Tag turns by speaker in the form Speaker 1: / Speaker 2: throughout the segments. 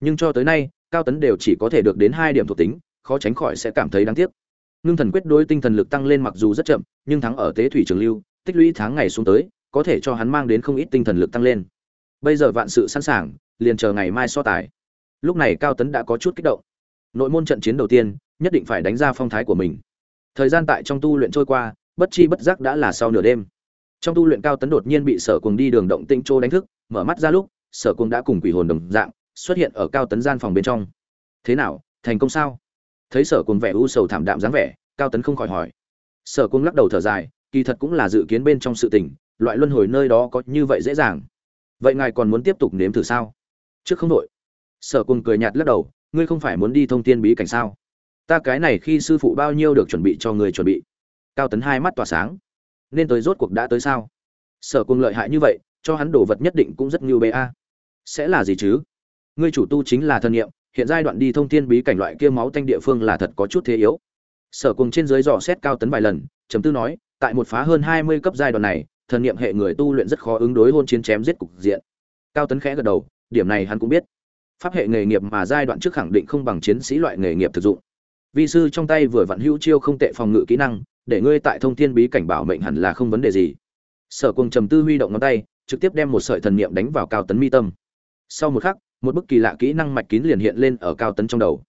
Speaker 1: nhưng cho tới nay, cao tấn đều chỉ có thể được đến hai điểm thuộc tính, khó tránh khỏi sẽ cảm thấy đáng tiếc. Ngưng thần quyết đối tinh thần lực tăng lên mặc dù rất chậm, nhưng thắng ở tế thủy trường lưu, tích lũy tháng ngày xuống tới, có thể cho hắn mang đến không ít tinh thần lực tăng lên. Bây giờ vạn sự sẵn sàng, liền chờ ngày mai so tài. Lúc này cao tấn đã có chút kích động. Nội môn trận chiến đầu tiên, nhất định phải đánh ra phong thái của mình. Thời gian tại trong tu luyện trôi qua, bất chi bất giác đã là sau nửa đêm. Trong tu luyện cao tấn đột nhiên bị sở cuồng đi đường động tinh trô đánh thức, mở mắt ra lúc, sở cuồng đã cùng quỷ hồn đồng dạng xuất hiện ở cao tấn gian phòng bên trong. Thế nào, thành công sao? Thấy sở cùng vẻ u sầu thảm đạm dáng vẻ, cao tấn không khỏi hỏi. Sở Cung lắc đầu thở dài, kỳ thật cũng là dự kiến bên trong sự tình, loại luân hồi nơi đó có như vậy dễ dàng. Vậy ngài còn muốn tiếp tục nếm thử sao? Trước không đội sở Cung cười nhạt lắc đầu, ngươi không phải muốn đi thông tiên bí cảnh sao? Ta cái này khi sư phụ bao nhiêu được chuẩn bị cho người chuẩn bị. Cao tấn hai mắt tỏa sáng. Nên tới rốt cuộc đã tới sao? Sở Cung lợi hại như vậy, cho hắn đồ vật nhất định cũng rất như bê a. Sẽ là gì chứ? Ngươi chủ tu chính là thân nghiệm hiện giai đoạn đi thông thiên bí cảnh loại kia máu tanh địa phương là thật có chút thế yếu. Sở cùng trên dưới dò xét cao tấn vài lần chấm tư nói, tại một phá hơn hai mươi cấp giai đoạn này, thần niệm hệ người tu luyện rất khó ứng đối hôn chiến chém giết cục diện. Cao tấn khẽ gật đầu, điểm này hắn cũng biết. Pháp hệ nghề nghiệp mà giai đoạn trước khẳng định không bằng chiến sĩ loại nghề nghiệp thực dụng. Vi sư trong tay vừa vặn hữu chiêu không tệ phòng ngự kỹ năng, để ngươi tại thông thiên bí cảnh bảo mệnh hẳn là không vấn đề gì. Sở cùng trầm tư huy động ngón tay, trực tiếp đem một sợi thần niệm đánh vào cao tấn mi tâm. Sau một khắc một bức kỳ lạ kỹ năng mạch kín liền hiện lên ở cao tấn trong đầu.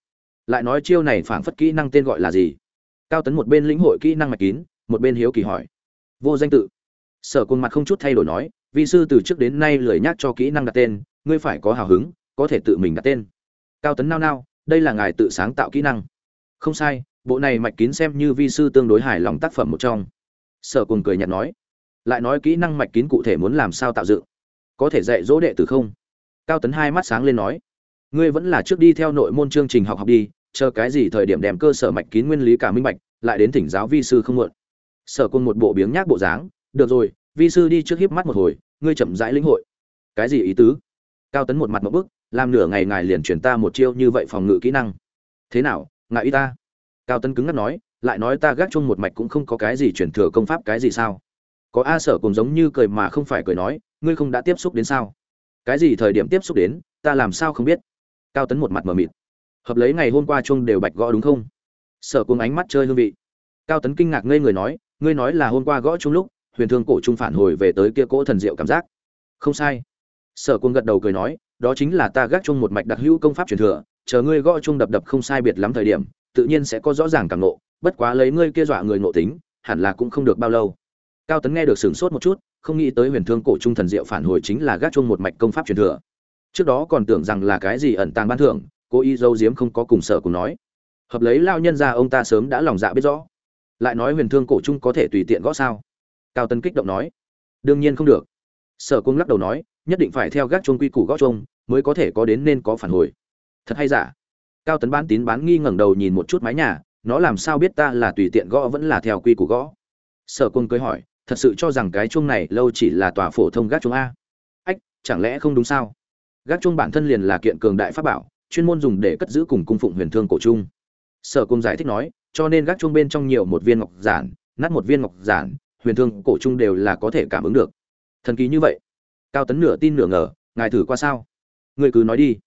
Speaker 1: Lại nói chiêu này phảng phất kỹ năng tên gọi là gì? Cao tấn một bên lĩnh hội kỹ năng mạch kín, một bên hiếu kỳ hỏi. Vô danh tự. Sở côn mặt không chút thay đổi nói, vi sư từ trước đến nay lười nhắc cho kỹ năng đặt tên, ngươi phải có hào hứng, có thể tự mình đặt tên. Cao tấn nao nao, đây là ngài tự sáng tạo kỹ năng. Không sai, bộ này mạch kín xem như vi sư tương đối hài lòng tác phẩm một trong. Sở cùng cười nhạt nói. Lại nói kỹ năng mạch kín cụ thể muốn làm sao tạo dựng? Có thể dạy dỗ đệ tử không? Cao tấn hai mắt sáng lên nói, ngươi vẫn là trước đi theo nội môn chương trình học học đi, chờ cái gì thời điểm đem cơ sở mạch kín nguyên lý cả minh bạch, lại đến thỉnh giáo vi sư không muộn. Sở quân một bộ biếng nhác bộ dáng, được rồi, vi sư đi trước hiếp mắt một hồi, ngươi chậm rãi lĩnh hội. Cái gì ý tứ? Cao tấn một mặt một bức, làm nửa ngày ngài liền chuyển ta một chiêu như vậy phòng ngự kỹ năng. Thế nào ngại ý ta? Cao tấn cứng ngắt nói, lại nói ta gác chung một mạch cũng không có cái gì chuyển thừa công pháp cái gì sao? Có a, sở cùng giống như cười mà không phải cười nói, ngươi không đã tiếp xúc đến sao? Cái gì thời điểm tiếp xúc đến, ta làm sao không biết. Cao tấn một mặt mờ mịt. Hợp lấy ngày hôm qua chung đều bạch gõ đúng không? Sở cùng ánh mắt chơi hương vị. Cao tấn kinh ngạc ngây người nói, ngươi nói là hôm qua gõ chung lúc, huyền thương cổ trung phản hồi về tới kia cỗ thần diệu cảm giác. Không sai. Sở cùng gật đầu cười nói, đó chính là ta gác chung một mạch đặc hữu công pháp truyền thừa, chờ ngươi gõ chung đập đập không sai biệt lắm thời điểm, tự nhiên sẽ có rõ ràng cảm nộ bất quá lấy ngươi kia dọa người nộ tính, hẳn là cũng không được bao lâu. Cao tấn nghe được sửng sốt một chút không nghĩ tới huyền thương cổ trung thần diệu phản hồi chính là gác chung một mạch công pháp truyền thừa. Trước đó còn tưởng rằng là cái gì ẩn tàng ban thưởng, cố ý dâu diếm không có cùng sở cùng nói. Hợp lấy lao nhân ra ông ta sớm đã lòng dạ biết rõ. Lại nói huyền thương cổ trung có thể tùy tiện gõ sao? Cao tân kích động nói. Đương nhiên không được. Sở cung lắc đầu nói, nhất định phải theo gác chuông quy củ gõ chuông, mới có thể có đến nên có phản hồi. Thật hay giả? Cao tấn bán tín bán nghi ngẩng đầu nhìn một chút mái nhà, nó làm sao biết ta là tùy tiện gõ vẫn là theo quy củ gõ? Sở cung cưới hỏi thật sự cho rằng cái chuông này lâu chỉ là tòa phổ thông gác chuông a. Ách, chẳng lẽ không đúng sao? Gác chuông bản thân liền là kiện cường đại pháp bảo, chuyên môn dùng để cất giữ cùng cung phụng huyền thương cổ trung sở cung giải thích nói, cho nên gác chuông bên trong nhiều một viên ngọc giản, nát một viên ngọc giản, huyền thương cổ trung đều là có thể cảm ứng được. Thần kỳ như vậy. Cao tấn nửa tin nửa ngờ, ngài thử qua sao? Ngươi cứ nói đi.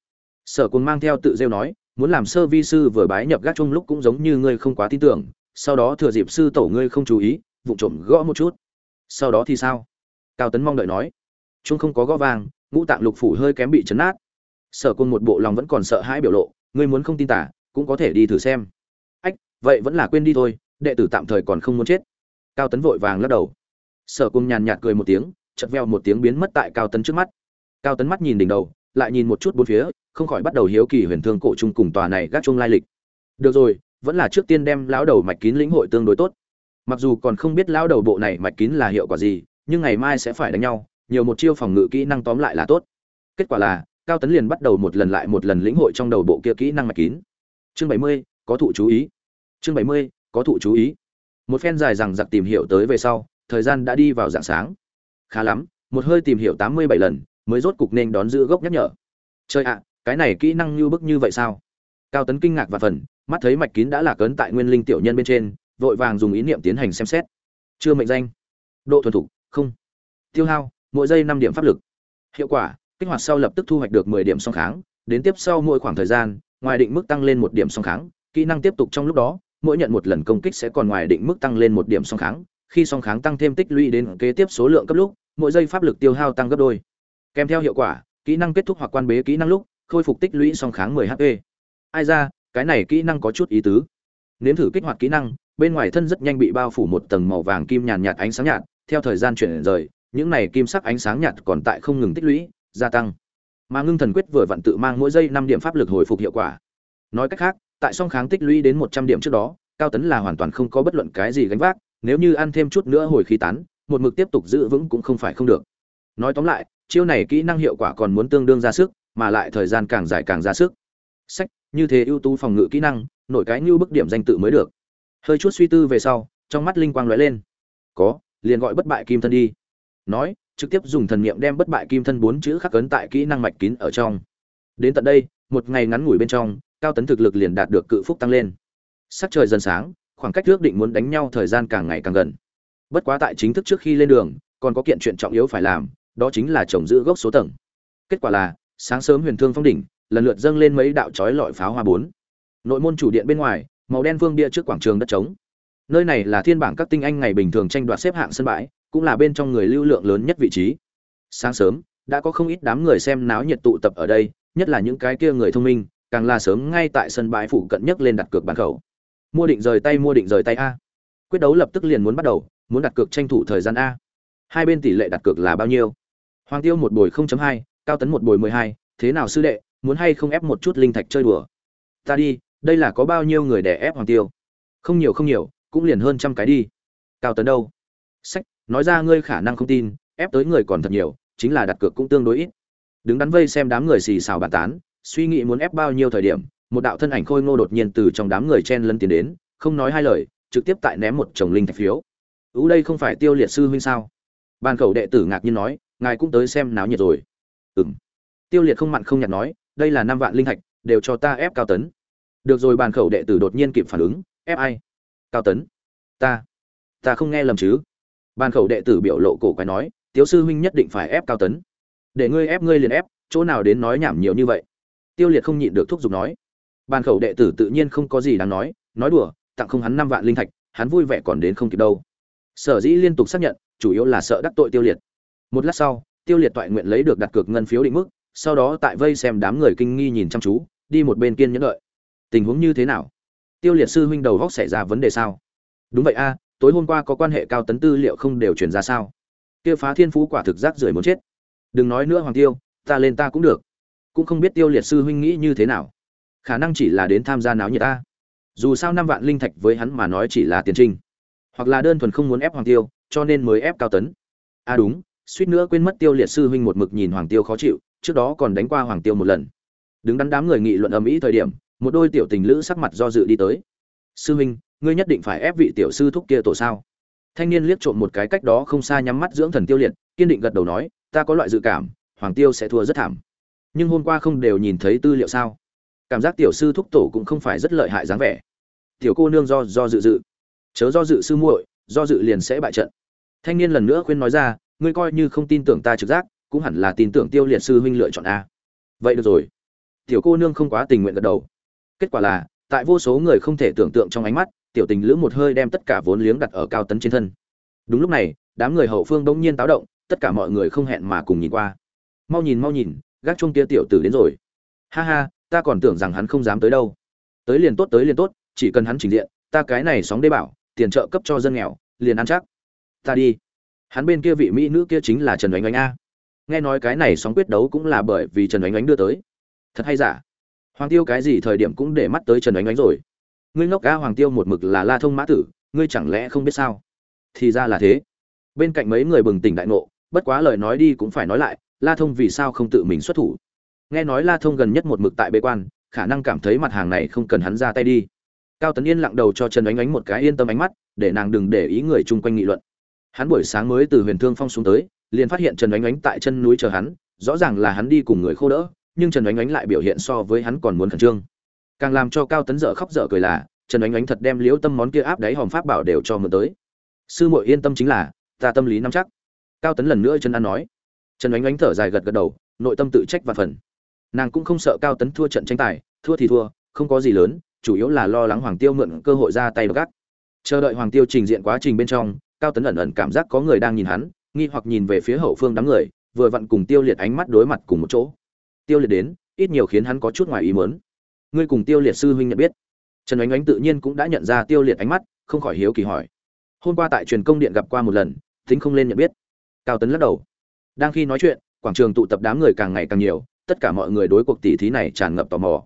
Speaker 1: Sở cung mang theo tự rêu nói, muốn làm sơ vi sư vừa bái nhập gác chuông lúc cũng giống như ngươi không quá tin tưởng, sau đó thừa dịp sư tổ ngươi không chú ý vụ trộm gõ một chút sau đó thì sao? Cao tấn mong đợi nói. Chúng không có gõ vàng ngũ tạng lục phủ hơi kém bị chấn nát. Sở côn một bộ lòng vẫn còn sợ hãi biểu lộ, ngươi muốn không tin tả, cũng có thể đi thử xem. Ách, vậy vẫn là quên đi thôi, đệ tử tạm thời còn không muốn chết. Cao tấn vội vàng lắc đầu. Sở côn nhàn nhạt cười một tiếng chật veo một tiếng biến mất tại cao tấn trước mắt. Cao tấn mắt nhìn đỉnh đầu, lại nhìn một chút bốn phía, không khỏi bắt đầu hiếu kỳ huyền thương cổ chung cùng tòa này gác chung lai lịch. Được rồi, vẫn là trước tiên đem lão đầu mạch kín lĩnh hội tương đối tốt mặc dù còn không biết lão đầu bộ này mạch kín là hiệu quả gì, nhưng ngày mai sẽ phải đánh nhau, nhiều một chiêu phòng ngự kỹ năng tóm lại là tốt. Kết quả là, cao tấn liền bắt đầu một lần lại một lần lĩnh hội trong đầu bộ kia kỹ năng mạch kín. Chương bảy mươi, có thụ chú ý. Chương bảy mươi, có thụ chú ý. Một phen dài rằng giặc tìm hiểu tới về sau, thời gian đã đi vào dạng sáng. Khá lắm, một hơi tìm hiểu tám mươi bảy lần, mới rốt cục nên đón giữ gốc nhắc nhở. Chơi ạ, cái này kỹ năng như bức như vậy sao? Cao tấn kinh ngạc và phần, mắt thấy mạch kín đã là cấn tại nguyên linh tiểu nhân bên trên vội vàng dùng ý niệm tiến hành xem xét. Chưa mệnh danh. Độ thuần thục, không. Tiêu hao, mỗi giây năm điểm pháp lực. Hiệu quả, kích hoạt sau lập tức thu hoạch được mười điểm song kháng, đến tiếp sau mỗi khoảng thời gian, ngoài định mức tăng lên một điểm song kháng, kỹ năng tiếp tục trong lúc đó, mỗi nhận một lần công kích sẽ còn ngoài định mức tăng lên một điểm song kháng, khi song kháng tăng thêm tích lũy đến kế tiếp số lượng cấp lúc, mỗi giây pháp lực tiêu hao tăng gấp đôi. Kèm theo hiệu quả, kỹ năng kết thúc hoặc quan bế kỹ năng lúc, khôi phục tích lũy song kháng 10 hp. Ai ra, cái này kỹ năng có chút ý tứ. Nếm thử kích hoạt kỹ năng bên ngoài thân rất nhanh bị bao phủ một tầng màu vàng kim nhàn nhạt ánh sáng nhạt, theo thời gian chuyển rời, những này kim sắc ánh sáng nhạt còn tại không ngừng tích lũy, gia tăng. Mà ngưng thần quyết vừa vặn tự mang mỗi giây năm điểm pháp lực hồi phục hiệu quả. Nói cách khác, tại song kháng tích lũy đến một trăm điểm trước đó, cao tấn là hoàn toàn không có bất luận cái gì gánh vác, nếu như ăn thêm chút nữa hồi khí tán, một mực tiếp tục giữ vững cũng không phải không được. Nói tóm lại, chiêu này kỹ năng hiệu quả còn muốn tương đương ra sức, mà lại thời gian càng dài càng ra sức. Sách, như thế ưu tú phòng ngự kỹ năng, nổi cái như bức điểm danh tự mới được hơi chút suy tư về sau, trong mắt linh quang lóe lên. Có, liền gọi bất bại kim thân đi. Nói, trực tiếp dùng thần niệm đem bất bại kim thân bốn chữ khắc cấn tại kỹ năng mạch kín ở trong. Đến tận đây, một ngày ngắn ngủi bên trong, cao tấn thực lực liền đạt được cự phúc tăng lên. Sắc trời dần sáng, khoảng cách ước định muốn đánh nhau thời gian càng ngày càng gần. Bất quá tại chính thức trước khi lên đường, còn có kiện chuyện trọng yếu phải làm, đó chính là trồng giữ gốc số tầng. Kết quả là, sáng sớm huyền thương phong đỉnh, lần lượt dâng lên mấy đạo chói lọi pháo hoa bốn. Nội môn chủ điện bên ngoài màu đen vương bia trước quảng trường đất trống. Nơi này là thiên bảng các tinh anh ngày bình thường tranh đoạt xếp hạng sân bãi cũng là bên trong người lưu lượng lớn nhất vị trí. Sáng sớm đã có không ít đám người xem náo nhiệt tụ tập ở đây nhất là những cái kia người thông minh càng là sớm ngay tại sân bãi phụ cận nhất lên đặt cược bàn khẩu. Mua định rời tay mua định rời tay a. Quyết đấu lập tức liền muốn bắt đầu muốn đặt cược tranh thủ thời gian a. Hai bên tỷ lệ đặt cược là bao nhiêu? Hoàng tiêu một bồi 0.2, cao tấn một bồi 12, thế nào sư đệ muốn hay không ép một chút linh thạch chơi đùa? Ta đi đây là có bao nhiêu người đè ép hoàng tiêu? Không nhiều không nhiều, cũng liền hơn trăm cái đi. Cao tấn đâu? Sách, nói ra ngươi khả năng không tin, ép tới người còn thật nhiều, chính là đặt cược cũng tương đối ít. Đứng đắn vây xem đám người xì xào bàn tán, suy nghĩ muốn ép bao nhiêu thời điểm, một đạo thân ảnh khôi ngô đột nhiên từ trong đám người chen lấn tiến đến, không nói hai lời, trực tiếp tại ném một chồng linh thạch phiếu. Ú, đây không phải tiêu liệt sư huynh sao? Bàn khẩu đệ tử ngạc nhiên nói, ngài cũng tới xem náo nhiệt rồi. Ừng tiêu liệt không mặn không nhạt nói, đây là năm vạn linh thạch, đều cho ta ép cao tấn được rồi, bàn khẩu đệ tử đột nhiên kịp phản ứng. Ép ai? Cao tấn. Ta. Ta không nghe lầm chứ? Bàn khẩu đệ tử biểu lộ cổ quái nói, tiếu sư huynh nhất định phải ép cao tấn. Để ngươi ép, ngươi liền ép, chỗ nào đến nói nhảm nhiều như vậy. Tiêu liệt không nhịn được thúc giục nói. Bàn khẩu đệ tử tự nhiên không có gì đáng nói nói đùa, tặng không hắn năm vạn linh thạch, hắn vui vẻ còn đến không kịp đâu. Sở dĩ liên tục xác nhận, chủ yếu là sợ đắc tội tiêu liệt. Một lát sau, tiêu liệt toại nguyện lấy được đặt cược ngân phiếu định mức, sau đó tại vây xem đám người kinh nghi nhìn chăm chú, đi một bên kiên nhẫn đợi tình huống như thế nào? Tiêu liệt sư huynh đầu góc xảy ra vấn đề sao? Đúng vậy a, tối hôm qua có quan hệ cao tấn tư liệu không đều chuyển ra sao? Kia phá thiên phú quả thực giác rưởi muốn chết. Đừng nói nữa, hoàng tiêu, ta lên ta cũng được. Cũng không biết tiêu liệt sư huynh nghĩ như thế nào. Khả năng chỉ là đến tham gia náo nhiệt ta. Dù sao năm vạn linh thạch với hắn mà nói chỉ là tiền trinh. Hoặc là đơn thuần không muốn ép hoàng tiêu, cho nên mới ép cao tấn. À đúng, suýt nữa quên mất tiêu liệt sư huynh một mực nhìn hoàng tiêu khó chịu, trước đó còn đánh qua hoàng tiêu một lần. Đứng đắn đám người nghị luận ầm ĩ thời điểm một đôi tiểu tình lữ sắc mặt do dự đi tới. Sư huynh, ngươi nhất định phải ép vị tiểu sư thúc kia tổ sao? Thanh niên liếc trộm một cái cách đó không xa nhắm mắt dưỡng thần tiêu liệt, kiên định gật đầu nói, ta có loại dự cảm, hoàng tiêu sẽ thua rất thảm. Nhưng hôm qua không đều nhìn thấy tư liệu sao? Cảm giác tiểu sư thúc tổ cũng không phải rất lợi hại dáng vẻ. Tiểu cô nương do do dự dự. Chớ do dự sư muội, do dự liền sẽ bại trận. Thanh niên lần nữa khuyên nói ra, ngươi coi như không tin tưởng ta trực giác, cũng hẳn là tin tưởng tiêu liệt sư huynh lựa chọn a. Vậy được rồi. Tiểu cô nương không quá tình nguyện gật đầu kết quả là, tại vô số người không thể tưởng tượng trong ánh mắt, tiểu tình lữ một hơi đem tất cả vốn liếng đặt ở cao tấn trên thân. Đúng lúc này, đám người hậu phương bỗng nhiên táo động, tất cả mọi người không hẹn mà cùng nhìn qua. Mau nhìn mau nhìn, gác chuông kia tiểu tử đến rồi. Ha ha, ta còn tưởng rằng hắn không dám tới đâu. Tới liền tốt, tới liền tốt, chỉ cần hắn trình diện, ta cái này sóng đê bảo, tiền trợ cấp cho dân nghèo, liền ăn chắc. Ta đi. Hắn bên kia vị mỹ nữ kia chính là trần oánh oánh a. Nghe nói cái này sóng quyết đấu cũng là bởi vì trần oánh oánh đưa tới. Thật hay giả? Hoàng tiêu cái gì thời điểm cũng để mắt tới trần Ánh Ánh rồi. Ngươi ngốc ga hoàng tiêu một mực là la thông mã tử, ngươi chẳng lẽ không biết sao? Thì ra là thế. Bên cạnh mấy người bừng tỉnh đại ngộ, bất quá lời nói đi cũng phải nói lại, la thông vì sao không tự mình xuất thủ? Nghe nói la thông gần nhất một mực tại bế quan, khả năng cảm thấy mặt hàng này không cần hắn ra tay đi. Cao tấn yên lặng đầu cho trần ánh ánh một cái yên tâm ánh mắt, để nàng đừng để ý người chung quanh nghị luận. Hắn buổi sáng mới từ huyền thương phong xuống tới, liền phát hiện trần ánh ánh tại chân núi chờ hắn, rõ ràng là hắn đi cùng người khô đỡ nhưng trần ánh ánh lại biểu hiện so với hắn còn muốn khẩn trương. Càng làm cho cao tấn dở khóc dở cười là, trần ánh ánh thật đem liễu tâm món kia áp đáy hòm pháp bảo đều cho mượn tới. Sư muội yên tâm chính là, ta tâm lý nắm chắc. Cao tấn lần nữa chân ăn nói. Trần ánh ánh thở dài gật gật đầu, nội tâm tự trách và phần. Nàng cũng không sợ cao tấn thua trận tranh tài, thua thì thua, không có gì lớn, chủ yếu là lo lắng hoàng tiêu mượn cơ hội ra tay gác chờ đợi hoàng tiêu trình diện quá trình bên trong, cao tấn ẩn ẩn cảm giác có người đang nhìn hắn, nghi hoặc nhìn về phía hậu phương đám người, vừa vặn cùng tiêu liệt ánh mắt đối mặt cùng một chỗ tiêu liệt đến, ít nhiều khiến hắn có chút ngoài ý mớn ngươi cùng tiêu liệt sư huynh nhận biết. Trần oánh oánh tự nhiên cũng đã nhận ra tiêu liệt ánh mắt, không khỏi hiếu kỳ hỏi. Hôm qua tại truyền công điện gặp qua một lần, tính không lên nhận biết. Cao tấn lắc đầu. Đang khi nói chuyện, quảng trường tụ tập đám người càng ngày càng nhiều, tất cả mọi người đối cuộc tỷ thí này tràn ngập tò mò.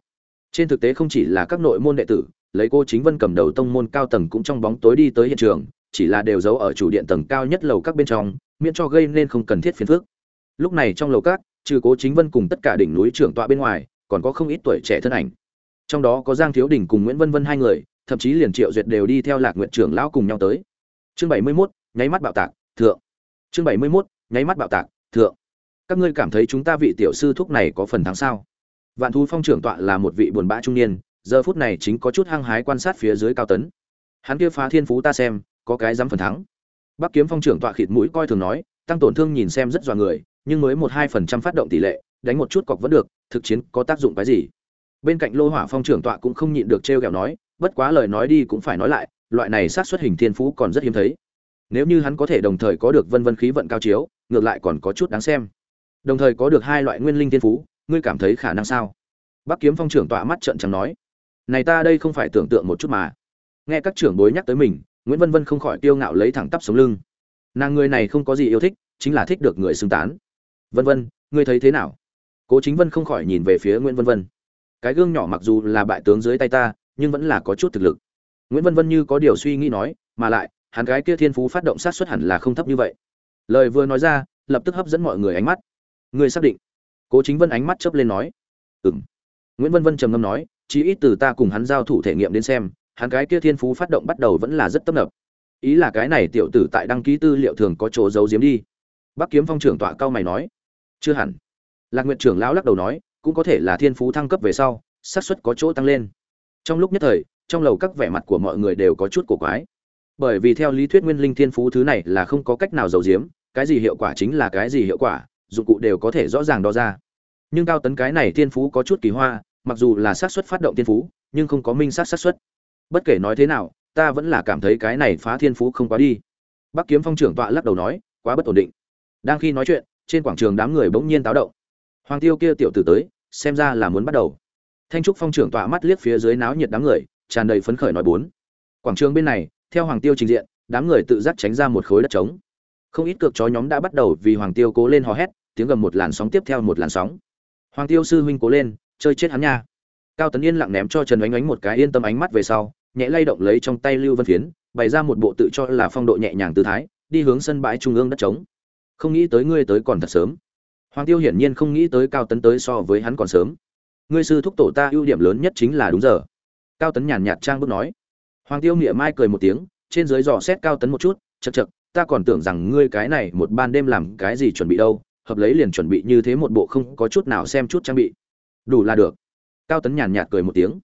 Speaker 1: Trên thực tế không chỉ là các nội môn đệ tử, lấy cô chính vân cầm đầu tông môn cao tầng cũng trong bóng tối đi tới hiện trường, chỉ là đều giấu ở chủ điện tầng cao nhất lầu các bên trong, miễn cho gây nên không cần thiết phiền phức. Lúc này trong lầu các trừ cố chính vân cùng tất cả đỉnh núi trưởng tọa bên ngoài còn có không ít tuổi trẻ thân ảnh. Trong đó có giang thiếu đình cùng nguyễn vân vân hai người thậm chí liền triệu duyệt đều đi theo lạc nguyện trưởng lão cùng nhau tới. Chương bảy mươi 71, nháy mắt bạo tạc thượng. Chương bảy mươi 71, nháy mắt bạo tạc thượng. Các ngươi cảm thấy chúng ta vị tiểu sư thúc này có phần thắng sao? Vạn thú phong trưởng tọa là một vị buồn bã trung niên giờ phút này chính có chút hăng hái quan sát phía dưới cao tấn. Hắn kia phá thiên phú ta xem có cái dám phần thắng. Bắc kiếm phong trưởng tọa khịt mũi coi thường nói tăng tổn thương nhìn xem rất dọa người, nhưng mới một hai phần trăm phát động tỷ lệ, đánh một chút cọc vẫn được, thực chiến có tác dụng cái gì? Bên cạnh lô hỏa phong trưởng tọa cũng không nhịn được trêu ghẹo nói, bất quá lời nói đi cũng phải nói lại, loại này sát xuất hình thiên phú còn rất hiếm thấy. Nếu như hắn có thể đồng thời có được vân vân khí vận cao chiếu, ngược lại còn có chút đáng xem. Đồng thời có được hai loại nguyên linh thiên phú, ngươi cảm thấy khả năng sao? Bắc kiếm phong trưởng tọa mắt trận chẳng nói, này ta đây không phải tưởng tượng một chút mà. Nghe các trưởng bối nhắc tới mình, nguyễn vân vân không khỏi tiêu ngạo lấy thẳng tắp sống lưng nàng người này không có gì yêu thích, chính là thích được người xưng tán. Vân vân, ngươi thấy thế nào? Cố chính vân không khỏi nhìn về phía nguyễn vân vân. Cái gương nhỏ mặc dù là bại tướng dưới tay ta, nhưng vẫn là có chút thực lực. Nguyễn vân vân như có điều suy nghĩ nói, mà lại, hắn gái kia thiên phú phát động sát xuất hẳn là không thấp như vậy. Lời vừa nói ra, lập tức hấp dẫn mọi người ánh mắt. Ngươi xác định? Cố chính vân ánh mắt chớp lên nói. Ừ m nguyễn vân vân trầm ngâm nói, chí ít từ ta cùng hắn giao thủ thể nghiệm đến xem, hắn gái kia thiên phú phát động bắt đầu vẫn là rất tấp nập ý là cái này tiểu tử tại đăng ký tư liệu thường có chỗ giấu giếm đi. Bắc kiếm phong trưởng tọa cao mày nói, chưa hẳn. Lạc nguyện trưởng lão lắc đầu nói, cũng có thể là thiên phú thăng cấp về sau, xác suất có chỗ tăng lên. Trong lúc nhất thời, trong lầu các vẻ mặt của mọi người đều có chút cổ quái. Bởi vì theo lý thuyết nguyên linh thiên phú thứ này là không có cách nào giấu giếm, cái gì hiệu quả chính là cái gì hiệu quả, dụng cụ đều có thể rõ ràng đo ra. Nhưng cao tấn cái này thiên phú có chút kỳ hoa, mặc dù là xác suất phát động thiên phú, nhưng không có minh sát xác suất. Bất kể nói thế nào ta vẫn là cảm thấy cái này phá thiên phú không quá đi. Bắc kiếm phong trưởng tọa lắc đầu nói, quá bất ổn định. Đang khi nói chuyện, trên quảng trường đám người bỗng nhiên táo động. Hoàng tiêu kia tiểu tử tới, xem ra là muốn bắt đầu. Thanh trúc phong trưởng tọa mắt liếc phía dưới náo nhiệt đám người, tràn đầy phấn khởi nói bốn. Quảng trường bên này, theo hoàng tiêu trình diện, đám người tự giác tránh ra một khối đất trống. Không ít cược chó nhóm đã bắt đầu vì hoàng tiêu cố lên hò hét, tiếng gầm một làn sóng tiếp theo một làn sóng. Hoàng tiêu sư huynh cố lên, chơi chết hắn nha. Cao tấn yên lặng ném cho trần ánh ánh một cái yên tâm ánh mắt về sau nhẹ lay động lấy trong tay lưu vân phiến, bày ra một bộ tự cho là phong độ nhẹ nhàng tư thái, đi hướng sân bãi trung ương đất trống. Không nghĩ tới ngươi tới còn thật sớm. Hoàng tiêu hiển nhiên không nghĩ tới cao tấn tới so với hắn còn sớm. Ngươi sư thúc tổ ta ưu điểm lớn nhất chính là đúng giờ. Cao tấn nhàn nhạt trang bước nói. Hoàng tiêu nghĩa mai cười một tiếng, trên dưới dò xét cao tấn một chút chật chật ta còn tưởng rằng ngươi cái này một ban đêm làm cái gì chuẩn bị đâu, hợp lấy liền chuẩn bị như thế một bộ không có chút nào xem chút trang bị. Đủ là được. Cao tấn nhàn nhạt cười một tiếng.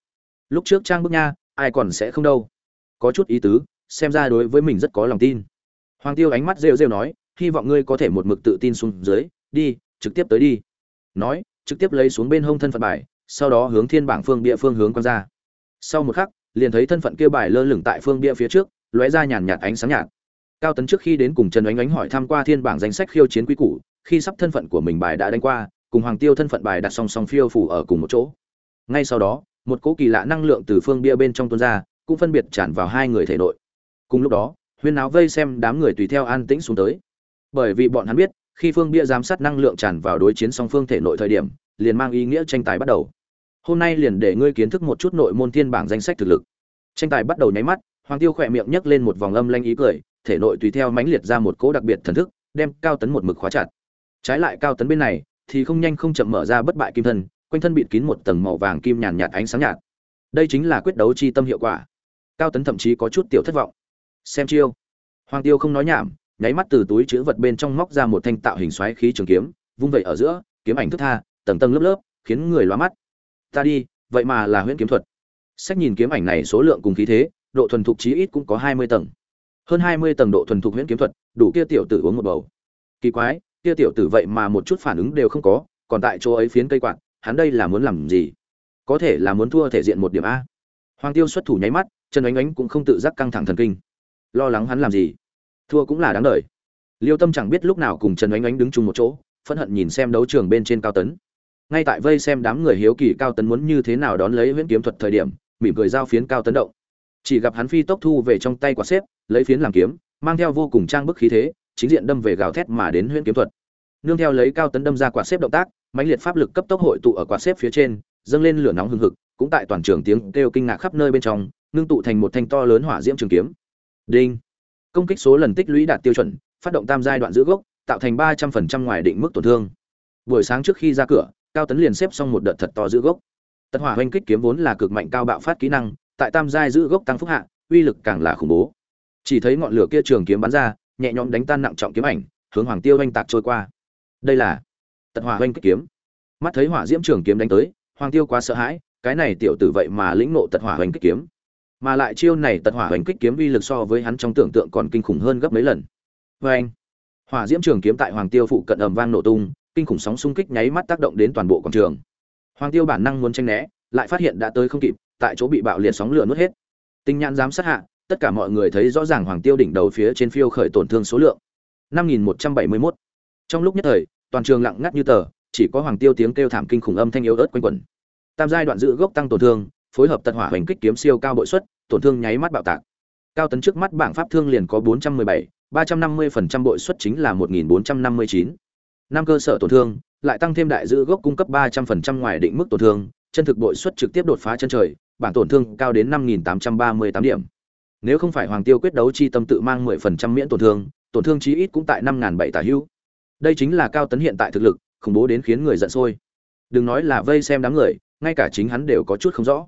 Speaker 1: Lúc trước trang bước nha ai còn sẽ không đâu. Có chút ý tứ, xem ra đối với mình rất có lòng tin. Hoàng tiêu ánh mắt rêu rêu nói, hy vọng ngươi có thể một mực tự tin xuống dưới, đi, trực tiếp tới đi. Nói, trực tiếp lấy xuống bên hông thân phận bài, sau đó hướng thiên bảng phương địa phương hướng quan ra. Sau một khắc, liền thấy thân phận kia bài lơ lửng tại phương địa phía trước, lóe ra nhàn nhạt ánh sáng nhạt. Cao tấn trước khi đến cùng trần ánh ánh hỏi tham q u a thiên bảng danh sách khiêu chiến quý củ, khi sắp thân phận của mình bài đã đánh qua, cùng hoàng tiêu thân phận bài đặt song song phiêu phủ ở cùng một chỗ. Ngay sau đó một cỗ kỳ lạ năng lượng từ phương bia bên trong tuôn ra, cũng phân biệt tràn vào hai người thể nội. Cùng lúc đó, huyên áo vây xem đám người tùy theo an tĩnh xuống tới. Bởi vì bọn hắn biết, khi phương bia giám sát năng lượng tràn vào đối chiến song phương thể nội thời điểm, liền mang ý nghĩa tranh tài bắt đầu. Hôm nay liền để ngươi kiến thức một chút nội môn thiên bảng danh sách thực lực. Tranh tài bắt đầu nháy mắt, hoàng tiêu khỏe miệng nhấc lên một vòng âm lanh ý cười, thể nội tùy theo mãnh liệt ra một cỗ đặc biệt thần thức, đem cao tấn một mực khóa chặt. Trái lại cao tấn bên này, thì không nhanh không chậm mở ra bất bại kim thân quanh thân bịt kín một tầng màu vàng kim nhàn nhạt ánh sáng nhạt. Đây chính là quyết đấu chi tâm hiệu quả. Cao tấn thậm chí có chút tiểu thất vọng. Xem chiêu. Hoàng tiêu không nói nhảm, nháy mắt từ túi chữ vật bên trong móc ra một thanh tạo hình xoáy khí trường kiếm, vung vẩy ở giữa, kiếm ảnh thức tha, tầng tầng lớp lớp, khiến người loa mắt. Ta đi, vậy mà là huyễn kiếm thuật. Sách nhìn kiếm ảnh này số lượng cùng khí thế, độ thuần thục chí ít cũng có hai mươi tầng. Hơn hai mươi tầng độ thuần thục huyễn kiếm thuật, đủ kia tiểu tử uống một bầu. Kỳ quái, kia tiểu tử vậy mà một chút phản ứng đều không có, còn tại chỗ ấy phiến cây quạt hắn đây là muốn làm gì? Có thể là muốn thua thể diện một điểm a. Hoàng tiêu xuất thủ nháy mắt, trần ánh ánh cũng không tự giác căng thẳng thần kinh. Lo lắng hắn làm gì? Thua cũng là đáng đời. Liêu tâm chẳng biết lúc nào cùng trần ánh ánh đứng chung một chỗ, phẫn hận nhìn xem đấu trường bên trên cao tấn. Ngay tại vây xem đám người hiếu kỳ cao tấn muốn như thế nào đón lấy huyễn kiếm thuật thời điểm, mỉm cười giao phiến cao tấn động. Chỉ gặp hắn phi tốc thu về trong tay quả xếp, lấy phiến làm kiếm, mang theo vô cùng trang bức khí thế, chính diện đâm về gào thét mà đến huyễn kiếm thuật. Nương theo lấy cao tấn đâm ra quả xếp động tác mãnh liệt pháp lực cấp tốc hội tụ ở quả xếp phía trên, dâng lên lửa nóng hừng hực, cũng tại toàn trường tiếng kêu kinh ngạc khắp nơi bên trong, ngưng tụ thành một thanh to lớn hỏa diễm trường kiếm. Đinh! Công kích số lần tích lũy đạt tiêu chuẩn, phát động tam giai đoạn giữ gốc, tạo thành ba trăm phần trăm ngoài định mức tổn thương. Buổi sáng trước khi ra cửa, cao tấn liền xếp xong một đợt thật to giữ gốc. Tật hỏa oanh kích kiếm vốn là cực mạnh cao bạo phát kỹ năng, tại tam giai giữ gốc tăng phúc hạ, uy lực càng là khủng bố. Chỉ thấy ngọn lửa kia trường kiếm bắn ra, nhẹ nhõm đánh tan nặng trọng kiếm ảnh, hướng hoàng tiêu oanh tạc trôi qua. Đây là tật hỏa oanh kích kiếm. Mắt thấy hỏa diễm trường kiếm đánh tới, hoàng tiêu quá sợ hãi, cái này tiểu tử vậy mà lĩnh nộ tật hỏa oanh kích kiếm. Mà lại chiêu này tật hỏa oanh kích kiếm uy lực so với hắn trong tưởng tượng còn kinh khủng hơn gấp mấy lần. Vê anh hỏa diễm trường kiếm tại hoàng tiêu phụ cận ầm vang nổ tung, kinh khủng sóng xung kích nháy mắt tác động đến toàn bộ quảng trường. Hoàng tiêu bản năng muốn tranh né, lại phát hiện đã tới không kịp, tại chỗ bị bạo liệt sóng lửa nuốt hết. Tinh nhãn giám sát hạ, tất cả mọi người thấy rõ ràng hoàng tiêu đỉnh đầu phía trên phiêu khởi tổn thương số lượng. Năm nghìn một trăm bảy mươi 5171. trong lúc nhất thời toàn trường lặng ngắt như tờ chỉ có hoàng tiêu tiếng kêu thảm kinh khủng âm thanh yếu ớt quanh quẩn. Tam giai đoạn giữ gốc tăng tổn thương phối hợp tật hỏa hoành kích kiếm siêu cao bội suất tổn thương nháy mắt bạo tạc. Cao tấn trước mắt bảng pháp thương liền có 417, 350% bội suất chính là 1459. năm cơ sở tổn thương lại tăng thêm đại giữ gốc cung cấp 300% ngoài định mức tổn thương chân thực bội suất trực tiếp đột phá chân trời bảng tổn thương cao đến 5838 điểm. Nếu không phải hoàng tiêu quyết đấu chi tâm tự mang 10% miễn tổn thương tổn thương chí ít cũng tại 5007 tả hữu đây chính là cao tấn hiện tại thực lực, khủng bố đến khiến người giận sôi. Đừng nói là vây xem đám người, ngay cả chính hắn đều có chút không rõ.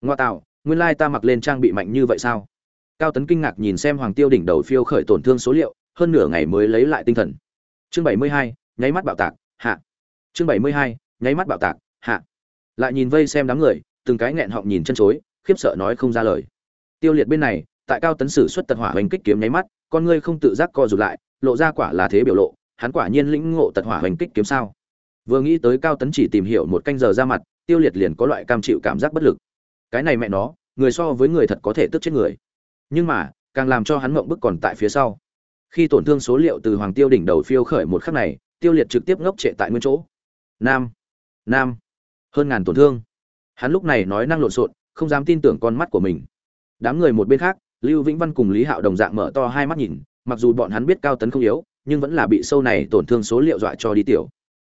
Speaker 1: Ngoa tạo, nguyên lai ta mặc lên trang bị mạnh như vậy sao? Cao tấn kinh ngạc nhìn xem hoàng tiêu đỉnh đầu phiêu khởi tổn thương số liệu, hơn nửa ngày mới lấy lại tinh thần. Chương bảy mươi hai, nháy mắt bạo tạc, hạ. Chương bảy mươi hai, nháy mắt bạo tạc, hạ. Lại nhìn vây xem đám người, từng cái nghẹn họng nhìn chân chối, khiếp sợ nói không ra lời. Tiêu liệt bên này, tại cao tấn sử xuất tật hỏa hoành kích kiếm nháy mắt, con ngươi không tự giác co rụt lại, lộ ra quả là thế biểu lộ hắn quả nhiên lĩnh ngộ tật hỏa hoành kích kiếm sao. Vừa nghĩ tới cao tấn chỉ tìm hiểu một canh giờ ra mặt, tiêu liệt liền có loại cam chịu cảm giác bất lực. Cái này mẹ nó, người so với người thật có thể tức chết người. Nhưng mà, càng làm cho hắn mộng bức còn tại phía sau. Khi tổn thương số liệu từ hoàng tiêu đỉnh đầu phiêu khởi một khắc này, tiêu liệt trực tiếp ngốc trệ tại nguyên chỗ. Nam nam, hơn ngàn tổn thương. Hắn lúc này nói năng lộn xộn, không dám tin tưởng con mắt của mình. Đám người một bên khác, lưu vĩnh văn cùng lý hạo đồng dạng mở to hai mắt nhìn, mặc dù bọn hắn biết cao tấn không yếu nhưng vẫn là bị sâu này tổn thương số liệu dọa cho đi tiểu.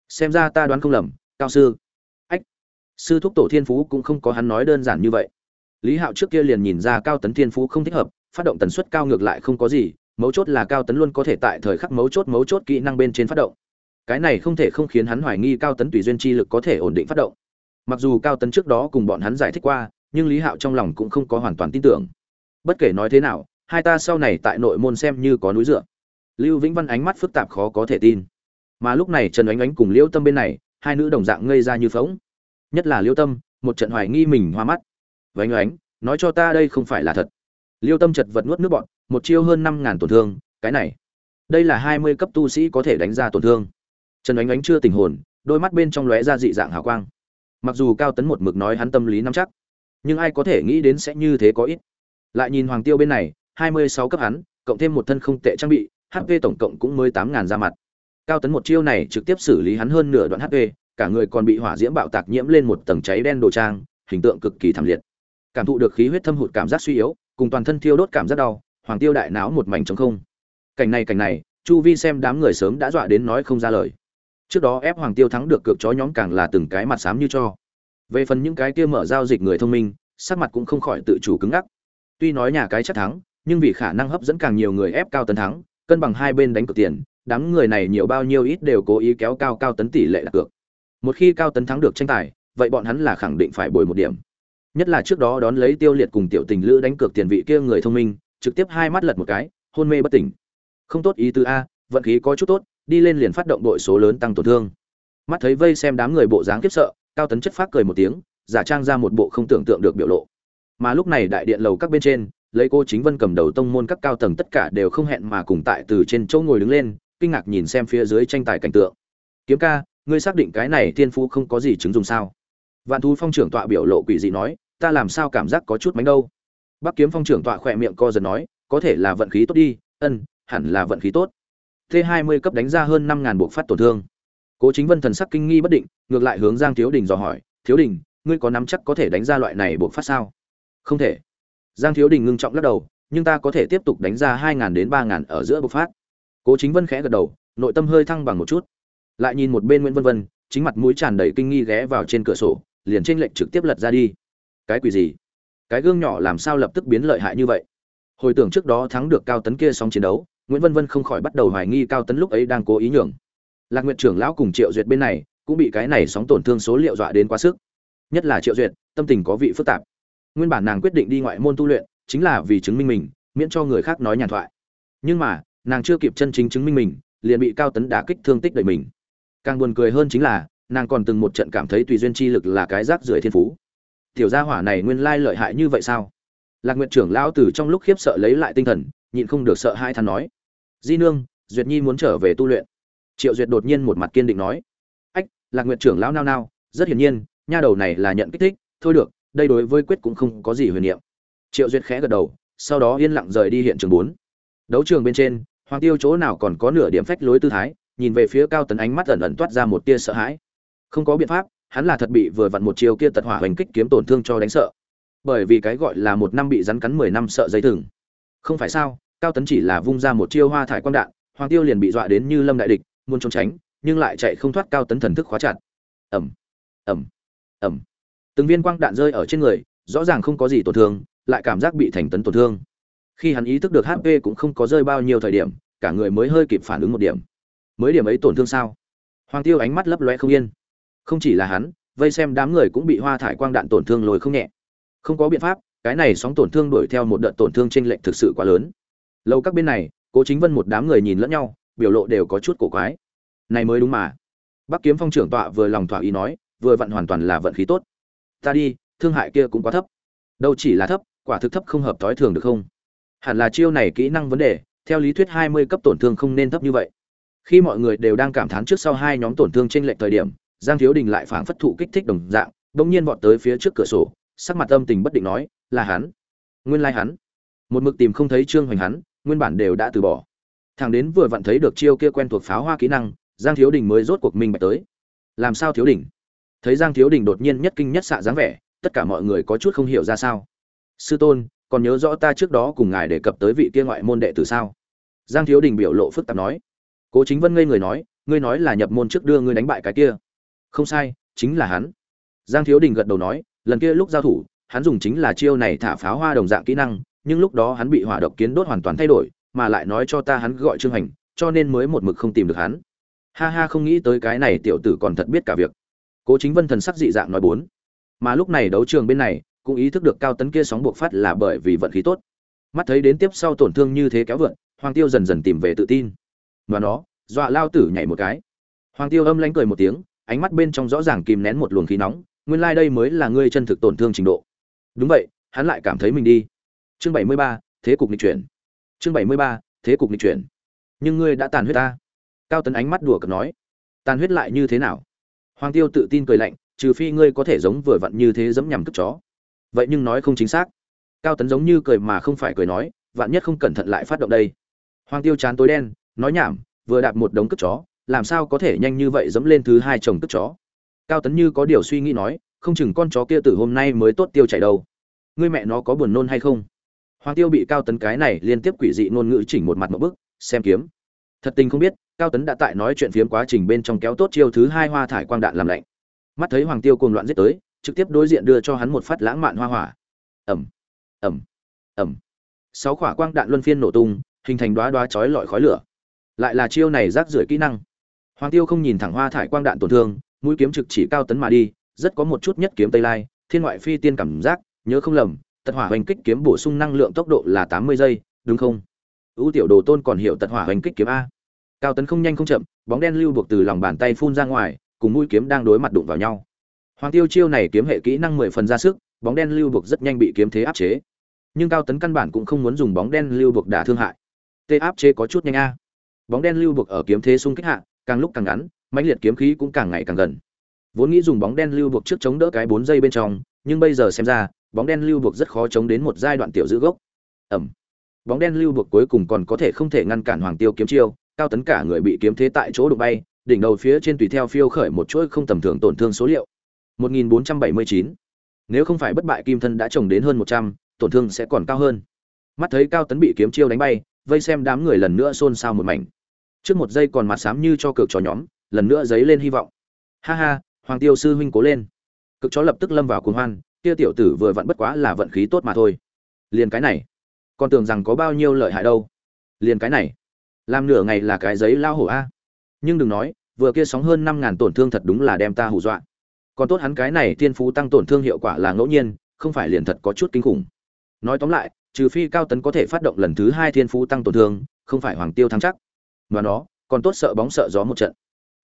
Speaker 1: Xem ra ta đoán không lầm, cao sư. Ách, sư thúc tổ thiên phú cũng không có hắn nói đơn giản như vậy. Lý hạo trước kia liền nhìn ra cao tấn thiên phú không thích hợp, phát động tần suất cao ngược lại không có gì, mấu chốt là cao tấn luôn có thể tại thời khắc mấu chốt mấu chốt kỹ năng bên trên phát động. Cái này không thể không khiến hắn hoài nghi cao tấn tùy duyên chi lực có thể ổn định phát động. Mặc dù cao tấn trước đó cùng bọn hắn giải thích qua, nhưng lý hạo trong lòng cũng không có hoàn toàn tin tưởng. Bất kể nói thế nào, hai ta sau này tại nội môn xem như có núi dựa lưu vĩnh văn ánh mắt phức tạp khó có thể tin. Mà lúc này trần Ánh Ánh cùng liễu tâm bên này, hai nữ đồng dạng ngây ra như phóng nhất là liễu tâm, một trận hoài nghi mình hoa mắt. Vánh Ánh nói cho ta đây không phải là thật. Liêu tâm chật vật nuốt nước bọn một chiêu hơn năm ngàn tổn thương, cái này. Đây là hai mươi cấp tu sĩ có thể đánh ra tổn thương. Trần Ánh Ánh chưa tình hồn, đôi mắt bên trong lóe ra dị dạng hào quang. Mặc dù cao tấn một mực nói hắn tâm lý nắm chắc, nhưng ai có thể nghĩ đến sẽ như thế có ít. Lại nhìn hoàng tiêu bên này, hai mươi sáu cấp hắn, cộng thêm một thân không tệ trang bị hp tổng cộng cũng mới tám ngàn ra mặt. Cao tấn một chiêu này trực tiếp xử lý hắn hơn nửa đoạn hp cả người còn bị hỏa diễm bạo tạc nhiễm lên một tầng cháy đen đồ trang, hình tượng cực kỳ thảm liệt. Cảm thụ được khí huyết thâm hụt cảm giác suy yếu, cùng toàn thân thiêu đốt cảm giác đau, hoàng tiêu đại náo một mảnh trống không. Cảnh này cảnh này, chu vi xem đám người sớm đã dọa đến nói không ra lời. Trước đó ép hoàng tiêu thắng được cược chó nhóm càng là từng cái mặt xám như cho. Về phần những cái kia mở giao dịch người thông minh, sắc mặt cũng không khỏi tự chủ cứng ngắc. Tuy nói nhà cái chắc thắng, nhưng vì khả năng hấp dẫn càng nhiều người ép cao tấn thắng cân bằng hai bên đánh cược tiền, đám người này nhiều bao nhiêu ít đều cố ý kéo cao cao tấn tỷ lệ đặt cược. Một khi cao tấn thắng được tranh tài, vậy bọn hắn là khẳng định phải bồi một điểm. Nhất là trước đó đón lấy tiêu liệt cùng tiểu tình lữ đánh cược tiền vị kia người thông minh, trực tiếp hai mắt lật một cái, hôn mê bất tỉnh. Không tốt ý tứ a, vận khí có chút tốt, đi lên liền phát động đội số lớn tăng tổn thương. Mắt thấy vây xem đám người bộ dáng kiếp sợ, cao tấn chất phát cười một tiếng, giả trang ra một bộ không tưởng tượng được biểu lộ. Mà lúc này đại điện lầu các bên trên lấy cô chính vân cầm đầu tông môn các cao tầng tất cả đều không hẹn mà cùng tại từ trên chỗ ngồi đứng lên, kinh ngạc nhìn xem phía dưới tranh tài cảnh tượng. Kiếm ca, ngươi xác định cái này thiên phú không có gì chứng dùng sao? Vạn thú phong trưởng tọa biểu lộ quỷ dị nói, ta làm sao cảm giác có chút mánh đâu? Bắc kiếm phong trưởng tọa khỏe miệng co giật nói, có thể là vận khí tốt đi, ân, hẳn là vận khí tốt. T 20 cấp đánh ra hơn năm ngàn buộc phát tổn thương. Cố chính vân thần sắc kinh nghi bất định, ngược lại hướng giang thiếu đình dò hỏi, thiếu đình, ngươi có nắm chắc có thể đánh ra loại này buộc phát sao? Không thể giang thiếu đình ngưng trọng lắc đầu, nhưng ta có thể tiếp tục đánh ra hai ngàn đến ba ngàn ở giữa bộc phát. Cố chính vân khẽ gật đầu, nội tâm hơi thăng bằng một chút. Lại nhìn một bên nguyễn vân vân, chính mặt mũi tràn đầy kinh nghi ghé vào trên cửa sổ, liền trên lệnh trực tiếp lật ra đi. Cái quỷ gì? Cái gương nhỏ làm sao lập tức biến lợi hại như vậy? Hồi tưởng trước đó thắng được cao tấn kia xong chiến đấu, nguyễn vân vân không khỏi bắt đầu hoài nghi cao tấn lúc ấy đang cố ý nhường. Lạc nguyện trưởng lão cùng triệu duyệt bên này cũng bị cái này sóng tổn thương số liệu dọa đến quá sức. Nhất là triệu duyệt, tâm tình có vị phức tạp nguyên bản nàng quyết định đi ngoại môn tu luyện, chính là vì chứng minh mình, miễn cho người khác nói nhàn thoại. Nhưng mà, nàng chưa kịp chân chính chứng minh mình, liền bị cao tấn đả kích thương tích đầy mình. Càng buồn cười hơn chính là, nàng còn từng một trận cảm thấy tùy duyên chi lực là cái rác rưởi thiên phú. Tiểu gia hỏa này nguyên lai lợi hại như vậy sao? Lạc nguyện trưởng lão từ trong lúc khiếp sợ lấy lại tinh thần, nhịn không được sợ hai thằng nói. Di nương, duyệt nhi muốn trở về tu luyện. Triệu duyệt đột nhiên một mặt kiên định nói. Ách, lạc nguyện trưởng lão nao nao, rất hiển nhiên, nha đầu này là nhận kích thích, thôi được đây đối với quyết cũng không có gì huyền niệm. Triệu duyệt khẽ gật đầu, sau đó yên lặng rời đi hiện trường bốn. Đấu trường bên trên, hoàng tiêu chỗ nào còn có nửa điểm phách lối tư thái, nhìn về phía cao tấn ánh mắt ẩn ẩn toát ra một tia sợ hãi. Không có biện pháp, hắn là thật bị vừa vặn một chiều kia tật hỏa hoành kích kiếm tổn thương cho đánh sợ. Bởi vì cái gọi là một năm bị rắn cắn mười năm sợ dây thừng. Không phải sao, cao tấn chỉ là vung ra một chiêu hoa thải quang đạn, hoàng tiêu liền bị dọa đến như lâm đại địch, muốn trốn tránh, nhưng lại chạy không thoát cao tấn thần thức khóa chặt. Ẩm ẩm ẩm từng viên quang đạn rơi ở trên người, rõ ràng không có gì tổn thương, lại cảm giác bị thành tấn tổn thương. Khi hắn ý thức được hp cũng không có rơi bao nhiêu thời điểm, cả người mới hơi kịp phản ứng một điểm. Mới điểm ấy tổn thương sao? Hoàng tiêu ánh mắt lấp loe không yên. Không chỉ là hắn, vây xem đám người cũng bị hoa thải quang đạn tổn thương lồi không nhẹ. Không có biện pháp, cái này sóng tổn thương đuổi theo một đợt tổn thương trên lệnh thực sự quá lớn. Lâu các bên này, cố chính vân một đám người nhìn lẫn nhau, biểu lộ đều có chút cổ quái. Này mới đúng mà. Bắc kiếm phong trưởng tọa vừa lòng thỏa ý nói, vừa vặn hoàn toàn là vận khí tốt ta đi, thương hại kia cũng quá thấp. Đâu chỉ là thấp, quả thực thấp không hợp thói thường được không? Hẳn là chiêu này kỹ năng vấn đề, theo lý thuyết hai mươi cấp tổn thương không nên thấp như vậy. Khi mọi người đều đang cảm thán trước sau hai nhóm tổn thương trên lệch thời điểm, giang thiếu đình lại phảng phất thụ kích thích đồng dạng, bỗng nhiên vọt tới phía trước cửa sổ, sắc mặt âm tình bất định nói, là hắn. Nguyên lai hắn. Một mực tìm không thấy trương hoành hắn, nguyên bản đều đã từ bỏ. Thằng đến vừa vặn thấy được chiêu kia quen thuộc pháo hoa kỹ năng, giang thiếu đình mới rốt cuộc minh bạch tới. Làm sao thiếu đình? Thấy giang thiếu đình đột nhiên nhất kinh nhất xạ dáng vẻ, tất cả mọi người có chút không hiểu ra sao. Sư tôn, còn nhớ rõ ta trước đó cùng ngài đề cập tới vị kia ngoại môn đệ tử sao? Giang thiếu đình biểu lộ phức tạp nói. Cố chính vân ngây người nói, ngươi nói là nhập môn trước đưa ngươi đánh bại cái kia. Không sai, chính là hắn. Giang thiếu đình gật đầu nói, lần kia lúc giao thủ, hắn dùng chính là chiêu này thả pháo hoa đồng dạng kỹ năng, nhưng lúc đó hắn bị hỏa độc kiến đốt hoàn toàn thay đổi, mà lại nói cho ta hắn gọi trương hành, cho nên mới một mực không tìm được hắn. Ha ha, không nghĩ tới cái này tiểu tử còn thật biết cả việc cố chính vân thần sắc dị dạng nói bốn. Mà lúc này đấu trường bên này, cũng ý thức được cao tấn kia sóng buộc phát là bởi vì vận khí tốt. Mắt thấy đến tiếp sau tổn thương như thế kéo vượn, hoàng tiêu dần dần tìm về tự tin. Và nó, dọa lao tử nhảy một cái. Hoàng tiêu âm lánh cười một tiếng, ánh mắt bên trong rõ ràng kìm nén một luồng khí nóng, nguyên lai、like、đây mới là ngươi chân thực tổn thương trình độ. Đúng vậy, hắn lại cảm thấy mình đi. Chương bảy mươi ba, thế cục nghịch chuyển. Chương bảy mươi ba, thế cục nghịch chuyển. Nhưng ngươi đã tàn huyết ta. Cao tấn ánh mắt đùa cợt nói. Tàn huyết lại như thế nào? Hoàng tiêu tự tin cười lạnh, trừ phi ngươi có thể giống vừa vặn như thế giẫm nhằm cướp chó. Vậy nhưng nói không chính xác. Cao tấn giống như cười mà không phải cười nói, vạn nhất không cẩn thận lại phát động đây. Hoàng tiêu chán tối đen, nói nhảm, vừa đạp một đống cướp chó, làm sao có thể nhanh như vậy dẫm lên thứ hai chồng cướp chó? Cao tấn như có điều suy nghĩ nói, không chừng con chó kia từ hôm nay mới tốt tiêu chảy đâu. Ngươi mẹ nó có buồn nôn hay không? Hoàng tiêu bị cao tấn cái này liên tiếp quỷ dị ngôn ngữ chỉnh một mặt một bức, xem kiếm. Thật tình không biết cao tấn đã tại nói chuyện phiếm quá trình bên trong kéo tốt chiêu thứ hai hoa thải quang đạn làm lạnh. Mắt thấy hoàng tiêu cuồng loạn giết tới, trực tiếp đối diện đưa cho hắn một phát lãng mạn hoa hỏa. Ẩm ẩm ẩm sáu quả quang đạn luân phiên nổ tung, hình thành đoá đoá chói lọi khói lửa. Lại là chiêu này rác rưởi kỹ năng. Hoàng tiêu không nhìn thẳng hoa thải quang đạn tổn thương, mũi kiếm trực chỉ cao tấn mà đi, rất có một chút nhất kiếm tây lai, thiên ngoại phi tiên cảm giác, nhớ không lầm, tật hỏa hoành kích kiếm bổ sung năng lượng tốc độ là tám mươi giây, đúng không? Ưu tiểu đồ tôn còn hiểu tật hỏa hoành kích kiếm a cao tấn không nhanh không chậm, bóng đen lưu buộc từ lòng bàn tay phun ra ngoài, cùng mũi kiếm đang đối mặt đụng vào nhau. Hoàng tiêu chiêu này kiếm hệ kỹ năng mười phần ra sức, bóng đen lưu buộc rất nhanh bị kiếm thế áp chế. Nhưng cao tấn căn bản cũng không muốn dùng bóng đen lưu buộc đả thương hại. Tê áp chế có chút nhanh a. Bóng đen lưu buộc ở kiếm thế xung kích hạ, càng lúc càng ngắn, mãnh liệt kiếm khí cũng càng ngày càng gần. Vốn nghĩ dùng bóng đen lưu buộc trước chống đỡ cái bốn giây bên trong, nhưng bây giờ xem ra, bóng đen lưu buộc rất khó chống đến một giai đoạn tiểu giữ gốc. Ẩm. Bóng đen lưu buộc cuối cùng còn có thể không thể ngăn cản hoàng tiêu kiếm chiêu cao tấn cả người bị kiếm thế tại chỗ đụng bay đỉnh đầu phía trên tùy theo phiêu khởi một chuỗi không tầm thường tổn thương số liệu. 1479. nếu không phải bất bại kim thân đã trồng đến hơn 100, tổn thương sẽ còn cao hơn. Mắt thấy cao tấn bị kiếm chiêu đánh bay vây xem đám người lần nữa xôn xao một mảnh. Trước một giây còn mặt xám như cho cược chó nhóm lần nữa dấy lên hy vọng. Ha ha hoàng tiêu sư huynh cố lên. Cực chó lập tức lâm vào cuồng hoan kia tiểu tử vừa vặn bất quá là vận khí tốt mà thôi. Liền cái này. Còn tưởng rằng có bao nhiêu lợi hại đâu. Liền cái này làm nửa ngày là cái giấy lao hổ a. Nhưng đừng nói, vừa kia sóng hơn năm ngàn tổn thương thật đúng là đem ta hù dọa. Còn tốt hắn cái này thiên phú tăng tổn thương hiệu quả là ngẫu nhiên, không phải liền thật có chút kinh khủng. Nói tóm lại, trừ phi cao tấn có thể phát động lần thứ hai thiên phú tăng tổn thương, không phải hoàng tiêu thắng chắc. Và nó, còn tốt sợ bóng sợ gió một trận.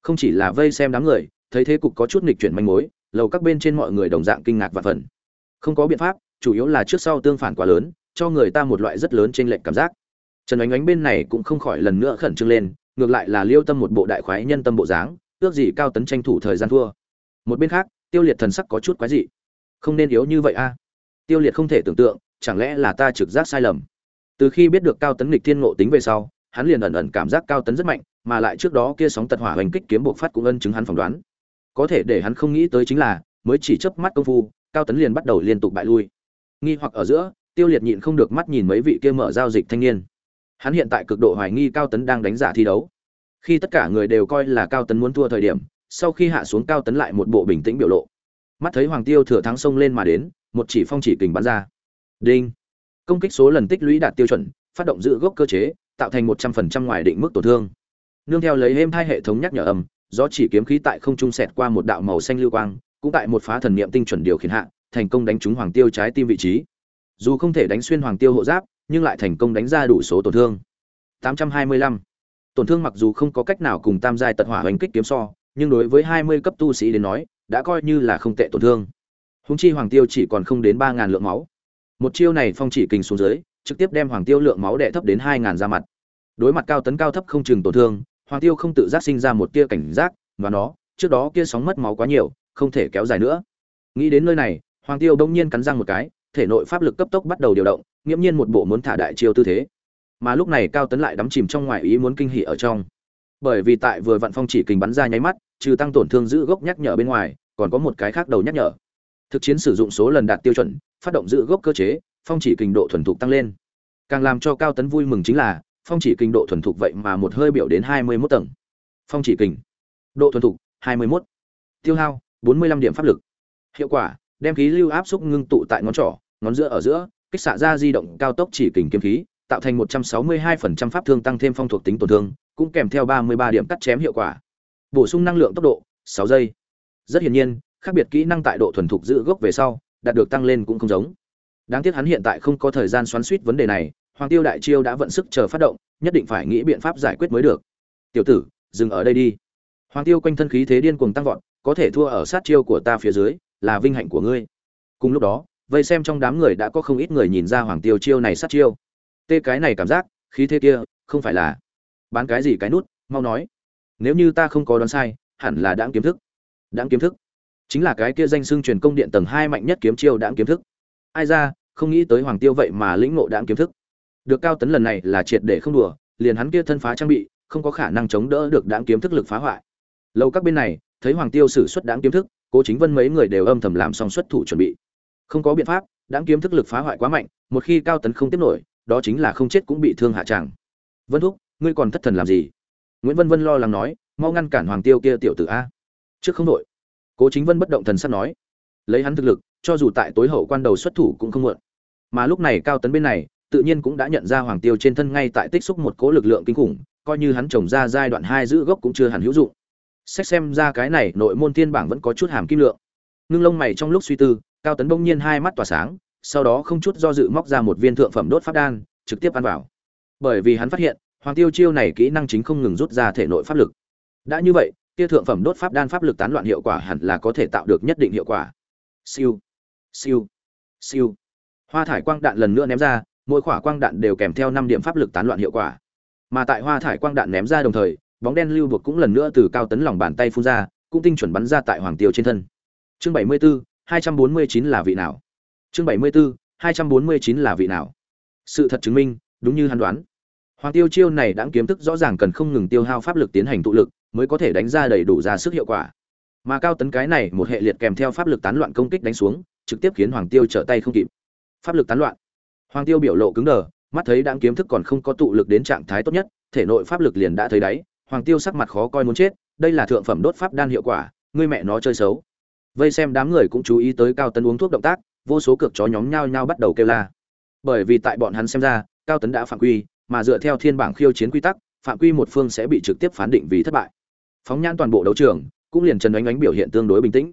Speaker 1: Không chỉ là vây xem đám người, thấy thế cục có chút nghịch chuyển manh mối, lầu các bên trên mọi người đồng dạng kinh ngạc và phần không có biện pháp, chủ yếu là trước sau tương phản quá lớn, cho người ta một loại rất lớn trên lệnh cảm giác trần ánh ánh bên này cũng không khỏi lần nữa khẩn trương lên, ngược lại là liêu tâm một bộ đại khoái nhân tâm bộ dáng, ước gì cao tấn tranh thủ thời gian thua. Một bên khác, tiêu liệt thần sắc có chút quái dị. Không nên yếu như vậy a. Tiêu liệt không thể tưởng tượng, chẳng lẽ là ta trực giác sai lầm? Từ khi biết được cao tấn nghịch thiên ngộ tính về sau, hắn liền ẩn ẩn cảm giác cao tấn rất mạnh, mà lại trước đó kia sóng tật hỏa hoành kích kiếm buộc phát cũng ân chứng hắn phỏng đoán. Có thể để hắn không nghĩ tới chính là, mới chỉ chớp mắt công phu, cao tấn liền bắt đầu liên tục bại lui. Nghi hoặc ở giữa, tiêu liệt nhịn không được mắt nhìn mấy vị kia mở giao dịch thanh niên hắn hiện tại cực độ hoài nghi cao tấn đang đánh giả thi đấu. Khi tất cả người đều coi là cao tấn muốn thua thời điểm, sau khi hạ xuống cao tấn lại một bộ bình tĩnh biểu lộ. Mắt thấy hoàng tiêu thừa thắng sông lên mà đến, một chỉ phong chỉ kình bắn ra. Đinh! Công kích số lần tích lũy đạt tiêu chuẩn, phát động giữ gốc cơ chế, tạo thành một trăm phần trăm ngoài định mức tổn thương. Nương theo lấy êm hai hệ thống nhắc nhở âm do chỉ kiếm khí tại không trung sẹt qua một đạo màu xanh lưu quang, cũng tại một phá thần niệm tinh chuẩn điều khiển hạ, thành công đánh trúng hoàng tiêu trái tim vị trí. Dù không thể đánh xuyên hoàng tiêu hộ giáp nhưng lại thành công đánh ra đủ số tổn thương. 825. tổn thương mặc dù không có cách nào cùng tam giai tật hỏa hoành kích kiếm so, nhưng đối với 20 cấp tu sĩ đến nói, đã coi như là không tệ tổn thương. Húng chi hoàng tiêu chỉ còn không đến 3.000 lượng máu. Một chiêu này phong chỉ kình xuống dưới, trực tiếp đem hoàng tiêu lượng máu đệ thấp đến 2.000 ra mặt. Đối mặt cao tấn cao thấp không chừng tổn thương, hoàng tiêu không tự giác sinh ra một tia cảnh giác và nó, trước đó kia sóng mất máu quá nhiều, không thể kéo dài nữa. Nghĩ đến nơi này, hoàng tiêu đông nhiên cắn răng một cái thể nội pháp lực cấp tốc bắt đầu điều động, nghiễm nhiên một bộ muốn thả đại chiêu tư thế. Mà lúc này cao tấn lại đắm chìm trong ngoài ý muốn kinh hỉ ở trong. Bởi vì tại vừa vạn phong chỉ kình bắn ra nháy mắt, trừ tăng tổn thương giữ gốc nhắc nhở bên ngoài, còn có một cái khác đầu nhắc nhở. Thực chiến sử dụng số lần đạt tiêu chuẩn, phát động giữ gốc cơ chế, phong chỉ kình độ thuần thục tăng lên. Càng làm cho cao tấn vui mừng chính là, phong chỉ kình độ thuần thục vậy mà một hơi biểu đến hai mươi mốt tầng. Phong chỉ kình, độ thuần thục, hai mươi mốt. Tiêu hao, bốn mươi lăm điểm pháp lực. Hiệu quả, đem khí lưu áp xúc ngưng tụ tại ngón trỏ ngón giữa ở giữa, kích xạ ra di động cao tốc chỉ kình kiếm khí, tạo thành một trăm sáu mươi hai phần trăm pháp thương tăng thêm phong thuộc tính tổn thương, cũng kèm theo ba mươi ba điểm cắt chém hiệu quả. Bổ sung năng lượng tốc độ, sáu giây. Rất hiển nhiên, khác biệt kỹ năng tại độ thuần thục giữ gốc về sau, đạt được tăng lên cũng không giống. Đáng tiếc hắn hiện tại không có thời gian xoắn suýt vấn đề này, hoàng tiêu đại chiêu đã vận sức chờ phát động, nhất định phải nghĩ biện pháp giải quyết mới được. Tiểu tử, dừng ở đây đi. Hoàng tiêu quanh thân khí thế điên cuồng tăng vọt, có thể thua ở sát chiêu của ta phía dưới, là vinh hạnh của ngươi. Cùng lúc đó vây xem trong đám người đã có không ít người nhìn ra hoàng tiêu chiêu này sát chiêu. Tê cái này cảm giác, khí thế kia, không phải là bán cái gì cái nút, mau nói. Nếu như ta không có đoán sai, hẳn là đãng kiếm thức. Đãng kiếm thức. Chính là cái kia danh xưng truyền công điện tầng hai mạnh nhất kiếm chiêu đãng kiếm thức. Ai ra, không nghĩ tới hoàng tiêu vậy mà lĩnh ngộ đãng kiếm thức. Được cao tấn lần này là triệt để không đùa, liền hắn kia thân phá trang bị, không có khả năng chống đỡ được đãng kiếm thức lực phá hoại. Lâu các bên này, thấy hoàng tiêu sử xuất đãng kiếm thức, cố chính vân mấy người đều âm thầm làm xong xuất thủ chuẩn bị không có biện pháp, đãng kiếm thức lực phá hoại quá mạnh, một khi cao tấn không tiếp nổi, đó chính là không chết cũng bị thương hạ tràng vân thúc, ngươi còn thất thần làm gì? Nguyễn vân vân lo lắng nói, mau ngăn cản hoàng tiêu kia tiểu tử a. Trước không đội cố chính vân bất động thần sắt nói, lấy hắn thực lực, cho dù tại tối hậu quan đầu xuất thủ cũng không muộn. Mà lúc này cao tấn bên này, tự nhiên cũng đã nhận ra hoàng tiêu trên thân ngay tại tích xúc một cố lực lượng kinh khủng, coi như hắn trồng ra giai đoạn hai giữ gốc cũng chưa hẳn hữu dụng. Xét xem ra cái này nội môn thiên bảng vẫn có chút hàm kim lượng. Ngưng lông mày trong lúc suy tư cao tấn bỗng nhiên hai mắt tỏa sáng, sau đó không chút do dự móc ra một viên thượng phẩm đốt pháp đan, trực tiếp ăn vào. Bởi vì hắn phát hiện, hoàng tiêu chiêu này kỹ năng chính không ngừng rút ra thể nội pháp lực. Đã như vậy, kia thượng phẩm đốt pháp đan pháp lực tán loạn hiệu quả hẳn là có thể tạo được nhất định hiệu quả. Siêu siêu siêu. Hoa thải quang đạn lần nữa ném ra, mỗi quả quang đạn đều kèm theo năm điểm pháp lực tán loạn hiệu quả. Mà tại hoa thải quang đạn ném ra đồng thời, bóng đen lưu buộc cũng lần nữa từ cao tấn lòng bàn tay phun ra, cũng tinh chuẩn bắn ra tại hoàng tiêu trên thân. Chương bảy mươi bốn hai trăm bốn mươi chín là vị nào? Chương bảy mươi bốn hai trăm bốn mươi chín là vị nào? Sự thật chứng minh, đúng như hắn đoán. Hoàng tiêu chiêu này đã kiếm thức rõ ràng cần không ngừng tiêu hao pháp lực tiến hành tụ lực, mới có thể đánh ra đầy đủ ra sức hiệu quả. Mà cao tấn cái này một hệ liệt kèm theo pháp lực tán loạn công kích đánh xuống, trực tiếp khiến hoàng tiêu trở tay không kịp. Pháp lực tán loạn. Hoàng tiêu biểu lộ cứng đờ, mắt thấy đang kiếm thức còn không có tụ lực đến trạng thái tốt nhất, thể nội pháp lực liền đã thấy đáy, hoàng tiêu sắc mặt khó coi muốn chết, đây là thượng phẩm đốt pháp đan hiệu quả, ngươi mẹ nó chơi xấu vây xem đám người cũng chú ý tới cao tấn uống thuốc động tác, vô số cược chó nhóm nhao nhao bắt đầu kêu la. Bởi vì tại bọn hắn xem ra, cao tấn đã phạm quy, mà dựa theo thiên bảng khiêu chiến quy tắc, phạm quy một phương sẽ bị trực tiếp phán định vì thất bại. Phóng nhãn toàn bộ đấu trường, cũng liền trần ánh ánh biểu hiện tương đối bình tĩnh.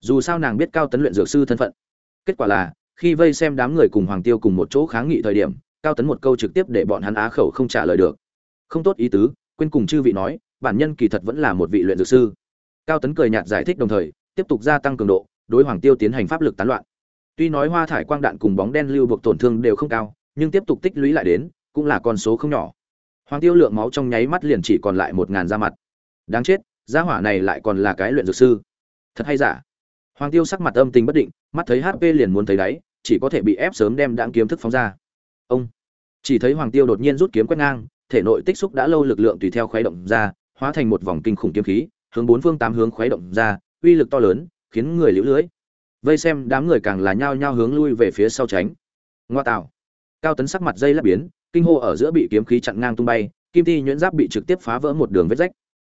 Speaker 1: Dù sao nàng biết cao tấn luyện dược sư thân phận. Kết quả là, khi vây xem đám người cùng hoàng tiêu cùng một chỗ kháng nghị thời điểm, cao tấn một câu trực tiếp để bọn hắn á khẩu không trả lời được. Không tốt ý tứ, quên cùng chư vị nói, bản nhân kỳ thật vẫn là một vị luyện dược sư. Cao tấn cười nhạt giải thích đồng thời tiếp tục gia tăng cường độ, đối hoàng tiêu tiến hành pháp lực tán loạn. Tuy nói hoa thải quang đạn cùng bóng đen lưu buộc tổn thương đều không cao, nhưng tiếp tục tích lũy lại đến, cũng là con số không nhỏ. Hoàng tiêu lượng máu trong nháy mắt liền chỉ còn lại một ngàn da mặt. Đáng chết, gia hỏa này lại còn là cái luyện dược sư. Thật hay giả? Hoàng tiêu sắc mặt âm tình bất định, mắt thấy hp liền muốn thấy đáy, chỉ có thể bị ép sớm đem đạn kiếm thức phóng ra. Ông! Chỉ thấy hoàng tiêu đột nhiên rút kiếm quét ngang, thể nội tích xúc đã lâu lực lượng tùy theo khuấy động ra, hóa thành một vòng kinh khủng kiếm khí, hướng bốn phương tám hướng khuấy động ra uy lực to lớn, khiến người liễu lưới. Vây xem đám người càng là nhao nhao hướng lui về phía sau tránh. Ngoa tạo. Cao tấn sắc mặt dây lắp biến, kinh hô ở giữa bị kiếm khí chặn ngang tung bay, kim ti nhuyễn giáp bị trực tiếp phá vỡ một đường vết rách.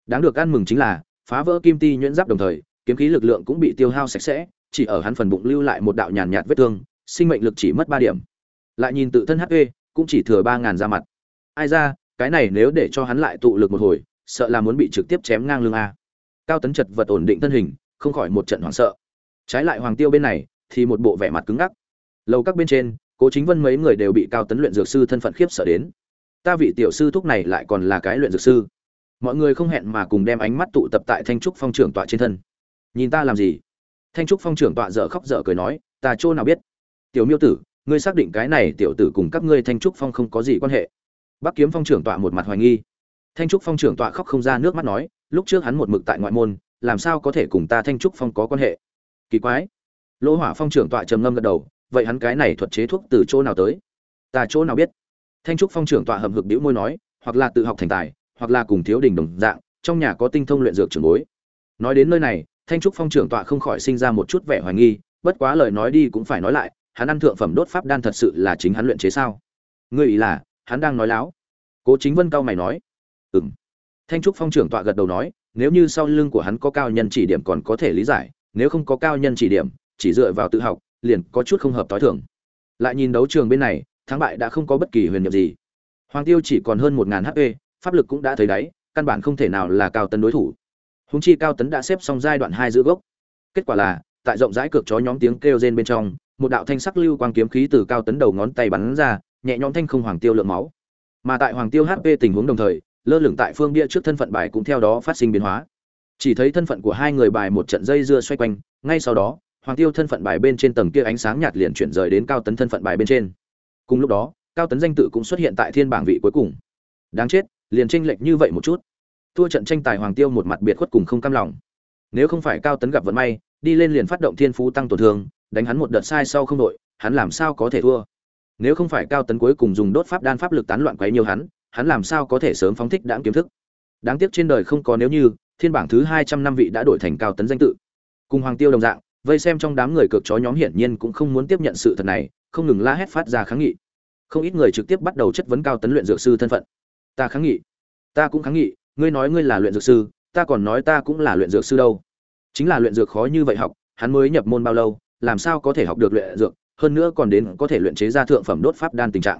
Speaker 1: Đáng được ăn mừng chính là, phá vỡ kim ti nhuyễn giáp đồng thời, kiếm khí lực lượng cũng bị tiêu hao sạch sẽ, chỉ ở hắn phần bụng lưu lại một đạo nhàn nhạt vết thương, sinh mệnh lực chỉ mất ba điểm. Lại nhìn tự thân hp cũng chỉ thừa ba ngàn ra mặt. Ai ra, cái này nếu để cho hắn lại tụ lực một hồi, sợ là muốn bị trực tiếp chém ngang lưng a cao tấn chật vật ổn định thân hình, không khỏi một trận hoảng sợ. Trái lại hoàng tiêu bên này thì một bộ vẻ mặt cứng ngắc. Lầu các bên trên, cố chính vân mấy người đều bị cao tấn luyện dược sư thân phận khiếp sợ đến. Ta vị tiểu sư thúc này lại còn là cái luyện dược sư. Mọi người không hẹn mà cùng đem ánh mắt tụ tập tại thanh trúc phong trưởng tọa trên thân. Nhìn ta làm gì? Thanh trúc phong trưởng tọa dở khóc dở cười nói, ta chỗ nào biết? Tiểu miêu tử, ngươi xác định cái này tiểu tử cùng các ngươi thanh trúc phong không có gì quan hệ. Bắc kiếm phong trưởng tọa một mặt hoài nghi. Thanh trúc phong trưởng tọa khóc không ra nước mắt nói lúc trước hắn một mực tại ngoại môn, làm sao có thể cùng ta thanh trúc phong có quan hệ? Kỳ quái. Lỗ hỏa phong trưởng tọa trầm ngâm gật đầu, vậy hắn cái này thuật chế thuốc từ chỗ nào tới? Ta chỗ nào biết? Thanh trúc phong trưởng tọa hầm hực đĩu môi nói, hoặc là tự học thành tài, hoặc là cùng thiếu đình đồng dạng, trong nhà có tinh thông luyện dược trưởng bối. Nói đến nơi này, thanh trúc phong trưởng tọa không khỏi sinh ra một chút vẻ hoài nghi, bất quá lời nói đi cũng phải nói lại, hắn ăn thượng phẩm đốt pháp đan thật sự là chính hắn luyện chế sao? Ngươi ý là, hắn đang nói láo. Cố chính vân cao mày nói ừng thanh trúc phong trưởng tọa gật đầu nói, nếu như sau lưng của hắn có cao nhân chỉ điểm còn có thể lý giải, nếu không có cao nhân chỉ điểm, chỉ dựa vào tự học, liền có chút không hợp t h i thường. Lại nhìn đấu trường bên này, thắng bại đã không có bất kỳ huyền nhiệm gì. Hoàng tiêu chỉ còn hơn một ngàn hp pháp lực cũng đã thấy đáy, căn bản không thể nào là cao tấn đối thủ. Húng chi cao tấn đã xếp xong giai đoạn hai giữa gốc. Kết quả là, tại rộng rãi cược chó nhóm tiếng kêu rên bên trong, một đạo thanh sắc lưu quang kiếm khí từ cao tấn đầu ngón tay bắn ra, nhẹ nhõm thanh không hoàng tiêu lượng máu. Mà tại hoàng tiêu hp tình huống đồng thời lơ lửng tại phương bia trước thân phận bài cũng theo đó phát sinh biến hóa. Chỉ thấy thân phận của hai người bài một trận dây dưa xoay quanh, ngay sau đó, hoàng tiêu thân phận bài bên trên tầng kia ánh sáng nhạt liền chuyển rời đến cao tấn thân phận bài bên trên. Cùng lúc đó, cao tấn danh tự cũng xuất hiện tại thiên bảng vị cuối cùng. Đáng chết, liền tranh lệch như vậy một chút. Thua trận tranh tài hoàng tiêu một mặt biệt khuất cùng không cam lòng. Nếu không phải cao tấn gặp vận may, đi lên liền phát động thiên phú tăng tổn thương, đánh hắn một đợt sai sau không đội, hắn làm sao có thể thua? Nếu không phải cao tấn cuối cùng dùng đốt pháp đan pháp lực tán loạn quấy nhiều hắn hắn làm sao có thể sớm phóng thích đãng kiếm thức? Đáng tiếc trên đời không có nếu như, thiên bảng thứ hai trăm năm vị đã đổi thành cao tấn danh tự. Cùng hoàng tiêu đồng dạng, vây xem trong đám người cực chó nhóm hiển nhiên cũng không muốn tiếp nhận sự thật này, không ngừng la hét phát ra kháng nghị. Không ít người trực tiếp bắt đầu chất vấn cao tấn luyện dược sư thân phận. Ta kháng nghị. Ta cũng kháng nghị, ngươi nói ngươi là luyện dược sư, ta còn nói ta cũng là luyện dược sư đâu. Chính là luyện dược khó như vậy học, hắn mới nhập môn bao lâu, làm sao có thể học được luyện dược, hơn nữa còn đến có thể luyện chế ra thượng phẩm đốt pháp đan tình trạng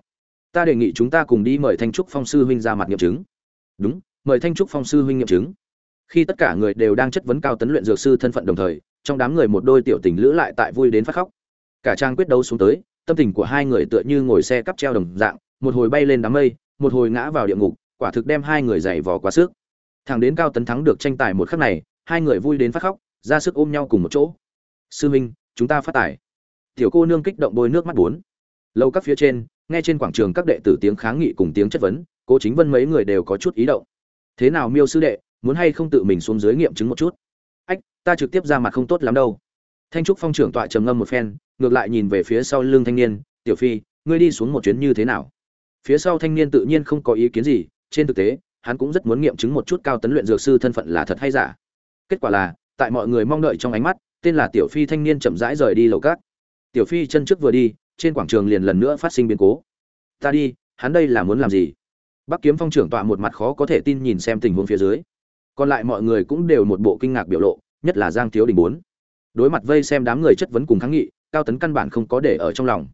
Speaker 1: ta đề nghị chúng ta cùng đi mời thanh trúc phong sư huynh ra mặt nghiệm chứng. Đúng, mời thanh trúc phong sư huynh nghiệm chứng. Khi tất cả người đều đang chất vấn cao tấn luyện dược sư thân phận đồng thời, trong đám người một đôi tiểu tình lữ lại tại vui đến phát khóc. Cả trang quyết đấu xuống tới, tâm tình của hai người tựa như ngồi xe cắp treo đồng dạng, một hồi bay lên đám mây, một hồi ngã vào địa ngục, quả thực đem hai người giày vò quá sức. Thằng đến cao tấn thắng được tranh tài một khắc này, hai người vui đến phát khóc, ra sức ôm nhau cùng một chỗ. Sư huynh, chúng ta phát tài. Tiểu cô nương kích động bôi nước mắt bốn. Lâu các phía trên nghe trên quảng trường các đệ tử tiếng kháng nghị cùng tiếng chất vấn, cố chính vân mấy người đều có chút ý động. Thế nào, miêu sư đệ, muốn hay không tự mình xuống dưới nghiệm chứng một chút? Ách, ta trực tiếp ra mặt không tốt lắm đâu. Thanh trúc phong trưởng tọa trầm ngâm một phen, ngược lại nhìn về phía sau lưng thanh niên, tiểu phi, ngươi đi xuống một chuyến như thế nào? Phía sau thanh niên tự nhiên không có ý kiến gì, trên thực tế, hắn cũng rất muốn nghiệm chứng một chút cao tấn luyện dược sư thân phận là thật hay giả. Kết quả là, tại mọi người mong đợi trong ánh mắt, tên là tiểu phi thanh niên chậm rãi rời đi lầu cát tiểu phi chân trước vừa đi trên quảng trường liền lần nữa phát sinh biến cố. Ta đi, hắn đây là muốn làm gì? Bắc kiếm phong trưởng tọa một mặt khó có thể tin nhìn xem tình huống phía dưới. Còn lại mọi người cũng đều một bộ kinh ngạc biểu lộ, nhất là giang thiếu đình bốn. Đối mặt vây xem đám người chất vấn cùng kháng nghị, cao tấn căn bản không có để ở trong lòng.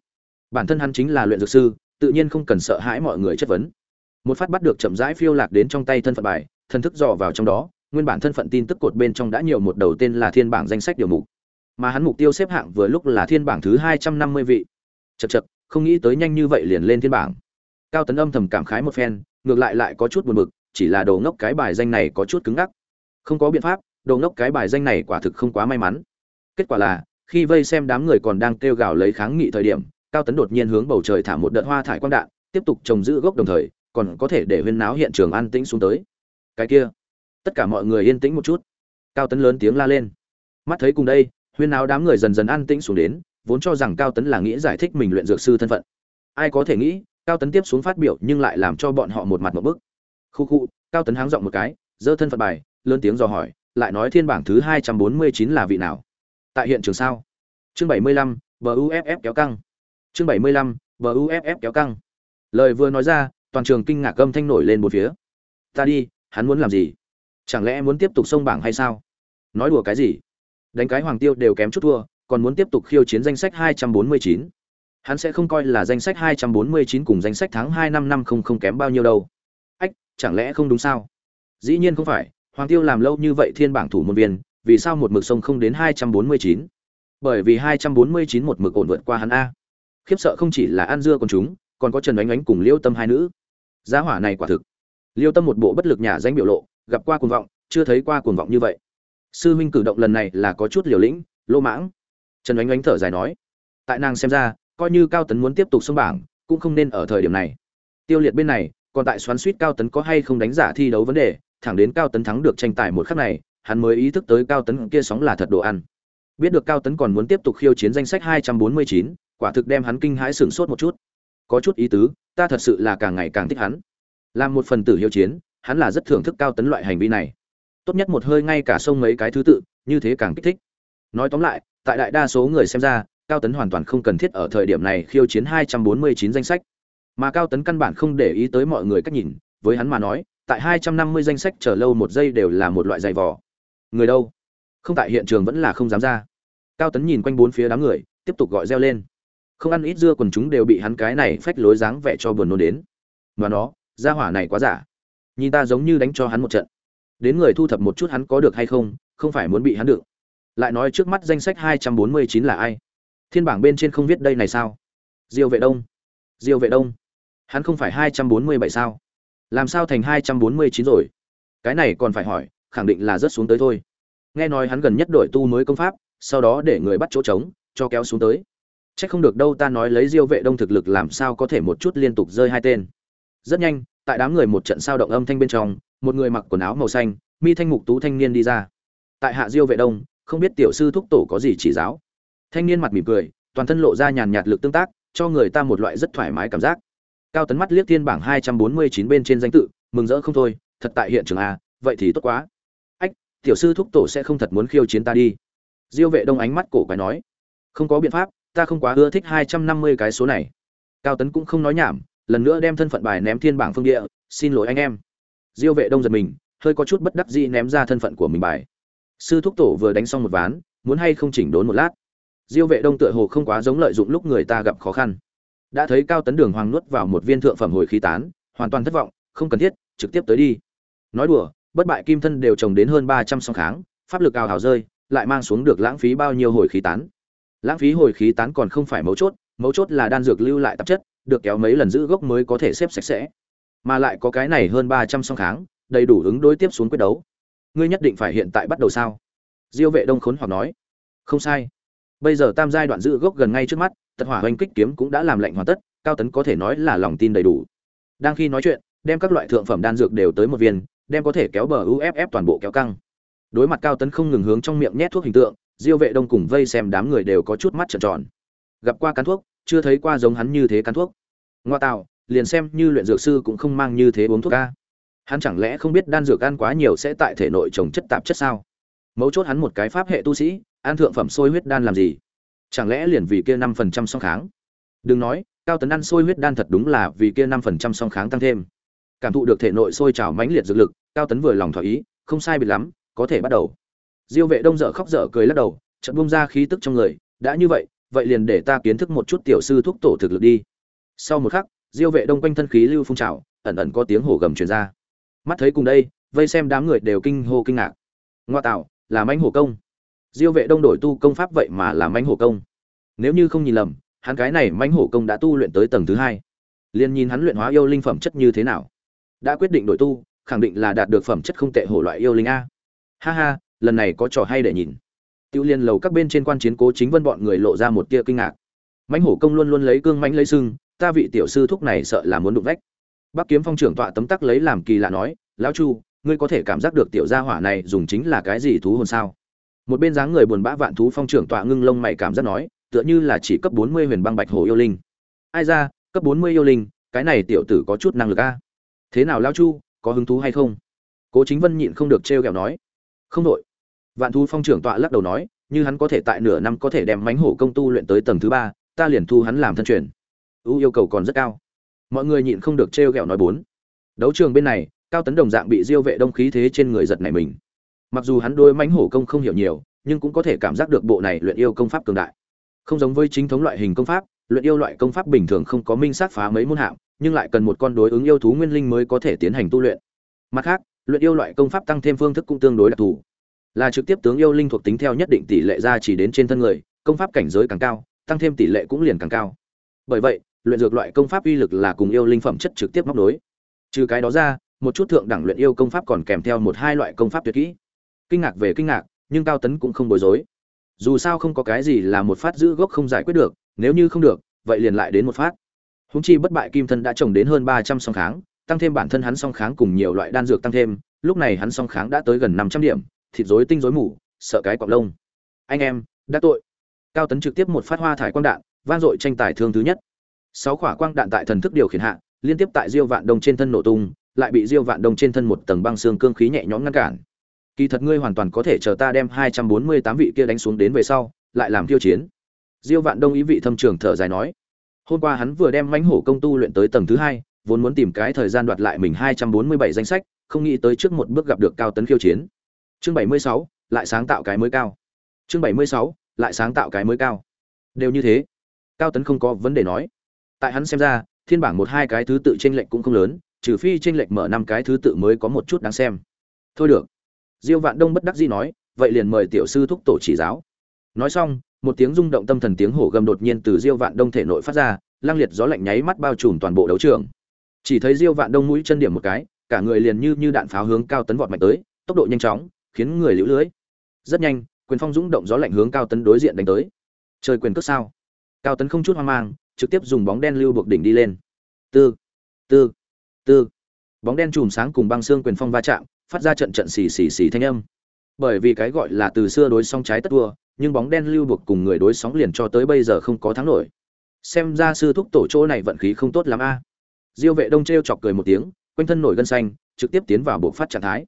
Speaker 1: Bản thân hắn chính là luyện dược sư, tự nhiên không cần sợ hãi mọi người chất vấn. Một phát bắt được chậm rãi phiêu lạc đến trong tay thân phận bài, thân thức dò vào trong đó, nguyên bản thân phận tin tức cột bên trong đã nhiều một đầu tên là thiên bảng danh sách điều mục. Mà hắn mục tiêu xếp hạng vừa lúc là thiên bảng thứ hai trăm năm mươi vị chật chật không nghĩ tới nhanh như vậy liền lên thiên bảng. Cao tấn âm thầm cảm khái một phen, ngược lại lại có chút buồn bực, chỉ là đồ ngốc cái bài danh này có chút cứng ngắc. Không có biện pháp, đồ ngốc cái bài danh này quả thực không quá may mắn. Kết quả là, khi vây xem đám người còn đang kêu gào lấy kháng nghị thời điểm, cao tấn đột nhiên hướng bầu trời thả một đợt hoa thải quang đạn, tiếp tục trồng giữ gốc đồng thời, còn có thể để huyên náo hiện trường an tĩnh xuống tới. Cái kia, tất cả mọi người yên tĩnh một chút. Cao tấn lớn tiếng la lên. Mắt thấy cùng đây, huyên náo đám người dần dần an tĩnh xuống đến vốn cho rằng cao tấn là nghĩ giải thích mình luyện dược sư thân phận. Ai có thể nghĩ, cao tấn tiếp xuống phát biểu nhưng lại làm cho bọn họ một mặt một bức. Khu khu, cao tấn háng giọng một cái, giơ thân phận bài, lớn tiếng dò hỏi, lại nói thiên bảng thứ hai trăm bốn mươi chín là vị nào? Tại hiện trường sao? Chương bảy mươi lăm buff kéo căng. Chương bảy mươi lăm buff kéo căng. Lời vừa nói ra, toàn trường kinh ngạc âm thanh nổi lên một phía. Ta đi, hắn muốn làm gì? Chẳng lẽ muốn tiếp tục xông bảng hay sao? Nói đùa cái gì? Đánh cái hoàng tiêu đều kém chút thua còn muốn tiếp tục khiêu chiến danh sách 249. Hắn sẽ không coi là danh sách 249 cùng danh sách tháng 2 năm năm không không kém bao nhiêu đâu. Ách, chẳng lẽ không đúng sao? Dĩ nhiên không phải, Hoàng Tiêu làm lâu như vậy thiên bảng thủ môn viên, vì sao một mực sông không đến 249? Bởi vì 249 một mực ổn vượt qua hắn a. Khiếp sợ không chỉ là An Dưa con chúng, còn có Trần Ánh Ánh cùng Liêu Tâm hai nữ. Giá hỏa này quả thực. Liêu Tâm một bộ bất lực nhà danh biểu lộ, gặp qua cuồng vọng, chưa thấy qua cuồng vọng như vậy. Sư huynh cử động lần này là có chút liều lĩnh, lô mãng trần oánh oánh thở dài nói tại nàng xem ra coi như cao tấn muốn tiếp tục xông bảng cũng không nên ở thời điểm này. Tiêu liệt bên này còn tại xoắn suýt cao tấn có hay không đánh giả thi đấu vấn đề thẳng đến cao tấn thắng được tranh tài một khắc này hắn mới ý thức tới cao tấn kia sóng là thật đồ ăn. Biết được cao tấn còn muốn tiếp tục khiêu chiến danh sách 249, quả thực đem hắn kinh hãi sửng sốt một chút. Có chút ý tứ ta thật sự là càng ngày càng thích hắn. Làm một phần tử hiếu chiến hắn là rất thưởng thức cao tấn loại hành vi này. Tốt nhất một hơi ngay cả sông mấy cái thứ tự như thế càng kích thích. Nói tóm lại tại đại đa số người xem ra, Cao Tấn hoàn toàn không cần thiết ở thời điểm này khiêu chiến 249 danh sách. Mà Cao Tấn căn bản không để ý tới mọi người cách nhìn, với hắn mà nói, tại 250 danh sách chờ lâu một giây đều là một loại dày vò. Người đâu? Không tại hiện trường vẫn là không dám ra. Cao Tấn nhìn quanh bốn phía đám người, tiếp tục gọi reo lên. Không ăn ít dưa quần chúng đều bị hắn cái này phách lối dáng vẻ cho buồn nôn đến. Mà nó, gia hỏa này quá giả. Nhìn ta giống như đánh cho hắn một trận. Đến người thu thập một chút hắn có được hay không, không phải muốn bị hắn được lại nói trước mắt danh sách hai trăm bốn mươi chín là ai? Thiên bảng bên trên không viết đây này sao? Diêu vệ đông. Diêu vệ đông. Hắn không phải hai trăm bốn mươi bảy sao? Làm sao thành hai trăm bốn mươi chín rồi? Cái này còn phải hỏi, khẳng định là rất xuống tới thôi. Nghe nói hắn gần nhất đổi tu mới công pháp, sau đó để người bắt chỗ trống, cho kéo xuống tới. C h ắ c không được đâu ta nói lấy diêu vệ đông thực lực làm sao có thể một chút liên tục rơi hai tên. Rất nhanh, tại đám người một trận sao động âm thanh bên trong, một người mặc quần áo màu xanh, mi thanh mục tú thanh niên đi ra. Tại hạ diêu vệ đông không biết tiểu sư thúc tổ có gì chỉ giáo. Thanh niên mặt mỉm cười, toàn thân lộ ra nhàn nhạt lực tương tác, cho người ta một loại rất thoải mái cảm giác. Cao tấn mắt liếc thiên bảng hai trăm bốn mươi chín bên trên danh tự, mừng rỡ không thôi, thật tại hiện trường a vậy thì tốt quá. Ách, tiểu sư thúc tổ sẽ không thật muốn khiêu chiến ta đi. Diêu vệ đông ánh mắt cổ quái nói. Không có biện pháp, ta không quá ưa thích hai trăm năm mươi cái số này. Cao tấn cũng không nói nhảm, lần nữa đem thân phận bài ném thiên bảng phương địa, xin lỗi anh em. Diêu vệ đông giật mình, hơi có chút bất đắc dĩ ném ra thân phận của mình bài sư thúc tổ vừa đánh xong một ván, muốn hay không chỉnh đốn một lát. Diêu vệ đông tựa hồ không quá giống lợi dụng lúc người ta gặp khó khăn. Đã thấy cao tấn đường hoàng nuốt vào một viên thượng phẩm hồi khí tán, hoàn toàn thất vọng, không cần thiết, trực tiếp tới đi. Nói đùa, bất bại kim thân đều trồng đến hơn ba trăm song kháng, pháp lực ào hào rơi, lại mang xuống được lãng phí bao nhiêu hồi khí tán. Lãng phí hồi khí tán còn không phải mấu chốt mấu chốt là đan dược lưu lại tạp chất, được kéo mấy lần giữ gốc mới có thể xếp sạch sẽ. Mà lại có cái này hơn ba trăm song kháng, đầy đủ ứng đối tiếp xuống quyết đấu ngươi nhất định phải hiện tại bắt đầu sao? Diêu vệ đông khốn hoặc nói. Không sai. Bây giờ tam giai đoạn giữ gốc gần ngay trước mắt tật hỏa hoành kích kiếm cũng đã làm lệnh hoàn tất, cao tấn có thể nói là lòng tin đầy đủ. Đang khi nói chuyện, đem các loại thượng phẩm đan dược đều tới một viên, đem có thể kéo bờ uff toàn bộ kéo căng. Đối mặt cao tấn không ngừng hướng trong miệng nhét thuốc hình tượng, diêu vệ đông cùng vây xem đám người đều có chút mắt trợn tròn. Gặp qua cán thuốc, chưa thấy qua giống hắn như thế cán thuốc. Ngoa tạo, liền xem như luyện dược sư cũng không mang như thế uống thuốc ca hắn chẳng lẽ không biết đan dược ăn quá nhiều sẽ tại thể nội trồng chất tạp chất sao? Mấu chốt hắn một cái pháp hệ tu sĩ, ăn thượng phẩm sôi huyết đan làm gì? Chẳng lẽ liền vì kia năm phần trăm song kháng? Đừng nói, cao tấn ăn sôi huyết đan thật đúng là vì kia năm phần trăm song kháng tăng thêm. Cảm thụ được thể nội sôi trào mãnh liệt dược lực, cao tấn vừa lòng thỏa ý, không sai biệt lắm, có thể bắt đầu. Diêu vệ đông dở khóc dở cười lắc đầu, chợt bung ra khí tức trong người, đã như vậy vậy liền để ta kiến thức một chút tiểu sư thuốc tổ thực lực đi. Sau một khắc, diêu vệ đông quanh thân khí lưu phun trào, ẩn ẩn có tiếng hổ gầm truyền ra mắt thấy cùng đây, vây xem đám người đều kinh hô kinh ngạc. Ngoa tạo, là mãnh hổ công. Diêu vệ đông đổi tu công pháp vậy mà là mãnh hổ công. Nếu như không nhìn lầm, hắn cái này mãnh hổ công đã tu luyện tới tầng thứ hai. Liền nhìn hắn luyện hóa yêu linh phẩm chất như thế nào. Đã quyết định đổi tu, khẳng định là đạt được phẩm chất không tệ hổ loại yêu linh a. Ha ha, lần này có trò hay để nhìn. Tiêu liên lầu các bên trên quan chiến cố chính vân bọn người lộ ra một tia kinh ngạc. Mãnh hổ công luôn luôn lấy cương mãnh lấy sưng, ta vị tiểu sư thúc này sợ là muốn đụng vách bắc kiếm phong trưởng tọa tấm tắc lấy làm kỳ lạ nói, lão chu, ngươi có thể cảm giác được tiểu gia hỏa này dùng chính là cái gì thú hồn sao? Một bên dáng người buồn bã vạn thú phong trưởng tọa ngưng lông mày cảm giác nói, tựa như là chỉ cấp bốn mươi huyền băng bạch hổ yêu linh. Ai ra, cấp bốn mươi yêu linh, cái này tiểu tử có chút năng lực a. Thế nào lão chu, có hứng thú hay không? Cố chính vân nhịn không được trêu ghẹo nói. Không đội. Vạn thú phong trưởng tọa lắc đầu nói, như hắn có thể tại nửa năm có thể đem mãnh hổ công tu luyện tới tầng thứ ba, ta liền thu hắn làm thân truyền. Ưu yêu cầu còn rất cao mọi người nhịn không được trêu ghẹo nói bốn. Đấu trường bên này, cao tấn đồng dạng bị diêu vệ đông khí thế trên người giật này mình. Mặc dù hắn đôi mánh hổ công không hiểu nhiều, nhưng cũng có thể cảm giác được bộ này luyện yêu công pháp cường đại. Không giống với chính thống loại hình công pháp, luyện yêu loại công pháp bình thường không có minh sát phá mấy môn hạng, nhưng lại cần một con đối ứng yêu thú nguyên linh mới có thể tiến hành tu luyện. Mặt khác, luyện yêu loại công pháp tăng thêm phương thức cũng tương đối đặc thù. Là trực tiếp tướng yêu linh thuộc tính theo nhất định tỷ lệ ra chỉ đến trên thân người, công pháp cảnh giới càng cao, tăng thêm tỷ lệ cũng liền càng cao. Bởi vậy luyện dược loại công pháp uy lực là cùng yêu linh phẩm chất trực tiếp móc đối trừ cái đó ra, một chút thượng đẳng luyện yêu công pháp còn kèm theo một hai loại công pháp tuyệt kỹ. Kinh ngạc về kinh ngạc, nhưng cao tấn cũng không bối rối. Dù sao không có cái gì là một phát giữ gốc không giải quyết được, nếu như không được, vậy liền lại đến một phát. Húng chi bất bại kim thân đã trồng đến hơn ba trăm song kháng, tăng thêm bản thân hắn song kháng cùng nhiều loại đan dược tăng thêm, lúc này hắn song kháng đã tới gần năm trăm điểm, thịt rối tinh rối mù, sợ cái cọp lông. Anh em, đã tội. Cao tấn trực tiếp một phát hoa thải quang đạn, vang dội tranh tài thương thứ nhất sáu quả quang đạn tại thần thức điều khiển hạ, liên tiếp tại diêu vạn đông trên thân nổ tung, lại bị diêu vạn đông trên thân một tầng băng xương cương khí nhẹ nhõm ngăn cản. Kỳ thật ngươi hoàn toàn có thể chờ ta đem hai trăm bốn mươi tám vị kia đánh xuống đến về sau, lại làm tiêu chiến. Diêu vạn đông ý vị thâm trường thở dài nói. Hôm qua hắn vừa đem mãnh hổ công tu luyện tới tầng thứ hai, vốn muốn tìm cái thời gian đoạt lại mình hai trăm bốn mươi bảy danh sách, không nghĩ tới trước một bước gặp được cao tấn khiêu chiến. Chương bảy mươi sáu, lại sáng tạo cái mới cao. Chương bảy mươi sáu, lại sáng tạo cái mới cao. Đều như thế. Cao tấn không có vấn đề nói tại hắn xem ra, thiên bảng một hai cái thứ tự tranh lệch cũng không lớn, trừ phi tranh lệch mở năm cái thứ tự mới có một chút đáng xem. Thôi được. Diêu vạn đông bất đắc dĩ nói, vậy liền mời tiểu sư thúc tổ chỉ giáo. Nói xong, một tiếng rung động tâm thần tiếng hổ gầm đột nhiên từ diêu vạn đông thể nội phát ra, lang liệt gió lạnh nháy mắt bao trùm toàn bộ đấu trường. Chỉ thấy diêu vạn đông mũi chân điểm một cái, cả người liền như như đạn pháo hướng cao tấn vọt mạnh tới, tốc độ nhanh chóng, khiến người liễu lưới. Rất nhanh, quyền phong dũng động gió lạnh hướng cao tấn đối diện đánh tới. Chơi quyền cước sao? Cao tấn không chút hoang mang trực tiếp dùng bóng đen lưu buộc đỉnh đi lên. Tư tư tư. Bóng đen chùm sáng cùng băng xương quyền phong va chạm, phát ra trận trận xì xì xì thanh âm. Bởi vì cái gọi là từ xưa đối song trái tất thua, nhưng bóng đen lưu buộc cùng người đối sóng liền cho tới bây giờ không có thắng nổi. Xem ra sư thúc tổ chỗ này vận khí không tốt lắm a. Diêu vệ đông t chọc cười một tiếng, quanh thân nổi gân xanh, trực tiếp tiến vào bộ phát trạng thái.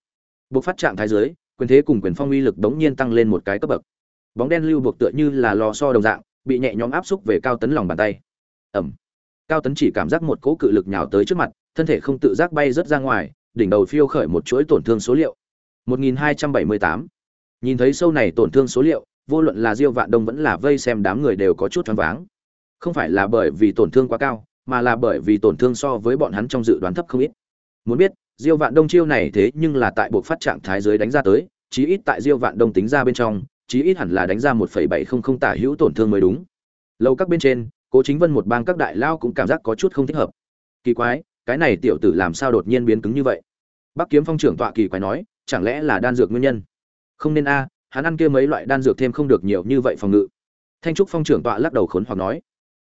Speaker 1: Bộ phát trạng thái dưới, quyền thế cùng quyền phong uy lực đống nhiên tăng lên một cái cấp bậc. Bóng đen lưu buộc tựa như là lò so đồng dạng, bị nhẹ nhõm áp xúc về cao tấn lòng bàn tay ẩm. Cao tấn chỉ cảm giác một cỗ cự lực nhào tới trước mặt, thân thể không tự giác bay rớt ra ngoài, đỉnh đầu phiêu khởi một chuỗi tổn thương số liệu. 1278. nhìn thấy sâu này tổn thương số liệu, vô luận là diêu vạn đông vẫn là vây xem đám người đều có chút choáng váng. Không phải là bởi vì tổn thương quá cao, mà là bởi vì tổn thương so với bọn hắn trong dự đoán thấp không ít. Muốn biết, diêu vạn đông chiêu này thế nhưng là tại buộc phát trạng thái dưới đánh ra tới, chí ít tại diêu vạn đông tính ra bên trong, chí ít hẳn là đánh ra một phẩy bảy không không tả hữu tổn thương mới đúng. Lâu các bên trên cố chính vân một bang các đại lao cũng cảm giác có chút không thích hợp. Kỳ quái, cái này tiểu tử làm sao đột nhiên biến cứng như vậy? Bắc kiếm phong trưởng tọa kỳ quái nói, chẳng lẽ là đan dược nguyên nhân? Không nên a, hắn ăn kia mấy loại đan dược thêm không được nhiều như vậy phòng ngự. Thanh trúc phong trưởng tọa lắc đầu khốn hoặc nói,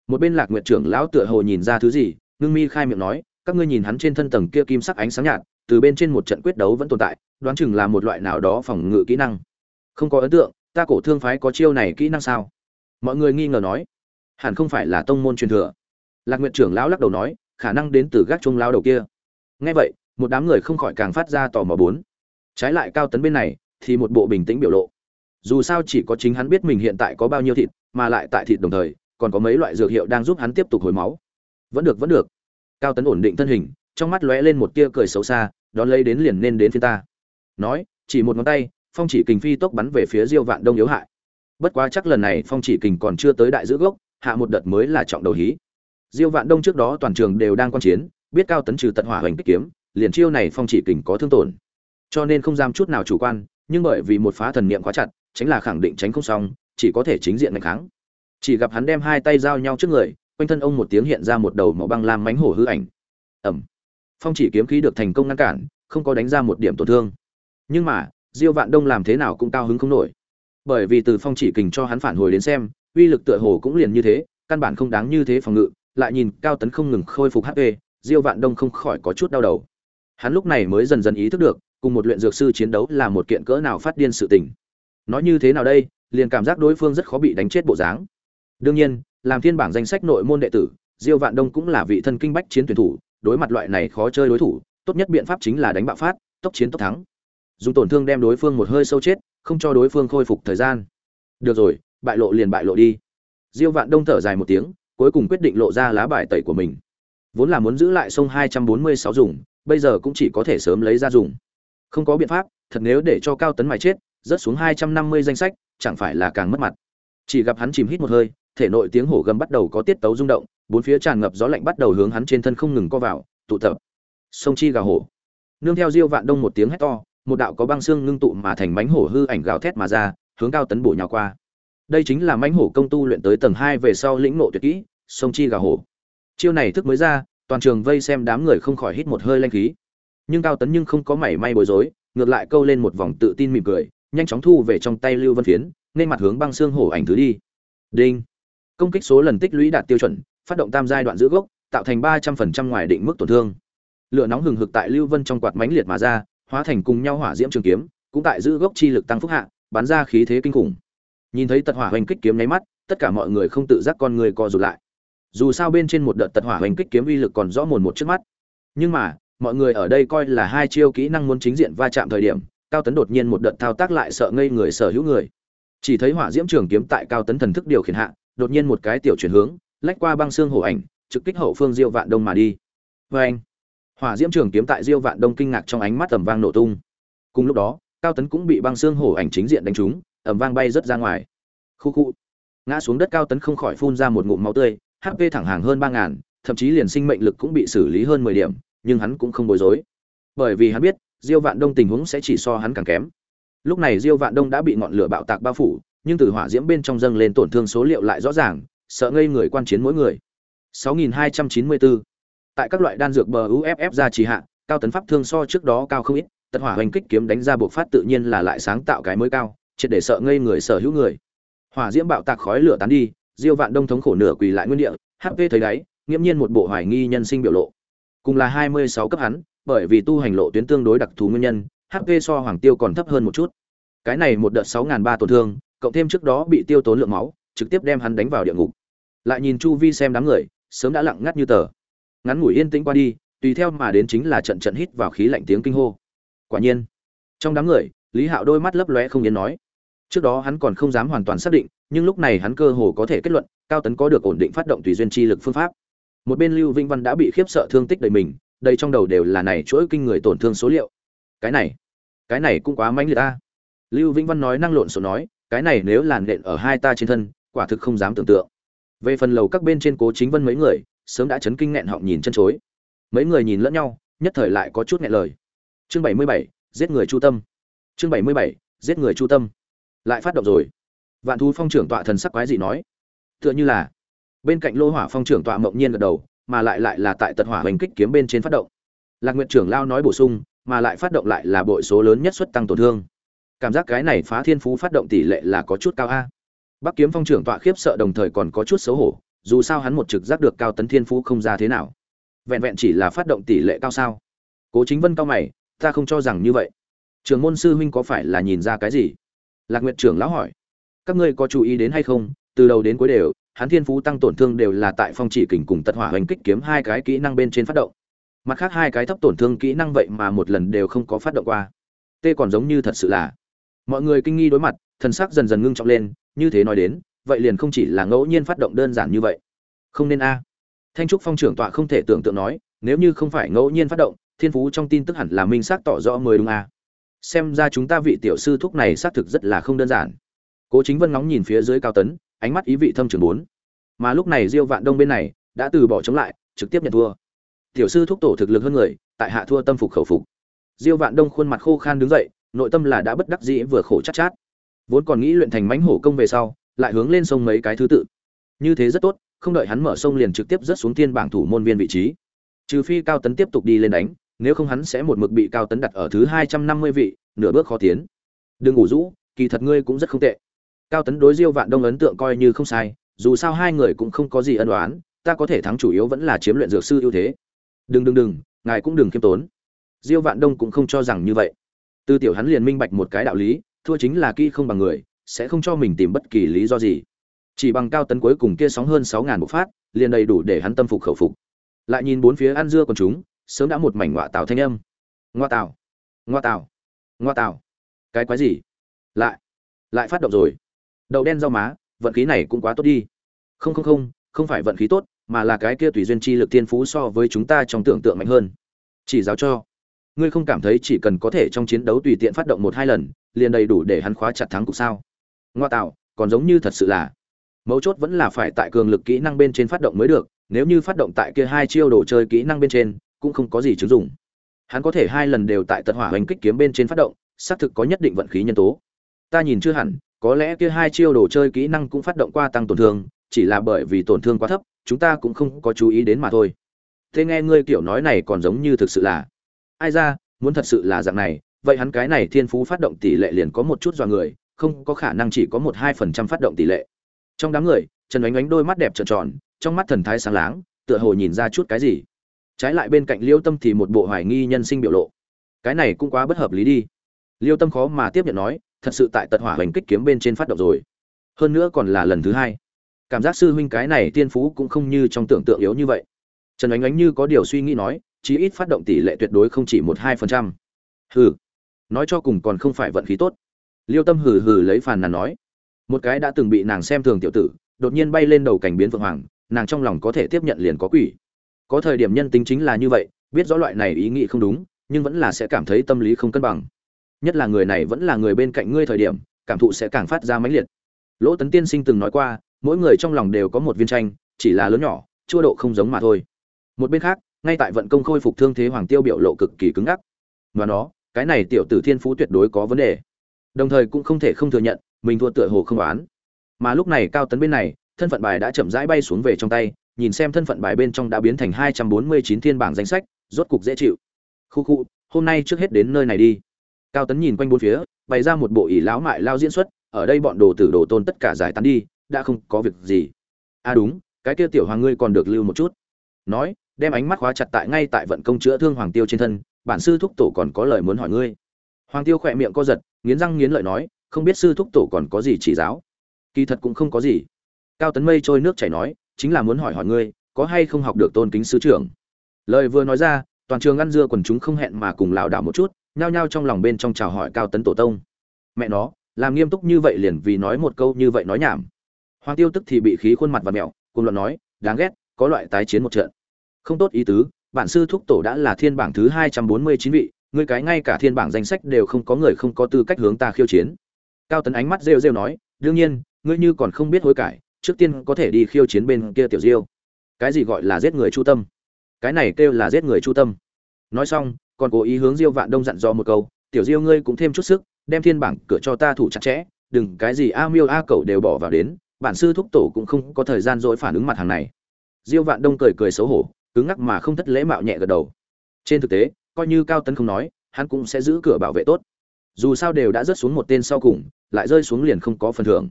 Speaker 1: một bên lạc nguyện trưởng lão tựa hồ nhìn ra thứ gì, ngưng mi khai miệng nói, các ngươi nhìn hắn trên thân tầng kia kim sắc ánh sáng nhạt, từ bên trên một trận quyết đấu vẫn tồn tại, đoán chừng là một loại nào đó phòng ngự kỹ năng. Không có ấn tượng, ta cổ thương phái có chiêu này kỹ năng sao? Mọi người nghi ngờ nói hẳn không phải là tông môn truyền thừa. Lạc nguyện trưởng lão lắc đầu nói, khả năng đến từ gác chuông lao đầu kia. Ngay vậy, một đám người không khỏi càng phát ra tò mò bốn. Trái lại cao tấn bên này, thì một bộ bình tĩnh biểu lộ. Dù sao chỉ có chính hắn biết mình hiện tại có bao nhiêu thịt, mà lại tại thịt đồng thời, còn có mấy loại dược hiệu đang giúp hắn tiếp tục hồi máu. Vẫn được vẫn được. Cao tấn ổn định thân hình, trong mắt lóe lên một tia cười xấu xa, đón lấy đến liền nên đến phía ta. Nói, chỉ một ngón tay, phong chỉ kình phi tốc bắn về phía diêu vạn đông yếu hại. Bất quá chắc lần này phong chỉ kình còn chưa tới đại giữ gốc hạ một đợt mới là trọng đầu hí. Diêu vạn đông trước đó toàn trường đều đang quan chiến, biết cao tấn trừ tận hỏa hoành kích kiếm, liền chiêu này phong chỉ kình có thương tổn. Cho nên không dám chút nào chủ quan, nhưng bởi vì một phá thần niệm quá chặt, tránh là khẳng định tránh không xong, chỉ có thể chính diện đánh kháng. Chỉ gặp hắn đem hai tay giao nhau trước người, quanh thân ông một tiếng hiện ra một đầu màu băng lam mánh hổ hư ảnh. Ẩm phong chỉ kiếm khí được thành công ngăn cản, không có đánh ra một điểm tổn thương. Nhưng mà, diêu vạn đông làm thế nào cũng cao hứng không nổi. Bởi vì từ phong chỉ kình cho hắn phản hồi đến xem uy lực tựa hồ cũng liền như thế, căn bản không đáng như thế phòng ngự, lại nhìn cao tấn không ngừng khôi phục hp diêu vạn đông không khỏi có chút đau đầu. Hắn lúc này mới dần dần ý thức được, cùng một luyện dược sư chiến đấu là một kiện cỡ nào phát điên sự tình. Nói như thế nào đây, liền cảm giác đối phương rất khó bị đánh chết bộ dáng. Đương nhiên, làm thiên bảng danh sách nội môn đệ tử, diêu vạn đông cũng là vị thân kinh bách chiến tuyển thủ, đối mặt loại này khó chơi đối thủ, tốt nhất biện pháp chính là đánh bạo phát, tốc chiến tốc thắng. Dùng tổn thương đem đối phương một hơi sâu chết, không cho đối phương khôi phục thời gian. Được rồi bại lộ liền bại lộ đi. Diêu vạn đông thở dài một tiếng, cuối cùng quyết định lộ ra lá bài tẩy của mình. Vốn là muốn giữ lại sông hai trăm bốn mươi sáu dùng, bây giờ cũng chỉ có thể sớm lấy ra dùng. Không có biện pháp, thật nếu để cho cao tấn mài chết, rớt xuống hai trăm năm mươi danh sách, chẳng phải là càng mất mặt. Chỉ gặp hắn chìm hít một hơi, thể nội tiếng hổ gầm bắt đầu có tiết tấu rung động, bốn phía tràn ngập gió lạnh bắt đầu hướng hắn trên thân không ngừng co vào, tụ tập. Sông chi gà hổ. Nương theo diêu vạn đông một tiếng hét to, một đạo có băng xương ngưng tụ mà thành bánh hổ hư ảnh gào thét mà ra, hướng cao tấn bổ nhào qua đây chính là mánh hổ công tu luyện tới tầng hai về sau lĩnh ngộ tuyệt kỹ, sông chi gà hổ. Chiêu này thức mới ra, toàn trường vây xem đám người không khỏi hít một hơi lanh khí. Nhưng cao tấn nhưng không có mảy may bối rối, ngược lại câu lên một vòng tự tin mỉm cười, nhanh chóng thu về trong tay lưu vân phiến, nên mặt hướng băng xương hổ ảnh thứ đi. Đinh. Công kích số lần tích lũy đạt tiêu chuẩn, phát động tam giai đoạn giữ gốc, tạo thành ba trăm phần trăm ngoài định mức tổn thương. Lửa nóng hừng hực tại lưu vân trong quạt mánh liệt mà ra, hóa thành cùng nhau hỏa diễm trường kiếm, cũng tại giữ gốc chi lực tăng phúc hạ, bắn ra khí thế kinh khủng nhìn thấy tật hỏa hoành kích kiếm nháy mắt, tất cả mọi người không tự giác con người co rụt lại. Dù sao bên trên một đợt tật hỏa hoành kích kiếm uy lực còn rõ mồn một trước mắt. Nhưng mà, mọi người ở đây coi là hai chiêu kỹ năng muốn chính diện va chạm thời điểm, cao tấn đột nhiên một đợt thao tác lại sợ ngây người sở hữu người. Chỉ thấy hỏa diễm trường kiếm tại cao tấn thần thức điều khiển hạ, đột nhiên một cái tiểu chuyển hướng, lách qua băng xương hổ ảnh, trực kích hậu phương diêu vạn đông mà đi. Vê anh hỏa diễm trường kiếm tại diêu vạn đông kinh ngạc trong ánh mắt tầm vang nổ tung. Cùng lúc đó, cao tấn cũng bị băng xương hổ ảnh chính diện đánh trúng ẩm vang bay rất ra ngoài. Khu khu. Ngã xuống đất cao tấn không khỏi phun ra một ngụm máu tươi hp thẳng hàng hơn ba ngàn, thậm chí liền sinh mệnh lực cũng bị xử lý hơn mười điểm, nhưng hắn cũng không bối rối. Bởi vì hắn biết, diêu vạn đông tình huống sẽ chỉ so hắn càng kém. Lúc này diêu vạn đông đã bị ngọn lửa bạo tạc bao phủ, nhưng từ hỏa diễm bên trong dâng lên tổn thương số liệu lại rõ ràng, sợ ngây người quan chiến mỗi người. 6294. tại các loại đan dược bờ uff ra trì hạ, cao tấn pháp thương so trước đó cao không ít tật hỏa hoành kích kiếm đánh ra buộc phát tự nhiên là lại sáng tạo cái mới cao triệt để sợ ngây người sở hữu người. Hỏa diễm bạo tạc khói lửa tán đi, diêu vạn đông thống khổ nửa quỳ lại nguyên địa hp thấy đáy, nghiễm nhiên một bộ hoài nghi nhân sinh biểu lộ. Cùng là 26 cấp hắn, bởi vì tu hành lộ tuyến tương đối đặc thù nguyên nhân hp so hoàng tiêu còn thấp hơn một chút. Cái này một đợt 6.300 tổn thương, cộng thêm trước đó bị tiêu tốn lượng máu, trực tiếp đem hắn đánh vào địa ngục. Lại nhìn chu vi xem đám người, sớm đã lặng ngắt như tờ. Ngắn ngủi yên tĩnh qua đi, tùy theo mà đến chính là trận trận hít vào khí lạnh tiếng kinh hô. Quả nhiên, trong đám người lý hạo đôi mắt lấp lóe không yên nói. Trước đó hắn còn không dám hoàn toàn xác định, nhưng lúc này hắn cơ hồ có thể kết luận, cao tấn có được ổn định phát động tùy duyên chi lực phương pháp. Một bên lưu vinh văn đã bị khiếp sợ thương tích đầy mình đây trong đầu đều là này chuỗi kinh người tổn thương số liệu. Cái này cái này cũng quá mãnh liệt ta lưu vinh văn nói năng lộn xộn nói, cái này nếu làn nện ở hai ta trên thân, quả thực không dám tưởng tượng. Về phần lầu các bên trên cố chính vân mấy người, sớm đã chấn kinh nghẹn họng nhìn chân chối. Mấy người nhìn lẫn nhau, nhất thời lại có chút nghẹn lời. Chương bảy mươi bảy, giết người chu tâm chương bảy mươi bảy, giết người chu tâm. Lại phát động rồi. Vạn thú phong trưởng tọa thần sắc quái dị nói. Tựa như là, bên cạnh lô hỏa phong trưởng tọa mộng nhiên gật đầu, mà lại lại là tại tật hỏa hành kích kiếm bên trên phát động. Lạc nguyện trưởng lao nói bổ sung, mà lại phát động lại là bội số lớn nhất suất tăng tổn thương. Cảm giác cái này phá thiên phú phát động tỷ lệ là có chút cao a. Bắc kiếm phong trưởng tọa khiếp sợ đồng thời còn có chút xấu hổ, dù sao hắn một trực giác được cao tấn thiên phú không ra thế nào. Vẹn vẹn chỉ là phát động tỷ lệ cao sao? Cố chính vân cao mày, ta không cho rằng như vậy trường môn sư huynh có phải là nhìn ra cái gì? Lạc nguyệt trưởng lão hỏi. Các ngươi có chú ý đến hay không? Từ đầu đến cuối đều, hắn thiên phú tăng tổn thương đều là tại phong chỉ kình cùng tật hỏa hoành kích kiếm hai cái kỹ năng bên trên phát động. Mặt khác hai cái thấp tổn thương kỹ năng vậy mà một lần đều không có phát động qua. Tê còn giống như thật sự là. Mọi người kinh nghi đối mặt, thần sắc dần dần ngưng trọng lên, như thế nói đến, vậy liền không chỉ là ngẫu nhiên phát động đơn giản như vậy. Không nên a. Thanh trúc phong trưởng tọa không thể tưởng tượng nói, nếu như không phải ngẫu nhiên phát động, thiên phú trong tin tức hẳn là minh xác tỏ rõ mới đúng a xem ra chúng ta vị tiểu sư thúc này xác thực rất là không đơn giản. Cố chính vân ngóng nhìn phía dưới cao tấn ánh mắt ý vị thâm trường bốn. Mà lúc này diêu vạn đông bên này đã từ bỏ chống lại trực tiếp nhận thua. Tiểu sư thúc tổ thực lực hơn người tại hạ thua tâm phục khẩu phục. Diêu vạn đông khuôn mặt khô khan đứng dậy nội tâm là đã bất đắc dĩ vừa khổ chắc chát, chát. Vốn còn nghĩ luyện thành mãnh hổ công về sau lại hướng lên sông mấy cái thứ tự. Như thế rất tốt không đợi hắn mở sông liền trực tiếp rớt xuống thiên bảng thủ môn viên vị trí. Trừ phi cao tấn tiếp tục đi lên đánh nếu không hắn sẽ một mực bị cao tấn đặt ở thứ hai trăm năm mươi vị, nửa bước khó tiến. Đừng ngủ rũ, kỳ thật ngươi cũng rất không tệ. Cao tấn đối diêu vạn đông ấn tượng coi như không sai, dù sao hai người cũng không có gì ân đoán ta có thể thắng chủ yếu vẫn là chiếm luyện dược sư ưu thế. Đừng đừng đừng, ngài cũng đừng khiêm tốn. Diêu vạn đông cũng không cho rằng như vậy. Tư tiểu hắn liền minh bạch một cái đạo lý, thua chính là kỹ không bằng người, sẽ không cho mình tìm bất kỳ lý do gì. Chỉ bằng cao tấn cuối cùng kia sóng hơn sáu ngàn bộ phát, liền đầy đủ để hắn tâm phục khẩu phục. Lại nhìn bốn phía ăn dưa còn chúng sớm đã một mảnh ngọa tào thanh âm. Ngoa tào ngoa tào ngoa tào. Cái quái gì? Lại lại phát động rồi. Đậu đen rau má, vận khí này cũng quá tốt đi. Không không không không phải vận khí tốt, mà là cái kia tùy duyên chi lực thiên phú so với chúng ta trong tưởng tượng mạnh hơn. Chỉ giáo cho. Ngươi không cảm thấy chỉ cần có thể trong chiến đấu tùy tiện phát động một hai lần, liền đầy đủ để hắn khóa chặt thắng cục sao? Ngoa tạo còn giống như thật sự là. Mấu chốt vẫn là phải tại cường lực kỹ năng bên trên phát động mới được, nếu như phát động tại kia hai chiêu đồ chơi kỹ năng bên trên cũng không có gì chứng dụng. Hắn có thể hai lần đều tại tật hỏa hoành kích kiếm bên trên phát động, xác thực có nhất định vận khí nhân tố. Ta nhìn chưa hẳn, có lẽ kia hai chiêu đồ chơi kỹ năng cũng phát động qua tăng tổn thương, chỉ là bởi vì tổn thương quá thấp, chúng ta cũng không có chú ý đến mà thôi. Thế nghe ngươi kiểu nói này còn giống như thực sự là. Ai ra, muốn thật sự là dạng này, vậy hắn cái này thiên phú phát động tỷ lệ liền có một chút dọa người, không có khả năng chỉ có một hai phần trăm phát động tỷ lệ. Trong đám người, trần ánh ánh đôi mắt đẹp trợn tròn, trong mắt thần thái sáng láng, tựa hồ nhìn ra chút cái gì trái lại bên cạnh liêu tâm thì một bộ hoài nghi nhân sinh biểu lộ. Cái này cũng quá bất hợp lý đi. Liêu tâm khó mà tiếp nhận nói, thật sự tại tật hỏa hoành kích kiếm bên trên phát động rồi. Hơn nữa còn là lần thứ hai. Cảm giác sư huynh cái này tiên phú cũng không như trong tưởng tượng yếu như vậy. Trần ánh ánh như có điều suy nghĩ nói, chí ít phát động tỷ lệ tuyệt đối không chỉ một hai phần trăm. Hừ. Nói cho cùng còn không phải vận khí tốt. Liêu tâm hừ hừ lấy phàn nàn nói. Một cái đã từng bị nàng xem thường tiểu tử, đột nhiên bay lên đầu cảnh biến phượng hoàng, nàng trong lòng có thể tiếp nhận liền có quỷ có thời điểm nhân tính chính là như vậy, biết rõ loại này ý nghĩ không đúng, nhưng vẫn là sẽ cảm thấy tâm lý không cân bằng. Nhất là người này vẫn là người bên cạnh ngươi thời điểm, cảm thụ sẽ càng phát ra mãnh liệt. Lỗ tấn tiên sinh từng nói qua, mỗi người trong lòng đều có một viên tranh, chỉ là lớn nhỏ, chua độ không giống mà thôi. Một bên khác, ngay tại vận công khôi phục thương thế hoàng tiêu biểu lộ cực kỳ cứng ngắc. Và nó, cái này tiểu tử thiên phú tuyệt đối có vấn đề. Đồng thời cũng không thể không thừa nhận, mình thua tựa hồ không đoán mà lúc này cao tấn bên này, thân phận bài đã chậm rãi bay xuống về trong tay nhìn xem thân phận bài bên trong đã biến thành hai trăm bốn mươi chín thiên bảng danh sách, rốt cục dễ chịu. Khu khu, hôm nay trước hết đến nơi này đi. Cao tấn nhìn quanh bốn phía, bày ra một bộ ỷ lão mại lao diễn xuất, ở đây bọn đồ tử đồ tôn tất cả giải tán đi, đã không có việc gì. À đúng, cái kia tiểu hoàng ngươi còn được lưu một chút. Nói, đem ánh mắt khóa chặt tại ngay tại vận công chữa thương hoàng tiêu trên thân, bản sư thúc tổ còn có lời muốn hỏi ngươi. Hoàng tiêu khỏe miệng co giật, nghiến răng nghiến lợi nói, không biết sư thúc tổ còn có gì chỉ giáo. Kỳ thật cũng không có gì. Cao tấn mây trôi nước chảy nói chính là muốn hỏi hỏi ngươi, có hay không học được tôn kính sứ trưởng? Lời vừa nói ra, toàn trường ăn dưa quần chúng không hẹn mà cùng lảo đảo một chút, nhao nhao trong lòng bên trong chào hỏi cao tấn tổ tông. Mẹ nó, làm nghiêm túc như vậy liền vì nói một câu như vậy nói nhảm. Hoàng tiêu tức thì bị khí khuôn mặt và mẹo, cùng luận nói, đáng ghét, có loại tái chiến một trận. Không tốt ý tứ, bản sư thúc tổ đã là thiên bảng thứ hai trăm bốn mươi chín vị, ngươi cái ngay cả thiên bảng danh sách đều không có người không có tư cách hướng ta khiêu chiến. Cao tấn ánh mắt rêu rêu nói, đương nhiên, ngươi như còn không biết hối cải trước tiên có thể đi khiêu chiến bên kia tiểu diêu. Cái gì gọi là giết người chu tâm? Cái này kêu là giết người chu tâm. Nói xong, còn cố ý hướng diêu vạn đông dặn dò một câu, tiểu diêu ngươi cũng thêm chút sức, đem thiên bảng cửa cho ta thủ chặt chẽ, đừng cái gì a miêu a cẩu đều bỏ vào đến, bản sư thúc tổ cũng không có thời gian dỗi phản ứng mặt hàng này. Diêu vạn đông cười cười xấu hổ, cứng ngắc mà không thất lễ mạo nhẹ gật đầu. Trên thực tế, coi như cao tấn không nói, hắn cũng sẽ giữ cửa bảo vệ tốt. Dù sao đều đã rớt xuống một tên sau cùng, lại rơi xuống liền không có phần thưởng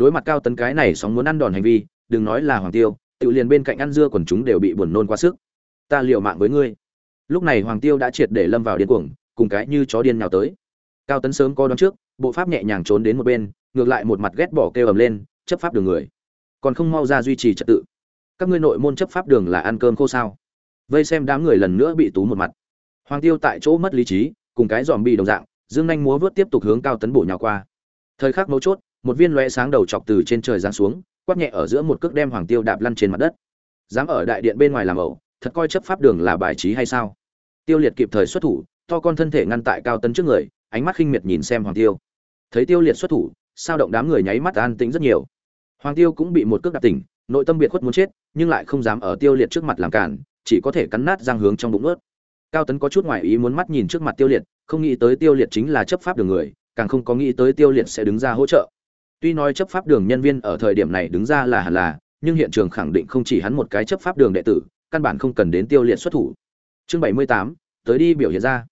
Speaker 1: đối mặt cao tấn cái này sóng muốn ăn đòn hành vi, đừng nói là hoàng tiêu, tự liền bên cạnh ăn dưa quần chúng đều bị buồn nôn quá sức. Ta liều mạng với ngươi. Lúc này hoàng tiêu đã triệt để lâm vào điên cuồng, cùng cái như chó điên nhào tới. Cao tấn sớm có đón trước, bộ pháp nhẹ nhàng trốn đến một bên, ngược lại một mặt ghét bỏ kêu ầm lên, chấp pháp đường người. Còn không mau ra duy trì trật tự. Các ngươi nội môn chấp pháp đường là ăn cơm khô sao? Vây xem đám người lần nữa bị tú một mặt. Hoàng tiêu tại chỗ mất lý trí, cùng cái dòm bị đồng dạng, dương nhanh múa vớt tiếp tục hướng cao tấn bổ nhào qua. Thời khắc mấu chốt một viên lóe sáng đầu chọc từ trên trời giáng xuống quát nhẹ ở giữa một cước đem hoàng tiêu đạp lăn trên mặt đất. Dám ở đại điện bên ngoài làm ẩu, thật coi chấp pháp đường là bài trí hay sao? Tiêu liệt kịp thời xuất thủ, to con thân thể ngăn tại cao tấn trước người, ánh mắt khinh miệt nhìn xem hoàng tiêu. Thấy tiêu liệt xuất thủ, sao động đám người nháy mắt an tĩnh rất nhiều. Hoàng tiêu cũng bị một cước đạp tỉnh, nội tâm biệt khuất muốn chết, nhưng lại không dám ở tiêu liệt trước mặt làm cản, chỉ có thể cắn nát răng hướng trong bụng ướt cao tấn có chút ngoại ý muốn mắt nhìn trước mặt tiêu liệt, không nghĩ tới tiêu liệt chính là chấp pháp đường người, càng không có nghĩ tới tiêu liệt sẽ đứng ra hỗ trợ tuy nói chấp pháp đường nhân viên ở thời điểm này đứng ra là hẳn là, nhưng hiện trường khẳng định không chỉ hắn một cái chấp pháp đường đệ tử, căn bản không cần đến tiêu liệt xuất thủ. Chương bảy mươi tám, tới đi biểu hiện ra.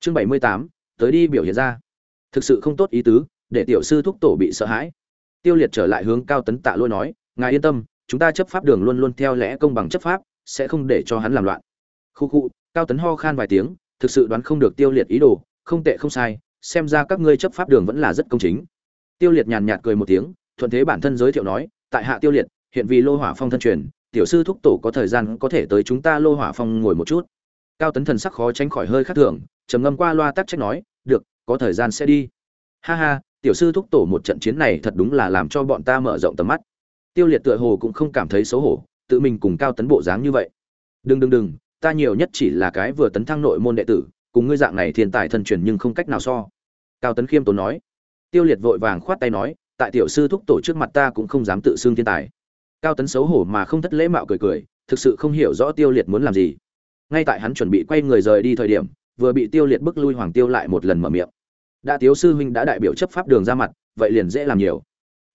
Speaker 1: Chương bảy mươi tám, tới đi biểu hiện ra. Thực sự không tốt ý tứ, để tiểu sư thúc tổ bị sợ hãi. Tiêu liệt trở lại hướng cao tấn tạ lôi nói, ngài yên tâm, chúng ta chấp pháp đường luôn luôn theo lẽ công bằng chấp pháp, sẽ không để cho hắn làm loạn. Khu khu, cao tấn ho khan vài tiếng, thực sự đoán không được tiêu liệt ý đồ, không tệ không sai, xem ra các ngươi chấp pháp đường vẫn là rất công chính tiêu liệt nhàn nhạt cười một tiếng, thuận thế bản thân giới thiệu nói, tại hạ tiêu liệt, hiện vì lô hỏa phong thân truyền, tiểu sư thúc tổ có thời gian có thể tới chúng ta lô hỏa phong ngồi một chút. Cao tấn thần sắc khó tránh khỏi hơi khác thường, trầm ngâm qua loa tắc trách nói, được, có thời gian sẽ đi. Ha ha, tiểu sư thúc tổ một trận chiến này thật đúng là làm cho bọn ta mở rộng tầm mắt. Tiêu liệt tựa hồ cũng không cảm thấy xấu hổ, tự mình cùng cao tấn bộ dáng như vậy. Đừng đừng đừng, ta nhiều nhất chỉ là cái vừa tấn thăng nội môn đệ tử, cùng ngươi dạng này thiên tài thân truyền nhưng không cách nào so. Cao tấn khiêm tốn nói tiêu liệt vội vàng khoát tay nói, tại tiểu sư thúc tổ trước mặt ta cũng không dám tự xưng thiên tài. Cao tấn xấu hổ mà không thất lễ mạo cười cười, thực sự không hiểu rõ tiêu liệt muốn làm gì. Ngay tại hắn chuẩn bị quay người rời đi thời điểm, vừa bị tiêu liệt bức lui hoàng tiêu lại một lần mở miệng. Đã tiếu sư huynh đã đại biểu chấp pháp đường ra mặt, vậy liền dễ làm nhiều.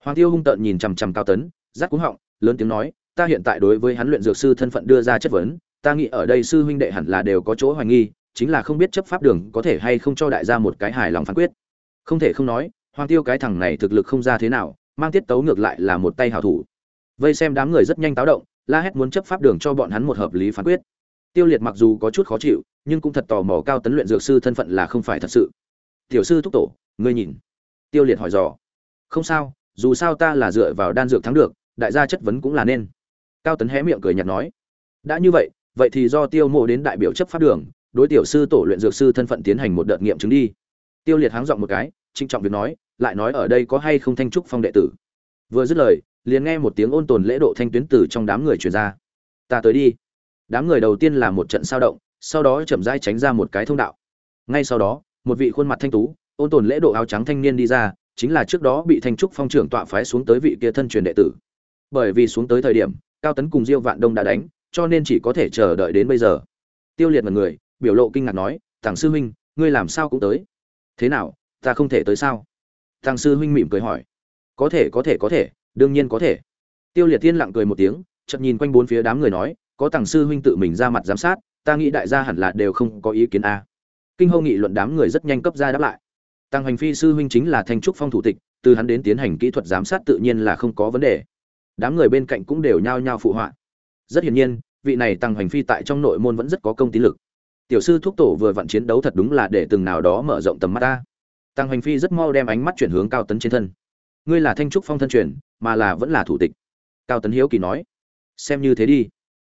Speaker 1: Hoàng tiêu hung tợn nhìn chằm chằm cao tấn rát cúng họng, lớn tiếng nói, ta hiện tại đối với hắn luyện dược sư thân phận đưa ra chất vấn, ta nghĩ ở đây sư huynh đệ hẳn là đều có chỗ hoài nghi, chính là không biết chấp pháp đường có thể hay không cho đại gia một cái hài lòng phán quyết. Không thể không nói hoàng tiêu cái thằng này thực lực không ra thế nào, mang tiết tấu ngược lại là một tay hảo thủ. Vây xem đám người rất nhanh táo động, la hét muốn chấp pháp đường cho bọn hắn một hợp lý phán quyết. Tiêu liệt mặc dù có chút khó chịu, nhưng cũng thật tò mò cao tấn luyện dược sư thân phận là không phải thật sự. Tiểu sư thúc tổ, ngươi nhìn. Tiêu liệt hỏi dò. Không sao, dù sao ta là dựa vào đan dược thắng được, đại gia chất vấn cũng là nên. Cao tấn hé miệng cười nhạt nói. Đã như vậy vậy thì do tiêu mộ đến đại biểu chấp pháp đường, đối tiểu sư tổ luyện dược sư thân phận tiến hành một đợt nghiệm chứng đi. Tiêu liệt háng giọng một cái trinh trọng việc nói lại nói ở đây có hay không thanh trúc phong đệ tử? Vừa dứt lời, liền nghe một tiếng ôn tồn lễ độ thanh tuyến từ trong đám người truyền ra. Ta tới đi. Đám người đầu tiên là một trận sao động, sau đó chậm rãi tránh ra một cái thông đạo. Ngay sau đó, một vị khuôn mặt thanh tú, ôn tồn lễ độ áo trắng thanh niên đi ra, chính là trước đó bị thanh trúc phong trưởng tọa phái xuống tới vị kia thân truyền đệ tử. Bởi vì xuống tới thời điểm, cao tấn cùng diêu vạn đông đã đánh, cho nên chỉ có thể chờ đợi đến bây giờ. Tiêu liệt mật người, biểu lộ kinh ngạc nói thằng sư huynh, ngươi làm sao cũng tới? Thế nào, ta không thể tới sao? Thằng sư huynh mỉm cười hỏi. Có thể có thể có thể, đương nhiên có thể. Tiêu liệt tiên lặng cười một tiếng, chợt nhìn quanh bốn phía đám người nói, có thằng sư huynh tự mình ra mặt giám sát, ta nghĩ đại gia hẳn là đều không có ý kiến a. Kinh hâu nghị luận đám người rất nhanh cấp ra đáp lại. Tăng hành phi sư huynh chính là thanh trúc phong thủ tịch, từ hắn đến tiến hành kỹ thuật giám sát tự nhiên là không có vấn đề. Đám người bên cạnh cũng đều nhao nhao phụ họa. Rất hiển nhiên, vị này tăng hành phi tại trong nội môn vẫn rất có công tín lực. Tiểu sư thúc tổ vừa vặn chiến đấu thật đúng là để từng nào đó mở rộng tầm mắt ta tăng hành phi rất mau đem ánh mắt chuyển hướng cao tấn trên thân. Ngươi là thanh trúc phong thân truyền, mà là vẫn là thủ tịch. Cao tấn hiếu kỳ nói. Xem như thế đi.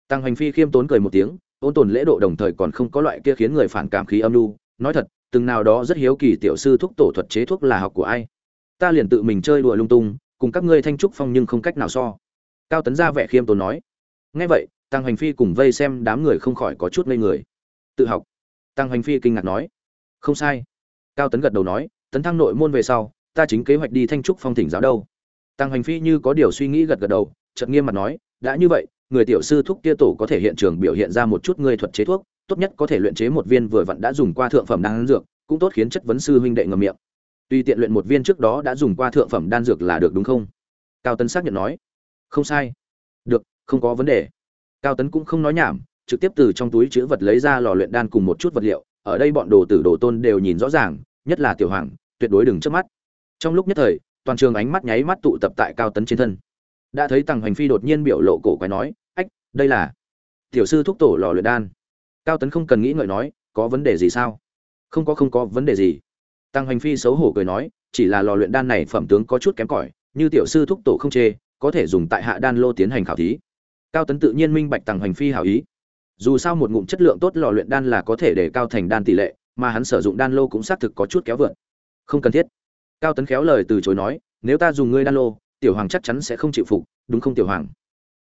Speaker 1: Tăng hành phi khiêm tốn cười một tiếng, ôn tồn lễ độ đồng thời còn không có loại kia khiến người phản cảm khí âm lưu nói thật, từng nào đó rất hiếu kỳ tiểu sư thuốc tổ thuật chế thuốc là học của ai? Ta liền tự mình chơi đùa lung tung, cùng các ngươi thanh trúc phong nhưng không cách nào so. Cao tấn ra vẻ khiêm tốn nói. Ngay vậy tăng hành phi cùng vây xem đám người không khỏi có chút ngây người. Tự học. Tăng hành phi kinh ngạc nói. Không sai. Cao tấn gật đầu nói tấn thăng nội môn về sau, ta chính kế hoạch đi thanh trúc phong thỉnh giáo đâu. Tăng hành phi như có điều suy nghĩ gật gật đầu, chợt nghiêm mặt nói, đã như vậy, người tiểu sư thúc kia tổ có thể hiện trường biểu hiện ra một chút ngươi thuật chế thuốc, tốt nhất có thể luyện chế một viên vừa vặn đã dùng qua thượng phẩm đan dược, cũng tốt khiến chất vấn sư huynh đệ ngầm miệng. Tuy tiện luyện một viên trước đó đã dùng qua thượng phẩm đan dược là được đúng không? Cao tấn xác nhận nói. Không sai. Được, không có vấn đề. Cao tấn cũng không nói nhảm, trực tiếp từ trong túi chữ vật lấy ra lò luyện đan cùng một chút vật liệu, ở đây bọn đồ tử đồ tôn đều nhìn rõ ràng, nhất là tiểu hoàng tuyệt đối đừng chớp mắt. Trong lúc nhất thời, toàn trường ánh mắt nháy mắt tụ tập tại cao tấn trên thân. Đã thấy tằng Hoành phi đột nhiên biểu lộ cổ quái nói, ách, đây là tiểu sư thúc tổ lò luyện đan. Cao tấn không cần nghĩ ngợi nói, có vấn đề gì sao? Không có không có vấn đề gì. Tăng hoành phi xấu hổ cười nói, chỉ là lò luyện đan này phẩm tướng có chút kém cỏi, như tiểu sư thúc tổ không chê, có thể dùng tại hạ đan lô tiến hành khảo thí. Cao tấn tự nhiên minh bạch tăng hoành phi hảo ý. Dù sao một ngụm chất lượng tốt lò luyện đan là có thể để cao thành đan tỷ lệ, mà hắn sử dụng đan lô cũng xác thực có chút kéo vượt không cần thiết. Cao tấn khéo lời từ chối nói, nếu ta dùng ngươi đan lô, tiểu hoàng chắc chắn sẽ không chịu phục, đúng không tiểu hoàng?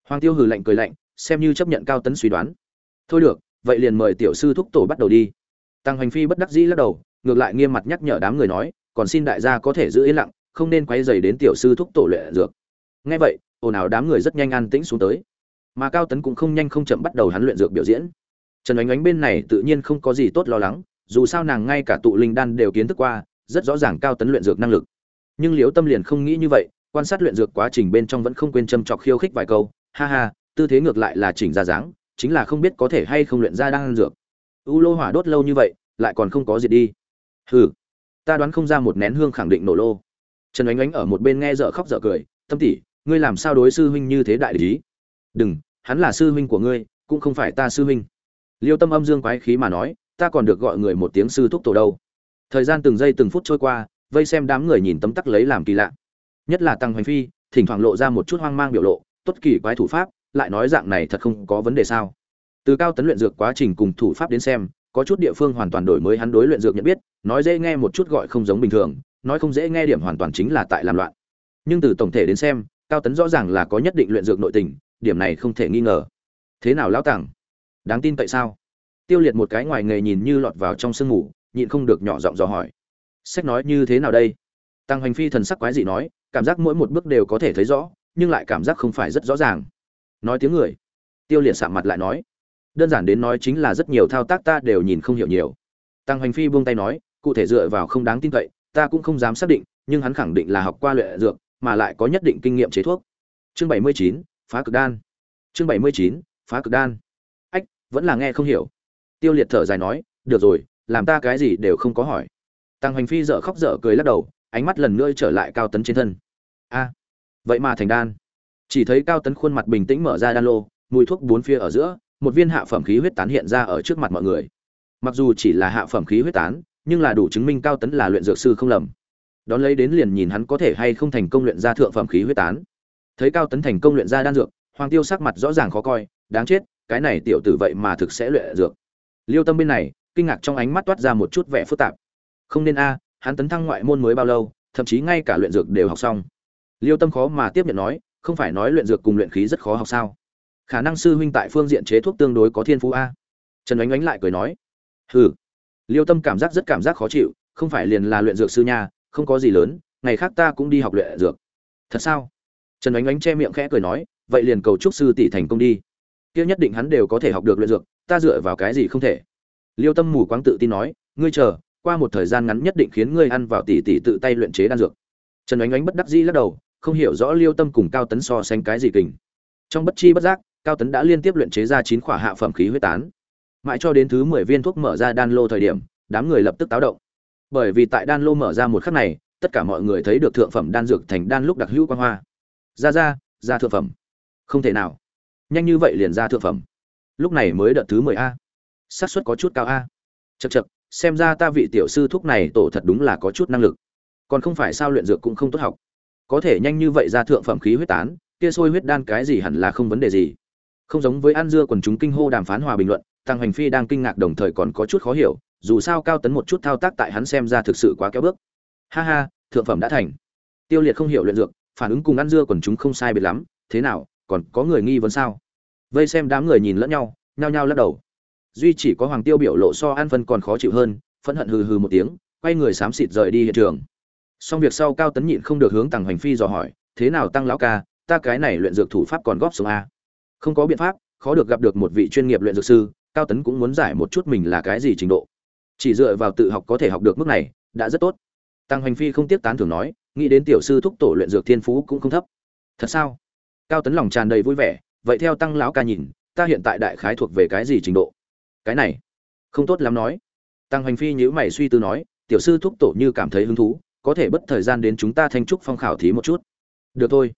Speaker 1: Hoàng tiêu hừ lạnh cười lạnh, xem như chấp nhận cao tấn suy đoán. Thôi được, vậy liền mời tiểu sư thúc tổ bắt đầu đi. Tăng hoành phi bất đắc dĩ lắc đầu, ngược lại nghiêm mặt nhắc nhở đám người nói, còn xin đại gia có thể giữ yên lặng, không nên quay dày đến tiểu sư thúc tổ luyện dược. Nghe vậy, ồn ào đám người rất nhanh an tĩnh xuống tới. Mà cao tấn cũng không nhanh không chậm bắt đầu hắn luyện dược biểu diễn. Trần ánh ánh bên này tự nhiên không có gì tốt lo lắng, dù sao nàng ngay cả tụ linh đan đều kiến thức qua rất rõ ràng cao tấn luyện dược năng lực. Nhưng liễu tâm liền không nghĩ như vậy, quan sát luyện dược quá trình bên trong vẫn không quên châm trọc khiêu khích vài câu, ha ha, tư thế ngược lại là chỉnh ra dáng, chính là không biết có thể hay không luyện ra đan dược. U lô hỏa đốt lâu như vậy, lại còn không có gì đi. Hừ, ta đoán không ra một nén hương khẳng định nổ lô. Trần ánh ánh ở một bên nghe dở khóc dở cười, tâm tỷ, ngươi làm sao đối sư huynh như thế đại lý? Đừng, hắn là sư huynh của ngươi, cũng không phải ta sư huynh. Liêu tâm âm dương quái khí mà nói, ta còn được gọi người một tiếng sư thúc tổ đâu thời gian từng giây từng phút trôi qua, vây xem đám người nhìn tấm tắc lấy làm kỳ lạ. Nhất là tăng hoành phi, thỉnh thoảng lộ ra một chút hoang mang biểu lộ, tốt kỳ quái thủ pháp, lại nói dạng này thật không có vấn đề sao. Từ cao tấn luyện dược quá trình cùng thủ pháp đến xem, có chút địa phương hoàn toàn đổi mới hắn đối luyện dược nhận biết, nói dễ nghe một chút gọi không giống bình thường, nói không dễ nghe điểm hoàn toàn chính là tại làm loạn. Nhưng từ tổng thể đến xem, cao tấn rõ ràng là có nhất định luyện dược nội tình, điểm này không thể nghi ngờ. Thế nào lão tàng đáng tin tại sao? Tiêu liệt một cái ngoài nghề nhìn như lọt vào trong sương ngủ nhịn không được nhỏ giọng dò hỏi. Sách nói như thế nào đây? Tăng hoành phi thần sắc quái dị nói, cảm giác mỗi một bước đều có thể thấy rõ, nhưng lại cảm giác không phải rất rõ ràng. Nói tiếng người. Tiêu liệt sạm mặt lại nói, đơn giản đến nói chính là rất nhiều thao tác ta đều nhìn không hiểu nhiều. Tăng hoành phi buông tay nói, cụ thể dựa vào không đáng tin cậy, ta cũng không dám xác định, nhưng hắn khẳng định là học qua luyện dược, mà lại có nhất định kinh nghiệm chế thuốc. Chương bảy mươi chín, phá cực đan. Chương bảy mươi chín, phá cực đan. Ách, vẫn là nghe không hiểu. Tiêu liệt thở dài nói, được rồi làm ta cái gì đều không có hỏi. Tăng hoành phi dở khóc dở cười lắc đầu, ánh mắt lần nữa trở lại cao tấn trên thân. A, vậy mà thành đan. Chỉ thấy cao tấn khuôn mặt bình tĩnh mở ra đan lô, mùi thuốc bốn phía ở giữa, một viên hạ phẩm khí huyết tán hiện ra ở trước mặt mọi người. Mặc dù chỉ là hạ phẩm khí huyết tán, nhưng là đủ chứng minh cao tấn là luyện dược sư không lầm. Đón lấy đến liền nhìn hắn có thể hay không thành công luyện ra thượng phẩm khí huyết tán. Thấy cao tấn thành công luyện ra đan dược, hoàng tiêu sắc mặt rõ ràng khó coi, đáng chết, cái này tiểu tử vậy mà thực sẽ luyện dược. Liêu tâm bên này kinh ngạc trong ánh mắt toát ra một chút vẻ phức tạp. Không nên a, hắn tấn thăng ngoại môn mới bao lâu, thậm chí ngay cả luyện dược đều học xong. Liêu tâm khó mà tiếp nhận nói, không phải nói luyện dược cùng luyện khí rất khó học sao? Khả năng sư huynh tại phương diện chế thuốc tương đối có thiên phú a. Trần oánh oánh lại cười nói, hừ. Liêu tâm cảm giác rất cảm giác khó chịu, không phải liền là luyện dược sư nha, không có gì lớn, ngày khác ta cũng đi học luyện dược. Thật sao? Trần oánh oánh che miệng khẽ cười nói, vậy liền cầu chúc sư tỷ thành công đi. Kia nhất định hắn đều có thể học được luyện dược, ta dựa vào cái gì không thể? Liêu tâm mù quáng tự tin nói, ngươi chờ, qua một thời gian ngắn nhất định khiến ngươi ăn vào tỷ tỷ tự tay luyện chế đan dược. Trần oánh oánh bất đắc dĩ lắc đầu, không hiểu rõ liêu tâm cùng cao tấn so sánh cái gì kình. Trong bất chi bất giác, cao tấn đã liên tiếp luyện chế ra chín khỏa hạ phẩm khí huyết tán. Mãi cho đến thứ mười viên thuốc mở ra đan lô thời điểm, đám người lập tức táo động. Bởi vì tại đan lô mở ra một khắc này, tất cả mọi người thấy được thượng phẩm đan dược thành đan lúc đặc hữu quan hoa. Ra ra ra thượng phẩm. Không thể nào. Nhanh như vậy liền ra thượng phẩm. Lúc này mới đợt thứ mười a xác suất có chút cao a. Chật chật xem ra ta vị tiểu sư thuốc này tổ thật đúng là có chút năng lực. Còn không phải sao luyện dược cũng không tốt học. Có thể nhanh như vậy ra thượng phẩm khí huyết tán, kia sôi huyết đan cái gì hẳn là không vấn đề gì. Không giống với ăn dưa quần chúng kinh hô đàm phán hòa bình luận, tăng hành phi đang kinh ngạc đồng thời còn có chút khó hiểu, dù sao cao tấn một chút thao tác tại hắn xem ra thực sự quá kéo bước. Ha ha, thượng phẩm đã thành. Tiêu liệt không hiểu luyện dược, phản ứng cùng ăn dưa quần chúng không sai biệt lắm, thế nào, còn có người nghi vấn sao? Vây xem đám người nhìn lẫn nhau, nhao nhao lắc đầu duy chỉ có hoàng tiêu biểu lộ so an phân còn khó chịu hơn, phẫn hận hừ hừ một tiếng, quay người xám xịt rời đi hiện trường. Xong việc sau cao tấn nhịn không được hướng tăng hoành phi dò hỏi, thế nào tăng lão ca, ta cái này luyện dược thủ pháp còn góp xuống a? Không có biện pháp, khó được gặp được một vị chuyên nghiệp luyện dược sư, cao tấn cũng muốn giải một chút mình là cái gì trình độ. Chỉ dựa vào tự học có thể học được mức này, đã rất tốt. Tăng hoành phi không tiếc tán thưởng nói, nghĩ đến tiểu sư thúc tổ luyện dược thiên phú cũng không thấp. Thật sao? Cao tấn lòng tràn đầy vui vẻ, vậy theo tăng lão ca nhìn, ta hiện tại đại khái thuộc về cái gì trình độ? Cái này, không tốt lắm nói. Tăng hoành phi nhữ mày suy tư nói, tiểu sư thúc tổ như cảm thấy hứng thú, có thể bất thời gian đến chúng ta thanh trúc phong khảo thí một chút. Được thôi.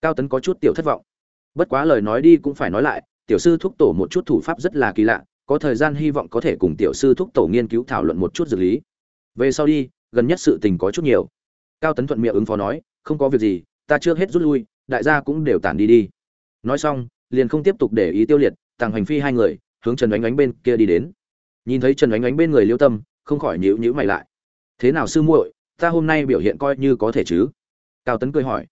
Speaker 1: Cao tấn có chút tiểu thất vọng. Bất quá lời nói đi cũng phải nói lại, tiểu sư thúc tổ một chút thủ pháp rất là kỳ lạ, có thời gian hy vọng có thể cùng tiểu sư thúc tổ nghiên cứu thảo luận một chút dược lý. Về sau đi, gần nhất sự tình có chút nhiều. Cao tấn thuận miệng ứng phó nói, không có việc gì, ta chưa hết rút lui, đại gia cũng đều tản đi đi. Nói xong, liền không tiếp tục để ý tiêu liệt, tàng hành phi hai người hướng trần ánh ánh bên kia đi đến. Nhìn thấy trần ánh ánh bên người liêu tâm, không khỏi nhíu nhíu mày lại. Thế nào sư muội, ta hôm nay biểu hiện coi như có thể chứ? Cao tấn cười hỏi.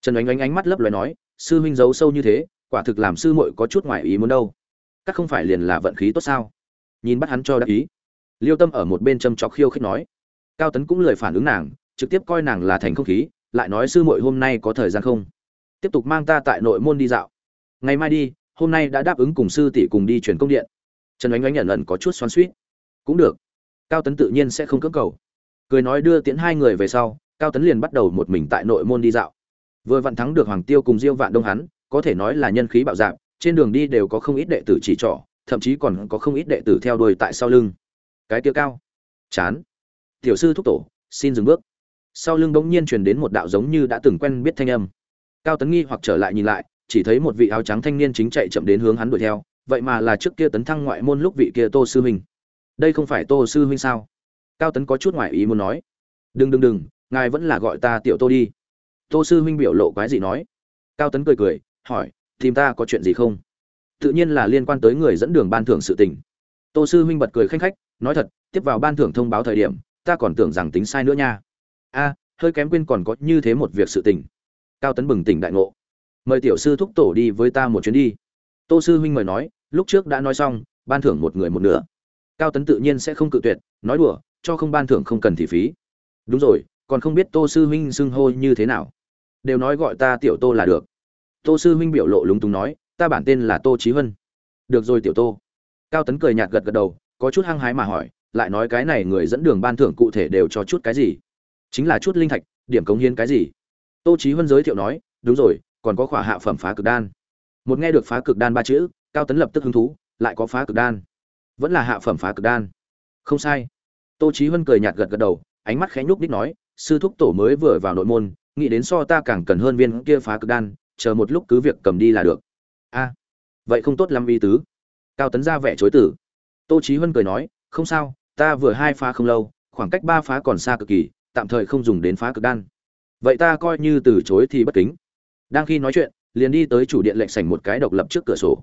Speaker 1: Trần ánh ánh ánh mắt lấp loài nói, sư huynh giấu sâu như thế, quả thực làm sư muội có chút ngoại ý muốn đâu. Các không phải liền là vận khí tốt sao? Nhìn bắt hắn cho đắc ý. Liêu tâm ở một bên châm chọc khiêu khích nói. Cao tấn cũng lời phản ứng nàng, trực tiếp coi nàng là thành không khí, lại nói sư muội hôm nay có thời gian không? Tiếp tục mang ta tại nội môn đi dạo. Ngày mai đi hôm nay đã đáp ứng cùng sư tỷ cùng đi chuyển công điện. Trần oánh oánh nhận lần có chút xoắn suýt cũng được. Cao tấn tự nhiên sẽ không cưỡng cầu. Cười nói đưa tiễn hai người về sau, cao tấn liền bắt đầu một mình tại nội môn đi dạo. Vừa vặn thắng được hoàng tiêu cùng diêu vạn đông hắn, có thể nói là nhân khí bạo dạp trên đường đi đều có không ít đệ tử chỉ trỏ, thậm chí còn có không ít đệ tử theo đuôi tại sau lưng. Cái tiêu cao. Chán. Tiểu sư thúc tổ, xin dừng bước. Sau lưng bỗng nhiên truyền đến một đạo giống như đã từng quen biết thanh âm. Cao tấn nghi hoặc trở lại nhìn lại chỉ thấy một vị áo trắng thanh niên chính chạy chậm đến hướng hắn đuổi theo, vậy mà là trước kia tấn thăng ngoại môn lúc vị kia tô sư huynh. Đây không phải tô sư huynh sao? Cao tấn có chút ngoại ý muốn nói. Đừng đừng đừng, ngài vẫn là gọi ta tiểu tô đi. Tô sư huynh biểu lộ quái gì nói. Cao tấn cười cười, hỏi, tìm ta có chuyện gì không? Tự nhiên là liên quan tới người dẫn đường ban thưởng sự tình. Tô sư huynh bật cười khanh khách, nói thật, tiếp vào ban thưởng thông báo thời điểm, ta còn tưởng rằng tính sai nữa nha. A, hơi kém quên còn có như thế một việc sự tình. Cao tấn bừng tỉnh đại ngộ mời tiểu sư thúc tổ đi với ta một chuyến đi. Tô sư huynh mời nói, lúc trước đã nói xong, ban thưởng một người một nửa. Cao tấn tự nhiên sẽ không cự tuyệt, nói đùa, cho không ban thưởng không cần thị phí. Đúng rồi, còn không biết tô sư huynh xưng hô như thế nào. Đều nói gọi ta tiểu tô là được. Tô sư huynh biểu lộ lúng túng nói, ta bản tên là tô trí Hân. được rồi tiểu tô. Cao tấn cười nhạt gật gật đầu, có chút hăng hái mà hỏi, lại nói cái này người dẫn đường ban thưởng cụ thể đều cho chút cái gì? Chính là chút linh thạch, điểm cống hiến cái gì? Tô trí Hân giới thiệu nói, đúng rồi còn có khỏa hạ phẩm phá cực đan. Một nghe được phá cực đan ba chữ, cao tấn lập tức hứng thú, lại có phá cực đan. Vẫn là hạ phẩm phá cực đan. Không sai. Tô trí huân cười nhạt gật gật đầu, ánh mắt khẽ nhúc đích nói, sư thúc tổ mới vừa vào nội môn, nghĩ đến so ta càng cần hơn viên kia phá cực đan, chờ một lúc cứ việc cầm đi là được. A, vậy không tốt lắm vi tứ. Cao tấn ra vẻ chối tử tô trí huân cười nói, không sao, ta vừa hai phá không lâu, khoảng cách ba phá còn xa cực kỳ, tạm thời không dùng đến phá cực đan. Vậy ta coi như từ chối thì bất kính đang khi nói chuyện, liền đi tới chủ điện lệnh sảnh một cái độc lập trước cửa sổ.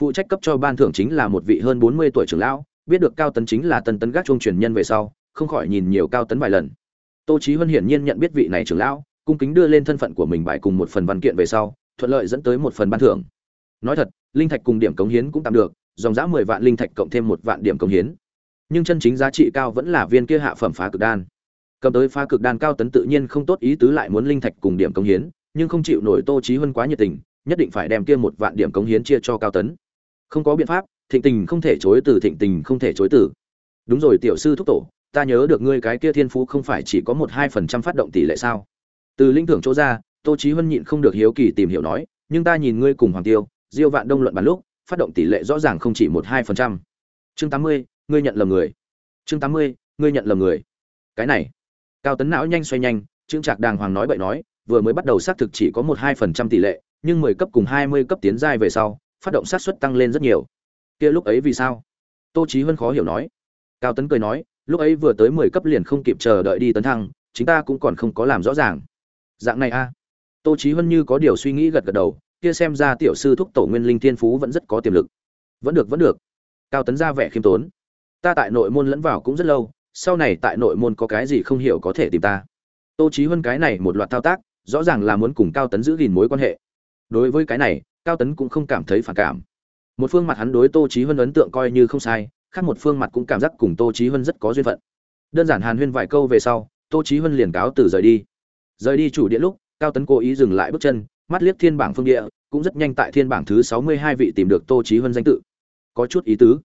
Speaker 1: Phụ trách cấp cho ban thưởng chính là một vị hơn bốn mươi tuổi trưởng lão, biết được cao tấn chính là tân tấn gác chuông truyền nhân về sau, không khỏi nhìn nhiều cao tấn vài lần. Tô trí huân hiển nhiên nhận biết vị này trưởng lão, cung kính đưa lên thân phận của mình bài cùng một phần văn kiện về sau, thuận lợi dẫn tới một phần ban thưởng. Nói thật, linh thạch cùng điểm cống hiến cũng tạm được, dòng giá mười vạn linh thạch cộng thêm một vạn điểm cống hiến. Nhưng chân chính giá trị cao vẫn là viên kia hạ phẩm phá cực đan. Cầm tới phá cực đan cao tấn tự nhiên không tốt ý tứ lại muốn linh thạch cùng điểm cống hiến nhưng không chịu nổi tô trí huân quá nhiệt tình, nhất định phải đem kia một vạn điểm cống hiến chia cho cao tấn. Không có biện pháp, thịnh tình không thể chối từ, thịnh tình không thể chối từ. Đúng rồi, tiểu sư thúc tổ, ta nhớ được ngươi cái kia thiên phú không phải chỉ có một hai phần trăm phát động tỷ lệ sao? Từ linh thưởng chỗ ra, tô trí huân nhịn không được hiếu kỳ tìm hiểu nói, nhưng ta nhìn ngươi cùng hoàng tiêu, diêu vạn đông luận bàn lúc, phát động tỷ lệ rõ ràng không chỉ một hai phần trăm. Chương tám mươi, ngươi nhận lầm người. Chương tám mươi, ngươi nhận lầm người. Cái này, cao tấn não nhanh xoay nhanh, trương trạc đàng hoàng nói bậy nói vừa mới bắt đầu xác thực chỉ có một hai phần trăm tỷ lệ, nhưng mười cấp cùng hai mươi cấp tiến giai về sau, phát động sát suất tăng lên rất nhiều. Kia lúc ấy vì sao? Tô trí huân khó hiểu nói. Cao tấn cười nói, lúc ấy vừa tới mười cấp liền không kịp chờ đợi đi tấn thăng chúng ta cũng còn không có làm rõ ràng. Dạng này a. Tô trí huân như có điều suy nghĩ gật gật đầu, kia xem ra tiểu sư thúc tổ nguyên linh thiên phú vẫn rất có tiềm lực. Vẫn được vẫn được. Cao tấn ra vẻ khiêm tốn. Ta tại nội môn lẫn vào cũng rất lâu, sau này tại nội môn có cái gì không hiểu có thể tìm ta. Tô trí huân cái này một loạt thao tác rõ ràng là muốn cùng cao tấn giữ gìn mối quan hệ. Đối với cái này, cao tấn cũng không cảm thấy phản cảm. Một phương mặt hắn đối tô trí huân ấn tượng coi như không sai, khác một phương mặt cũng cảm giác cùng tô trí huân rất có duyên phận. Đơn giản hàn huyên vài câu về sau, tô trí huân liền cáo từ rời đi. Rời đi chủ điện lúc, cao tấn cố ý dừng lại bước chân, mắt liếc thiên bảng phương địa, cũng rất nhanh tại thiên bảng thứ sáu mươi hai vị tìm được tô trí huân danh tự. Có chút ý tứ.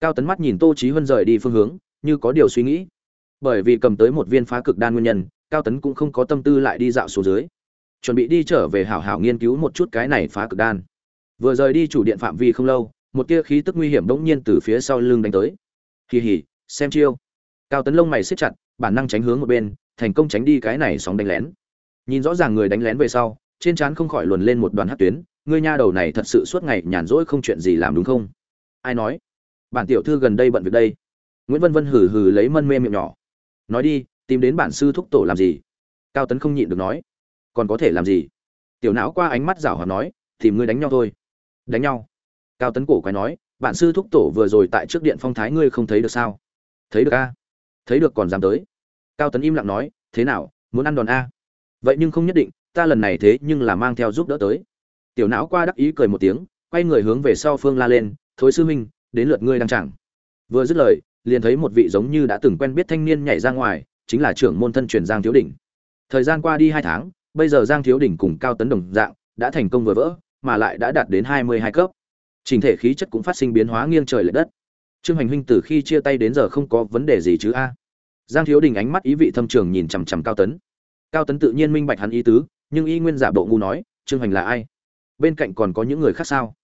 Speaker 1: Cao tấn mắt nhìn tô trí huân rời đi phương hướng, như có điều suy nghĩ. Bởi vì cầm tới một viên phá cực đan nguyên nhân cao tấn cũng không có tâm tư lại đi dạo xuống dưới. Chuẩn bị đi trở về hảo hảo nghiên cứu một chút cái này phá cực đan. Vừa rời đi chủ điện phạm vi không lâu, một tia khí tức nguy hiểm bỗng nhiên từ phía sau lưng đánh tới. Kỳ hỉ xem chiêu. Cao tấn lông mày siết chặt, bản năng tránh hướng một bên, thành công tránh đi cái này sóng đánh lén. Nhìn rõ ràng người đánh lén về sau, trên trán không khỏi luồn lên một đoàn hát tuyến, ngươi nha đầu này thật sự suốt ngày nhàn rỗi không chuyện gì làm đúng không? Ai nói? Bản tiểu thư gần đây bận việc đây. Nguyễn vân vân hừ hừ lấy mân mê miệng nhỏ. Nói đi tìm đến bản sư thúc tổ làm gì? Cao tấn không nhịn được nói. Còn có thể làm gì? Tiểu não qua ánh mắt rảo hòa nói, tìm ngươi đánh nhau thôi. Đánh nhau? Cao tấn cổ quái nói, bản sư thúc tổ vừa rồi tại trước điện phong thái ngươi không thấy được sao? Thấy được a? Thấy được còn dám tới? Cao tấn im lặng nói, thế nào, muốn ăn đòn a? Vậy nhưng không nhất định, ta lần này thế nhưng là mang theo giúp đỡ tới. Tiểu não qua đắc ý cười một tiếng, quay người hướng về sau phương la lên, thối sư huynh, đến lượt ngươi đang chẳng. Vừa dứt lời, liền thấy một vị giống như đã từng quen biết thanh niên nhảy ra ngoài chính là trưởng môn thân truyền giang thiếu đỉnh. Thời gian qua đi hai tháng, bây giờ giang thiếu đỉnh cùng cao tấn đồng dạng, đã thành công vừa vỡ, mà lại đã đạt đến hai mươi hai cấp. Trình thể khí chất cũng phát sinh biến hóa nghiêng trời lệch đất. Trương hành huynh từ khi chia tay đến giờ không có vấn đề gì chứ a? Giang thiếu đình ánh mắt ý vị thâm trường nhìn chằm chằm cao tấn. Cao tấn tự nhiên minh bạch hắn ý tứ, nhưng y nguyên giả bộ ngu nói, trương hành là ai? Bên cạnh còn có những người khác sao?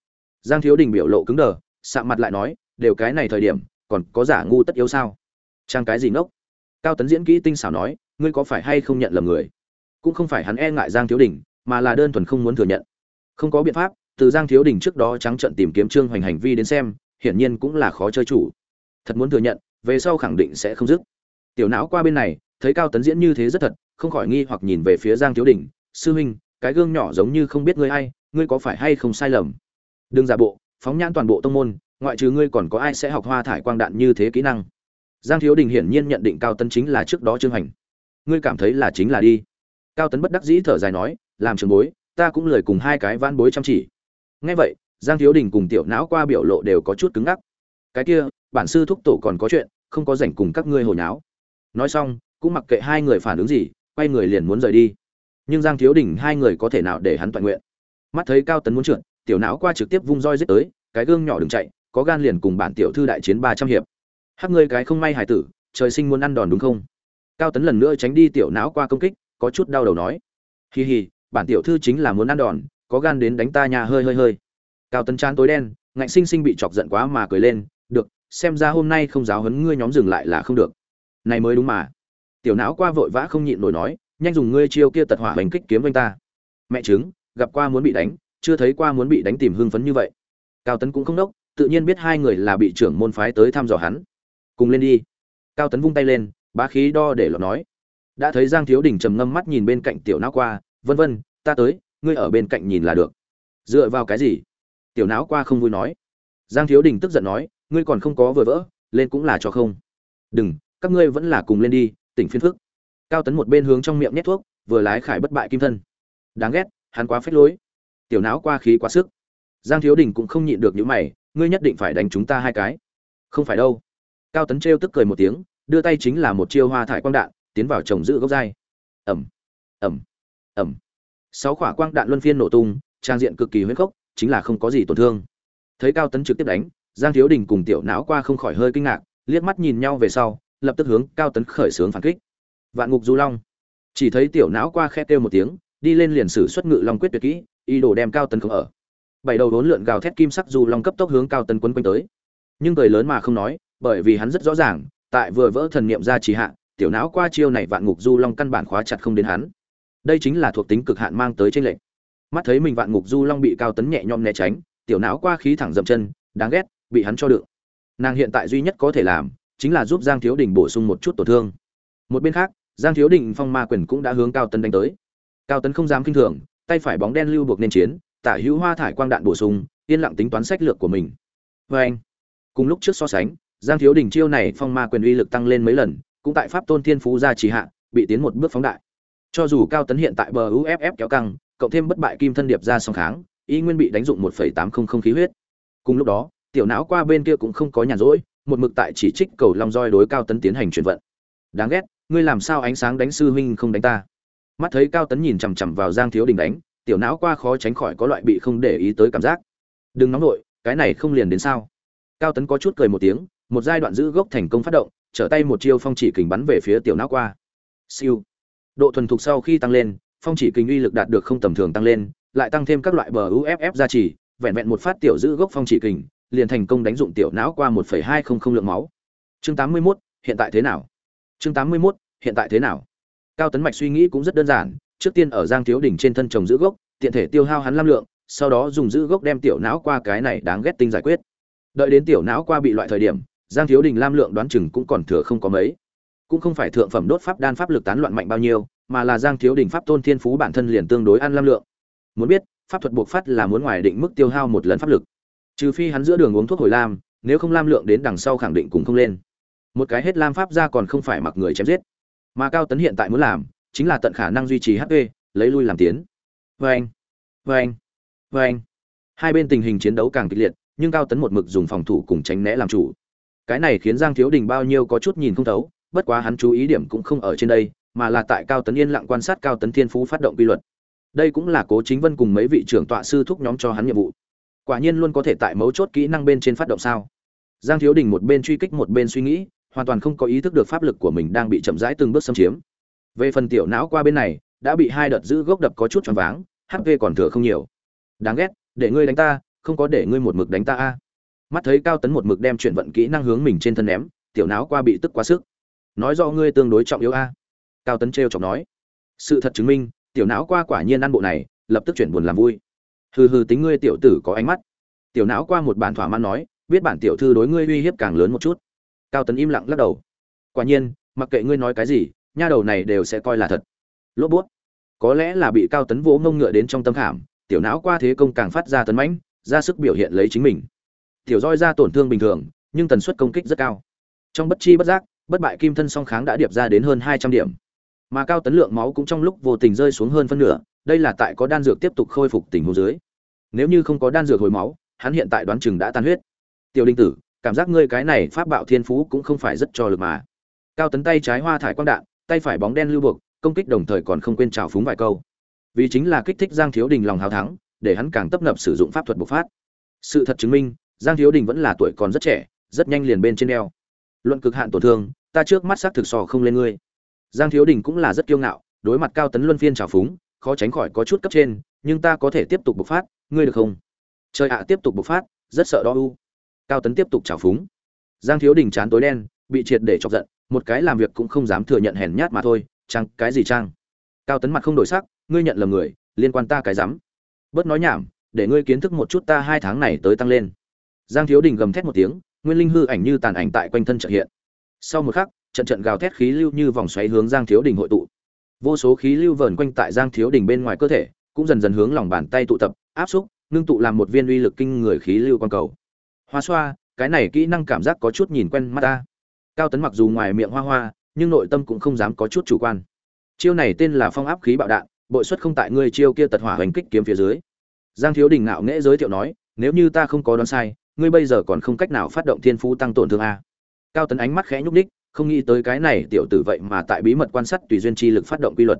Speaker 1: Giang thiếu đình biểu lộ cứng đờ, sạm mặt lại nói, đều cái này thời điểm, còn có giả ngu tất yếu sao? Trang cái gì ngốc? Cao tấn diễn kỹ tinh xảo nói, ngươi có phải hay không nhận lầm người? Cũng không phải hắn e ngại giang thiếu đình, mà là đơn thuần không muốn thừa nhận. Không có biện pháp, từ giang thiếu đình trước đó trắng trận tìm kiếm trương hoành hành vi đến xem, hiển nhiên cũng là khó chơi chủ. Thật muốn thừa nhận, về sau khẳng định sẽ không dứt. Tiểu não qua bên này, thấy cao tấn diễn như thế rất thật, không khỏi nghi hoặc nhìn về phía giang thiếu đình, sư huynh, cái gương nhỏ giống như không biết ngươi ai, ngươi có phải hay không sai lầm? Đừng giả bộ, phóng nhãn toàn bộ tông môn, ngoại trừ ngươi còn có ai sẽ học hoa thải quang đạn như thế kỹ năng? Giang thiếu đình hiển nhiên nhận định cao tấn chính là trước đó trương hành ngươi cảm thấy là chính là đi. Cao tấn bất đắc dĩ thở dài nói, làm trường bối, ta cũng lời cùng hai cái van bối chăm chỉ. Ngay vậy, giang thiếu đình cùng tiểu não qua biểu lộ đều có chút cứng ngắc. Cái kia, bản sư thúc tổ còn có chuyện, không có rảnh cùng các ngươi hồi nháo. Nói xong, cũng mặc kệ hai người phản ứng gì, quay người liền muốn rời đi. Nhưng giang thiếu đình hai người có thể nào để hắn toàn nguyện? Mắt thấy cao tấn muốn trượt, tiểu não qua trực tiếp vung roi giết tới, cái gương nhỏ đừng chạy, có gan liền cùng bản tiểu thư đại chiến ba trăm hiệp hắc ngươi cái không may hải tử, trời sinh muốn ăn đòn đúng không? Cao tấn lần nữa tránh đi tiểu não qua công kích, có chút đau đầu nói. Hì hì, bản tiểu thư chính là muốn ăn đòn, có gan đến đánh ta nhà hơi hơi hơi. Cao tấn chán tối đen, ngạnh sinh sinh bị chọc giận quá mà cười lên. Được, xem ra hôm nay không giáo hấn ngươi nhóm dừng lại là không được. Này mới đúng mà. Tiểu não qua vội vã không nhịn nổi nói, nhanh dùng ngươi chiêu kia tật hỏa bánh kích kiếm anh ta. Mẹ chứng gặp qua muốn bị đánh, chưa thấy qua muốn bị đánh tìm hưng phấn như vậy. Cao tấn cũng không đốc, tự nhiên biết hai người là bị trưởng môn phái tới thăm dò hắn cùng lên đi. Cao tấn vung tay lên, bá khí đo để lọt nói. Đã thấy giang thiếu đình trầm ngâm mắt nhìn bên cạnh tiểu não qua, vân vân, ta tới, ngươi ở bên cạnh nhìn là được. Dựa vào cái gì? Tiểu não qua không vui nói. Giang thiếu đình tức giận nói, ngươi còn không có vừa vỡ, lên cũng là cho không. Đừng, các ngươi vẫn là cùng lên đi, tỉnh phiên phức. Cao tấn một bên hướng trong miệng nhét thuốc, vừa lái khải bất bại kim thân. Đáng ghét, hắn quá phết lối. Tiểu não qua khí quá sức. Giang thiếu đình cũng không nhịn được những mày, ngươi nhất định phải đánh chúng ta hai cái. Không phải đâu cao tấn trêu tức cười một tiếng, đưa tay chính là một chiêu hoa thải quang đạn, tiến vào trồng giữ gốc dai. Ẩm ẩm ẩm. Sáu quả quang đạn luân phiên nổ tung, trang diện cực kỳ huyết khốc, chính là không có gì tổn thương. Thấy cao tấn trực tiếp đánh, giang thiếu đình cùng tiểu não qua không khỏi hơi kinh ngạc, liếc mắt nhìn nhau về sau, lập tức hướng cao tấn khởi xướng phản kích. Vạn ngục du long. Chỉ thấy tiểu não qua khe kêu một tiếng, đi lên liền sử xuất ngự long quyết tuyệt kỹ y đồ đem cao tấn không ở. Bảy đầu đốn lượn gào thét kim sắc du long cấp tốc hướng cao tấn quấn quanh tới. Nhưng cười lớn mà không nói bởi vì hắn rất rõ ràng, tại vừa vỡ thần niệm ra trì hạ, tiểu não qua chiêu này vạn ngục du long căn bản khóa chặt không đến hắn. Đây chính là thuộc tính cực hạn mang tới trên lệnh mắt thấy mình vạn ngục du long bị cao tấn nhẹ nhõm né tránh, tiểu não qua khí thẳng dậm chân, đáng ghét, bị hắn cho đựng. Nàng hiện tại duy nhất có thể làm, chính là giúp giang thiếu đình bổ sung một chút tổn thương. Một bên khác, giang thiếu đình phong ma quyền cũng đã hướng cao tấn đánh tới. Cao tấn không dám kinh thường, tay phải bóng đen lưu buộc nên chiến, tả hữu hoa thải quang đạn bổ sung, yên lặng tính toán sách lược của mình. Vê anh cùng lúc trước so sánh giang thiếu đình chiêu này phong ma quyền uy lực tăng lên mấy lần, cũng tại pháp tôn thiên phú gia trì hạ, bị tiến một bước phóng đại. Cho dù cao tấn hiện tại bờ uff kéo căng, cộng thêm bất bại kim thân điệp ra song kháng, y nguyên bị đánh dụng một tám không không khí huyết. Cùng lúc đó, tiểu não qua bên kia cũng không có nhàn rỗi, một mực tại chỉ trích cầu long roi đối cao tấn tiến hành chuyển vận. Đáng ghét, ngươi làm sao ánh sáng đánh sư huynh không đánh ta? Mắt thấy cao tấn nhìn chằm chằm vào giang thiếu đình đánh, tiểu não qua khó tránh khỏi có loại bị không để ý tới cảm giác. Đừng nóng nổi cái này không liền đến sao? Cao tấn có chút cười một tiếng một giai đoạn giữ gốc thành công phát động trở tay một chiêu phong chỉ kình bắn về phía tiểu não qua. Siêu. Độ thuần thục sau khi tăng lên phong chỉ kình uy lực đạt được không tầm thường tăng lên lại tăng thêm các loại bờ uff gia trì vẹn vẹn một phát tiểu giữ gốc phong chỉ kình liền thành công đánh dụng tiểu não qua 1.200 lượng máu. Chương 81, hiện tại thế nào? Chương 81, hiện tại thế nào? Cao tấn mạch suy nghĩ cũng rất đơn giản trước tiên ở giang thiếu đỉnh trên thân trồng giữ gốc tiện thể tiêu hao hắn lam lượng sau đó dùng giữ gốc đem tiểu não qua cái này đáng ghét tinh giải quyết. Đợi đến tiểu não qua bị loại thời điểm giang thiếu đình lam lượng đoán chừng cũng còn thừa không có mấy. Cũng không phải thượng phẩm đốt pháp đan pháp lực tán loạn mạnh bao nhiêu, mà là giang thiếu đình pháp tôn thiên phú bản thân liền tương đối ăn lam lượng. Muốn biết, pháp thuật buộc phát là muốn ngoài định mức tiêu hao một lần pháp lực. Trừ phi hắn giữa đường uống thuốc hồi lam, nếu không lam lượng đến đằng sau khẳng định cũng không lên. Một cái hết lam pháp ra còn không phải mặc người chém giết. Mà cao tấn hiện tại muốn làm, chính là tận khả năng duy trì hp lấy lui làm tiến. Vê anh vê anh vê anh hai bên tình hình chiến đấu càng kịch liệt, nhưng cao tấn một mực dùng phòng thủ cùng tránh né làm chủ cái này khiến giang thiếu đình bao nhiêu có chút nhìn không thấu, bất quá hắn chú ý điểm cũng không ở trên đây, mà là tại cao tấn yên lặng quan sát cao tấn thiên phú phát động quy luật. Đây cũng là cố chính vân cùng mấy vị trưởng tọa sư thúc nhóm cho hắn nhiệm vụ. Quả nhiên luôn có thể tại mấu chốt kỹ năng bên trên phát động sao? Giang thiếu đình một bên truy kích một bên suy nghĩ, hoàn toàn không có ý thức được pháp lực của mình đang bị chậm rãi từng bước xâm chiếm. Về phần tiểu não qua bên này, đã bị hai đợt giữ gốc đập có chút choáng váng hp còn thừa không nhiều. Đáng ghét, để ngươi đánh ta, không có để ngươi một mực đánh ta a mắt thấy cao tấn một mực đem chuyển vận kỹ năng hướng mình trên thân ném, tiểu não qua bị tức quá sức. Nói do ngươi tương đối trọng yếu a. Cao tấn t r chọc nói. Sự thật chứng minh, tiểu não qua quả nhiên ăn bộ này, lập tức chuyển buồn làm vui. Hừ hừ tính ngươi tiểu tử có ánh mắt. Tiểu não qua một bản thỏa mãn nói, biết bản tiểu thư đối ngươi uy hiếp càng lớn một chút. Cao tấn im lặng lắc đầu. Quả nhiên, mặc kệ ngươi nói cái gì, nha đầu này đều sẽ coi là thật. Lốp bút. Có lẽ là bị cao tấn vỗ mông ngựa đến trong tâm khảm, tiểu não qua thế công càng phát ra tấn mãnh, ra sức biểu hiện lấy chính mình tiểu roi ra tổn thương bình thường, nhưng tần suất công kích rất cao. Trong bất chi bất giác, bất bại kim thân song kháng đã điệp ra đến hơn hai trăm điểm. Mà cao tấn lượng máu cũng trong lúc vô tình rơi xuống hơn phân nửa, đây là tại có đan dược tiếp tục khôi phục tình hồ dưới. Nếu như không có đan dược hồi máu, hắn hiện tại đoán chừng đã tan huyết. Tiểu đinh tử, cảm giác ngươi cái này pháp bạo thiên phú cũng không phải rất cho lực mà. Cao tấn tay trái hoa thải quang đạn, tay phải bóng đen lưu buộc, công kích đồng thời còn không quên trào phúng vài câu. Vì chính là kích thích giang thiếu đình lòng hào thắng, để hắn càng tấp nập sử dụng pháp thuật bộc phát. Sự thật chứng minh giang thiếu đình vẫn là tuổi còn rất trẻ, rất nhanh liền bên trên đeo luận cực hạn tổn thương, ta trước mắt xác thực sò không lên ngươi. Giang thiếu đình cũng là rất kiêu ngạo, đối mặt cao tấn luân phiên trào phúng, khó tránh khỏi có chút cấp trên, nhưng ta có thể tiếp tục bộc phát, ngươi được không? Trời ạ, tiếp tục bộc phát, rất sợ đo u. Cao tấn tiếp tục trào phúng. Giang thiếu đình chán tối đen, bị triệt để chọc giận, một cái làm việc cũng không dám thừa nhận hèn nhát mà thôi, chăng, cái gì trang cao tấn mặt không đổi sắc, ngươi nhận lầm người, liên quan ta cái dám bớt nói nhảm, để ngươi kiến thức một chút ta hai tháng này tới tăng lên giang thiếu đình gầm thét một tiếng, nguyên linh hư ảnh như tàn ảnh tại quanh thân trợ hiện. Sau một khắc, trận trận gào thét khí lưu như vòng xoáy hướng giang thiếu đình hội tụ. Vô số khí lưu vờn quanh tại giang thiếu đình bên ngoài cơ thể, cũng dần dần hướng lòng bàn tay tụ tập, áp xúc, ngưng tụ làm một viên uy lực kinh người khí lưu quang cầu. Hoa xoa, cái này kỹ năng cảm giác có chút nhìn quen mắt ta. Cao tấn mặc dù ngoài miệng hoa hoa, nhưng nội tâm cũng không dám có chút chủ quan. Chiêu này tên là phong áp khí bạo đạn, bội suất không tại ngươi chiêu kia tật hỏa hành kích kiếm phía dưới. Giang thiếu đình ngạo nghễ giới thiệu nói, nếu như ta không có đoán sai ngươi bây giờ còn không cách nào phát động thiên phú tăng tổn thương a. Cao tấn ánh mắt khẽ nhúc ních không nghĩ tới cái này tiểu tử vậy mà tại bí mật quan sát tùy duyên chi lực phát động quy luật.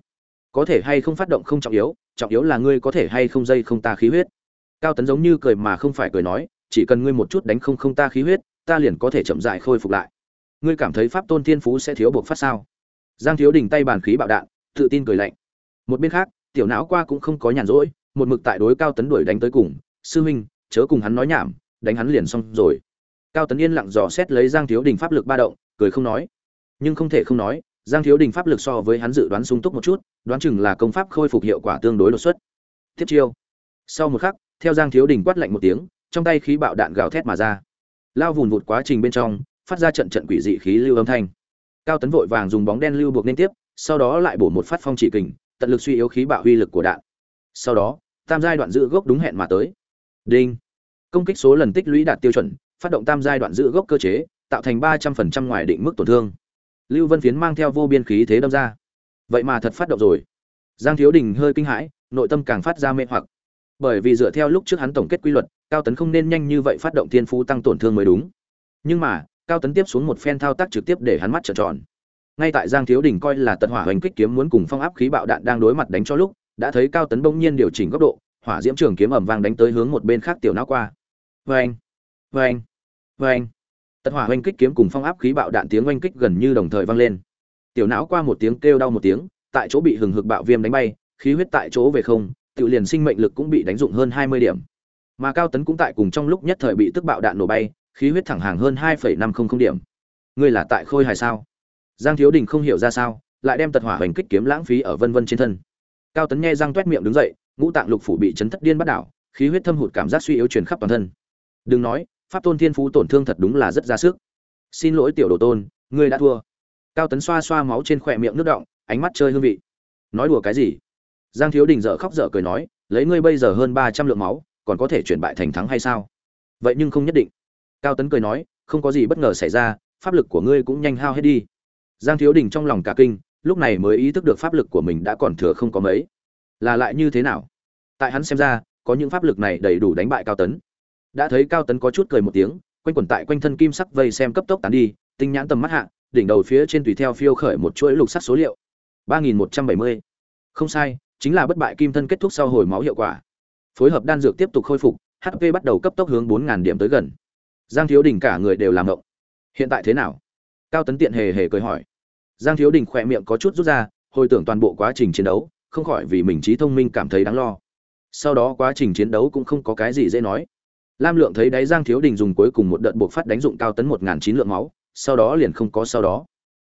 Speaker 1: Có thể hay không phát động không trọng yếu trọng yếu là ngươi có thể hay không dây không ta khí huyết. Cao tấn giống như cười mà không phải cười nói, chỉ cần ngươi một chút đánh không không ta khí huyết, ta liền có thể chậm dại khôi phục lại. Ngươi cảm thấy pháp tôn thiên phú sẽ thiếu buộc phát sao? Giang thiếu đình tay bàn khí bạo đạn, tự tin cười lạnh. Một bên khác, tiểu não qua cũng không có nhàn rỗi, một mực tại đối cao tấn đuổi đánh tới cùng, sư huynh, chớ cùng hắn nói nhảm đánh hắn liền xong rồi. Cao tấn yên lặng dò xét lấy giang thiếu đình pháp lực ba động, cười không nói. Nhưng không thể không nói, giang thiếu đình pháp lực so với hắn dự đoán sung túc một chút, đoán chừng là công pháp khôi phục hiệu quả tương đối đột xuất. Tiếp chiêu. Sau một khắc, theo giang thiếu đình quát lạnh một tiếng, trong tay khí bạo đạn gào thét mà ra. Lao vùn vụt quá trình bên trong, phát ra trận trận quỷ dị khí lưu âm thanh. Cao tấn vội vàng dùng bóng đen lưu buộc liên tiếp, sau đó lại bổ một phát phong chỉ kình, tận lực suy yếu khí bạo uy lực của đạn. Sau đó, tam giai đoạn giữ gốc đúng hẹn mà tới. Đinh công kích số lần tích lũy đạt tiêu chuẩn, phát động tam giai đoạn giữ gốc cơ chế, tạo thành ba trăm phần trăm ngoài định mức tổn thương. Lưu vân phiến mang theo vô biên khí thế đâm ra. Vậy mà thật phát động rồi. Giang thiếu đình hơi kinh hãi, nội tâm càng phát ra mê hoặc. Bởi vì dựa theo lúc trước hắn tổng kết quy luật, cao tấn không nên nhanh như vậy phát động thiên phú tăng tổn thương mới đúng. Nhưng mà, cao tấn tiếp xuống một phen thao tác trực tiếp để hắn mắt trợn tròn. Ngay tại giang thiếu đình coi là tận hỏa hoành kích kiếm muốn cùng phong áp khí bạo đạn đang đối mặt đánh cho lúc, đã thấy cao tấn bỗng nhiên điều chỉnh góc độ, hỏa diễm trường kiếm ẩm vang đánh tới hướng một bên khác tiểu não qua vê anh vê anh vê anh hỏa oanh kích kiếm cùng phong áp khí bạo đạn tiếng oanh kích gần như đồng thời vang lên. Tiểu não qua một tiếng kêu đau một tiếng, tại chỗ bị hừng hực bạo viêm đánh bay, khí huyết tại chỗ về không tự liền sinh mệnh lực cũng bị đánh dụng hơn hai mươi điểm. Mà cao tấn cũng tại cùng trong lúc nhất thời bị tức bạo đạn nổ bay, khí huyết thẳng hàng hơn hai năm trăm linh điểm. Ngươi là tại khôi hài sao? Giang thiếu đình không hiểu ra sao, lại đem tật hỏa hoành kích kiếm lãng phí ở vân vân trên thân. Cao tấn nghe răng t miệng đứng dậy, ngũ tạng lục phủ bị chấn thất điên bắt đảo, khí huyết thâm hụt cảm giác suy yếu truyền khắp toàn thân đừng nói, pháp tôn thiên phú tổn thương thật đúng là rất ra sức. Xin lỗi tiểu đồ tôn, ngươi đã thua. Cao tấn xoa xoa máu trên khỏe miệng nước động, ánh mắt chơi hương vị. Nói đùa cái gì? Giang thiếu đình dở khóc dở cười nói, lấy ngươi bây giờ hơn ba trăm lượng máu, còn có thể chuyển bại thành thắng hay sao? Vậy nhưng không nhất định. Cao tấn cười nói, không có gì bất ngờ xảy ra, pháp lực của ngươi cũng nhanh hao hết đi. Giang thiếu đình trong lòng cả kinh, lúc này mới ý thức được pháp lực của mình đã còn thừa không có mấy. Là lại như thế nào? Tại hắn xem ra, có những pháp lực này đầy đủ đánh bại cao tấn đã thấy cao tấn có chút cười một tiếng, quanh quẩn tại quanh thân kim sắc vây xem cấp tốc tán đi, tinh nhãn tầm mắt hạ, đỉnh đầu phía trên tùy theo phiêu khởi một chuỗi lục sắc số liệu. ba nghìn một trăm bảy mươi. Không sai, chính là bất bại kim thân kết thúc sau hồi máu hiệu quả. Phối hợp đan dược tiếp tục khôi phục hp bắt đầu cấp tốc hướng bốn ngàn điểm tới gần. Giang thiếu đình cả người đều làm động hiện tại thế nào? Cao tấn tiện hề hề cười hỏi. Giang thiếu đình khỏe miệng có chút rút ra, hồi tưởng toàn bộ quá trình chiến đấu, không khỏi vì mình trí thông minh cảm thấy đáng lo. Sau đó quá trình chiến đấu cũng không có cái gì dễ nói lam lượng thấy đáy giang thiếu đình dùng cuối cùng một đợt buộc phát đánh dụng cao tấn một chín lượng máu, sau đó liền không có sau đó.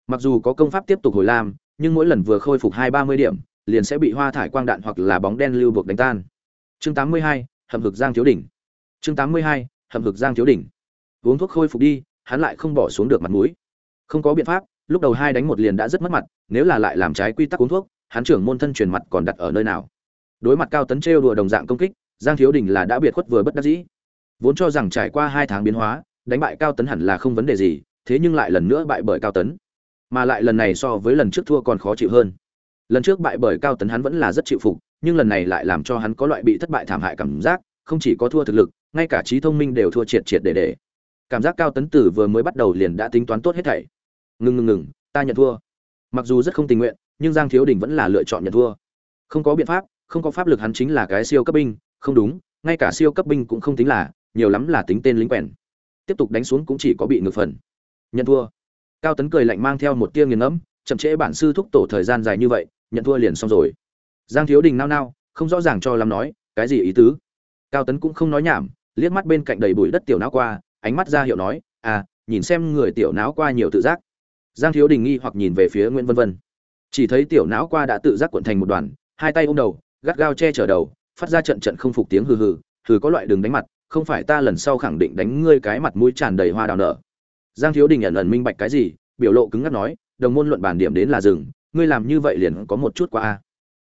Speaker 1: Mặc dù có công pháp tiếp tục hồi lam, nhưng mỗi lần vừa khôi phục hai ba mươi điểm, liền sẽ bị hoa thải quang đạn hoặc là bóng đen lưu buộc đánh tan. Chương tám mươi hai hầm hực giang thiếu đỉnh chương tám mươi hai hầm hực giang thiếu đỉnh uống thuốc khôi phục đi, hắn lại không bỏ xuống được mặt mũi. Không có biện pháp, lúc đầu hai đánh một liền đã rất mất mặt, nếu là lại làm trái quy tắc uống thuốc, hắn trưởng môn thân truyền mặt còn đặt ở nơi nào? Đối mặt cao tấn trêu đùa đồng dạng công kích, giang thiếu đình là đã biệt khuất vừa bất đắc dĩ vốn cho rằng trải qua hai tháng biến hóa, đánh bại cao tấn hẳn là không vấn đề gì, thế nhưng lại lần nữa bại bởi cao tấn. Mà lại lần này so với lần trước thua còn khó chịu hơn. Lần trước bại bởi cao tấn hắn vẫn là rất chịu phục, nhưng lần này lại làm cho hắn có loại bị thất bại thảm hại cảm giác, không chỉ có thua thực lực, ngay cả trí thông minh đều thua triệt triệt để để. Cảm giác cao tấn tử vừa mới bắt đầu liền đã tính toán tốt hết thảy. Ngừng ngừng ngừng, ta nhận thua. Mặc dù rất không tình nguyện, nhưng giang thiếu đình vẫn là lựa chọn nhận thua. Không có biện pháp, không có pháp lực hắn chính là cái siêu cấp binh, không đúng, ngay cả siêu cấp binh cũng không tính là nhiều lắm là tính tên lính quèn. Tiếp tục đánh xuống cũng chỉ có bị ngược phần. Nhận thua. Cao tấn cười lạnh mang theo một tia nghiền ngẫm, chậm trễ bản sư thúc tổ thời gian dài như vậy, nhận thua liền xong rồi. Giang thiếu đình nao nao, không rõ ràng cho lắm nói, cái gì ý tứ? Cao tấn cũng không nói nhảm, liếc mắt bên cạnh đầy bụi đất tiểu não qua, ánh mắt ra hiệu nói à nhìn xem người tiểu não qua nhiều tự giác. Giang thiếu đình nghi hoặc nhìn về phía nguyễn vân vân. Chỉ thấy tiểu não qua đã tự giác cuộn thành một đoàn, hai tay ôm đầu, gắt gao che chở đầu, phát ra trận trận không phục tiếng hừ hừ hừ có loại đường đánh mặt không phải ta lần sau khẳng định đánh ngươi cái mặt mũi tràn đầy hoa đào nở. Giang thiếu đình ẩn ẩn minh bạch cái gì, biểu lộ cứng ngắc nói, đồng môn luận bàn điểm đến là rừng ngươi làm như vậy liền có một chút qua a.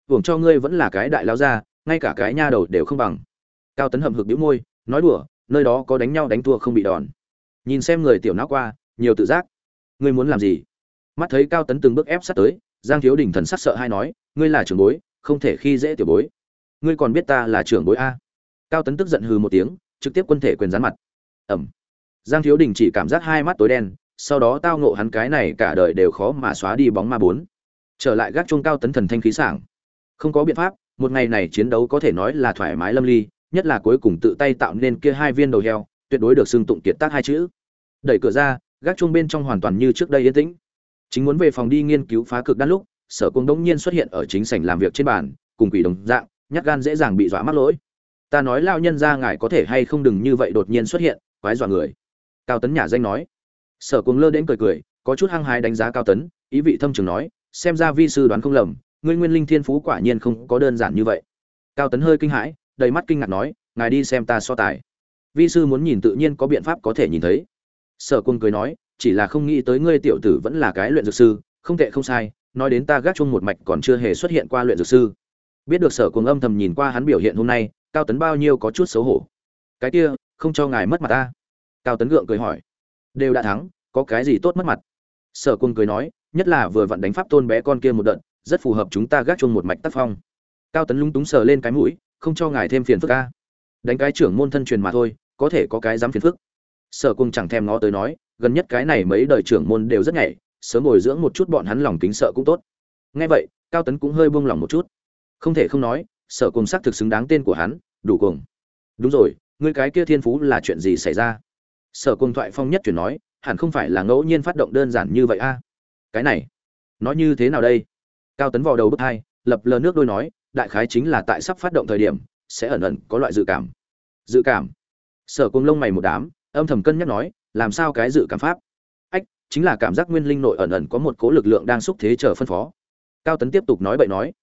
Speaker 1: Hưởng cho ngươi vẫn là cái đại lao ra ngay cả cái nha đầu đều không bằng. Cao tấn hậm hực đĩu môi, nói đùa, nơi đó có đánh nhau đánh thua không bị đòn. Nhìn xem người tiểu não qua, nhiều tự giác. Ngươi muốn làm gì? Mắt thấy cao tấn từng bước ép sát tới, giang thiếu đình thần sắc sợ hay nói, ngươi là trưởng bối, không thể khi dễ tiểu bối. Ngươi còn biết ta là trưởng bối a. Cao tấn tức giận hừ một tiếng trực tiếp quân thể quyền rán mặt. Ẩm. Giang thiếu đình chỉ cảm giác hai mắt tối đen, sau đó tao ngộ hắn cái này cả đời đều khó mà xóa đi bóng ma bốn. Trở lại gác chuông cao tấn thần thanh khí sảng. Không có biện pháp, một ngày này chiến đấu có thể nói là thoải mái lâm ly, nhất là cuối cùng tự tay tạo nên kia hai viên đầu heo, tuyệt đối được xưng tụng kiệt tác hai chữ. Đẩy cửa ra, gác chuông bên trong hoàn toàn như trước đây yên tĩnh. Chính muốn về phòng đi nghiên cứu phá cực đan lúc, sở cung đống nhiên xuất hiện ở chính sảnh làm việc trên bàn, cùng quỷ đồng dạng, nhát gan dễ dàng bị dọa mắc lỗi ta nói lao nhân ra ngài có thể hay không đừng như vậy đột nhiên xuất hiện, quái dọa người. Cao tấn nhà danh nói. Sở cuồng lơ đến cười cười, có chút hăng hái đánh giá cao tấn, ý vị thâm trường nói, xem ra vi sư đoán không lầm, ngươi nguyên linh thiên phú quả nhiên không có đơn giản như vậy. Cao tấn hơi kinh hãi, đầy mắt kinh ngạc nói, ngài đi xem ta so tài. Vi sư muốn nhìn tự nhiên có biện pháp có thể nhìn thấy. Sở cuồng cười nói, chỉ là không nghĩ tới ngươi tiểu tử vẫn là cái luyện dược sư, không tệ không sai, nói đến ta gác chung một mạch còn chưa hề xuất hiện qua luyện dược sư. Biết được sở cuồng âm thầm nhìn qua hắn biểu hiện hôm nay cao tấn bao nhiêu có chút xấu hổ. Cái kia, không cho ngài mất mặt ta. Cao tấn gượng cười hỏi. Đều đã thắng, có cái gì tốt mất mặt? Sở quân cười nói, nhất là vừa vặn đánh pháp tôn bé con kia một đợt, rất phù hợp chúng ta gác chung một mạch tác phong. Cao tấn lúng túng sờ lên cái mũi, không cho ngài thêm phiền phức ca đánh cái trưởng môn thân truyền mà thôi, có thể có cái dám phiền phức. Sở cung chẳng thèm ngó tới nói, gần nhất cái này mấy đời trưởng môn đều rất nhảy sớm bồi dưỡng một chút bọn hắn lòng kính sợ cũng tốt. Nghe vậy, cao tấn cũng hơi buông lòng một chút. Không thể không nói sở cùng sắc thực xứng đáng tên của hắn, đủ cùng đúng rồi, ngươi cái kia thiên phú là chuyện gì xảy ra? Sở cùng thoại phong nhất chuyển nói, hẳn không phải là ngẫu nhiên phát động đơn giản như vậy a. Cái này, nói như thế nào đây? Cao tấn vào đầu bước hai, lập lờ nước đôi nói, đại khái chính là tại sắp phát động thời điểm, sẽ ẩn ẩn có loại dự cảm. Dự cảm? Sở cùng lông mày một đám, âm thầm cân nhắc nói, làm sao cái dự cảm pháp? Ách, chính là cảm giác nguyên linh nội ẩn ẩn có một cố lực lượng đang xúc thế chờ phân phó. Cao tấn tiếp tục nói bậy nói,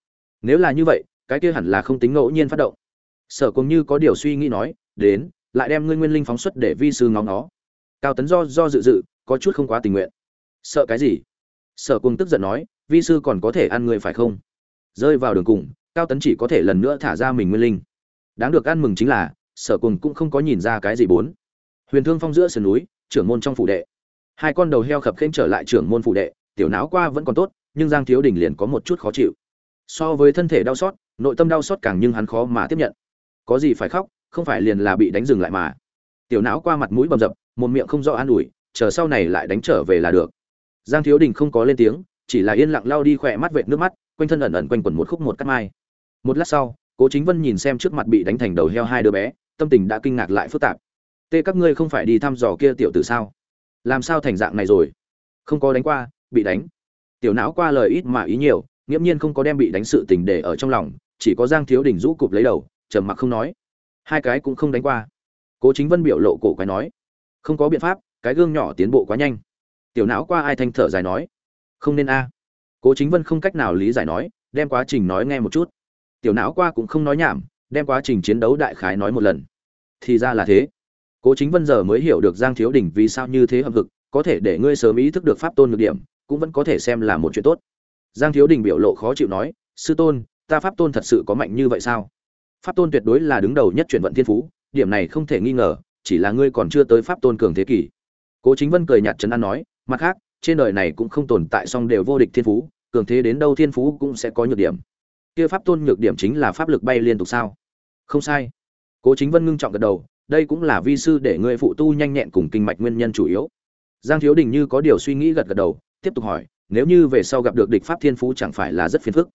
Speaker 1: nếu là như vậy cái kia hẳn là không tính ngẫu nhiên phát động. Sở cùng như có điều suy nghĩ nói, đến, lại đem ngươi nguyên linh phóng xuất để vi sư ngóng nó. Cao tấn do do dự dự, có chút không quá tình nguyện. Sợ cái gì? Sở cùng tức giận nói, vi sư còn có thể ăn người phải không? Rơi vào đường cùng, cao tấn chỉ có thể lần nữa thả ra mình nguyên linh. Đáng được ăn mừng chính là, sở cùng cũng không có nhìn ra cái gì bốn. Huyền thương phong giữa sườn núi, trưởng môn trong phủ đệ. Hai con đầu heo khập khênh trở lại trưởng môn phủ đệ, tiểu não qua vẫn còn tốt, nhưng giang thiếu đình liền có một chút khó chịu. So với thân thể đau xót nội tâm đau xót càng nhưng hắn khó mà tiếp nhận. Có gì phải khóc, không phải liền là bị đánh dừng lại mà. Tiểu não qua mặt mũi bầm dập, một miệng không rõ an ủi, chờ sau này lại đánh trở về là được. Giang thiếu đình không có lên tiếng, chỉ là yên lặng lao đi khỏe mắt vệt nước mắt, quanh thân ẩn ẩn quanh quẩn một khúc một cắt mai. Một lát sau, cố chính vân nhìn xem trước mặt bị đánh thành đầu heo hai đứa bé, tâm tình đã kinh ngạc lại phức tạp. Tê, các ngươi không phải đi thăm dò kia tiểu tử sao? Làm sao thành dạng này rồi? Không có đánh qua, bị đánh. Tiểu não qua lời ít mà ý nhiều, nghiễm nhiên không có đem bị đánh sự tình để ở trong lòng chỉ có giang thiếu đình rũ cụp lấy đầu, trầm mặc không nói. Hai cái cũng không đánh qua. Cố chính vân biểu lộ cổ quái nói, không có biện pháp, cái gương nhỏ tiến bộ quá nhanh. Tiểu não qua ai thanh thở dài nói, không nên a. Cố chính vân không cách nào lý giải nói, đem quá trình nói nghe một chút. Tiểu não qua cũng không nói nhảm, đem quá trình chiến đấu đại khái nói một lần. Thì ra là thế. Cố chính vân giờ mới hiểu được giang thiếu đình vì sao như thế hậm hực có thể để ngươi sớm ý thức được pháp tôn nhược điểm, cũng vẫn có thể xem là một chuyện tốt. Giang thiếu đình biểu lộ khó chịu nói, sư tôn ta pháp tôn thật sự có mạnh như vậy sao? Pháp tôn tuyệt đối là đứng đầu nhất chuyển vận thiên phú, điểm này không thể nghi ngờ, chỉ là ngươi còn chưa tới pháp tôn cường thế kỷ. Cố chính vân cười nhạt trấn an nói, mặt khác, trên đời này cũng không tồn tại song đều vô địch thiên phú, cường thế đến đâu thiên phú cũng sẽ có nhược điểm. Kia pháp tôn nhược điểm chính là pháp lực bay liên tục sao? Không sai. Cố chính vân ngưng trọng gật đầu, đây cũng là vi sư để ngươi phụ tu nhanh nhẹn cùng kinh mạch nguyên nhân chủ yếu. Giang thiếu đình như có điều suy nghĩ gật gật đầu, tiếp tục hỏi, nếu như về sau gặp được địch pháp thiên phú chẳng phải là rất phiền phức?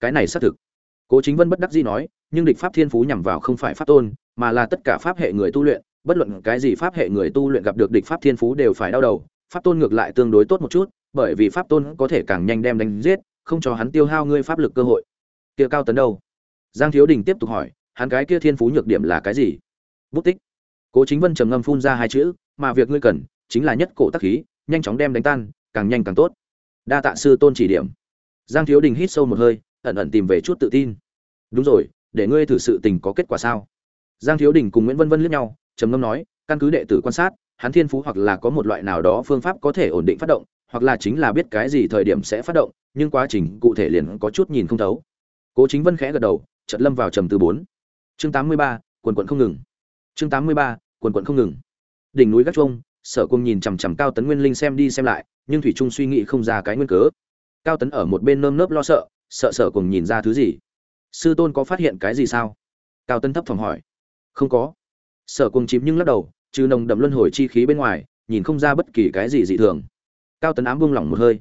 Speaker 1: Cái này xác thực. Cố chính vân bất đắc dĩ nói, nhưng địch pháp thiên phú nhằm vào không phải pháp tôn, mà là tất cả pháp hệ người tu luyện, bất luận cái gì pháp hệ người tu luyện gặp được địch pháp thiên phú đều phải đau đầu, pháp tôn ngược lại tương đối tốt một chút, bởi vì pháp tôn có thể càng nhanh đem đánh giết, không cho hắn tiêu hao ngươi pháp lực cơ hội. Kia cao tấn đâu? Giang thiếu đình tiếp tục hỏi, hắn cái kia thiên phú nhược điểm là cái gì? Bút tích. Cố chính vân trầm ngâm phun ra hai chữ, mà việc ngươi cần chính là nhất cổ tắc khí, nhanh chóng đem đánh tan, càng nhanh càng tốt. Đa tạ sư tôn chỉ điểm. Giang thiếu đình hít sâu một hơi ẩn ẩn tìm về chút tự tin. Đúng rồi, để ngươi thử sự tình có kết quả sao? Giang thiếu đình cùng nguyễn vân vân liếc nhau, trầm ngâm nói, căn cứ đệ tử quan sát, hắn thiên phú hoặc là có một loại nào đó phương pháp có thể ổn định phát động, hoặc là chính là biết cái gì thời điểm sẽ phát động, nhưng quá trình cụ thể liền có chút nhìn không thấu. Cố chính vân khẽ gật đầu, chợt lâm vào trầm từ bốn. Chương tám mươi ba, quần quận không ngừng. Chương tám mươi ba, quần quận không ngừng. Đỉnh núi gác chuông, sở cung nhìn chằm chằm cao tấn nguyên linh xem đi xem lại, nhưng thủy trung suy nghĩ không ra cái nguyên cớ. Cao tấn ở một bên nơm nớp lo sợ sợ sợ cùng nhìn ra thứ gì? Sư tôn có phát hiện cái gì sao? Cao tân thấp thỏm hỏi. Không có. Sở cùng chìm nhưng lắc đầu, trừ nồng đậm luân hồi chi khí bên ngoài, nhìn không ra bất kỳ cái gì dị thường. Cao tấn ám buông lỏng một hơi.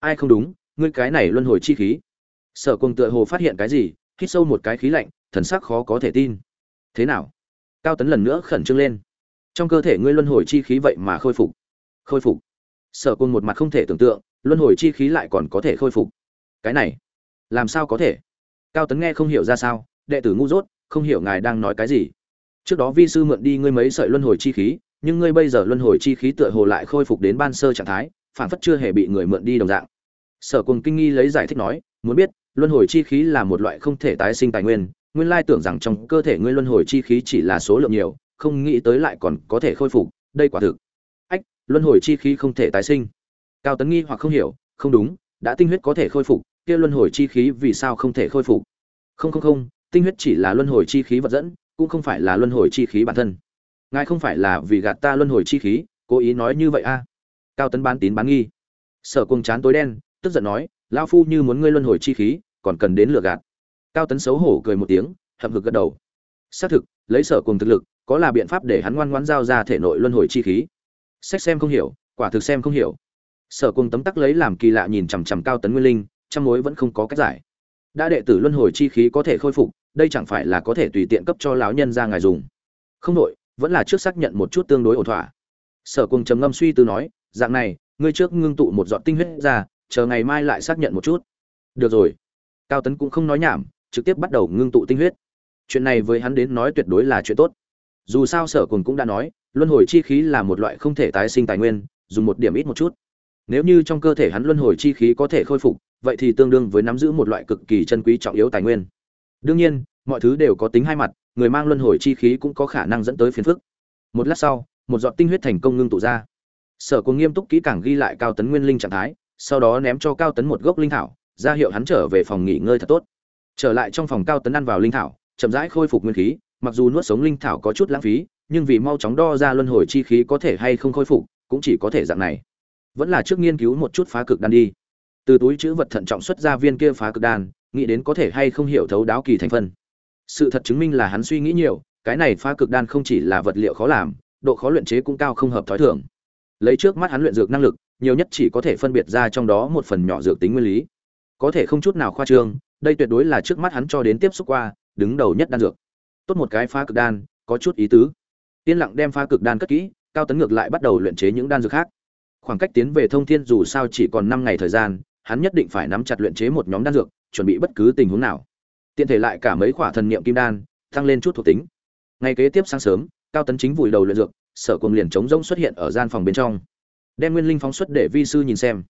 Speaker 1: Ai không đúng, ngươi cái này luân hồi chi khí. Sở cùng tựa hồ phát hiện cái gì, hít sâu một cái khí lạnh, thần sắc khó có thể tin. Thế nào? Cao tấn lần nữa khẩn trương lên. Trong cơ thể ngươi luân hồi chi khí vậy mà khôi phục. Khôi phục. Sở cùng một mặt không thể tưởng tượng, luân hồi chi khí lại còn có thể khôi phục. Cái này làm sao có thể? Cao tấn nghe không hiểu ra sao, đệ tử ngu dốt, không hiểu ngài đang nói cái gì. Trước đó vi sư mượn đi ngươi mấy sợi luân hồi chi khí, nhưng ngươi bây giờ luân hồi chi khí tựa hồ lại khôi phục đến ban sơ trạng thái phản phất chưa hề bị người mượn đi đồng dạng. Sở cùng kinh nghi lấy giải thích nói, muốn biết, luân hồi chi khí là một loại không thể tái sinh tài nguyên nguyên lai tưởng rằng trong cơ thể ngươi luân hồi chi khí chỉ là số lượng nhiều, không nghĩ tới lại còn có thể khôi phục, đây quả thực. Ách, luân hồi chi khí không thể tái sinh. Cao tấn nghi hoặc không hiểu, không đúng, đã tinh huyết có thể khôi phục kia luân hồi chi khí vì sao không thể khôi phục? Không không không, tinh huyết chỉ là luân hồi chi khí vật dẫn, cũng không phải là luân hồi chi khí bản thân. Ngài không phải là vì gạt ta luân hồi chi khí, cố ý nói như vậy a cao tấn bán tín bán nghi. Sở cung chán tối đen, tức giận nói, lão phu như muốn ngươi luân hồi chi khí, còn cần đến lừa gạt. Cao tấn xấu hổ cười một tiếng, hậm hực gật đầu. Xác thực, lấy sở cung thực lực, có là biện pháp để hắn ngoan ngoãn giao ra thể nội luân hồi chi khí. Sách xem không hiểu, quả thực xem không hiểu. Sở cung tấm tắc lấy làm kỳ lạ nhìn chằm chằm cao tấn nguyên linh trong mối vẫn không có cách giải. Đã đệ tử luân hồi chi khí có thể khôi phục, đây chẳng phải là có thể tùy tiện cấp cho lão nhân ra ngài dùng. Không đội vẫn là trước xác nhận một chút tương đối ổn thỏa. Sở cùng trầm ngâm suy tư nói, dạng này, ngươi trước ngưng tụ một giọt tinh huyết ra, chờ ngày mai lại xác nhận một chút. Được rồi. Cao tấn cũng không nói nhảm, trực tiếp bắt đầu ngưng tụ tinh huyết. Chuyện này với hắn đến nói tuyệt đối là chuyện tốt. Dù sao sở cùng cũng đã nói, luân hồi chi khí là một loại không thể tái sinh tài nguyên, dùng một điểm ít một chút. Nếu như trong cơ thể hắn luân hồi chi khí có thể khôi phục vậy thì tương đương với nắm giữ một loại cực kỳ chân quý trọng yếu tài nguyên. Đương nhiên, mọi thứ đều có tính hai mặt, người mang luân hồi chi khí cũng có khả năng dẫn tới phiền phức. Một lát sau, một giọt tinh huyết thành công ngưng tụ ra. Sở cuồng nghiêm túc kỹ càng ghi lại cao tấn nguyên linh trạng thái, sau đó ném cho cao tấn một gốc linh thảo, ra hiệu hắn trở về phòng nghỉ ngơi thật tốt. Trở lại trong phòng cao tấn ăn vào linh thảo, chậm rãi khôi phục nguyên khí, mặc dù nuốt sống linh thảo có chút lãng phí, nhưng vì mau chóng đo ra luân hồi chi khí có thể hay không khôi phục, cũng chỉ có thể dạng này. Vẫn là trước nghiên cứu một chút phá cực đan đi từ túi chữ vật thận trọng xuất ra viên kia phá cực đan, nghĩ đến có thể hay không hiểu thấu đáo kỳ thành phân. Sự thật chứng minh là hắn suy nghĩ nhiều, cái này phá cực đan không chỉ là vật liệu khó làm, độ khó luyện chế cũng cao không hợp thói thường. Lấy trước mắt hắn luyện dược năng lực, nhiều nhất chỉ có thể phân biệt ra trong đó một phần nhỏ dược tính nguyên lý. Có thể không chút nào khoa trương, đây tuyệt đối là trước mắt hắn cho đến tiếp xúc qua, đứng đầu nhất đan dược. Tốt một cái phá cực đan, có chút ý tứ. Yên lặng đem phá cực đan cất kỹ, cao tấn ngược lại bắt đầu luyện chế những đan dược khác. Khoảng cách tiến về thông thiên dù sao chỉ còn năm ngày thời gian hắn nhất định phải nắm chặt luyện chế một nhóm đan dược, chuẩn bị bất cứ tình huống nào. Tiện thể lại cả mấy quả thần niệm kim đan, tăng lên chút thuộc tính. Ngày kế tiếp sáng sớm, cao tấn chính vùi đầu luyện dược, sở cung liền trống rỗng xuất hiện ở gian phòng bên trong. Đem nguyên linh phóng xuất để vi sư nhìn xem.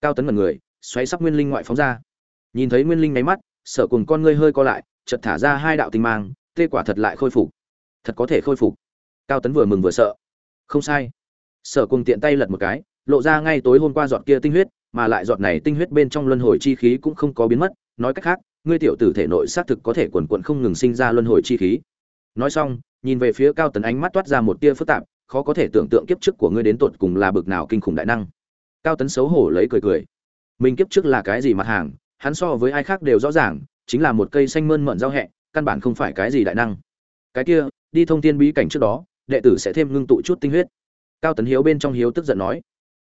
Speaker 1: Cao tấn mở người, xoáy sắc nguyên linh ngoại phóng ra. Nhìn thấy nguyên linh ngáy mắt, sở cung con ngươi hơi co lại, chợt thả ra hai đạo tinh mang, tê quả thật lại khôi phục. Thật có thể khôi phục. Cao tấn vừa mừng vừa sợ. Không sai. Sở cung tiện tay lật một cái, lộ ra ngay tối hôm qua giọt kia tinh huyết mà lại giọt này tinh huyết bên trong luân hồi chi khí cũng không có biến mất. Nói cách khác, ngươi tiểu tử thể nội xác thực có thể quần quần không ngừng sinh ra luân hồi chi khí. Nói xong, nhìn về phía cao tấn ánh mắt toát ra một tia phức tạp, khó có thể tưởng tượng kiếp trước của ngươi đến tột cùng là bực nào kinh khủng đại năng. Cao tấn xấu hổ lấy cười cười. Mình kiếp trước là cái gì mặt hàng, hắn so với ai khác đều rõ ràng, chính là một cây xanh mơn mận rau hẹ, căn bản không phải cái gì đại năng. Cái kia, đi thông thiên bí cảnh trước đó, đệ tử sẽ thêm ngưng tụ chút tinh huyết. Cao tấn hiếu bên trong hiếu tức giận nói.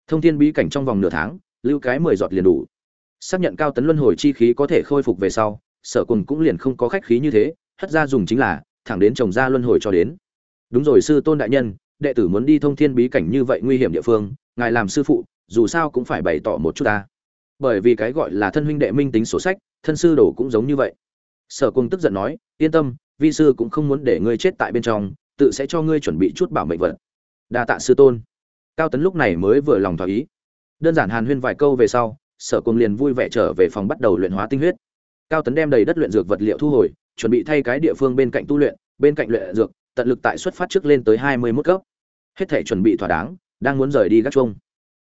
Speaker 1: Thông thiên bí cảnh trong vòng nửa tháng lưu cái mười giọt liền đủ. Xác nhận cao tấn luân hồi chi khí có thể khôi phục về sau, sở cùng cũng liền không có khách khí như thế, hất ra dùng chính là, thẳng đến trồng ra luân hồi cho đến. Đúng rồi sư tôn đại nhân, đệ tử muốn đi thông thiên bí cảnh như vậy nguy hiểm địa phương, ngài làm sư phụ, dù sao cũng phải bày tỏ một chút ta. Bởi vì cái gọi là thân huynh đệ minh tính sổ sách, thân sư đồ cũng giống như vậy. Sở cung tức giận nói, yên tâm, vi sư cũng không muốn để ngươi chết tại bên trong, tự sẽ cho ngươi chuẩn bị chút bảo mệnh vật. Đa tạ sư tôn. Cao tấn lúc này mới vừa lòng thỏa ý đơn giản hàn huyên vài câu về sau, sở cung liền vui vẻ trở về phòng bắt đầu luyện hóa tinh huyết. Cao tấn đem đầy đất luyện dược vật liệu thu hồi, chuẩn bị thay cái địa phương bên cạnh tu luyện, bên cạnh luyện dược, tận lực tại xuất phát trước lên tới hai mươi mức cấp. Hết thể chuẩn bị thỏa đáng, đang muốn rời đi gác chuông.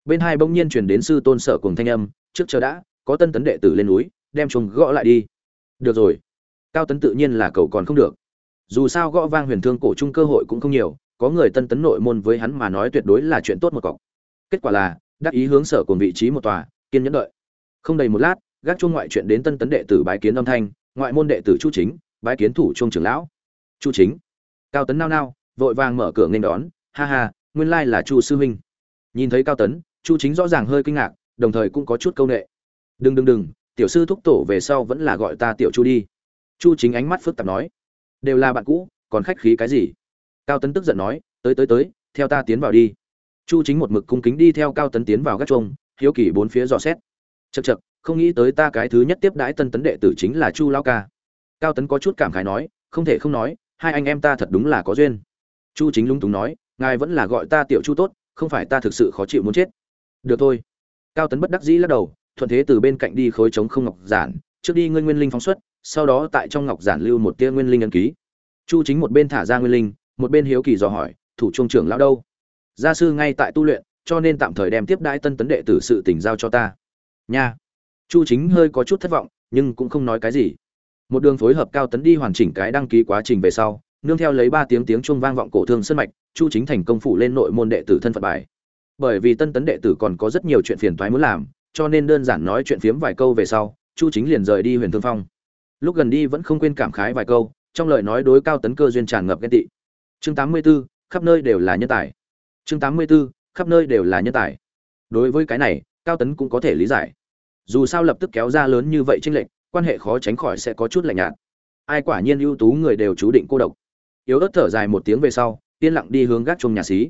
Speaker 1: Bên hai bỗng nhiên chuyển đến sư tôn sở cùng thanh âm, trước chờ đã, có tân tấn đệ tử lên núi, đem chuông gõ lại đi. Được rồi. Cao tấn tự nhiên là cầu còn không được. Dù sao gõ vang huyền thương cổ trung cơ hội cũng không nhiều, có người tân tấn nội môn với hắn mà nói tuyệt đối là chuyện tốt một cọc. Kết quả là đắc ý hướng sở cùng vị trí một tòa, kiên nhẫn đợi. Không đầy một lát, gác chuông ngoại chuyện đến tân tấn đệ tử bái kiến âm thanh, ngoại môn đệ tử chu chính, bái kiến thủ trung trưởng lão. Chu chính, cao tấn nao nao, vội vàng mở cửa nghênh đón, ha ha, nguyên lai là chu sư huynh. Nhìn thấy cao tấn, chu chính rõ ràng hơi kinh ngạc, đồng thời cũng có chút câu nệ. Đừng đừng đừng, tiểu sư thúc tổ về sau vẫn là gọi ta tiểu chu đi. Chu chính ánh mắt phức tạp nói. Đều là bạn cũ, còn khách khí cái gì? Cao tấn tức giận nói, tới tới tới, theo ta tiến vào đi chu chính một mực cung kính đi theo cao tấn tiến vào gác chuông, hiếu kỳ bốn phía dò xét. Chật chật không nghĩ tới ta cái thứ nhất tiếp đãi tân tấn đệ tử chính là chu lao ca. Cao tấn có chút cảm khái nói, không thể không nói, hai anh em ta thật đúng là có duyên. Chu chính lung túng nói, ngài vẫn là gọi ta tiểu chu tốt, không phải ta thực sự khó chịu muốn chết. Được thôi. Cao tấn bất đắc dĩ lắc đầu, thuận thế từ bên cạnh đi khối trống không ngọc giản, trước đi ngươi nguyên linh phóng xuất, sau đó tại trong ngọc giản lưu một tia nguyên linh ân ký. Chu chính một bên thả ra nguyên linh, một bên hiếu kỳ dò hỏi, thủ trung trưởng lão đâu? Gia sư ngay tại tu luyện cho nên tạm thời đem tiếp đãi tân tấn đệ tử sự tình giao cho ta. Nha. Chu chính hơi có chút thất vọng nhưng cũng không nói cái gì. Một đường phối hợp cao tấn đi hoàn chỉnh cái đăng ký quá trình về sau nương theo lấy ba tiếng tiếng chuông vang vọng cổ thương sân mạch chu chính thành công phủ lên nội môn đệ tử thân phận bài. Bởi vì tân tấn đệ tử còn có rất nhiều chuyện phiền toái muốn làm cho nên đơn giản nói chuyện phiếm vài câu về sau chu chính liền rời đi huyền thương phong. Lúc gần đi vẫn không quên cảm khái vài câu trong lời nói đối cao tấn cơ duyên tràn ngập ghen tị. Chương 84, khắp nơi đều là nhân tài chương 84, khắp nơi đều là nhân tài. Đối với cái này cao tấn cũng có thể lý giải. Dù sao lập tức kéo ra lớn như vậy tranh lệch quan hệ khó tránh khỏi sẽ có chút lạnh nhạt. Ai quả nhiên ưu tú người đều chú định cô độc. Yếu ớt thở dài một tiếng về sau yên lặng đi hướng gác chuông nhà xí.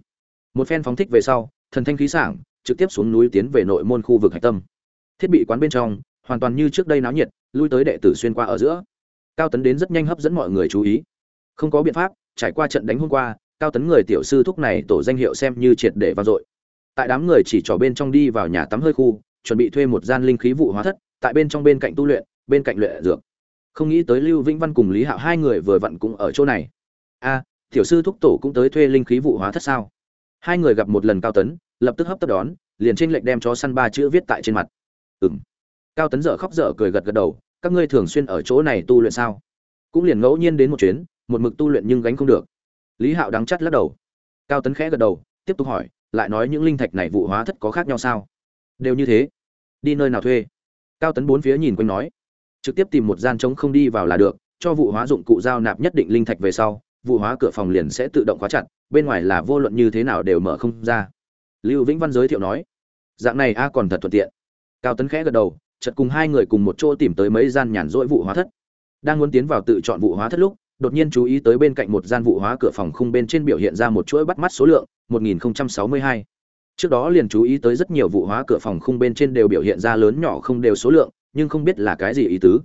Speaker 1: Một phen phóng thích về sau thần thanh khí sảng trực tiếp xuống núi tiến về nội môn khu vực hạch tâm. Thiết bị quán bên trong hoàn toàn như trước đây náo nhiệt lui tới đệ tử xuyên qua ở giữa. Cao tấn đến rất nhanh hấp dẫn mọi người chú ý. Không có biện pháp trải qua trận đánh hôm qua cao tấn người tiểu sư thúc này tổ danh hiệu xem như triệt để vang dội. Tại đám người chỉ trò bên trong đi vào nhà tắm hơi khu, chuẩn bị thuê một gian linh khí vụ hóa thất, tại bên trong bên cạnh tu luyện, bên cạnh luyện dược. Không nghĩ tới lưu vĩnh văn cùng lý hạo hai người vừa vặn cũng ở chỗ này. A, tiểu sư thúc tổ cũng tới thuê linh khí vụ hóa thất sao? Hai người gặp một lần cao tấn, lập tức hấp tấp đón, liền trên lệnh đem chó săn ba chữ viết tại trên mặt. Ừm. Cao tấn dở khóc dở cười gật gật đầu, các ngươi thường xuyên ở chỗ này tu luyện sao? Cũng liền ngẫu nhiên đến một chuyến, một mực tu luyện nhưng gánh không được lý hạo đắng chắt lắc đầu. Cao tấn khẽ gật đầu, tiếp tục hỏi, lại nói những linh thạch này vụ hóa thất có khác nhau sao? Đều như thế. Đi nơi nào thuê? Cao tấn bốn phía nhìn quanh nói. Trực tiếp tìm một gian trống không đi vào là được, cho vụ hóa dụng cụ giao nạp nhất định linh thạch về sau, vụ hóa cửa phòng liền sẽ tự động khóa chặt, bên ngoài là vô luận như thế nào đều mở không ra. Lưu vĩnh văn giới thiệu nói. Dạng này a còn thật thuận tiện. Cao tấn khẽ gật đầu chật cùng hai người cùng một chỗ tìm tới mấy gian nhàn rỗi vụ hóa thất. Đang muốn tiến vào tự chọn vụ hóa thất lúc đột nhiên chú ý tới bên cạnh một gian vụ hóa cửa phòng khung bên trên biểu hiện ra một chuỗi bắt mắt số lượng 1062. Trước đó liền chú ý tới rất nhiều vụ hóa cửa phòng khung bên trên đều biểu hiện ra lớn nhỏ không đều số lượng, nhưng không biết là cái gì ý tứ.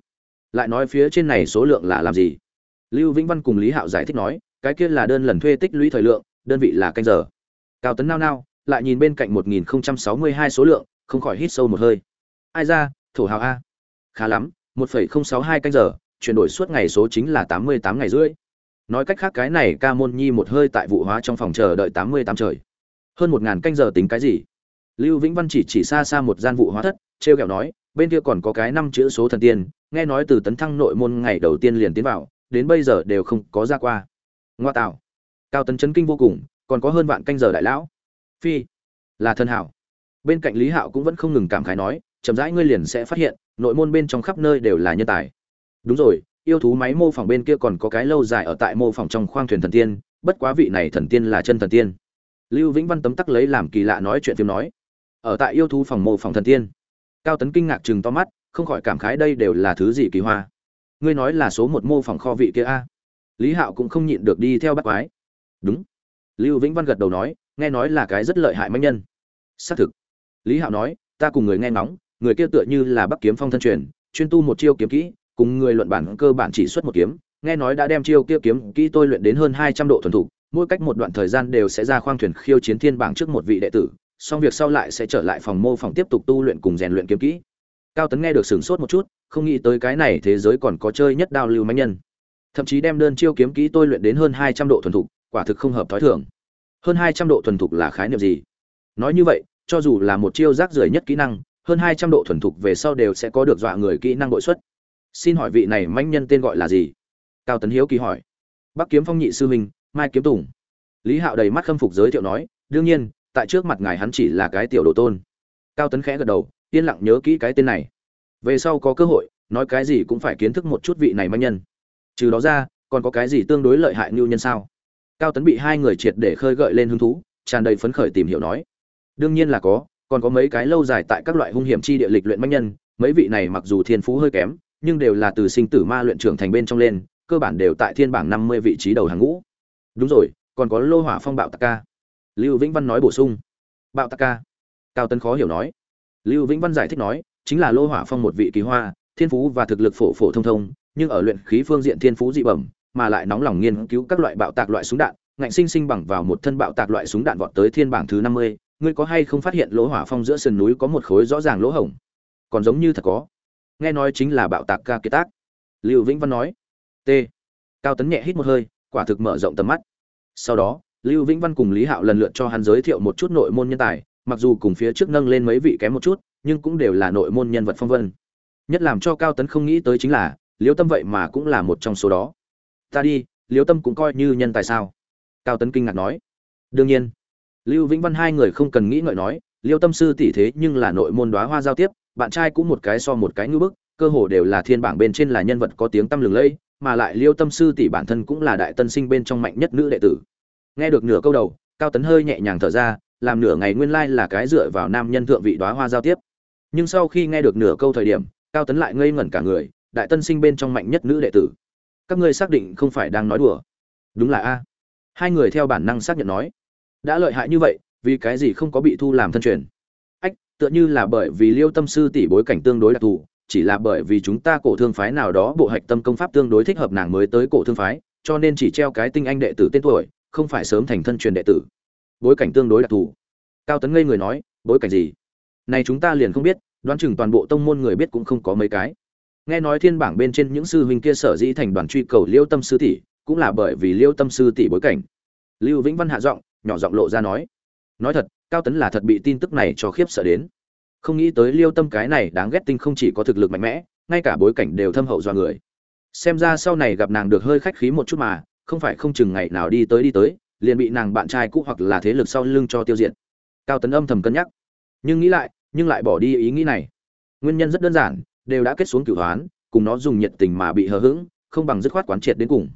Speaker 1: Lại nói phía trên này số lượng là làm gì? Lưu Vĩnh Văn cùng Lý Hạo giải thích nói, cái kia là đơn lần thuê tích lũy thời lượng, đơn vị là canh giờ. Cao Tấn nao nao, lại nhìn bên cạnh 1062 số lượng, không khỏi hít sâu một hơi. Ai ra, thủ hào a. Khá lắm, 1.062 canh giờ, chuyển đổi suốt ngày số chính là 88 ngày rưỡi. Nói cách khác cái này Ca Môn Nhi một hơi tại vụ hóa trong phòng chờ đợi 88 trời. Hơn 1000 canh giờ tính cái gì? Lưu Vĩnh Văn chỉ chỉ xa xa một gian vụ hóa thất, trêu ghẹo nói, bên kia còn có cái năm chữ số thần tiên, nghe nói từ tấn thăng nội môn ngày đầu tiên liền tiến vào, đến bây giờ đều không có ra qua. Ngoa tạo. Cao tấn chấn kinh vô cùng, còn có hơn vạn canh giờ đại lão. Phi, là thân hảo. Bên cạnh Lý Hạo cũng vẫn không ngừng cảm khái nói, chậm rãi ngươi liền sẽ phát hiện, nội môn bên trong khắp nơi đều là nhân tài. Đúng rồi, yêu thú máy mô phỏng bên kia còn có cái lâu dài ở tại mô phỏng trong khoang thuyền thần tiên, bất quá vị này thần tiên là chân thần tiên. Lưu Vĩnh Văn tấm tắc lấy làm kỳ lạ nói chuyện phim nói. Ở tại yêu thú phòng mô phỏng thần tiên. Cao Tấn kinh ngạc chừng to mắt, không khỏi cảm khái đây đều là thứ gì kỳ hoa. Ngươi nói là số một mô phỏng kho vị kia a? Lý Hạo cũng không nhịn được đi theo bác quái. Đúng. Lưu Vĩnh Văn gật đầu nói, nghe nói là cái rất lợi hại manh nhân. Xác thực. Lý Hạo nói, ta cùng người nghe ngóng, người kia tựa như là Bắc Kiếm Phong thân truyền, chuyên tu một chiêu kiếm kỹ, cùng người luận bản cơ bản chỉ xuất một kiếm, nghe nói đã đem chiêu kia kiếm kỹ tôi luyện đến hơn 200 độ thuần thục, mỗi cách một đoạn thời gian đều sẽ ra khoang thuyền khiêu chiến thiên bảng trước một vị đệ tử, xong việc sau lại sẽ trở lại phòng mô phòng tiếp tục tu luyện cùng rèn luyện kiếm kỹ. Cao Tấn nghe được sửng sốt một chút, không nghĩ tới cái này thế giới còn có chơi nhất đao lưu mãnh nhân. Thậm chí đem đơn chiêu kiếm kỹ tôi luyện đến hơn 200 độ thuần thục, quả thực không hợp thói thường. Hơn 200 độ thuần thục là khái niệm gì? Nói như vậy, cho dù là một chiêu rác rưởi nhất kỹ năng, hơn 200 độ thuần thục về sau đều sẽ có được dọa người kỹ năng bội xuất xin hỏi vị này manh nhân tên gọi là gì? Cao tấn hiếu kỳ hỏi. Bắc kiếm phong nhị sư huynh mai kiếm tùng. Lý hạo đầy mắt khâm phục giới thiệu nói, đương nhiên, tại trước mặt ngài hắn chỉ là cái tiểu đồ tôn. Cao tấn khẽ gật đầu, yên lặng nhớ kỹ cái tên này. Về sau có cơ hội, nói cái gì cũng phải kiến thức một chút vị này manh nhân. Trừ đó ra, còn có cái gì tương đối lợi hại ngưu nhân sao? Cao tấn bị hai người triệt để khơi gợi lên hứng thú, tràn đầy phấn khởi tìm hiểu nói. Đương nhiên là có, còn có mấy cái lâu dài tại các loại hung hiểm chi địa lịch luyện manh nhân, mấy vị này mặc dù thiên phú hơi kém nhưng đều là từ sinh tử ma luyện trưởng thành bên trong lên, cơ bản đều tại thiên bảng năm mươi vị trí đầu hàng ngũ. Đúng rồi, còn có Lô Hỏa Phong Bạo Tạc Ca. Lưu Vĩnh Văn nói bổ sung. Bạo Tạc Ca. Cao Tấn khó hiểu nói. Lưu Vĩnh Văn giải thích nói, chính là Lô Hỏa Phong một vị kỳ hoa, thiên phú và thực lực phổ phổ thông thông, nhưng ở luyện khí phương diện thiên phú dị bẩm, mà lại nóng lòng nghiên cứu các loại bạo tạc loại súng đạn, ngạnh sinh sinh bằng vào một thân bạo tạc loại súng đạn vọt tới thiên bảng thứ năm mươi. ngươi có hay không phát hiện lỗ hỏa phong giữa sườn núi có một khối rõ ràng lỗ hổng? Còn giống như thật có nghe nói chính là bạo tạc ca kiệt tác lưu vĩnh văn nói, t. Cao tấn nhẹ hít một hơi, quả thực mở rộng tầm mắt. Sau đó, lưu vĩnh văn cùng lý hạo lần lượt cho hắn giới thiệu một chút nội môn nhân tài, mặc dù cùng phía trước nâng lên mấy vị kém một chút, nhưng cũng đều là nội môn nhân vật phong vân. Nhất làm cho cao tấn không nghĩ tới chính là liêu tâm vậy mà cũng là một trong số đó. Ta đi liêu tâm cũng coi như nhân tài sao? Cao tấn kinh ngạc nói. Đương nhiên. Lưu vĩnh văn hai người không cần nghĩ ngợi nói liêu tâm sư tỷ thế nhưng là nội môn đoá hoa giao tiếp bạn trai cũng một cái so một cái ngư bức, cơ hồ đều là thiên bảng bên trên là nhân vật có tiếng tăm lừng lẫy, mà lại liêu tâm sư tỷ bản thân cũng là đại tân sinh bên trong mạnh nhất nữ đệ tử. Nghe được nửa câu đầu, cao tấn hơi nhẹ nhàng thở ra, làm nửa ngày nguyên lai là cái dựa vào nam nhân thượng vị đoá hoa giao tiếp. Nhưng sau khi nghe được nửa câu thời điểm, cao tấn lại ngây ngẩn cả người, đại tân sinh bên trong mạnh nhất nữ đệ tử. Các ngươi xác định không phải đang nói đùa. Đúng là a. Hai người theo bản năng xác nhận nói. Đã lợi hại như vậy, vì cái gì không có bị thu làm thân truyền? Tựa như là bởi vì liêu tâm sư tỷ bối cảnh tương đối đặc thù, chỉ là bởi vì chúng ta cổ thương phái nào đó bộ hạch tâm công pháp tương đối thích hợp nàng mới tới cổ thương phái, cho nên chỉ treo cái tinh anh đệ tử tên tuổi, không phải sớm thành thân truyền đệ tử. Bối cảnh tương đối đặc thù. Cao tấn ngây người nói, bối cảnh gì? Này chúng ta liền không biết, đoán chừng toàn bộ tông môn người biết cũng không có mấy cái. Nghe nói thiên bảng bên trên những sư huynh kia sở dĩ thành đoàn truy cầu liêu tâm sư tỷ, cũng là bởi vì liêu tâm sư tỷ bối cảnh. Lưu vĩnh văn hạ giọng, nhỏ giọng lộ ra nói nói thật cao tấn là thật bị tin tức này cho khiếp sợ đến. Không nghĩ tới liêu tâm cái này đáng ghét tinh không chỉ có thực lực mạnh mẽ, ngay cả bối cảnh đều thâm hậu do người. Xem ra sau này gặp nàng được hơi khách khí một chút mà, không phải không chừng ngày nào đi tới đi tới, liền bị nàng bạn trai cũ hoặc là thế lực sau lưng cho tiêu diệt. Cao tấn âm thầm cân nhắc. Nhưng nghĩ lại, nhưng lại bỏ đi ý nghĩ này. Nguyên nhân rất đơn giản, đều đã kết xuống cửu hoán, cùng nó dùng nhiệt tình mà bị hờ hững, không bằng dứt khoát quán triệt đến cùng.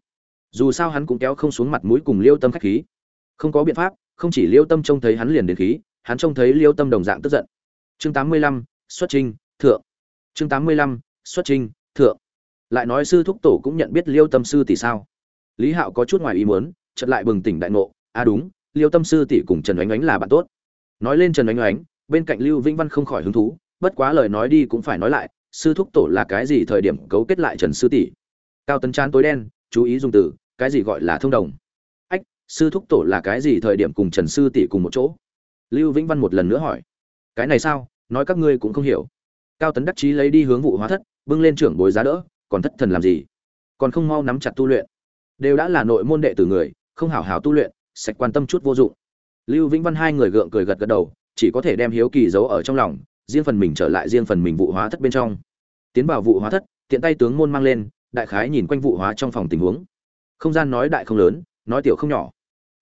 Speaker 1: Dù sao hắn cũng kéo không xuống mặt mũi cùng liêu tâm khách khí. Không có biện pháp không chỉ liêu tâm trông thấy hắn liền đến khí, hắn trông thấy liêu tâm đồng dạng tức giận. Chương tám mươi lăm, xuất trinh thượng. Chương tám mươi lăm, xuất trinh thượng. Lại nói sư thúc tổ cũng nhận biết liêu tâm sư tỷ sao? Lý hạo có chút ngoài ý muốn, chợt lại bừng tỉnh đại ngộ. À đúng, liêu tâm sư tỷ cùng trần oánh oánh là bạn tốt. Nói lên trần oánh oánh, bên cạnh lưu vĩnh văn không khỏi hứng thú, bất quá lời nói đi cũng phải nói lại, sư thúc tổ là cái gì thời điểm cấu kết lại trần sư tỷ? Cao tấn chán tối đen, chú ý dùng từ, cái gì gọi là thông đồng? Sư thúc tổ là cái gì thời điểm cùng trần sư tỷ cùng một chỗ? Lưu vĩnh văn một lần nữa hỏi. Cái này sao? Nói các ngươi cũng không hiểu. Cao tấn đắc chí lấy đi hướng vụ hóa thất, bưng lên trưởng bối giá đỡ, còn thất thần làm gì? Còn không mau nắm chặt tu luyện. Đều đã là nội môn đệ tử người, không hảo hảo tu luyện, sạch quan tâm chút vô dụng. Lưu vĩnh văn hai người gượng cười gật gật đầu, chỉ có thể đem hiếu kỳ giấu ở trong lòng, riêng phần mình trở lại riêng phần mình vụ hóa thất bên trong. Tiến vào vụ hóa thất, tiện tay tướng môn mang lên, đại khái nhìn quanh vụ hóa trong phòng tình huống. Không gian nói đại không lớn, nói tiểu không nhỏ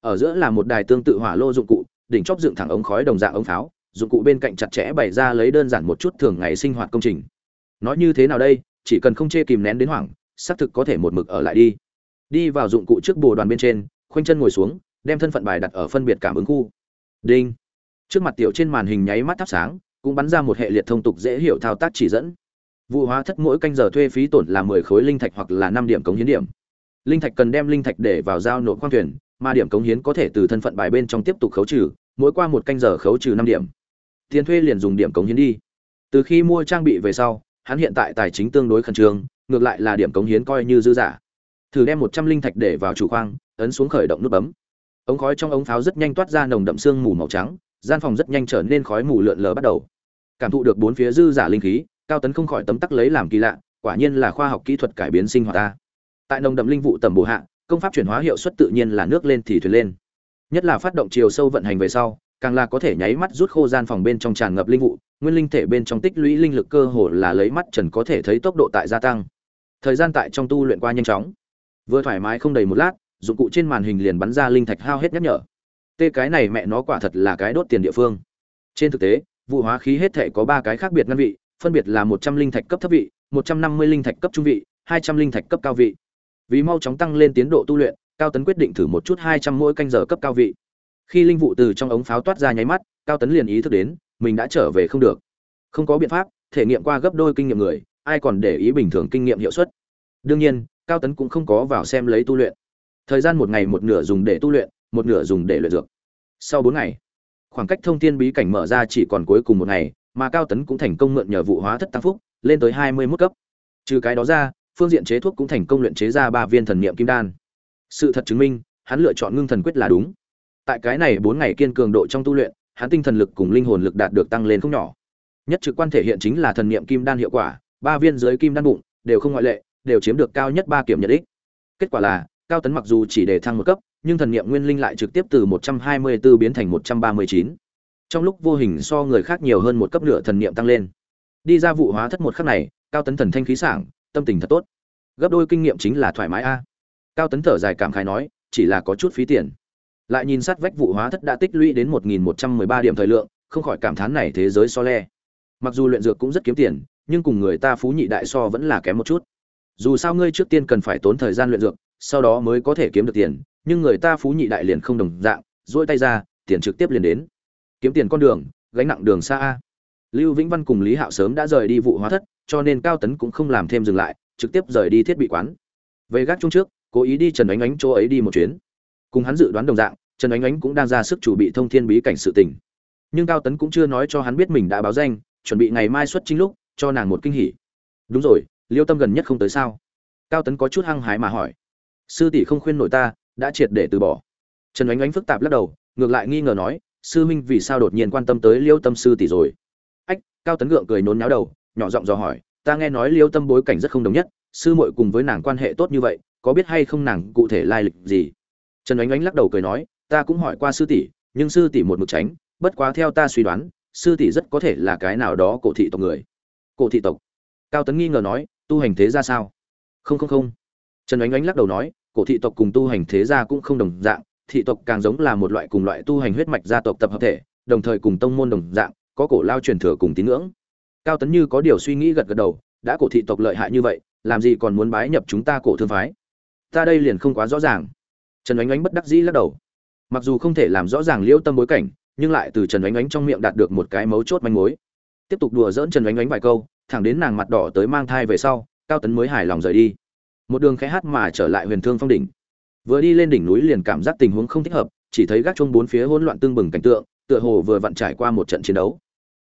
Speaker 1: ở giữa là một đài tương tự hỏa lô dụng cụ, đỉnh chóp dựng thẳng ống khói đồng dạng ống pháo, dụng cụ bên cạnh chặt chẽ bày ra lấy đơn giản một chút thường ngày sinh hoạt công trình. Nói như thế nào đây, chỉ cần không chê kìm nén đến hoảng, xác thực có thể một mực ở lại đi. Đi vào dụng cụ trước bồ đoàn bên trên, khoanh chân ngồi xuống, đem thân phận bài đặt ở phân biệt cảm ứng khu. Đinh. Trước mặt tiểu trên màn hình nháy mắt thắp sáng, cũng bắn ra một hệ liệt thông tục dễ hiểu thao tác chỉ dẫn. Vụ hóa thất mỗi canh giờ thuê phí tổn là mười khối linh thạch hoặc là năm điểm cống hiến điểm. Linh thạch cần đem linh thạch để vào giao nộp khoang thuyền mà điểm cống hiến có thể từ thân phận bài bên trong tiếp tục khấu trừ, mỗi qua một canh giờ khấu trừ năm điểm. Tiền thuê liền dùng điểm cống hiến đi. Từ khi mua trang bị về sau, hắn hiện tại tài chính tương đối khẩn trương, ngược lại là điểm cống hiến coi như dư giả. Thử đem một trăm linh thạch để vào chủ khoang, ấn xuống khởi động nút bấm. Ống khói trong ống pháo rất nhanh toát ra nồng đậm sương mù màu trắng, gian phòng rất nhanh trở nên khói mù lượn lờ bắt đầu. Cảm thụ được bốn phía dư giả linh khí, cao tấn không khỏi tấm tắc lấy làm kỳ lạ, quả nhiên là khoa học kỹ thuật cải biến sinh hoạt ta. Tại nồng đậm linh vụ tầm bổ hạ công pháp chuyển hóa hiệu suất tự nhiên là nước lên thì thuyền lên. Nhất là phát động chiều sâu vận hành về sau, càng là có thể nháy mắt rút khô gian phòng bên trong tràn ngập linh vụ, nguyên linh thể bên trong tích lũy linh lực cơ hồ là lấy mắt trần có thể thấy tốc độ tại gia tăng. Thời gian tại trong tu luyện qua nhanh chóng. Vừa thoải mái không đầy một lát, dụng cụ trên màn hình liền bắn ra linh thạch hao hết nhắc nhở. Tê cái này mẹ nó quả thật là cái đốt tiền địa phương. Trên thực tế, vụ hóa khí hết thể có ba cái khác biệt ngăn vị, phân biệt là một trăm linh thạch cấp thấp vị, một trăm năm mươi linh thạch cấp trung vị, hai trăm linh thạch cấp cao vị vì mau chóng tăng lên tiến độ tu luyện, cao tấn quyết định thử một chút hai trăm mỗi canh giờ cấp cao vị. Khi linh vụ từ trong ống pháo toát ra nháy mắt, cao tấn liền ý thức đến, mình đã trở về không được. Không có biện pháp, thể nghiệm qua gấp đôi kinh nghiệm người, ai còn để ý bình thường kinh nghiệm hiệu suất. Đương nhiên, cao tấn cũng không có vào xem lấy tu luyện. Thời gian một ngày một nửa dùng để tu luyện, một nửa dùng để luyện dược. Sau bốn ngày, khoảng cách thông thiên bí cảnh mở ra chỉ còn cuối cùng một ngày, mà cao tấn cũng thành công mượn nhờ vụ hóa thất tăng phúc, lên tới hai mươi mức cấp. Trừ cái đó ra phương diện chế thuốc cũng thành công luyện chế ra ba viên thần niệm kim đan sự thật chứng minh hắn lựa chọn ngưng thần quyết là đúng tại cái này bốn ngày kiên cường độ trong tu luyện hắn tinh thần lực cùng linh hồn lực đạt được tăng lên không nhỏ nhất trực quan thể hiện chính là thần niệm kim đan hiệu quả ba viên dưới kim đan bụng đều không ngoại lệ đều chiếm được cao nhất ba kiểm nhật ích kết quả là cao tấn mặc dù chỉ để thăng một cấp nhưng thần niệm nguyên linh lại trực tiếp từ 124 biến thành 139. Trong lúc vô hình so người khác nhiều hơn một cấp nửa thần niệm tăng lên. Đi ra vụ hóa thất một khắc này, cao tấn thần thanh khí sảng, tâm tình thật tốt. Gấp đôi kinh nghiệm chính là thoải mái a. Cao tấn thở dài cảm khái nói, chỉ là có chút phí tiền. Lại nhìn sát vách vụ hóa thất đã tích lũy đến 1113 điểm thời lượng, không khỏi cảm thán này thế giới so le. Mặc dù luyện dược cũng rất kiếm tiền, nhưng cùng người ta phú nhị đại so vẫn là kém một chút. Dù sao ngươi trước tiên cần phải tốn thời gian luyện dược, sau đó mới có thể kiếm được tiền, nhưng người ta phú nhị đại liền không đồng dạng duỗi tay ra tiền trực tiếp liền đến kiếm tiền con đường gánh nặng đường xa a lưu vĩnh văn cùng lý hạo sớm đã rời đi vụ hóa thất cho nên cao tấn cũng không làm thêm dừng lại, trực tiếp rời đi thiết bị quán. Về gác chung trước, cố ý đi trần ánh ánh chỗ ấy đi một chuyến. Cùng hắn dự đoán đồng dạng, trần ánh ánh cũng đang ra sức chủ bị thông thiên bí cảnh sự tình. Nhưng cao tấn cũng chưa nói cho hắn biết mình đã báo danh, chuẩn bị ngày mai xuất chính lúc, cho nàng một kinh hỉ. Đúng rồi, liêu tâm gần nhất không tới sao? Cao tấn có chút hăng hái mà hỏi. Sư tỷ không khuyên nổi ta, đã triệt để từ bỏ. Trần Ánh Ánh phức tạp lắc đầu, ngược lại nghi ngờ nói, sư minh vì sao đột nhiên quan tâm tới liêu tâm sư tỷ rồi? Ách, cao tấn gượng cười nôn náo đầu nhỏ giọng dò hỏi, ta nghe nói liêu tâm bối cảnh rất không đồng nhất, sư muội cùng với nàng quan hệ tốt như vậy, có biết hay không nàng cụ thể lai lịch gì? Trần ánh ánh lắc đầu cười nói, ta cũng hỏi qua sư tỷ, nhưng sư tỷ một mực tránh, bất quá theo ta suy đoán, sư tỷ rất có thể là cái nào đó cổ thị tộc người. Cổ thị tộc? Cao tấn nghi ngờ nói, tu hành thế ra sao? Không không không. Trần ánh ánh lắc đầu nói, cổ thị tộc cùng tu hành thế gia cũng không đồng dạng, thị tộc càng giống là một loại cùng loại tu hành huyết mạch gia tộc tập hợp thể, đồng thời cùng tông môn đồng dạng, có cổ lao truyền thừa cùng tín ngưỡng cao tấn như có điều suy nghĩ gật gật đầu, đã cổ thị tộc lợi hại như vậy, làm gì còn muốn bái nhập chúng ta cổ thương phái? Ta đây liền không quá rõ ràng. Trần ánh ánh bất đắc dĩ lắc đầu. Mặc dù không thể làm rõ ràng liễu tâm bối cảnh, nhưng lại từ trần ánh ánh trong miệng đạt được một cái mấu chốt manh mối. Tiếp tục đùa dỡn trần ánh ánh vài câu, thẳng đến nàng mặt đỏ tới mang thai về sau, cao tấn mới hài lòng rời đi. Một đường khẽ hát mà trở lại huyền thương phong đỉnh. Vừa đi lên đỉnh núi liền cảm giác tình huống không thích hợp, chỉ thấy gác chung bốn phía hỗn loạn tương bừng cảnh tượng, tựa hồ vừa vặn trải qua một trận chiến đấu.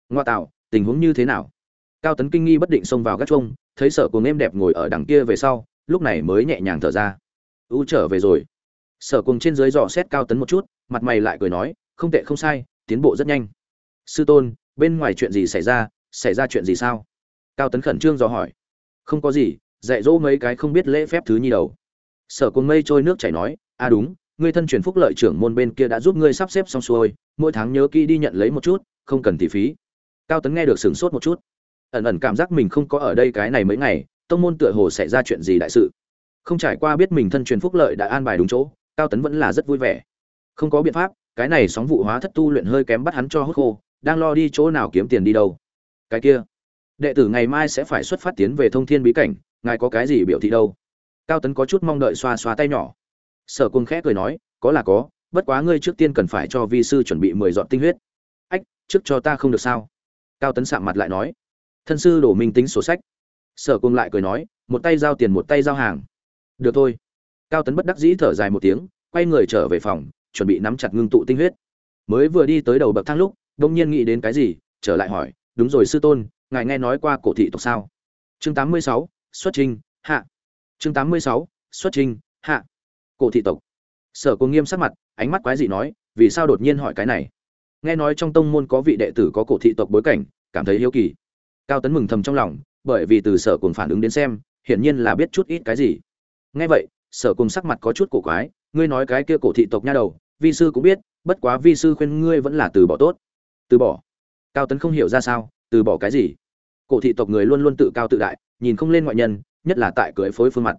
Speaker 1: Ngoa tạo tình huống như thế nào? Cao tấn kinh nghi bất định xông vào gác chung thấy sở cuồng êm đẹp ngồi ở đằng kia về sau, lúc này mới nhẹ nhàng thở ra. U trở về rồi. Sở cuồng trên dưới dò xét cao tấn một chút, mặt mày lại cười nói, không tệ, không sai, tiến bộ rất nhanh. Sư tôn, bên ngoài chuyện gì xảy ra xảy ra chuyện gì sao? Cao tấn khẩn trương dò hỏi. Không có gì, dạy dỗ mấy cái không biết lễ phép thứ nhi đầu. Sở cuồng mây trôi nước chảy nói a à đúng, ngươi thân truyền phúc lợi trưởng môn bên kia đã giúp ngươi sắp xếp xong xuôi, mỗi tháng nhớ kỹ đi nhận lấy một chút, không cần tỷ phí cao tấn nghe được sửng sốt một chút. Ẩn ẩn cảm giác mình không có ở đây cái này mấy ngày, tông môn tựa hồ xảy ra chuyện gì đại sự. Không trải qua biết mình thân truyền phúc lợi đã an bài đúng chỗ, cao tấn vẫn là rất vui vẻ. Không có biện pháp, cái này sóng vụ hóa thất tu luyện hơi kém bắt hắn cho hốt khô, đang lo đi chỗ nào kiếm tiền đi đâu. Cái kia, đệ tử ngày mai sẽ phải xuất phát tiến về thông thiên bí cảnh, ngài có cái gì biểu thị đâu? Cao tấn có chút mong đợi xoa xoa tay nhỏ. Sở cung khẽ cười nói, có là có, bất quá ngươi trước tiên cần phải cho vi sư chuẩn bị mười dọn tinh huyết. Ách, trước cho ta không được sao? Cao tấn sạm mặt lại nói thân sư đổ minh tính sổ sách. Sở cung lại cười nói một tay giao tiền một tay giao hàng. Được thôi. Cao tấn bất đắc dĩ thở dài một tiếng quay người trở về phòng chuẩn bị nắm chặt ngưng tụ tinh huyết. Mới vừa đi tới đầu bậc thang lúc đông nhiên nghĩ đến cái gì trở lại hỏi đúng rồi sư tôn ngài nghe nói qua cổ thị tộc sao? Chương 86, xuất trình hạ. Chương 86, xuất trình hạ. Cổ thị tộc. Sở cô nghiêm sắc mặt ánh mắt quái dị nói vì sao đột nhiên hỏi cái này? Nghe nói trong tông môn có vị đệ tử có cổ thị tộc bối cảnh, cảm thấy hiếu kỳ. Cao tấn mừng thầm trong lòng, bởi vì từ sở cùng phản ứng đến xem, hiển nhiên là biết chút ít cái gì. Nghe vậy, sở cùng sắc mặt có chút cổ quái, ngươi nói cái kia cổ thị tộc nha đầu, vi sư cũng biết, bất quá vi sư khuyên ngươi vẫn là từ bỏ tốt. Từ bỏ? Cao tấn không hiểu ra sao, từ bỏ cái gì? Cổ thị tộc người luôn luôn tự cao tự đại, nhìn không lên ngoại nhân, nhất là tại cưới phối phương mặt.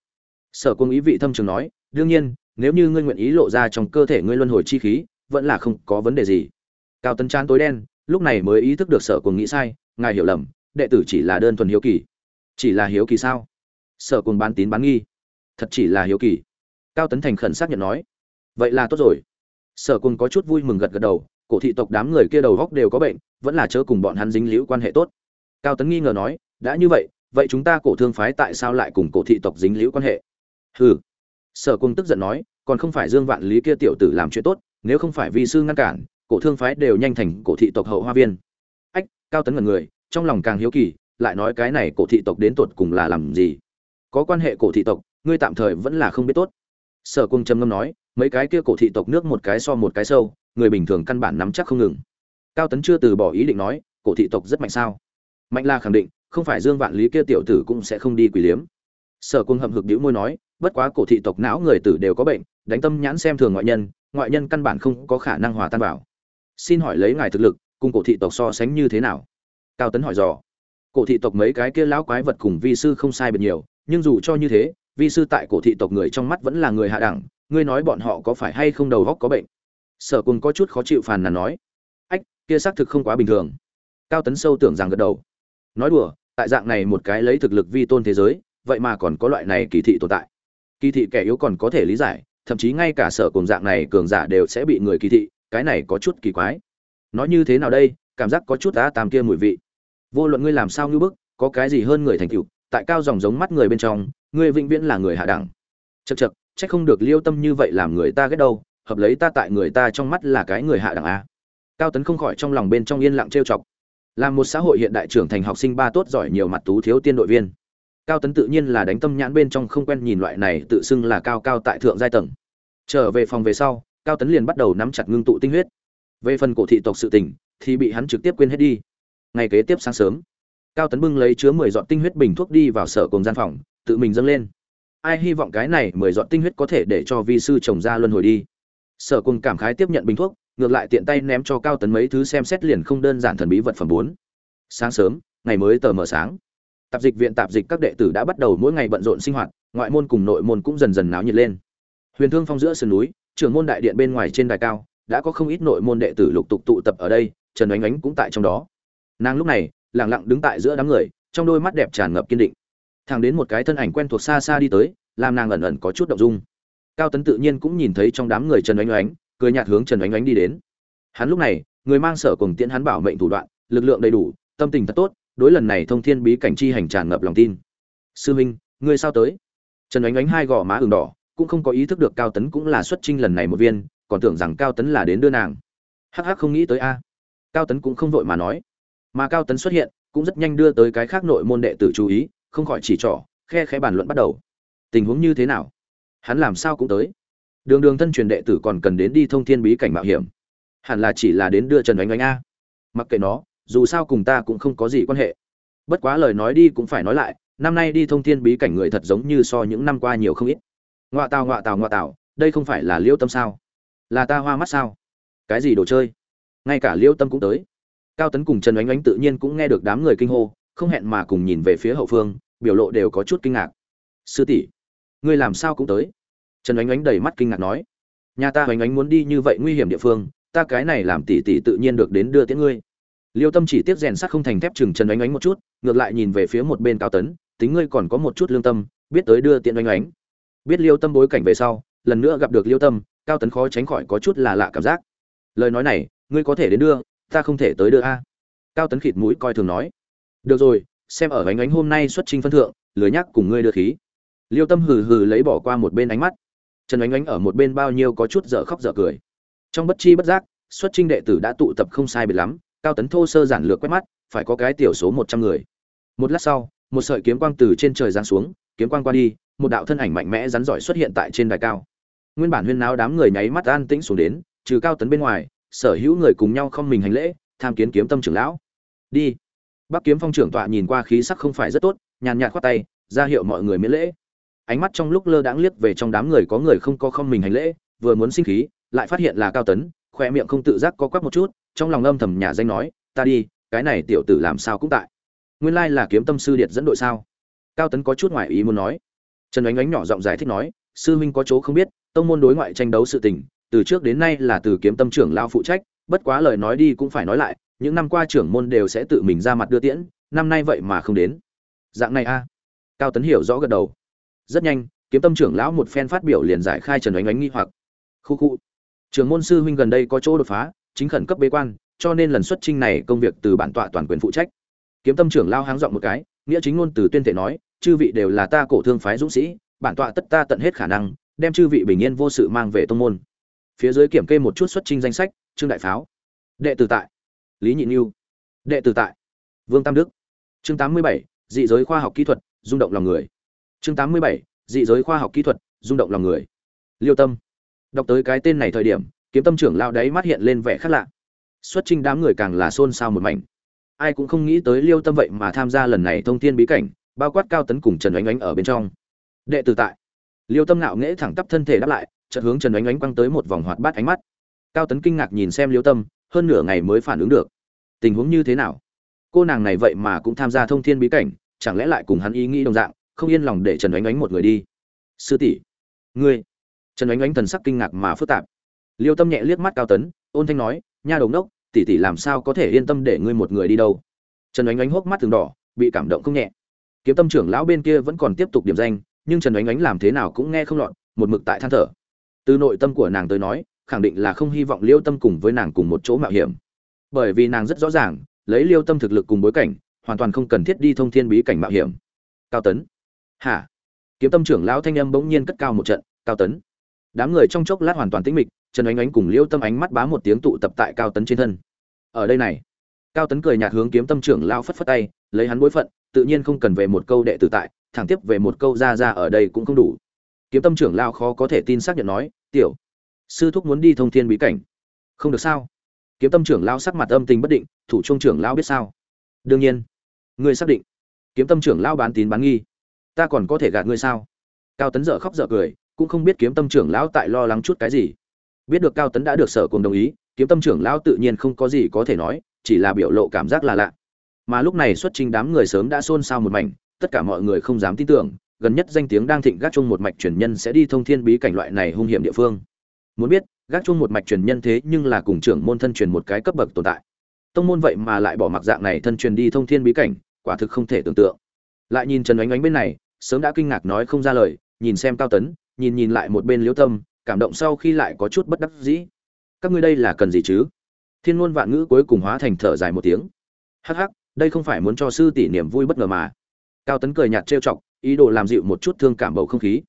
Speaker 1: Sở cung ý vị thâm trường nói, đương nhiên, nếu như ngươi nguyện ý lộ ra trong cơ thể ngươi luân hồi chi khí, vẫn là không có vấn đề gì cao tấn chán tối đen, lúc này mới ý thức được sở cùng nghĩ sai, ngài hiểu lầm, đệ tử chỉ là đơn thuần hiếu kỳ. Chỉ là hiếu kỳ sao? Sở cùng bán tín bán nghi. Thật chỉ là hiếu kỳ. Cao tấn thành khẩn xác nhận nói. Vậy là tốt rồi. Sở cùng có chút vui mừng gật gật đầu, cổ thị tộc đám người kia đầu góc đều có bệnh, vẫn là chớ cùng bọn hắn dính liễu quan hệ tốt. Cao tấn nghi ngờ nói, đã như vậy vậy chúng ta cổ thương phái tại sao lại cùng cổ thị tộc dính liễu quan hệ? Hừ. Sở cung tức giận nói, còn không phải dương vạn lý kia tiểu tử làm chuyện tốt, nếu không phải vi sư ngăn cản cổ thương phái đều nhanh thành cổ thị tộc hậu hoa viên. Ách, cao tấn ngần người, trong lòng càng hiếu kỳ, lại nói cái này cổ thị tộc đến tột cùng là làm gì? Có quan hệ cổ thị tộc, ngươi tạm thời vẫn là không biết tốt. Sở cung trầm ngâm nói, mấy cái kia cổ thị tộc nước một cái so một cái sâu, người bình thường căn bản nắm chắc không ngừng. Cao tấn chưa từ bỏ ý định nói, cổ thị tộc rất mạnh sao? Mạnh la khẳng định, không phải dương vạn lý kia tiểu tử cũng sẽ không đi quỷ liếm. Sở cung hậm hực đĩu môi nói, bất quá cổ thị tộc não người tử đều có bệnh, đánh tâm nhãn xem thường ngoại nhân ngoại nhân căn bản không có khả năng hòa tan vào xin hỏi lấy ngài thực lực, cùng cổ thị tộc so sánh như thế nào? Cao tấn hỏi dò. Cổ thị tộc mấy cái kia lão quái vật cùng vi sư không sai biệt nhiều, nhưng dù cho như thế, vi sư tại cổ thị tộc người trong mắt vẫn là người hạ đẳng, ngươi nói bọn họ có phải hay không đầu góc có bệnh? Sở cùng có chút khó chịu phàn nàn nói. Ách, kia xác thực không quá bình thường. Cao tấn sâu tưởng rằng gật đầu. Nói đùa, tại dạng này một cái lấy thực lực vi tôn thế giới, vậy mà còn có loại này kỳ thị tồn tại. Kỳ thị kẻ yếu còn có thể lý giải, thậm chí ngay cả sở cùng dạng này cường giả đều sẽ bị người kỳ thị cái này có chút kỳ quái. Nói như thế nào đây, cảm giác có chút á tam kia mùi vị. Vô luận ngươi làm sao như bức, có cái gì hơn người thành tựu, tại cao dòng giống mắt người bên trong, ngươi vĩnh viễn là người hạ đẳng. Chật chật trách không được liêu tâm như vậy làm người ta ghét đâu, hợp lấy ta tại người ta trong mắt là cái người hạ đẳng a. Cao tấn không khỏi trong lòng bên trong yên lặng trêu chọc. Làm một xã hội hiện đại trưởng thành học sinh ba tốt giỏi nhiều mặt tú thiếu tiên đội viên. Cao tấn tự nhiên là đánh tâm nhãn bên trong không quen nhìn loại này tự xưng là cao cao tại thượng giai tầng. Trở về phòng về sau cao tấn liền bắt đầu nắm chặt ngưng tụ tinh huyết. Về phần cổ thị tộc sự tình, thì bị hắn trực tiếp quên hết đi. Ngày kế tiếp sáng sớm, cao tấn bưng lấy chứa mười giọt tinh huyết bình thuốc đi vào sở cùng gian phòng, tự mình dâng lên. Ai hy vọng cái này mười giọt tinh huyết có thể để cho vi sư chồng ra luân hồi đi? Sở cùng cảm khái tiếp nhận bình thuốc, ngược lại tiện tay ném cho cao tấn mấy thứ xem xét liền không đơn giản thần bí vật phẩm bốn. Sáng sớm, ngày mới tờ mờ sáng. Tạp dịch viện tạp dịch các đệ tử đã bắt đầu mỗi ngày bận rộn sinh hoạt, ngoại môn cùng nội môn cũng dần dần náo nhiệt lên. Huyền thương phong giữa sườn núi trưởng môn đại điện bên ngoài trên đài cao, đã có không ít nội môn đệ tử lục tục tụ tập ở đây, trần oánh ánh cũng tại trong đó. Nàng lúc này lẳng lặng đứng tại giữa đám người, trong đôi mắt đẹp tràn ngập kiên định. Thẳng đến một cái thân ảnh quen thuộc xa xa đi tới, làm nàng ẩn ẩn có chút động dung. Cao tấn tự nhiên cũng nhìn thấy trong đám người trần oánh oánh, cười nhạt hướng trần oánh oánh đi đến. Hắn lúc này, người mang sở cùng tiễn hắn bảo mệnh thủ đoạn, lực lượng đầy đủ, tâm tình thật tốt, đối lần này thông thiên bí cảnh chi hành tràn ngập lòng tin. Sư huynh ngươi sao tới? Trần oánh oánh hai gò má ửng đỏ cũng không có ý thức được cao tấn cũng là xuất trinh lần này một viên, còn tưởng rằng cao tấn là đến đưa nàng. Hắc hắc không nghĩ tới a. Cao tấn cũng không vội mà nói. Mà cao tấn xuất hiện, cũng rất nhanh đưa tới cái khác nội môn đệ tử chú ý, không khỏi chỉ trỏ, khe khẽ bàn luận bắt đầu. Tình huống như thế nào? Hắn làm sao cũng tới. Đường đường thân truyền đệ tử còn cần đến đi thông thiên bí cảnh mạo hiểm. Hẳn là chỉ là đến đưa trần oánh oánh a. Mặc kệ nó, dù sao cùng ta cũng không có gì quan hệ. Bất quá lời nói đi cũng phải nói lại, năm nay đi thông thiên bí cảnh người thật giống như so những năm qua nhiều không ít ngoạ tào ngoạ tào ngoạ tào, đây không phải là liêu tâm sao? Là ta hoa mắt sao? Cái gì đồ chơi? Ngay cả liêu tâm cũng tới. Cao tấn cùng trần oánh oánh tự nhiên cũng nghe được đám người kinh hô, không hẹn mà cùng nhìn về phía hậu phương, biểu lộ đều có chút kinh ngạc. Sư tỷ, ngươi làm sao cũng tới? Trần oánh oánh đầy mắt kinh ngạc nói. Nhà ta oánh oánh muốn đi như vậy nguy hiểm địa phương, ta cái này làm tỷ tỷ tự nhiên được đến đưa tiễn ngươi. Liêu tâm chỉ tiếp rèn sắc không thành thép chừng trần oánh oánh một chút, ngược lại nhìn về phía một bên cao tấn, tính ngươi còn có một chút lương tâm, biết tới đưa tiễn oánh oánh biết liêu tâm bối cảnh về sau, lần nữa gặp được liêu tâm, cao tấn khó tránh khỏi có chút là lạ cảm giác. Lời nói này, ngươi có thể đến đưa, ta không thể tới đưa a. Cao tấn khịt mũi coi thường nói. Được rồi, xem ở ánh ánh hôm nay xuất trình phân thượng, lười nhắc cùng ngươi đưa khí. Liêu tâm hừ hừ lấy bỏ qua một bên ánh mắt. Trần ánh ánh ở một bên bao nhiêu có chút dở khóc dở cười. Trong bất chi bất giác, xuất trình đệ tử đã tụ tập không sai biệt lắm, cao tấn thô sơ giản lược quét mắt, phải có cái tiểu số một trăm người. Một lát sau, một sợi kiếm quang từ trên trời giáng xuống kiếm quang qua đi, một đạo thân ảnh mạnh mẽ rắn giỏi xuất hiện tại trên đài cao. Nguyên bản huyên náo đám người nháy mắt an tĩnh xuống đến, trừ cao tấn bên ngoài, sở hữu người cùng nhau không mình hành lễ, tham kiến kiếm tâm trưởng lão. Đi. Bắc kiếm phong trưởng tọa nhìn qua khí sắc không phải rất tốt, nhàn nhạt khoát tay, ra hiệu mọi người miễn lễ. Ánh mắt trong lúc lơ đãng liếc về trong đám người có người không có không mình hành lễ, vừa muốn sinh khí, lại phát hiện là cao tấn, khoe miệng không tự giác có quắc một chút, trong lòng âm thầm nhà danh nói, ta đi, cái này tiểu tử làm sao cũng tại. Nguyên lai là kiếm tâm sư điệt dẫn đội sao? Cao tấn có chút ngoại ý muốn nói. Trần ánh ánh nhỏ giọng giải thích nói, sư huynh có chỗ không biết, tông môn đối ngoại tranh đấu sự tình, từ trước đến nay là từ kiếm tâm trưởng lao phụ trách, bất quá lời nói đi cũng phải nói lại, những năm qua trưởng môn đều sẽ tự mình ra mặt đưa tiễn, năm nay vậy mà không đến. Dạng này a. Cao tấn hiểu rõ gật đầu. Rất nhanh, kiếm tâm trưởng lão một phen phát biểu liền giải khai trần ánh ánh nghi hoặc. Khu khu. Trưởng môn sư huynh gần đây có chỗ đột phá, chính khẩn cấp bế quan, cho nên lần xuất trinh này công việc từ bản tọa toàn quyền phụ trách. Kiếm tâm trưởng lao háng giọng một cái, nghĩa chính ngôn từ tuyên thể nói chư vị đều là ta cổ thương phái dũng sĩ, bản tọa tất ta tận hết khả năng, đem chư vị bình yên vô sự mang về tông môn. Phía dưới kiểm kê một chút xuất trình danh sách, trương đại pháo. Đệ tử tại. Lý nhị nhu đệ tử tại. Vương tam đức. Chương tám mươi bảy, dị giới khoa học kỹ thuật, rung động lòng người. Chương tám mươi bảy, dị giới khoa học kỹ thuật, rung động lòng người. Liêu tâm. Đọc tới cái tên này thời điểm, kiếm tâm trưởng lao đáy mắt hiện lên vẻ khác lạ. Xuất trình đám người càng là xôn xao một mảnh. Ai cũng không nghĩ tới liêu tâm vậy mà tham gia lần này thông tin bí cảnh bao quát cao tấn cùng trần oánh oánh ở bên trong đệ tử tại liêu tâm ngạo nghễ thẳng tắp thân thể đáp lại chợt hướng trần oánh oánh quăng tới một vòng hoạt bát ánh mắt cao tấn kinh ngạc nhìn xem liêu tâm hơn nửa ngày mới phản ứng được tình huống như thế nào cô nàng này vậy mà cũng tham gia thông thiên bí cảnh chẳng lẽ lại cùng hắn ý nghĩ đồng dạng không yên lòng để trần oánh oánh một người đi sư tỷ ngươi trần oánh oánh thần sắc kinh ngạc mà phức tạp liêu tâm nhẹ liếc mắt cao tấn ôn thanh nói nha đồng đốc tỷ tỷ làm sao có thể yên tâm để ngươi một người đi đâu trần oánh oánh hốc mắt thường đỏ bị cảm động không nhẹ kiếm tâm trưởng lão bên kia vẫn còn tiếp tục điểm danh, nhưng trần oánh ánh làm thế nào cũng nghe không lọt, một mực tại than thở. Từ nội tâm của nàng tới nói, khẳng định là không hy vọng liêu tâm cùng với nàng cùng một chỗ mạo hiểm. Bởi vì nàng rất rõ ràng, lấy liêu tâm thực lực cùng bối cảnh, hoàn toàn không cần thiết đi thông thiên bí cảnh mạo hiểm. Cao tấn. Hả? Kiếm tâm trưởng lão thanh âm bỗng nhiên cất cao một trận, cao tấn. Đám người trong chốc lát hoàn toàn tĩnh mịch, trần ánh ánh cùng liêu tâm ánh mắt bá một tiếng tụ tập tại cao tấn trên thân. Ở đây này. Cao tấn cười nhạt hướng kiếm tâm trưởng lão phất phất tay, lấy hắn bối phận tự nhiên không cần về một câu đệ tử tại, thẳng tiếp về một câu ra ra ở đây cũng không đủ. Kiếm tâm trưởng lão khó có thể tin xác nhận nói, tiểu sư thúc muốn đi thông thiên bí cảnh. Không được sao? Kiếm tâm trưởng lão sắc mặt âm tình bất định, thủ trung trưởng lão biết sao? Đương nhiên. Ngươi xác định? Kiếm tâm trưởng lão bán tín bán nghi. Ta còn có thể gạt ngươi sao? Cao tấn dở khóc dở cười, cũng không biết kiếm tâm trưởng lão tại lo lắng chút cái gì. Biết được cao tấn đã được sở cùng đồng ý, kiếm tâm trưởng lão tự nhiên không có gì có thể nói, chỉ là biểu lộ cảm giác là lạ mà lúc này xuất trình đám người sớm đã xôn xao một mảnh, tất cả mọi người không dám tin tưởng, gần nhất danh tiếng đang thịnh gác chung một mạch truyền nhân sẽ đi thông thiên bí cảnh loại này hung hiểm địa phương. Muốn biết, gác chung một mạch truyền nhân thế nhưng là cùng trưởng môn thân truyền một cái cấp bậc tồn tại. Tông môn vậy mà lại bỏ mặc dạng này thân truyền đi thông thiên bí cảnh, quả thực không thể tưởng tượng. Lại nhìn trần ánh ánh bên này, sớm đã kinh ngạc nói không ra lời, nhìn xem cao tấn, nhìn nhìn lại một bên liễu tâm, cảm động sau khi lại có chút bất đắc dĩ. Các ngươi đây là cần gì chứ? Thiên ngôn vạn ngữ cuối cùng hóa thành thở dài một tiếng. Hắc hắc đây không phải muốn cho sư tỷ niềm vui bất ngờ mà. Cao tấn cười nhạt trêu chọc, ý đồ làm dịu một chút thương cảm bầu không khí.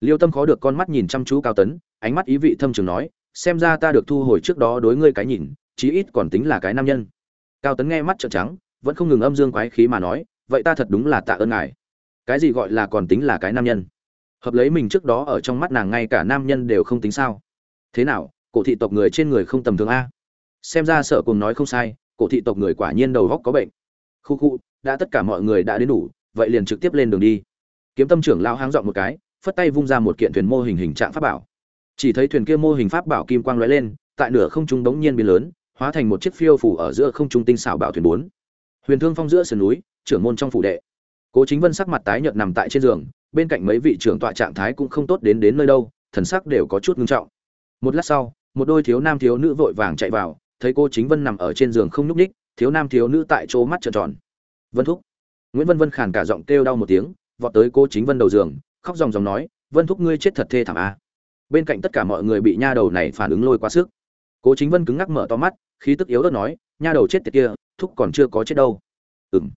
Speaker 1: Liêu tâm khó được con mắt nhìn chăm chú cao tấn, ánh mắt ý vị thâm trường nói, xem ra ta được thu hồi trước đó đối ngươi cái nhìn, chí ít còn tính là cái nam nhân. Cao tấn nghe mắt trợn trắng, vẫn không ngừng âm dương quái khí mà nói, vậy ta thật đúng là tạ ơn ngài. Cái gì gọi là còn tính là cái nam nhân? Hợp lấy mình trước đó ở trong mắt nàng ngay cả nam nhân đều không tính sao? Thế nào, cổ thị tộc người trên người không tầm thường a? Xem ra sợ cùng nói không sai, cổ thị tộc người quả nhiên đầu góc có bệnh khu khu, đã tất cả mọi người đã đến đủ, vậy liền trực tiếp lên đường đi. Kiếm tâm trưởng lao háng dọn một cái, phất tay vung ra một kiện thuyền mô hình hình trạng pháp bảo. Chỉ thấy thuyền kia mô hình pháp bảo kim quang lóe lên, tại nửa không trung đống nhiên biến lớn, hóa thành một chiếc phiêu phủ ở giữa không trung tinh xảo bảo thuyền bốn. Huyền thương phong giữa sườn núi, trưởng môn trong phủ đệ. Cố chính vân sắc mặt tái nhợt nằm tại trên giường, bên cạnh mấy vị trưởng tọa trạng thái cũng không tốt đến đến nơi đâu, thần sắc đều có chút ngưng trọng. Một lát sau, một đôi thiếu nam thiếu nữ vội vàng chạy vào, thấy cô chính vân nằm ở trên giường không nhúc ních thiếu nam thiếu nữ tại chỗ mắt trợn tròn. Vân thúc. Nguyễn vân vân khàn cả giọng kêu đau một tiếng, vọt tới cô chính vân đầu giường, khóc ròng ròng nói, vân thúc ngươi chết thật thê thảm a. Bên cạnh tất cả mọi người bị nha đầu này phản ứng lôi quá sức. Cố chính vân cứng ngắc mở to mắt, khí tức yếu ớt nói, nha đầu chết tiệt kia, thúc còn chưa có chết đâu. Ừm.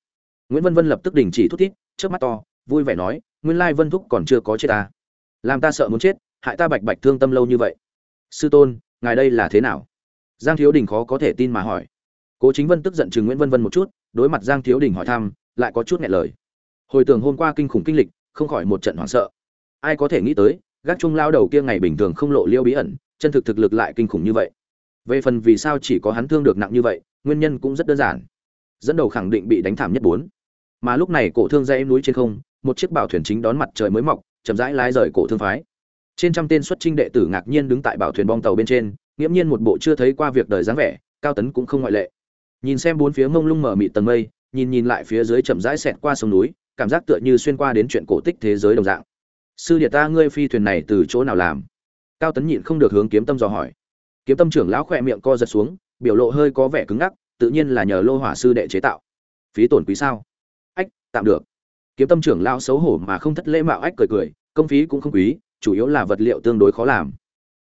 Speaker 1: Nguyễn vân vân lập tức đình chỉ thúc thít trước mắt to, vui vẻ nói, nguyên lai vân thúc còn chưa có chết ta. Làm ta sợ muốn chết, hại ta bạch bạch thương tâm lâu như vậy. Sư tôn, ngài đây là thế nào? Giang thiếu đình khó có thể tin mà hỏi cố chính vân tức giận chừng nguyễn vân vân một chút, đối mặt giang thiếu đình hỏi thăm, lại có chút nghẹn lời. Hồi tưởng hôm qua kinh khủng kinh lịch, không khỏi một trận hoảng sợ. Ai có thể nghĩ tới, gác Chung lao đầu kia ngày bình thường không lộ liêu bí ẩn, chân thực thực lực lại kinh khủng như vậy. Về phần vì sao chỉ có hắn thương được nặng như vậy, nguyên nhân cũng rất đơn giản. Dẫn đầu khẳng định bị đánh thảm nhất bốn. Mà lúc này cổ thương ra em núi trên không, một chiếc bảo thuyền chính đón mặt trời mới mọc, chậm rãi lái rời cổ thương phái. Trên trăm tên xuất trinh đệ tử ngạc nhiên đứng tại bảo thuyền bong tàu bên trên, nghiễm nhiên một bộ chưa thấy qua việc đời dáng vẻ, cao tấn cũng không ngoại lệ nhìn xem bốn phía mông lung mở mịt tầng mây, nhìn nhìn lại phía dưới chậm rãi xẹt qua sông núi, cảm giác tựa như xuyên qua đến chuyện cổ tích thế giới đồng dạng. Sư địa ta, ngươi phi thuyền này từ chỗ nào làm? Cao tấn nhịn không được hướng kiếm tâm dò hỏi. Kiếm tâm trưởng lão khỏe miệng co giật xuống, biểu lộ hơi có vẻ cứng ngắc, tự nhiên là nhờ lô hỏa sư đệ chế tạo. Phí tổn quý sao? Ách, tạm được. Kiếm tâm trưởng lão xấu hổ mà không thất lễ mạo ách cười cười, công phí cũng không quý, chủ yếu là vật liệu tương đối khó làm.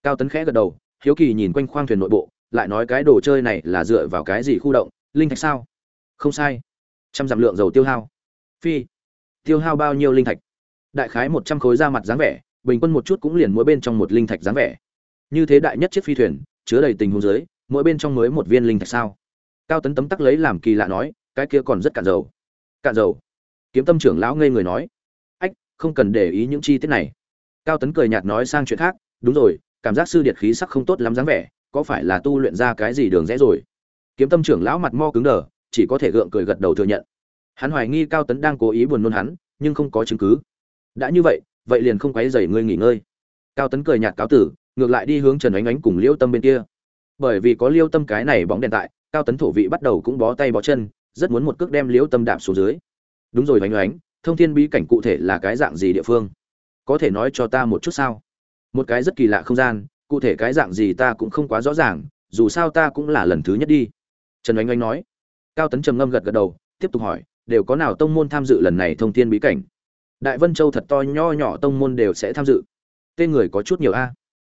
Speaker 1: Cao tấn khẽ gật đầu, hiếu kỳ nhìn quanh khoang thuyền nội bộ lại nói cái đồ chơi này là dựa vào cái gì khu động, linh thạch sao? Không sai. Trăm dặm lượng dầu tiêu hao. Phi. Tiêu hao bao nhiêu linh thạch? Đại khái một trăm khối ra mặt dáng vẻ, bình quân một chút cũng liền mỗi bên trong một linh thạch dáng vẻ. Như thế đại nhất chiếc phi thuyền, chứa đầy tình huống dưới, mỗi bên trong mới một viên linh thạch sao? Cao tấn tấm tắc lấy làm kỳ lạ nói, cái kia còn rất cạn dầu. Cạn dầu? Kiếm tâm trưởng lão ngây người nói. Ách, không cần để ý những chi tiết này. Cao tấn cười nhạt nói sang chuyện khác. Đúng rồi, cảm giác sư điệt khí sắc không tốt lắm dáng vẻ có phải là tu luyện ra cái gì đường rẽ rồi? Kiếm tâm trưởng lão mặt mo cứng đờ, chỉ có thể gượng cười gật đầu thừa nhận. Hắn hoài nghi cao tấn đang cố ý buồn nôn hắn, nhưng không có chứng cứ. Đã như vậy vậy liền không quấy dày ngươi nghỉ ngơi. Cao tấn cười nhạt cáo tử, ngược lại đi hướng trần ánh ánh cùng liêu tâm bên kia. Bởi vì có liêu tâm cái này bóng đèn tại, cao tấn thổ vị bắt đầu cũng bó tay bó chân, rất muốn một cước đem liêu tâm đạp xuống dưới. Đúng rồi, ánh ánh, thông thiên bí cảnh cụ thể là cái dạng gì địa phương? Có thể nói cho ta một chút sao? Một cái rất kỳ lạ không gian cụ thể cái dạng gì ta cũng không quá rõ ràng, dù sao ta cũng là lần thứ nhất đi. Trần oanh oanh nói. Cao tấn trầm ngâm gật gật đầu, tiếp tục hỏi, đều có nào tông môn tham dự lần này thông thiên bí cảnh? Đại vân châu thật to, nho nhỏ tông môn đều sẽ tham dự. Tên người có chút nhiều a.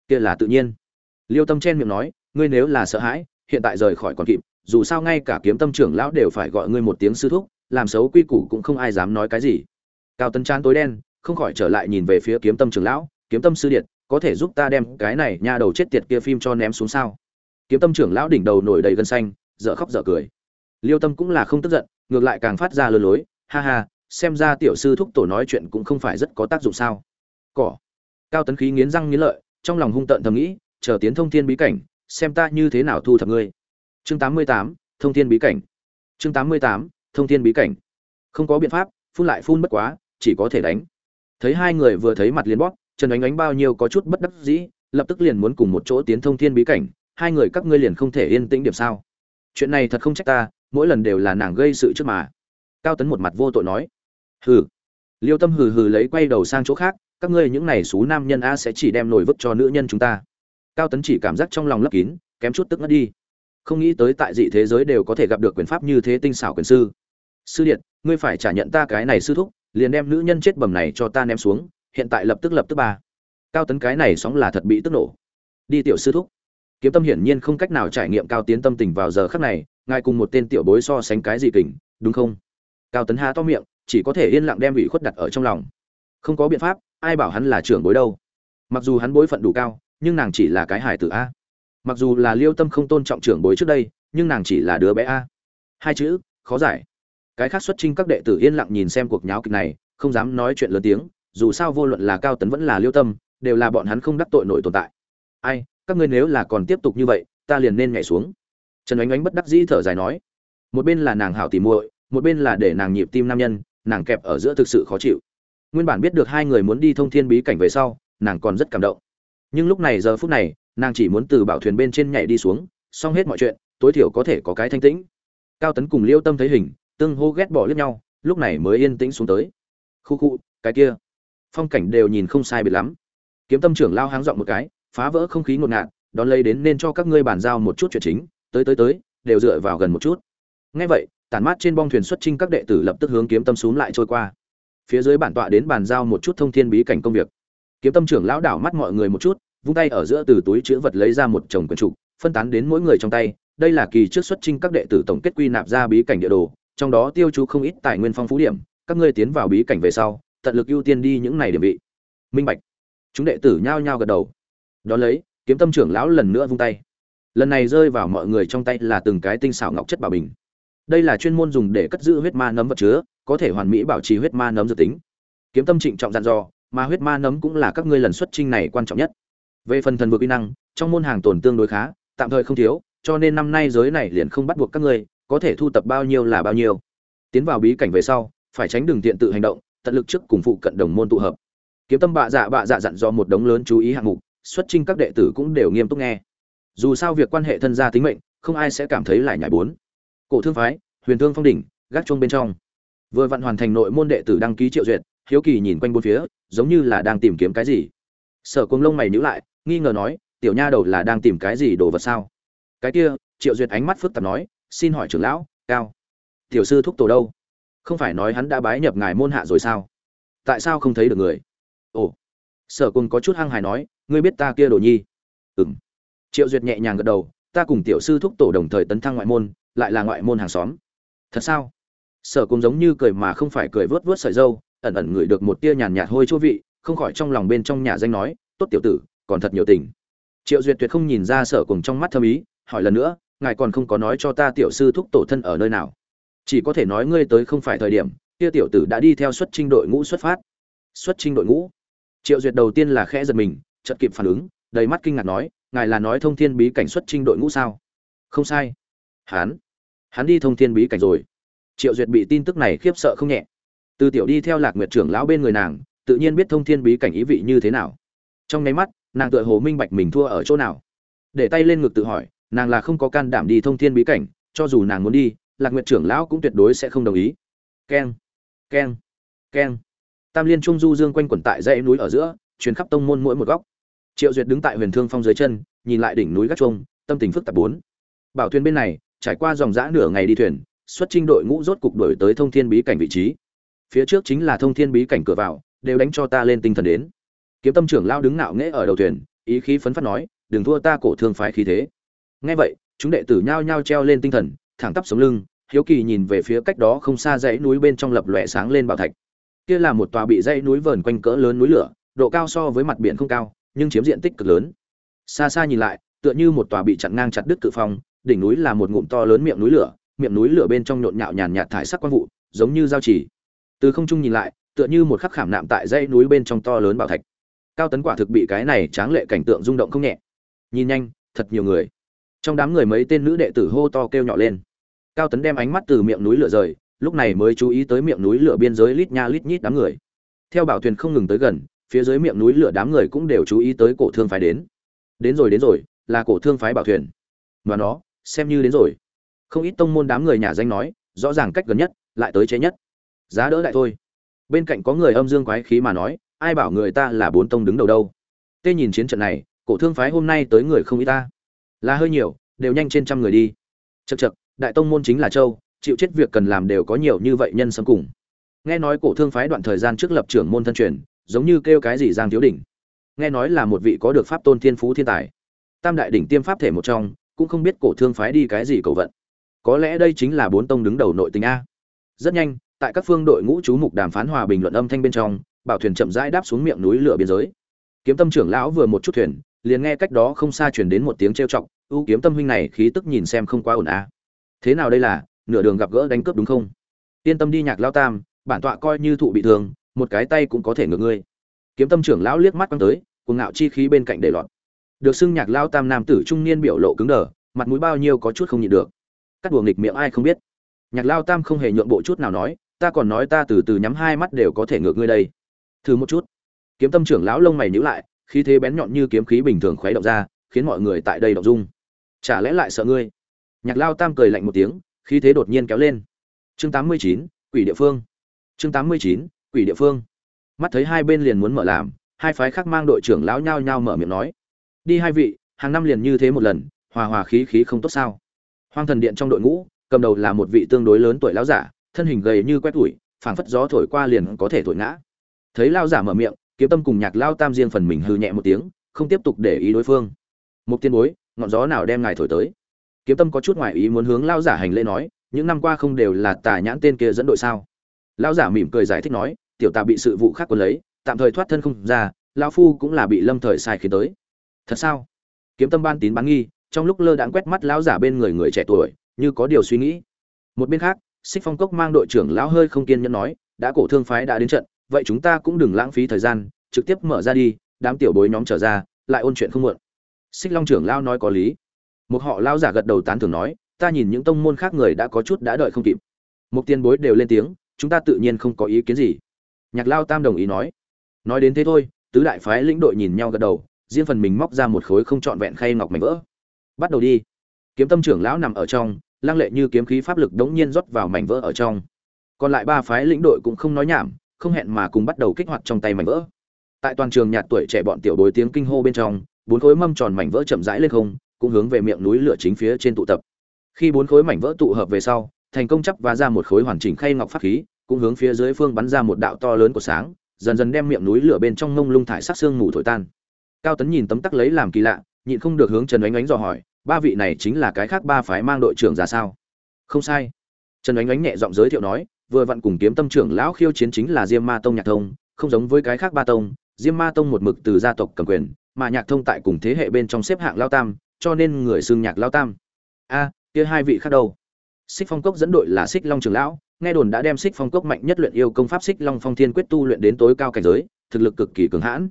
Speaker 1: Kia là tự nhiên. Liêu tâm chen miệng nói, ngươi nếu là sợ hãi, hiện tại rời khỏi còn kịp, dù sao ngay cả kiếm tâm trưởng lão đều phải gọi ngươi một tiếng sư thúc, làm xấu quy củ cũng không ai dám nói cái gì. Cao tấn chán tối đen, không khỏi trở lại nhìn về phía kiếm tâm trưởng lão, kiếm tâm sư điện có thể giúp ta đem cái này nha đầu chết tiệt kia phim cho ném xuống sao? Kiếm tâm trưởng lão đỉnh đầu nổi đầy gân xanh, dở khóc dở cười. Liêu tâm cũng là không tức giận, ngược lại càng phát ra lừa lối, ha ha, xem ra tiểu sư thúc tổ nói chuyện cũng không phải rất có tác dụng sao? Cỏ. Cao tấn khí nghiến răng nghiến lợi, trong lòng hung tợn thầm nghĩ, chờ tiến thông thiên bí cảnh, xem ta như thế nào thu thập ngươi. Chương tám mươi tám, thông thiên bí cảnh. Chương tám mươi tám, thông thiên bí cảnh. Không có biện pháp, phun lại phun bất quá, chỉ có thể đánh. Thấy hai người vừa thấy mặt liền bóp trần ánh ánh bao nhiêu có chút bất đắc dĩ, lập tức liền muốn cùng một chỗ tiến thông thiên bí cảnh, hai người các ngươi liền không thể yên tĩnh điểm sao? Chuyện này thật không trách ta, mỗi lần đều là nàng gây sự trước mà. Cao tấn một mặt vô tội nói. Hừ. Liêu tâm hừ hừ lấy quay đầu sang chỗ khác, các ngươi những này xú nam nhân a sẽ chỉ đem nổi vứt cho nữ nhân chúng ta. Cao tấn chỉ cảm giác trong lòng lấp kín, kém chút tức ngất đi. Không nghĩ tới tại dị thế giới đều có thể gặp được quyền pháp như thế tinh xảo quyền sư. Sư điện ngươi phải trả nhận ta cái này sư thúc, liền đem nữ nhân chết bầm này cho ta ném xuống hiện tại lập tức lập tức ba. Cao tấn cái này sóng là thật bị tức nổ. Đi tiểu sư thúc. Kiếm tâm hiển nhiên không cách nào trải nghiệm cao tiến tâm tình vào giờ khắc này, ngài cùng một tên tiểu bối so sánh cái gì kình, đúng không? Cao tấn há to miệng, chỉ có thể yên lặng đem ủy khuất đặt ở trong lòng. Không có biện pháp, ai bảo hắn là trưởng bối đâu. Mặc dù hắn bối phận đủ cao, nhưng nàng chỉ là cái hải tử a. Mặc dù là liêu tâm không tôn trọng trưởng bối trước đây, nhưng nàng chỉ là đứa bé a. Hai chữ, khó giải. Cái khác xuất trinh các đệ tử yên lặng nhìn xem cuộc nháo kịch này, không dám nói chuyện lớn tiếng dù sao vô luận là cao tấn vẫn là liêu tâm, đều là bọn hắn không đắc tội nổi tồn tại. Ai, các ngươi nếu là còn tiếp tục như vậy, ta liền nên nhảy xuống. Trần oánh oánh bất đắc dĩ thở dài nói. Một bên là nàng hảo tỉ muội, một bên là để nàng nhịp tim nam nhân, nàng kẹp ở giữa thực sự khó chịu. Nguyên bản biết được hai người muốn đi thông thiên bí cảnh về sau, nàng còn rất cảm động. Nhưng lúc này giờ phút này, nàng chỉ muốn từ bảo thuyền bên trên nhảy đi xuống, xong hết mọi chuyện, tối thiểu có thể có cái thanh tĩnh. Cao tấn cùng liêu tâm thấy hình, tương hô ghét bỏ lướt nhau, lúc này mới yên tĩnh xuống tới. Khu khu, cái kia phong cảnh đều nhìn không sai biệt lắm. Kiếm tâm trưởng lao háng dọn một cái, phá vỡ không khí ngột ngạt, đón lấy đến nên cho các ngươi bàn giao một chút chuyện chính, tới tới tới, đều dựa vào gần một chút. Ngay vậy, tản mát trên bong thuyền xuất trinh các đệ tử lập tức hướng kiếm tâm xuống lại trôi qua. Phía dưới bản tọa đến bàn giao một chút thông thiên bí cảnh công việc. Kiếm tâm trưởng lão đảo mắt mọi người một chút, vung tay ở giữa từ túi chứa vật lấy ra một chồng quyển trục, phân tán đến mỗi người trong tay. Đây là kỳ trước xuất trinh các đệ tử tổng kết quy nạp ra bí cảnh địa đồ, trong đó tiêu chú không ít tài nguyên phong phú điểm, các ngươi tiến vào bí cảnh về sau tận lực ưu tiên đi những này điểm vị. Minh bạch. Chúng đệ tử nhao nhao gật đầu. Đó lấy, kiếm tâm trưởng lão lần nữa vung tay. Lần này rơi vào mọi người trong tay là từng cái tinh xảo ngọc chất bảo bình. Đây là chuyên môn dùng để cất giữ huyết ma nấm vật chứa, có thể hoàn mỹ bảo trì huyết ma nấm dự tính. Kiếm tâm trịnh trọng dặn dò, mà huyết ma nấm cũng là các ngươi lần xuất trinh này quan trọng nhất. Về phần thần vực uy năng, trong môn hàng tồn tương đối khá, tạm thời không thiếu, cho nên năm nay giới này liền không bắt buộc các ngươi, có thể thu tập bao nhiêu là bao nhiêu. Tiến vào bí cảnh về sau, phải tránh đường tiện tự hành động tận lực trước cùng phụ cận đồng môn tụ hợp. Kiếm tâm bạ dạ bạ dạ dặn do một đống lớn chú ý hạng mục, xuất trình các đệ tử cũng đều nghiêm túc nghe. Dù sao việc quan hệ thân gia tính mệnh, không ai sẽ cảm thấy lại nhảy bốn. Cổ thương phái, huyền thương phong đỉnh, gác chuông bên trong. Vừa vặn hoàn thành nội môn đệ tử đăng ký triệu duyệt, hiếu kỳ nhìn quanh bốn phía, giống như là đang tìm kiếm cái gì. Sở cuồng lông mày nhíu lại, nghi ngờ nói, tiểu nha đầu là đang tìm cái gì đồ vật sao? Cái kia, triệu duyệt ánh mắt phức tạp nói, xin hỏi trưởng lão, cao. Tiểu sư thúc tổ đâu? Không phải nói hắn đã bái nhập ngài môn hạ rồi sao? Tại sao không thấy được người? Ồ, sở cùng có chút hăng hài nói, ngươi biết ta kia đồ nhi? Ừng triệu duyệt nhẹ nhàng gật đầu, ta cùng tiểu sư thúc tổ đồng thời tấn thăng ngoại môn, lại là ngoại môn hàng xóm. Thật sao? Sở cùng giống như cười mà không phải cười vớt vớt sợi dâu, ẩn ẩn ngửi được một tia nhàn nhạt hôi chỗ vị, không khỏi trong lòng bên trong nhà danh nói, tốt tiểu tử, còn thật nhiều tình. Triệu duyệt tuyệt không nhìn ra sở cùng trong mắt thâm ý, hỏi lần nữa, ngài còn không có nói cho ta tiểu sư thúc tổ thân ở nơi nào? Chỉ có thể nói ngươi tới không phải thời điểm, kia tiểu tử đã đi theo xuất trinh đội ngũ xuất phát. Xuất trinh đội ngũ. Triệu duyệt đầu tiên là khẽ giật mình, chợt kịp phản ứng, đầy mắt kinh ngạc nói, ngài là nói thông thiên bí cảnh xuất trinh đội ngũ sao? Không sai. Hắn hắn đi thông thiên bí cảnh rồi. Triệu duyệt bị tin tức này khiếp sợ không nhẹ. Từ tiểu đi theo lạc nguyệt trưởng lão bên người nàng, tự nhiên biết thông thiên bí cảnh ý vị như thế nào. Trong nháy mắt, nàng tựa hồ minh bạch mình thua ở chỗ nào. Để tay lên ngực tự hỏi, nàng là không có can đảm đi thông thiên bí cảnh, cho dù nàng muốn đi lạc nguyệt trưởng lão cũng tuyệt đối sẽ không đồng ý. Keng keng keng. Tam liên trung du dương quanh quẩn tại dãy núi ở giữa chuyến khắp tông môn mỗi một góc. Triệu duyệt đứng tại huyền thương phong dưới chân, nhìn lại đỉnh núi gác trung tâm tình phức tạp bốn. Bảo thuyền bên này, trải qua dòng giã nửa ngày đi thuyền, xuất trinh đội ngũ rốt cục đổi tới thông thiên bí cảnh vị trí. Phía trước chính là thông thiên bí cảnh cửa vào, đều đánh cho ta lên tinh thần đến. Kiếm tâm trưởng lao đứng ngạo nghễ ở đầu thuyền, ý khí phấn phát nói, đừng thua ta cổ thương phái khí thế. Nghe vậy, chúng đệ tử nhao nhao treo lên tinh thần thẳng tắp sống lưng, hiếu kỳ nhìn về phía cách đó không xa dãy núi bên trong lập lòe sáng lên bảo thạch. Kia là một tòa bị dãy núi vờn quanh cỡ lớn núi lửa, độ cao so với mặt biển không cao, nhưng chiếm diện tích cực lớn. Xa xa nhìn lại, tựa như một tòa bị chặn ngang chặt đứt cự phong, đỉnh núi là một ngụm to lớn miệng núi lửa, miệng núi lửa bên trong nhộn nhạo nhàn nhạt thải sắc quang vụ, giống như giao chỉ từ không trung nhìn lại, tựa như một khắc khảm nạm tại dãy núi bên trong to lớn bảo thạch. Cao tấn quả thực bị cái này tráng lệ cảnh tượng rung động không nhẹ. Nhìn nhanh, thật nhiều người. Trong đám người mấy tên nữ đệ tử hô to kêu nhỏ lên cao tấn đem ánh mắt từ miệng núi lửa rời, lúc này mới chú ý tới miệng núi lửa biên giới lít nha lít nhít đám người. Theo bảo thuyền không ngừng tới gần, phía dưới miệng núi lửa đám người cũng đều chú ý tới cổ thương phái đến. Đến rồi đến rồi, là cổ thương phái bảo thuyền. Và nó, xem như đến rồi. Không ít tông môn đám người nhà danh nói, rõ ràng cách gần nhất, lại tới chế nhất. Giá đỡ lại thôi. Bên cạnh có người âm dương quái khí mà nói, ai bảo người ta là bốn tông đứng đầu đâu. Tê nhìn chiến trận này, cổ thương phái hôm nay tới người không ít ta. Là hơi nhiều, đều nhanh trên trăm người đi. Chật chật đại tông môn chính là châu, chịu chết việc cần làm đều có nhiều như vậy nhân sâm cùng. Nghe nói cổ thương phái đoạn thời gian trước lập trưởng môn thân truyền, giống như kêu cái gì giang thiếu đỉnh. Nghe nói là một vị có được pháp tôn thiên phú thiên tài. Tam đại đỉnh tiêm pháp thể một trong, cũng không biết cổ thương phái đi cái gì cầu vận. Có lẽ đây chính là bốn tông đứng đầu nội tình a. Rất nhanh, tại các phương đội ngũ chú mục đàm phán hòa bình luận âm thanh bên trong, bảo thuyền chậm rãi đáp xuống miệng núi lửa biên giới. Kiếm tâm trưởng lão vừa một chút thuyền, liền nghe cách đó không xa chuyển đến một tiếng trêu chọc, ưu kiếm tâm huynh này khí tức nhìn xem không quá ổn a thế nào đây là, nửa đường gặp gỡ đánh cướp đúng không? Yên tâm đi nhạc lao tam, bản tọa coi như thụ bị thương, một cái tay cũng có thể ngược ngươi. Kiếm tâm trưởng lão liếc mắt quăng tới, cuồng ngạo chi khí bên cạnh để lọt. Được xưng nhạc lao tam nam tử trung niên biểu lộ cứng đờ, mặt mũi bao nhiêu có chút không nhịn được. Cắt đùa nghịch miệng ai không biết. Nhạc lao tam không hề nhượng bộ chút nào nói, ta còn nói ta từ từ nhắm hai mắt đều có thể ngược ngươi đây. Thử một chút. Kiếm tâm trưởng lão lông mày nhíu lại, khí thế bén nhọn như kiếm khí bình thường khuấy động ra, khiến mọi người tại đây động dung. Chả lẽ lại sợ ngươi? Nhạc lao tam cười lạnh một tiếng, khí thế đột nhiên kéo lên. Chương tám mươi chín, quỷ địa phương. Chương tám mươi chín, quỷ địa phương. Mắt thấy hai bên liền muốn mở làm, hai phái khác mang đội trưởng lão nhao nhao mở miệng nói. Đi hai vị, hàng năm liền như thế một lần, hòa hòa khí khí không tốt sao. Hoang thần điện trong đội ngũ, cầm đầu là một vị tương đối lớn tuổi lão giả, thân hình gầy như quét tủi phảng phất gió thổi qua liền có thể thổi ngã. Thấy lao giả mở miệng, kiếm tâm cùng nhạc lao tam riêng phần mình hư nhẹ một tiếng, không tiếp tục để ý đối phương. Một tiên bối, ngọn gió nào đem ngài thổi tới? Kiếm tâm có chút ngoại ý muốn hướng lao giả hành lễ nói, những năm qua không đều là tà nhãn tên kia dẫn đội sao? Lao giả mỉm cười giải thích nói, tiểu tà bị sự vụ khác quân lấy, tạm thời thoát thân không ra lao phu cũng là bị lâm thời sai khiến tới. Thật sao? Kiếm tâm ban tín bán nghi, trong lúc lơ đãng quét mắt lão giả bên người người trẻ tuổi, như có điều suy nghĩ. Một bên khác, xích phong cốc mang đội trưởng lão hơi không kiên nhẫn nói, đã cổ thương phái đã đến trận, vậy chúng ta cũng đừng lãng phí thời gian, trực tiếp mở ra đi, đám tiểu bối nhóm trở ra, lại ôn chuyện không muộn. Xích long trưởng lão nói có lý một họ lao giả gật đầu tán thưởng nói, ta nhìn những tông môn khác người đã có chút đã đợi không kịp. Một tiên bối đều lên tiếng, chúng ta tự nhiên không có ý kiến gì. Nhạc lao tam đồng ý nói. Nói đến thế thôi, tứ đại phái lĩnh đội nhìn nhau gật đầu, riêng phần mình móc ra một khối không trọn vẹn khay ngọc mảnh vỡ. Bắt đầu đi. Kiếm tâm trưởng lão nằm ở trong, lăng lệ như kiếm khí pháp lực đống nhiên rót vào mảnh vỡ ở trong. Còn lại ba phái lĩnh đội cũng không nói nhảm, không hẹn mà cùng bắt đầu kích hoạt trong tay mảnh vỡ. Tại toàn trường nhạt tuổi trẻ bọn tiểu bối tiếng kinh hô bên trong, bốn khối mâm tròn mảnh vỡ chậm rãi lên không cũng hướng về miệng núi lửa chính phía trên tụ tập. Khi bốn khối mảnh vỡ tụ hợp về sau, thành công chắp và ra một khối hoàn chỉnh khay ngọc pháp khí, cũng hướng phía dưới phương bắn ra một đạo to lớn của sáng, dần dần đem miệng núi lửa bên trong ngông lung thải sắc xương mù thổi tan. Cao tấn nhìn tấm tắc lấy làm kỳ lạ, nhịn không được hướng trần oánh oánh dò hỏi, ba vị này chính là cái khác ba phái mang đội trưởng ra sao? Không sai. Trần oánh oánh nhẹ giọng giới thiệu nói, vừa vặn cùng kiếm tâm trưởng lão khiêu chiến chính là diêm ma tông nhạc thông, không giống với cái khác ba tông. Diêm ma tông một mực từ gia tộc cầm quyền, mà nhạc thông tại cùng thế hệ bên trong xếp hạng lao tam cho nên người xương nhạc lao tam. A, kia hai vị khác đâu? Xích phong cốc dẫn đội là xích long trưởng lão, nghe đồn đã đem xích phong cốc mạnh nhất luyện yêu công pháp xích long phong thiên quyết tu luyện đến tối cao cảnh giới, thực lực cực kỳ cường hãn.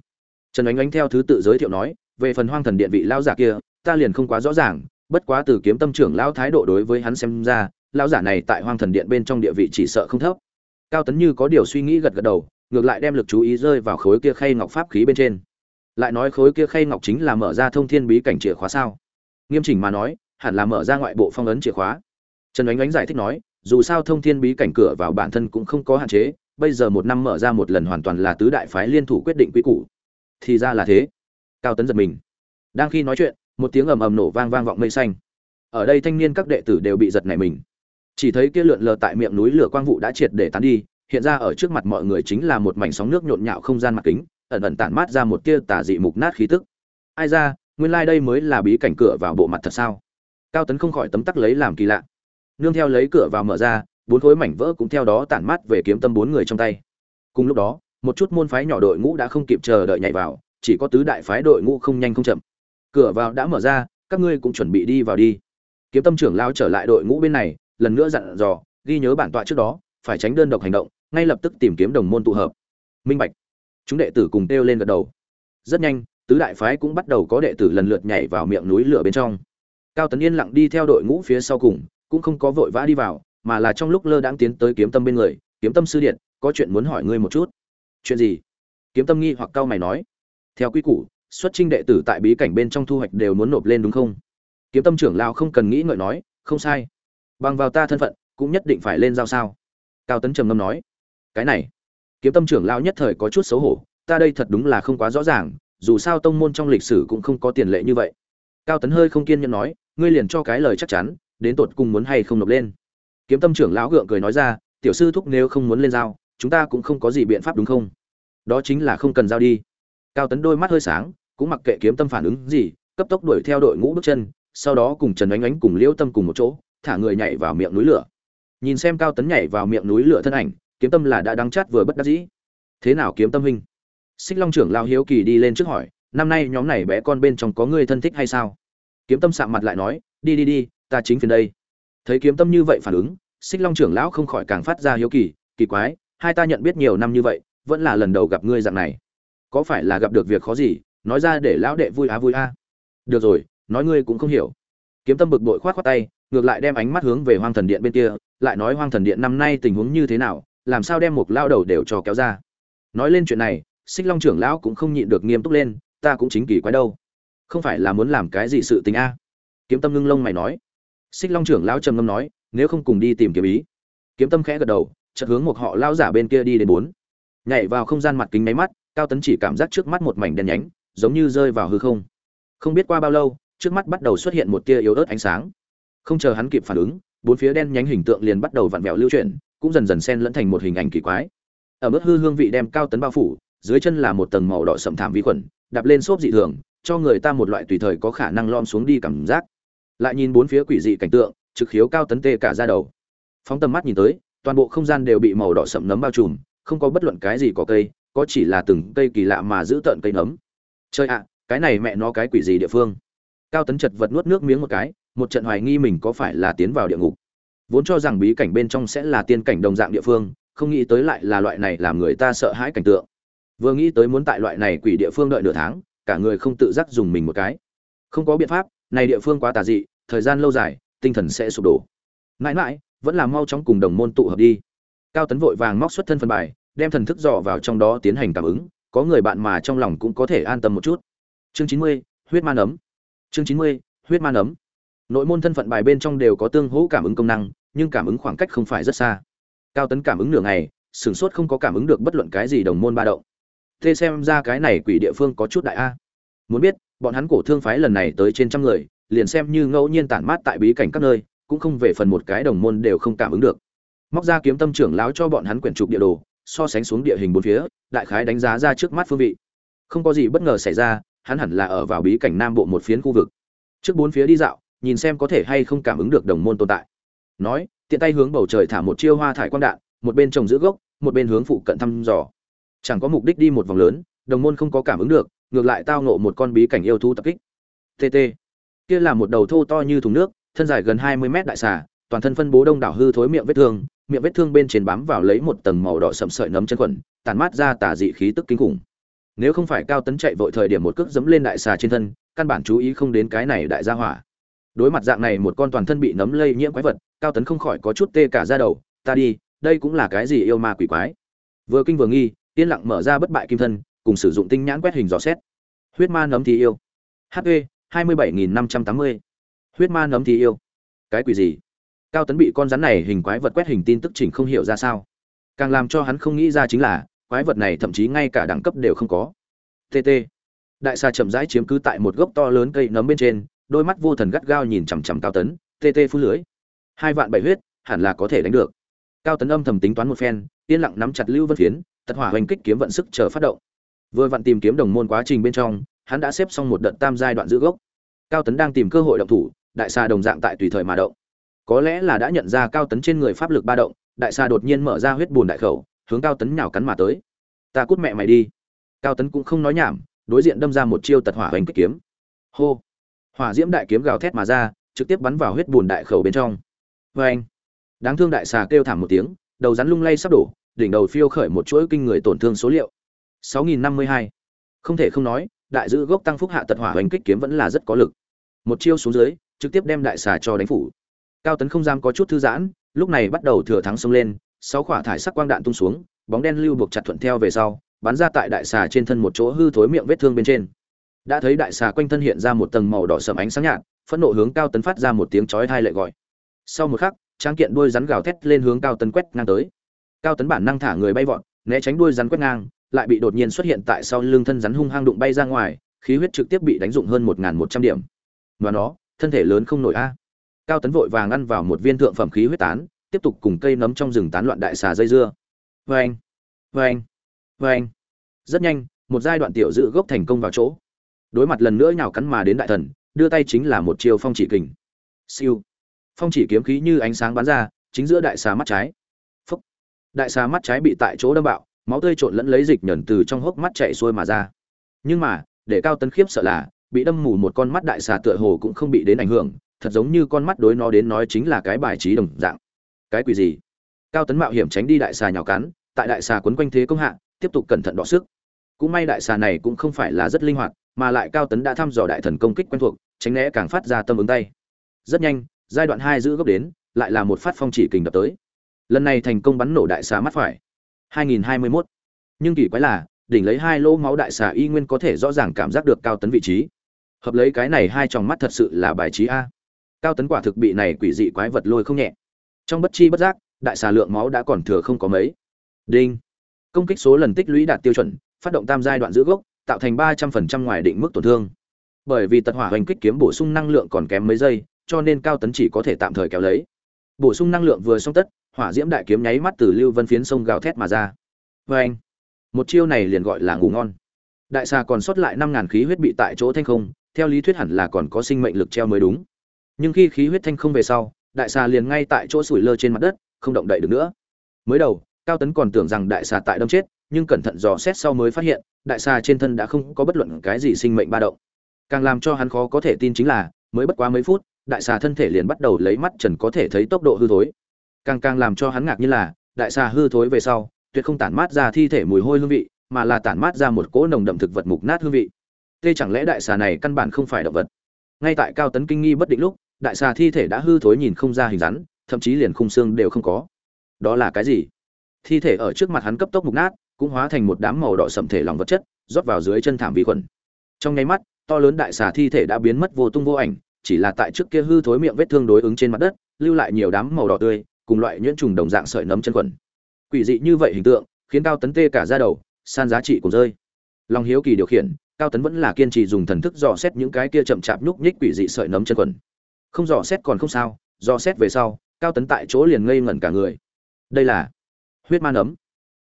Speaker 1: Trần oánh oánh theo thứ tự giới thiệu nói, về phần hoang thần điện vị lao giả kia, ta liền không quá rõ ràng, bất quá từ kiếm tâm trưởng lão thái độ đối với hắn xem ra, lão giả này tại hoang thần điện bên trong địa vị chỉ sợ không thấp. Cao tấn như có điều suy nghĩ gật gật đầu, ngược lại đem lực chú ý rơi vào khối kia khay ngọc pháp khí bên trên lại nói khối kia khay ngọc chính là mở ra thông thiên bí cảnh chìa khóa sao? Nghiêm chỉnh mà nói, hẳn là mở ra ngoại bộ phong ấn chìa khóa. Trần ánh ánh giải thích nói, dù sao thông thiên bí cảnh cửa vào bản thân cũng không có hạn chế, bây giờ một năm mở ra một lần hoàn toàn là tứ đại phái liên thủ quyết định quy củ. Thì ra là thế. Cao tấn giật mình. Đang khi nói chuyện, một tiếng ầm ầm nổ vang vang vọng mây xanh. Ở đây thanh niên các đệ tử đều bị giật nảy mình. Chỉ thấy kia lượn lờ tại miệng núi lửa quang vụ đã triệt để tán đi, hiện ra ở trước mặt mọi người chính là một mảnh sóng nước nhộn nhạo không gian mặt kính ẩn ẩn tản mát ra một tia tà dị mục nát khí tức. Ai ra, nguyên lai đây mới là bí cảnh cửa vào bộ mặt thật sao? Cao tấn không khỏi tấm tắc lấy làm kỳ lạ. Nương theo lấy cửa vào mở ra, bốn khối mảnh vỡ cũng theo đó tản mát về kiếm tâm bốn người trong tay. Cùng lúc đó, một chút môn phái nhỏ đội ngũ đã không kịp chờ đợi nhảy vào, chỉ có tứ đại phái đội ngũ không nhanh không chậm. Cửa vào đã mở ra, các ngươi cũng chuẩn bị đi vào đi. Kiếm tâm trưởng lao trở lại đội ngũ bên này, lần nữa dặn dò, ghi nhớ bản tọa trước đó, phải tránh đơn độc hành động, ngay lập tức tìm kiếm đồng môn tụ hợp. Minh bạch chúng đệ tử cùng kêu lên gật đầu. Rất nhanh, tứ đại phái cũng bắt đầu có đệ tử lần lượt nhảy vào miệng núi lửa bên trong. Cao tấn yên lặng đi theo đội ngũ phía sau cùng, cũng không có vội vã đi vào, mà là trong lúc lơ đãng tiến tới kiếm tâm bên người, kiếm tâm sư điện, có chuyện muốn hỏi ngươi một chút. Chuyện gì? Kiếm tâm nghi hoặc cao mày nói. Theo quy củ, xuất trinh đệ tử tại bí cảnh bên trong thu hoạch đều muốn nộp lên đúng không? Kiếm tâm trưởng lao không cần nghĩ ngợi nói, không sai. Bằng vào ta thân phận, cũng nhất định phải lên giao sao. Cao tấn trầm ngâm nói. Cái này kiếm tâm trưởng lão nhất thời có chút xấu hổ, ta đây thật đúng là không quá rõ ràng, dù sao tông môn trong lịch sử cũng không có tiền lệ như vậy. Cao tấn hơi không kiên nhẫn nói, ngươi liền cho cái lời chắc chắn, đến tột cùng muốn hay không nộp lên. Kiếm tâm trưởng lão gượng cười nói ra, tiểu sư thúc nếu không muốn lên giao, chúng ta cũng không có gì biện pháp đúng không? Đó chính là không cần giao đi. Cao tấn đôi mắt hơi sáng, cũng mặc kệ kiếm tâm phản ứng gì, cấp tốc đuổi theo đội ngũ bước chân, sau đó cùng trần ánh ánh cùng liễu tâm cùng một chỗ, thả người nhảy vào miệng núi lửa. Nhìn xem cao tấn nhảy vào miệng núi lửa thân ảnh kiếm tâm là đã đắng chát vừa bất đắc dĩ. Thế nào kiếm tâm huynh? Xích long trưởng lao hiếu kỳ đi lên trước hỏi, năm nay nhóm này bé con bên trong có người thân thích hay sao? Kiếm tâm sạm mặt lại nói, đi đi đi, ta chính phiền đây. Thấy kiếm tâm như vậy phản ứng, xích long trưởng lão không khỏi càng phát ra hiếu kỳ kỳ quái, hai ta nhận biết nhiều năm như vậy, vẫn là lần đầu gặp ngươi dạng này. Có phải là gặp được việc khó gì? Nói ra để lão đệ vui á vui a được rồi, nói ngươi cũng không hiểu. Kiếm tâm bực bội khoát khoát tay, ngược lại đem ánh mắt hướng về hoang thần điện bên kia, lại nói hoang thần điện năm nay tình huống như thế nào làm sao đem một lao đầu đều cho kéo ra? Nói lên chuyện này, xích long trưởng lão cũng không nhịn được nghiêm túc lên, ta cũng chính kỳ quái đâu. Không phải là muốn làm cái gì sự tình a? Kiếm tâm ngưng lông mày nói. Xích long trưởng lão trầm ngâm nói, nếu không cùng đi tìm kiếm ý. Kiếm tâm khẽ gật đầu, chợt hướng một họ lao giả bên kia đi đến bốn. Nhảy vào không gian mặt kính máy mắt, cao tấn chỉ cảm giác trước mắt một mảnh đen nhánh, giống như rơi vào hư không. Không biết qua bao lâu, trước mắt bắt đầu xuất hiện một tia yếu ớt ánh sáng. Không chờ hắn kịp phản ứng, bốn phía đen nhánh hình tượng liền bắt đầu vặn vẹo lưu chuyển cũng dần dần xen lẫn thành một hình ảnh kỳ quái. Ở mức hư hương vị đem cao tấn bao phủ, dưới chân là một tầng màu đỏ sậm thảm vi khuẩn, đạp lên xốp dị thường, cho người ta một loại tùy thời có khả năng lom xuống đi cảm giác. Lại nhìn bốn phía quỷ dị cảnh tượng, trực khiếu cao tấn tê cả ra đầu. Phóng tầm mắt nhìn tới, toàn bộ không gian đều bị màu đỏ sậm nấm bao trùm, không có bất luận cái gì có cây, có chỉ là từng cây kỳ lạ mà giữ tợn cây nấm. Chơi ạ, cái này mẹ nó cái quỷ gì địa phương? Cao tấn chật vật nuốt nước miếng một cái, một trận hoài nghi mình có phải là tiến vào địa ngục vốn cho rằng bí cảnh bên trong sẽ là tiên cảnh đồng dạng địa phương, không nghĩ tới lại là loại này làm người ta sợ hãi cảnh tượng. Vừa nghĩ tới muốn tại loại này quỷ địa phương đợi nửa tháng, cả người không tự giác dùng mình một cái. Không có biện pháp, này địa phương quá tà dị, thời gian lâu dài, tinh thần sẽ sụp đổ. Mãi mãi, vẫn là mau chóng cùng đồng môn tụ hợp đi. Cao tấn vội vàng móc xuất thân phân bài, đem thần thức dò vào trong đó tiến hành cảm ứng, có người bạn mà trong lòng cũng có thể an tâm một chút. Chương chín mươi, huyết ma nấm chương chín mươi, huyết ma nấm nội môn thân phận bài bên trong đều có tương hỗ cảm ứng công năng, nhưng cảm ứng khoảng cách không phải rất xa. Cao tấn cảm ứng nửa ngày, sửng sốt không có cảm ứng được bất luận cái gì đồng môn ba động. Thế xem ra cái này quỷ địa phương có chút đại a. Muốn biết, bọn hắn cổ thương phái lần này tới trên trăm người, liền xem như ngẫu nhiên tản mát tại bí cảnh các nơi, cũng không về phần một cái đồng môn đều không cảm ứng được. Móc ra kiếm tâm trưởng lão cho bọn hắn quyển trục địa đồ, so sánh xuống địa hình bốn phía, đại khái đánh giá ra trước mắt phương vị. Không có gì bất ngờ xảy ra, hắn hẳn là ở vào bí cảnh nam bộ một phiến khu vực. Trước bốn phía đi dạo nhìn xem có thể hay không cảm ứng được đồng môn tồn tại. Nói, tiện tay hướng bầu trời thả một chiêu hoa thải quang đạn, một bên trồng giữ gốc, một bên hướng phụ cận thăm dò. Chẳng có mục đích đi một vòng lớn, đồng môn không có cảm ứng được, ngược lại tao nộ một con bí cảnh yêu thú tập kích. Tt kia là một đầu thô to như thùng nước, thân dài gần hai mươi mét đại xà, toàn thân phân bố đông đảo hư thối miệng vết thương, miệng vết thương bên trên bám vào lấy một tầng màu đỏ sậm sợi nấm chân khuẩn tàn mát ra tà dị khí tức kinh khủng. Nếu không phải cao tấn chạy vội thời điểm một cước dẫm lên đại xà trên thân, căn bản chú ý không đến cái này đại gia hỏa đối mặt dạng này một con toàn thân bị nấm lây nhiễm quái vật, cao tấn không khỏi có chút tê cả ra đầu, ta đi, đây cũng là cái gì yêu ma quỷ quái? Vừa kinh vừa nghi, yên lặng mở ra bất bại kim thân, cùng sử dụng tinh nhãn quét hình dò xét. Huyết ma nấm thì yêu. Hp hai mươi bảy nghìn năm trăm tám mươi. Huyết ma nấm thì yêu. Cái quỷ gì? Cao tấn bị con rắn này hình quái vật quét hình tin tức chỉnh không hiểu ra sao. Càng làm cho hắn không nghĩ ra chính là, quái vật này thậm chí ngay cả đẳng cấp đều không có. Tt đại xà chậm rãi chiếm cứ tại một gốc to lớn cây nấm bên trên đôi mắt vô thần gắt gao nhìn chằm chằm cao tấn, tê tê phú lưới. Hai vạn bảy huyết, hẳn là có thể đánh được. Cao tấn âm thầm tính toán một phen, yên lặng nắm chặt lưu vân phiến, tật hỏa hoành kích kiếm vận sức chờ phát động. Vừa vặn tìm kiếm đồng môn quá trình bên trong, hắn đã xếp xong một đợt tam giai đoạn giữ gốc. Cao tấn đang tìm cơ hội động thủ, đại xa đồng dạng tại tùy thời mà động. Có lẽ là đã nhận ra cao tấn trên người pháp lực ba động, đại xa đột nhiên mở ra huyết bùn đại khẩu, hướng cao tấn nhào cắn mà tới. Ta cút mẹ mày đi. Cao tấn cũng không nói nhảm, đối diện đâm ra một chiêu tật hỏa hoành kích kiếm. Hô hỏa diễm đại kiếm gào thét mà ra, trực tiếp bắn vào huyết bùn đại khẩu bên trong. Vê anh đáng thương đại xà kêu thảm một tiếng, đầu rắn lung lay sắp đổ, đỉnh đầu phiêu khởi một chuỗi kinh người tổn thương số liệu. 6052. không thể không nói, đại giữ gốc tăng phúc hạ tật hỏa hoành kích kiếm vẫn là rất có lực. Một chiêu xuống dưới, trực tiếp đem đại xà cho đánh phủ. Cao tấn không dám có chút thư giãn, lúc này bắt đầu thừa thắng xông lên, sáu quả thải sắc quang đạn tung xuống, bóng đen lưu buộc chặt thuận theo về sau, bắn ra tại đại xà trên thân một chỗ hư thối miệng vết thương bên trên đã thấy đại xà quanh thân hiện ra một tầng màu đỏ sầm ánh sáng nhạt, phẫn nộ hướng cao tấn phát ra một tiếng chói tai lệ gọi. Sau một khắc trang kiện đuôi rắn gào thét lên hướng cao tấn quét ngang tới. Cao tấn bản năng thả người bay vọt, né tránh đuôi rắn quét ngang, lại bị đột nhiên xuất hiện tại sau lưng thân rắn hung hăng đụng bay ra ngoài, khí huyết trực tiếp bị đánh dụng hơn một một trăm điểm. Và nó, thân thể lớn không nổi a. Cao tấn vội vàng ăn vào một viên thượng phẩm khí huyết tán, tiếp tục cùng cây nấm trong rừng tán loạn đại xà dây dưa. Vê anh vê anh vê anh rất nhanh, một giai đoạn tiểu dự gốc thành công vào chỗ đối mặt lần nữa nhào cắn mà đến đại thần, đưa tay chính là một chiêu phong chỉ kình. Siêu. Phong chỉ kiếm khí như ánh sáng bắn ra, chính giữa đại xà mắt trái. Phúc. Đại xà mắt trái bị tại chỗ đâm bạo, máu tươi trộn lẫn lấy dịch nhẩn từ trong hốc mắt chạy xuôi mà ra. Nhưng mà, để cao tấn khiếp sợ là, bị đâm mù một con mắt đại xà tựa hồ cũng không bị đến ảnh hưởng, thật giống như con mắt đối nó đến nói chính là cái bài trí đồng dạng. Cái quỷ gì? Cao tấn mạo hiểm tránh đi đại xà nhào cắn, tại đại xà quấn quanh thế công hạ, tiếp tục cẩn thận đọ sức. Cũng may đại xà này cũng không phải là rất linh hoạt mà lại cao tấn đã thăm dò đại thần công kích quen thuộc, tránh né càng phát ra tâm ứng tay. Rất nhanh, giai đoạn hai giữ gốc đến, lại là một phát phong chỉ kình đập tới. Lần này thành công bắn nổ đại xà mắt phải. 2021. nhưng kỳ quái là, đỉnh lấy hai lỗ máu đại xà y nguyên có thể rõ ràng cảm giác được cao tấn vị trí. Hợp lấy cái này hai tròng mắt thật sự là bài trí a. Cao tấn quả thực bị này quỷ dị quái vật lôi không nhẹ. Trong bất chi bất giác, đại xà lượng máu đã còn thừa không có mấy. Đinh. Công kích số lần tích lũy đạt tiêu chuẩn, phát động tam giai đoạn giữ gốc tạo thành ba trăm phần trăm ngoài định mức tổn thương. Bởi vì tật hỏa hoành kích kiếm bổ sung năng lượng còn kém mấy giây, cho nên cao tấn chỉ có thể tạm thời kéo lấy. Bổ sung năng lượng vừa xong tất, hỏa diễm đại kiếm nháy mắt từ lưu vân phiến sông gào thét mà ra. Vê anh một chiêu này liền gọi là ngủ ngon. Đại xà còn sót lại năm ngàn khí huyết bị tại chỗ thanh không, theo lý thuyết hẳn là còn có sinh mệnh lực treo mới đúng. Nhưng khi khí huyết thanh không về sau, đại xà liền ngay tại chỗ sủi lơ trên mặt đất, không động đậy được nữa. Mới đầu, cao tấn còn tưởng rằng đại xà tại đâm chết nhưng cẩn thận dò xét sau mới phát hiện, đại xà trên thân đã không có bất luận cái gì sinh mệnh ba động. Càng làm cho hắn khó có thể tin chính là, mới bất quá mấy phút, đại xà thân thể liền bắt đầu lấy mắt trần có thể thấy tốc độ hư thối. Càng càng làm cho hắn ngạc nhiên là, đại xà hư thối về sau, tuyệt không tản mát ra thi thể mùi hôi hương vị, mà là tản mát ra một cỗ nồng đậm thực vật mục nát hương vị. Tê chẳng lẽ đại xà này căn bản không phải động vật? Ngay tại cao tấn kinh nghi bất định lúc, đại xà thi thể đã hư thối nhìn không ra hình rắn thậm chí liền khung xương đều không có. Đó là cái gì? Thi thể ở trước mặt hắn cấp tốc mục nát cũng hóa thành một đám màu đỏ sậm thể lòng vật chất, rót vào dưới chân thảm vi khuẩn. Trong nháy mắt, to lớn đại xà thi thể đã biến mất vô tung vô ảnh, chỉ là tại trước kia hư thối miệng vết thương đối ứng trên mặt đất, lưu lại nhiều đám màu đỏ tươi, cùng loại nhuyễn trùng đồng dạng sợi nấm chân khuẩn. Quỷ dị như vậy hình tượng, khiến cao tấn tê cả ra đầu, san giá trị cũng rơi. Lòng hiếu kỳ điều khiển, cao tấn vẫn là kiên trì dùng thần thức dò xét những cái kia chậm chạp nhúc nhích quỷ dị sợi nấm chân quần. không dò xét còn không sao, dò xét về sau, cao tấn tại chỗ liền ngây ngẩn cả người. Đây là huyết ma nấm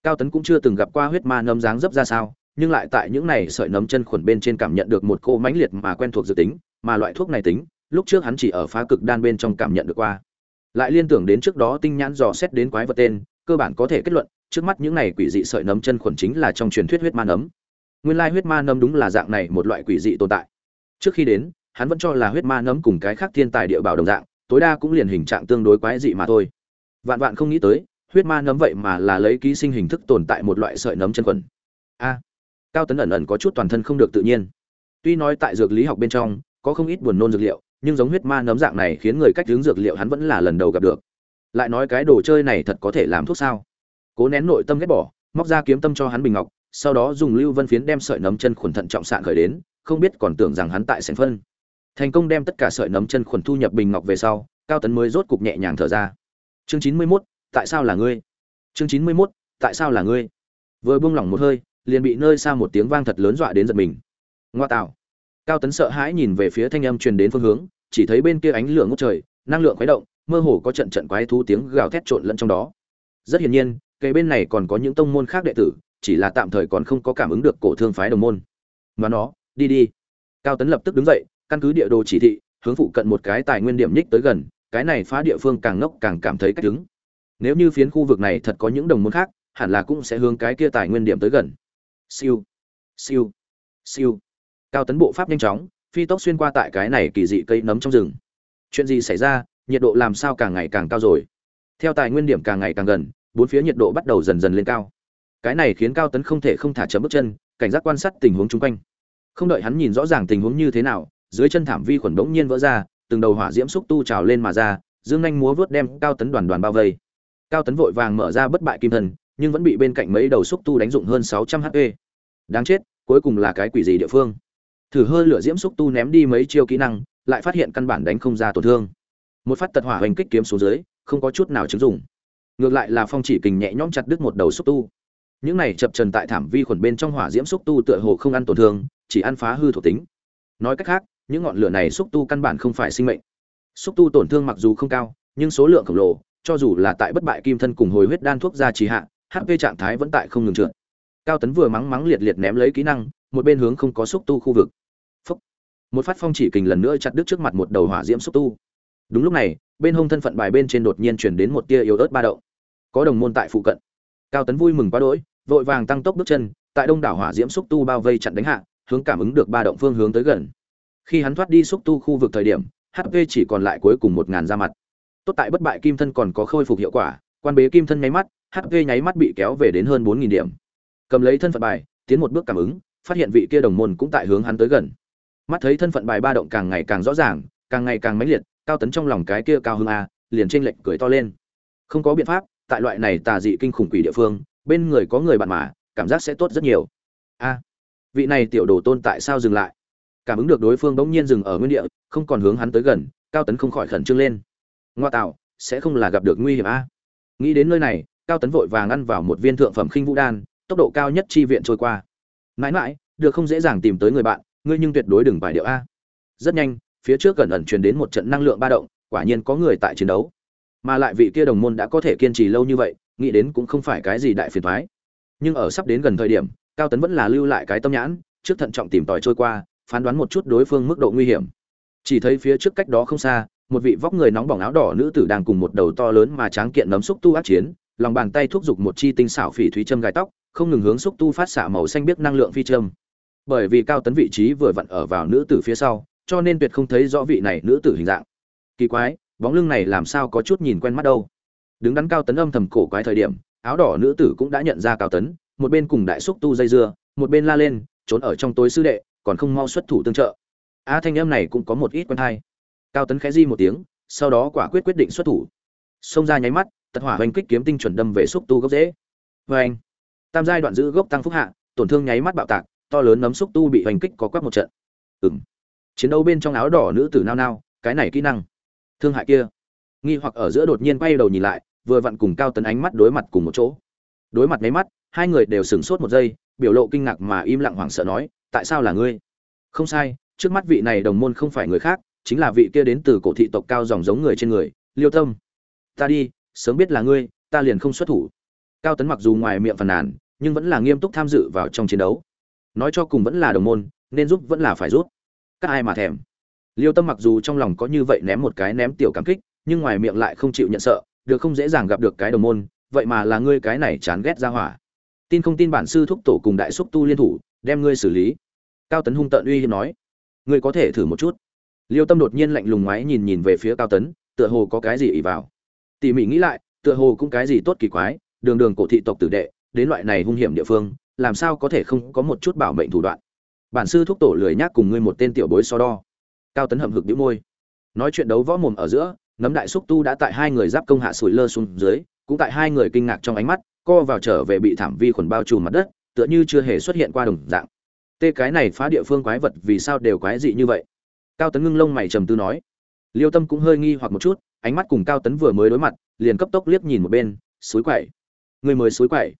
Speaker 1: cao tấn cũng chưa từng gặp qua huyết ma nấm dáng dấp ra sao, nhưng lại tại những này sợi nấm chân khuẩn bên trên cảm nhận được một cô mãnh liệt mà quen thuộc dự tính, mà loại thuốc này tính, lúc trước hắn chỉ ở phá cực đan bên trong cảm nhận được qua. Lại liên tưởng đến trước đó tinh nhãn dò xét đến quái vật tên, cơ bản có thể kết luận, trước mắt những này quỷ dị sợi nấm chân khuẩn chính là trong truyền thuyết huyết ma nấm. Nguyên lai huyết ma nấm đúng là dạng này một loại quỷ dị tồn tại. Trước khi đến, hắn vẫn cho là huyết ma nấm cùng cái khác thiên tài địa bảo đồng dạng, tối đa cũng liền hình trạng tương đối quái dị mà thôi. Vạn vạn không nghĩ tới huyết ma nấm vậy mà là lấy ký sinh hình thức tồn tại một loại sợi nấm chân quần. A, cao tấn ẩn ẩn có chút toàn thân không được tự nhiên. Tuy nói tại dược lý học bên trong, có không ít buồn nôn dược liệu, nhưng giống huyết ma nấm dạng này khiến người cách hướng dược liệu hắn vẫn là lần đầu gặp được. Lại nói cái đồ chơi này thật có thể làm thuốc sao? Cố nén nội tâm ghét bỏ, móc ra kiếm tâm cho hắn bình ngọc, sau đó dùng lưu vân phiến đem sợi nấm chân khuẩn thận trọng sạn khởi đến, không biết còn tưởng rằng hắn tại sành phân. Thành công đem tất cả sợi nấm chân khuẩn thu nhập bình ngọc về sau, cao tấn mới rốt cục nhẹ nhàng thở ra. Chương chín mươi mốt tại sao là ngươi? Chương chín mươi mốt, tại sao là ngươi? Vừa buông lỏng một hơi, liền bị nơi xa một tiếng vang thật lớn dọa đến giật mình. Ngoa tạo. Cao tấn sợ hãi nhìn về phía thanh âm truyền đến phương hướng, chỉ thấy bên kia ánh lửa ngút trời, năng lượng khuấy động, mơ hồ có trận trận quái thú tiếng gào thét trộn lẫn trong đó. Rất hiển nhiên cây bên này còn có những tông môn khác đệ tử, chỉ là tạm thời còn không có cảm ứng được cổ thương phái đồng môn. Mà nó, đi đi. Cao tấn lập tức đứng dậy, căn cứ địa đồ chỉ thị, hướng phụ cận một cái tài nguyên điểm nhích tới gần, cái này phá địa phương càng ngốc càng cảm thấy cách đứng nếu như phiến khu vực này thật có những đồng môn khác, hẳn là cũng sẽ hướng cái kia tài nguyên điểm tới gần. Siêu. Siêu. Siêu. Cao tấn bộ pháp nhanh chóng, phi tốc xuyên qua tại cái này kỳ dị cây nấm trong rừng. Chuyện gì xảy ra, nhiệt độ làm sao càng ngày càng cao rồi? Theo tài nguyên điểm càng ngày càng gần, bốn phía nhiệt độ bắt đầu dần dần lên cao. Cái này khiến cao tấn không thể không thả chậm bước chân, cảnh giác quan sát tình huống chung quanh. Không đợi hắn nhìn rõ ràng tình huống như thế nào, dưới chân thảm vi khuẩn bỗng nhiên vỡ ra, từng đầu hỏa diễm xúc tu trào lên mà ra, dương nhanh múa vớt đem cao tấn đoàn đoàn bao vây cao tấn vội vàng mở ra bất bại kim thần nhưng vẫn bị bên cạnh mấy đầu xúc tu đánh dụng hơn sáu trăm hp đáng chết, cuối cùng là cái quỷ gì địa phương? Thử hơi lửa diễm xúc tu ném đi mấy chiêu kỹ năng, lại phát hiện căn bản đánh không ra tổn thương. Một phát tật hỏa hoành kích kiếm xuống dưới, không có chút nào chứng dụng. Ngược lại là phong chỉ kình nhẹ nhõm chặt đứt một đầu xúc tu. Những này chập trần tại thảm vi khuẩn bên trong hỏa diễm xúc tu tựa hồ không ăn tổn thương, chỉ ăn phá hư thuộc tính. Nói cách khác, những ngọn lửa này xúc tu căn bản không phải sinh mệnh. Xúc tu tổn thương mặc dù không cao, nhưng số lượng khổng lồ cho dù là tại bất bại kim thân cùng hồi huyết đan thuốc ra trì hạ hp trạng thái vẫn tại không ngừng trượt. Cao tấn vừa mắng mắng liệt liệt ném lấy kỹ năng, một bên hướng không có xúc tu khu vực. Phúc. một phát phong chỉ kình lần nữa chặt đứt trước mặt một đầu hỏa diễm xúc tu. Đúng lúc này, bên hông thân phận bài bên trên đột nhiên truyền đến một tia yếu ớt ba động. Có đồng môn tại phụ cận. Cao tấn vui mừng quá đỗi, vội vàng tăng tốc bước chân, tại đông đảo hỏa diễm xúc tu bao vây chặn đánh hạ, hướng cảm ứng được ba động phương hướng tới gần. Khi hắn thoát đi xúc tu khu vực thời điểm hp chỉ còn lại cuối cùng một ngàn ra mặt tốt tại bất bại kim thân còn có khôi phục hiệu quả, quan bế kim thân nháy mắt hp nháy mắt bị kéo về đến hơn bốn nghìn điểm. Cầm lấy thân phận bài, tiến một bước cảm ứng, phát hiện vị kia đồng môn cũng tại hướng hắn tới gần. Mắt thấy thân phận bài ba động càng ngày càng rõ ràng, càng ngày càng mãnh liệt, cao tấn trong lòng cái kia cao hơn a, liền trên lệnh cười to lên. Không có biện pháp, tại loại này tà dị kinh khủng quỷ địa phương, bên người có người bạn mà, cảm giác sẽ tốt rất nhiều. A, vị này tiểu đồ tôn tại sao dừng lại? Cảm ứng được đối phương bỗng nhiên dừng ở nguyên địa, không còn hướng hắn tới gần, cao tấn không khỏi khẩn trương lên ngoa tạo, sẽ không là gặp được nguy hiểm a. Nghĩ đến nơi này, cao tấn vội vàng ăn vào một viên thượng phẩm khinh vũ đan, tốc độ cao nhất chi viện trôi qua. Mãi mãi, được không dễ dàng tìm tới người bạn, ngươi nhưng tuyệt đối đừng bài điệu a. Rất nhanh, phía trước gần ẩn truyền đến một trận năng lượng ba động, quả nhiên có người tại chiến đấu. Mà lại vị kia đồng môn đã có thể kiên trì lâu như vậy, nghĩ đến cũng không phải cái gì đại phiền thoái nhưng ở sắp đến gần thời điểm, cao tấn vẫn là lưu lại cái tâm nhãn, trước thận trọng tìm tòi trôi qua, phán đoán một chút đối phương mức độ nguy hiểm. Chỉ thấy phía trước cách đó không xa một vị vóc người nóng bỏng áo đỏ nữ tử đang cùng một đầu to lớn mà tráng kiện nấm xúc tu ác chiến, lòng bàn tay thúc giục một chi tinh xảo phỉ thúy châm gai tóc, không ngừng hướng xúc tu phát xạ màu xanh biết năng lượng phi châm. Bởi vì cao tấn vị trí vừa vặn ở vào nữ tử phía sau, cho nên tuyệt không thấy rõ vị này nữ tử hình dạng. Kỳ quái, bóng lưng này làm sao có chút nhìn quen mắt đâu. Đứng đắn cao tấn âm thầm cổ quái thời điểm, áo đỏ nữ tử cũng đã nhận ra cao tấn, một bên cùng đại xúc tu dây dưa, một bên la lên, trốn ở trong tối sư đệ, còn không mau xuất thủ tương trợ. A thanh âm này cũng có một ít quen thai cao tấn khẽ di một tiếng, sau đó quả quyết quyết định xuất thủ. Xông ra nháy mắt, tật hỏa hoành kích kiếm tinh chuẩn đâm về xúc tu gốc dễ vê anh tam giai đoạn giữ gốc tăng phúc hạ, tổn thương nháy mắt bạo tạc, to lớn nấm xúc tu bị hoành kích có quắc một trận. Ừng chiến đấu bên trong áo đỏ nữ tử nao nao, cái này kỹ năng. Thương hại kia. Nghi hoặc ở giữa đột nhiên quay đầu nhìn lại, vừa vặn cùng cao tấn ánh mắt đối mặt cùng một chỗ. Đối mặt mấy mắt, hai người đều sửng sốt một giây, biểu lộ kinh ngạc mà im lặng hoảng sợ nói, tại sao là ngươi? Không sai, trước mắt vị này đồng môn không phải người khác chính là vị kia đến từ cổ thị tộc cao dòng giống người trên người, liêu tâm ta đi, sớm biết là ngươi, ta liền không xuất thủ. Cao tấn mặc dù ngoài miệng phàn nàn, nhưng vẫn là nghiêm túc tham dự vào trong chiến đấu. Nói cho cùng vẫn là đồng môn, nên giúp vẫn là phải giúp. Các ai mà thèm. Liêu tâm mặc dù trong lòng có như vậy ném một cái ném tiểu cảm kích, nhưng ngoài miệng lại không chịu nhận sợ, được không dễ dàng gặp được cái đồng môn, vậy mà là ngươi cái này chán ghét ra hỏa. Tin không tin bản sư thúc tổ cùng đại xúc tu liên thủ, đem ngươi xử lý. Cao tấn hung tợn uy hiếp nói, ngươi có thể thử một chút liêu tâm đột nhiên lạnh lùng ngoái nhìn nhìn về phía cao tấn, tựa hồ có cái gì ỉ vào. Tỉ mỉ nghĩ lại, tựa hồ cũng cái gì tốt kỳ quái, đường đường cổ thị tộc tử đệ, đến loại này hung hiểm địa phương, làm sao có thể không có một chút bảo mệnh thủ đoạn? Bản sư thúc tổ lười nhác cùng ngươi một tên tiểu bối so đo. Cao tấn hậm hực đĩu môi. Nói chuyện đấu võ mồm ở giữa nấm đại xúc tu đã tại hai người giáp công hạ sủi lơ xuống dưới, cũng tại hai người kinh ngạc trong ánh mắt, co vào trở về bị thảm vi khuẩn bao trùm mặt đất, tựa như chưa hề xuất hiện qua đồng dạng. Tê cái này phá địa phương quái vật vì sao đều quái dị như vậy? Cao tấn ngưng lông mày trầm tư nói. Liêu tâm cũng hơi nghi hoặc một chút, ánh mắt cùng cao tấn vừa mới đối mặt, liền cấp tốc liếc nhìn một bên, suối quậy người mới suối quậy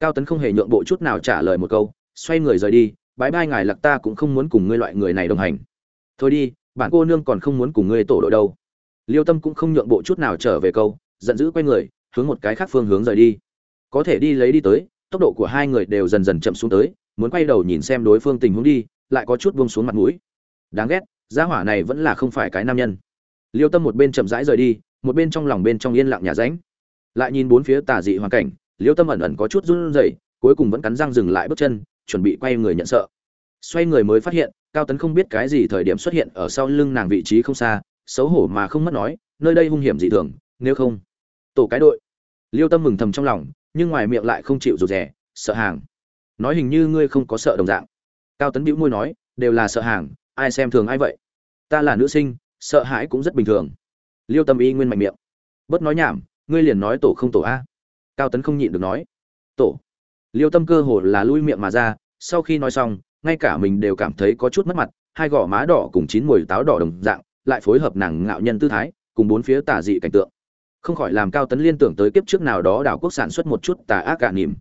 Speaker 1: cao tấn không hề nhượng bộ chút nào trả lời một câu, xoay người rời đi bãi bai ngài lặc ta cũng không muốn cùng ngươi loại người này đồng hành. Thôi đi, bản cô nương còn không muốn cùng ngươi tổ đội đâu. Liêu tâm cũng không nhượng bộ chút nào trở về câu, giận dữ quay người, hướng một cái khác phương hướng rời đi. Có thể đi lấy đi tới, tốc độ của hai người đều dần dần chậm xuống tới, muốn quay đầu nhìn xem đối phương tình huống đi, lại có chút buông xuống mặt mũi. Đáng ghét gia hỏa này vẫn là không phải cái nam nhân. Liêu tâm một bên chậm rãi rời đi, một bên trong lòng bên trong yên lặng nhà ránh. Lại nhìn bốn phía tà dị hoàn cảnh, liêu tâm ẩn ẩn có chút run rẩy, cuối cùng vẫn cắn răng dừng lại bước chân, chuẩn bị quay người nhận sợ. Xoay người mới phát hiện, cao tấn không biết cái gì thời điểm xuất hiện ở sau lưng nàng vị trí không xa, xấu hổ mà không mất nói, nơi đây hung hiểm dị thường, nếu không, tổ cái đội. Liêu tâm mừng thầm trong lòng, nhưng ngoài miệng lại không chịu rụt rè, sợ hàng. Nói hình như ngươi không có sợ đồng dạng. Cao tấn bĩu môi nói, đều là sợ hàng, ai xem thường ai vậy? Ta là nữ sinh, sợ hãi cũng rất bình thường. Liêu tâm y nguyên mạnh miệng. Bớt nói nhảm, ngươi liền nói tổ không tổ a. Cao tấn không nhịn được nói. Tổ. Liêu tâm cơ hồ là lui miệng mà ra, sau khi nói xong, ngay cả mình đều cảm thấy có chút mất mặt, hai gò má đỏ cùng chín mùi táo đỏ đồng dạng, lại phối hợp nàng ngạo nhân tư thái, cùng bốn phía tà dị cảnh tượng. Không khỏi làm cao tấn liên tưởng tới kiếp trước nào đó đảo quốc sản xuất một chút tà ác cả niệm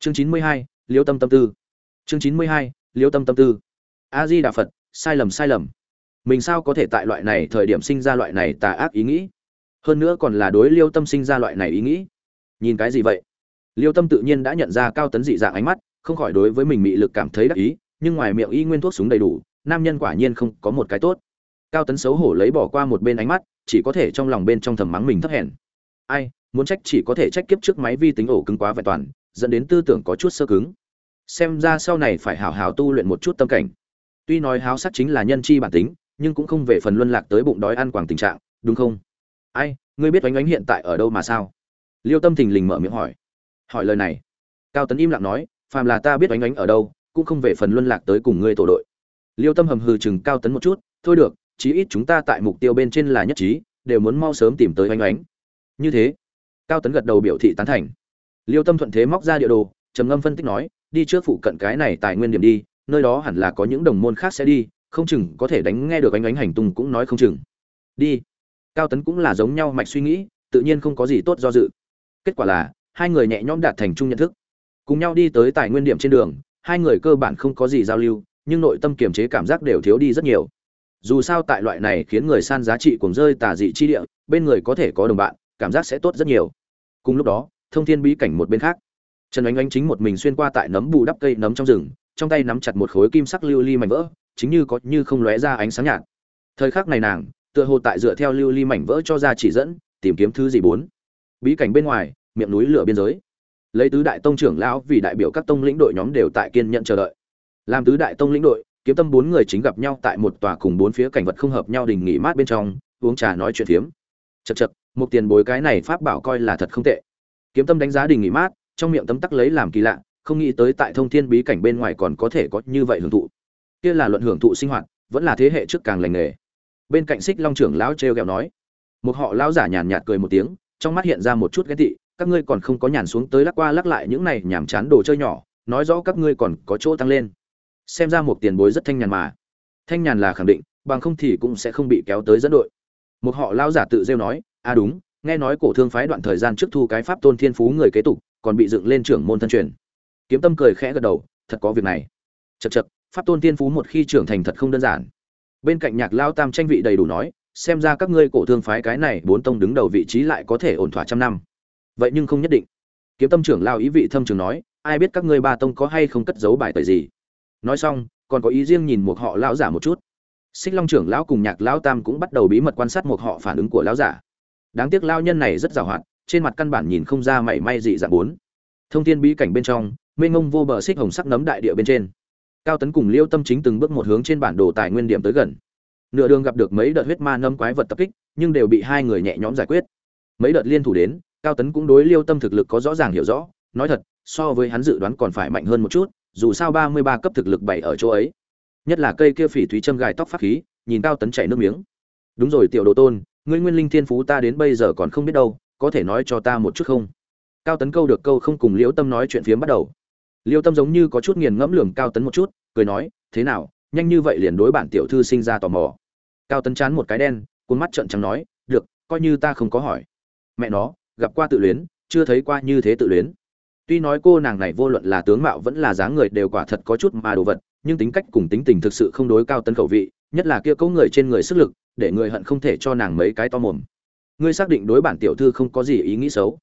Speaker 1: chương chín mươi hai, liêu tâm tâm tư. Chương chín mươi hai, liêu tâm tâm tư. A di đà phật, sai lầm sai lầm mình sao có thể tại loại này thời điểm sinh ra loại này tà ác ý nghĩ? Hơn nữa còn là đối liêu tâm sinh ra loại này ý nghĩ. Nhìn cái gì vậy? Liêu tâm tự nhiên đã nhận ra cao tấn dị dạng ánh mắt, không khỏi đối với mình mị lực cảm thấy đắc ý, nhưng ngoài miệng y nguyên thuốc súng đầy đủ, nam nhân quả nhiên không có một cái tốt. Cao tấn xấu hổ lấy bỏ qua một bên ánh mắt, chỉ có thể trong lòng bên trong thầm mắng mình thấp hèn. Ai, muốn trách chỉ có thể trách kiếp trước máy vi tính ổ cứng quá vẹn toàn, dẫn đến tư tưởng có chút sơ cứng. Xem ra sau này phải hào hào tu luyện một chút tâm cảnh. Tuy nói háo sắc chính là nhân chi bản tính nhưng cũng không về phần luân lạc tới bụng đói ăn quảng tình trạng, đúng không? Ai, ngươi biết oánh oánh hiện tại ở đâu mà sao? Liêu tâm thình lình mở miệng hỏi. Hỏi lời này. Cao tấn im lặng nói, phàm là ta biết oánh oánh ở đâu, cũng không về phần luân lạc tới cùng ngươi tổ đội. Liêu tâm hầm hừ chừng cao tấn một chút, thôi được, chí ít chúng ta tại mục tiêu bên trên là nhất trí, đều muốn mau sớm tìm tới oánh oánh. Như thế, cao tấn gật đầu biểu thị tán thành. Liêu tâm thuận thế móc ra địa đồ, trầm ngâm phân tích nói, đi trước phụ cận cái này tài nguyên điểm đi, nơi đó hẳn là có những đồng môn khác sẽ đi không chừng có thể đánh nghe được anh ánh hành tung cũng nói không chừng. Đi. Cao tấn cũng là giống nhau mạch suy nghĩ, tự nhiên không có gì tốt do dự. Kết quả là, hai người nhẹ nhõm đạt thành chung nhận thức. Cùng nhau đi tới tài nguyên điểm trên đường, hai người cơ bản không có gì giao lưu, nhưng nội tâm kiềm chế cảm giác đều thiếu đi rất nhiều. Dù sao tại loại này khiến người san giá trị cùng rơi tà dị chi địa, bên người có thể có đồng bạn, cảm giác sẽ tốt rất nhiều. Cùng lúc đó, thông thiên bí cảnh một bên khác. Trần ánh ánh chính một mình xuyên qua tại nấm bù đắp cây nấm trong rừng, trong tay nắm chặt một khối kim sắc lưu ly mảnh vỡ chính như có như không lóe ra ánh sáng nhạt. Thời khắc này nàng, tựa hồ tại dựa theo lưu ly mảnh vỡ cho ra chỉ dẫn, tìm kiếm thứ gì bốn. Bí cảnh bên ngoài, miệng núi lửa biên giới. Lấy tứ đại tông trưởng lão vì đại biểu các tông lĩnh đội nhóm đều tại kiên nhận chờ đợi. Làm tứ đại tông lĩnh đội, kiếm tâm bốn người chính gặp nhau tại một tòa cùng bốn phía cảnh vật không hợp nhau đình nghỉ mát bên trong, uống trà nói chuyện phiếm. Chật chật một tiền bối cái này pháp bảo coi là thật không tệ. Kiếm tâm đánh giá đình nghỉ mát, trong miệng tấm tắc lấy làm kỳ lạ, không nghĩ tới tại thông thiên bí cảnh bên ngoài còn có thể có như vậy hưởng thụ kia là luận hưởng thụ sinh hoạt, vẫn là thế hệ trước càng lành nghề. Bên cạnh xích long trưởng lão trêu ghẹo nói, một họ lão giả nhàn nhạt cười một tiếng, trong mắt hiện ra một chút ghét tị, các ngươi còn không có nhàn xuống tới lắc qua lắc lại những này nhảm chán đồ chơi nhỏ, nói rõ các ngươi còn có chỗ tăng lên. Xem ra một tiền bối rất thanh nhàn mà. Thanh nhàn là khẳng định, bằng không thì cũng sẽ không bị kéo tới dẫn đội. Một họ lão giả tự rêu nói à đúng, nghe nói cổ thương phái đoạn thời gian trước thu cái pháp tôn thiên phú người kế tục, còn bị dựng lên trưởng môn thân truyền. Kiếm tâm cười khẽ gật đầu, thật có việc này. Chật chật pháp tôn tiên phú một khi trưởng thành thật không đơn giản. Bên cạnh nhạc lao tam tranh vị đầy đủ nói, xem ra các ngươi cổ thương phái cái này bốn tông đứng đầu vị trí lại có thể ổn thỏa trăm năm. Vậy nhưng không nhất định. Kiếm tâm trưởng lao ý vị thâm trường nói, ai biết các ngươi ba tông có hay không cất giấu bài tời gì. Nói xong, còn có ý riêng nhìn một họ lão giả một chút. Xích long trưởng lão cùng nhạc lão tam cũng bắt đầu bí mật quan sát một họ phản ứng của lão giả. Đáng tiếc lao nhân này rất giàu hoạt trên mặt căn bản nhìn không ra mảy may dị dạng bốn. Thông thiên bí cảnh bên trong, mênh ngông vô bờ xích hồng sắc nấm đại địa bên trên cao tấn cùng liêu tâm chính từng bước một hướng trên bản đồ tài nguyên điểm tới gần. Nửa đường gặp được mấy đợt huyết ma nâm quái vật tập kích, nhưng đều bị hai người nhẹ nhõm giải quyết. Mấy đợt liên thủ đến, cao tấn cũng đối liêu tâm thực lực có rõ ràng hiểu rõ, nói thật, so với hắn dự đoán còn phải mạnh hơn một chút, dù sao ba mươi ba cấp thực lực bảy ở chỗ ấy. Nhất là cây kia phỉ thúy châm gài tóc pháp khí, nhìn cao tấn chảy nước miếng. Đúng rồi tiểu đồ tôn, ngươi nguyên linh thiên phú ta đến bây giờ còn không biết đâu, có thể nói cho ta một chút không? Cao tấn câu được câu không cùng liễu tâm nói chuyện phiếm bắt đầu liêu tâm giống như có chút nghiền ngẫm lường cao tấn một chút, cười nói, thế nào, nhanh như vậy liền đối bản tiểu thư sinh ra tò mò? Cao tấn chán một cái đen, cuốn mắt trợn trắng nói, được, coi như ta không có hỏi. Mẹ nó, gặp qua tự luyến, chưa thấy qua như thế tự luyến. Tuy nói cô nàng này vô luận là tướng mạo vẫn là dáng người đều quả thật có chút mà đồ vật, nhưng tính cách cùng tính tình thực sự không đối cao tấn khẩu vị, nhất là kia cấu người trên người sức lực, để người hận không thể cho nàng mấy cái to mồm. Ngươi xác định đối bản tiểu thư không có gì ý nghĩ xấu?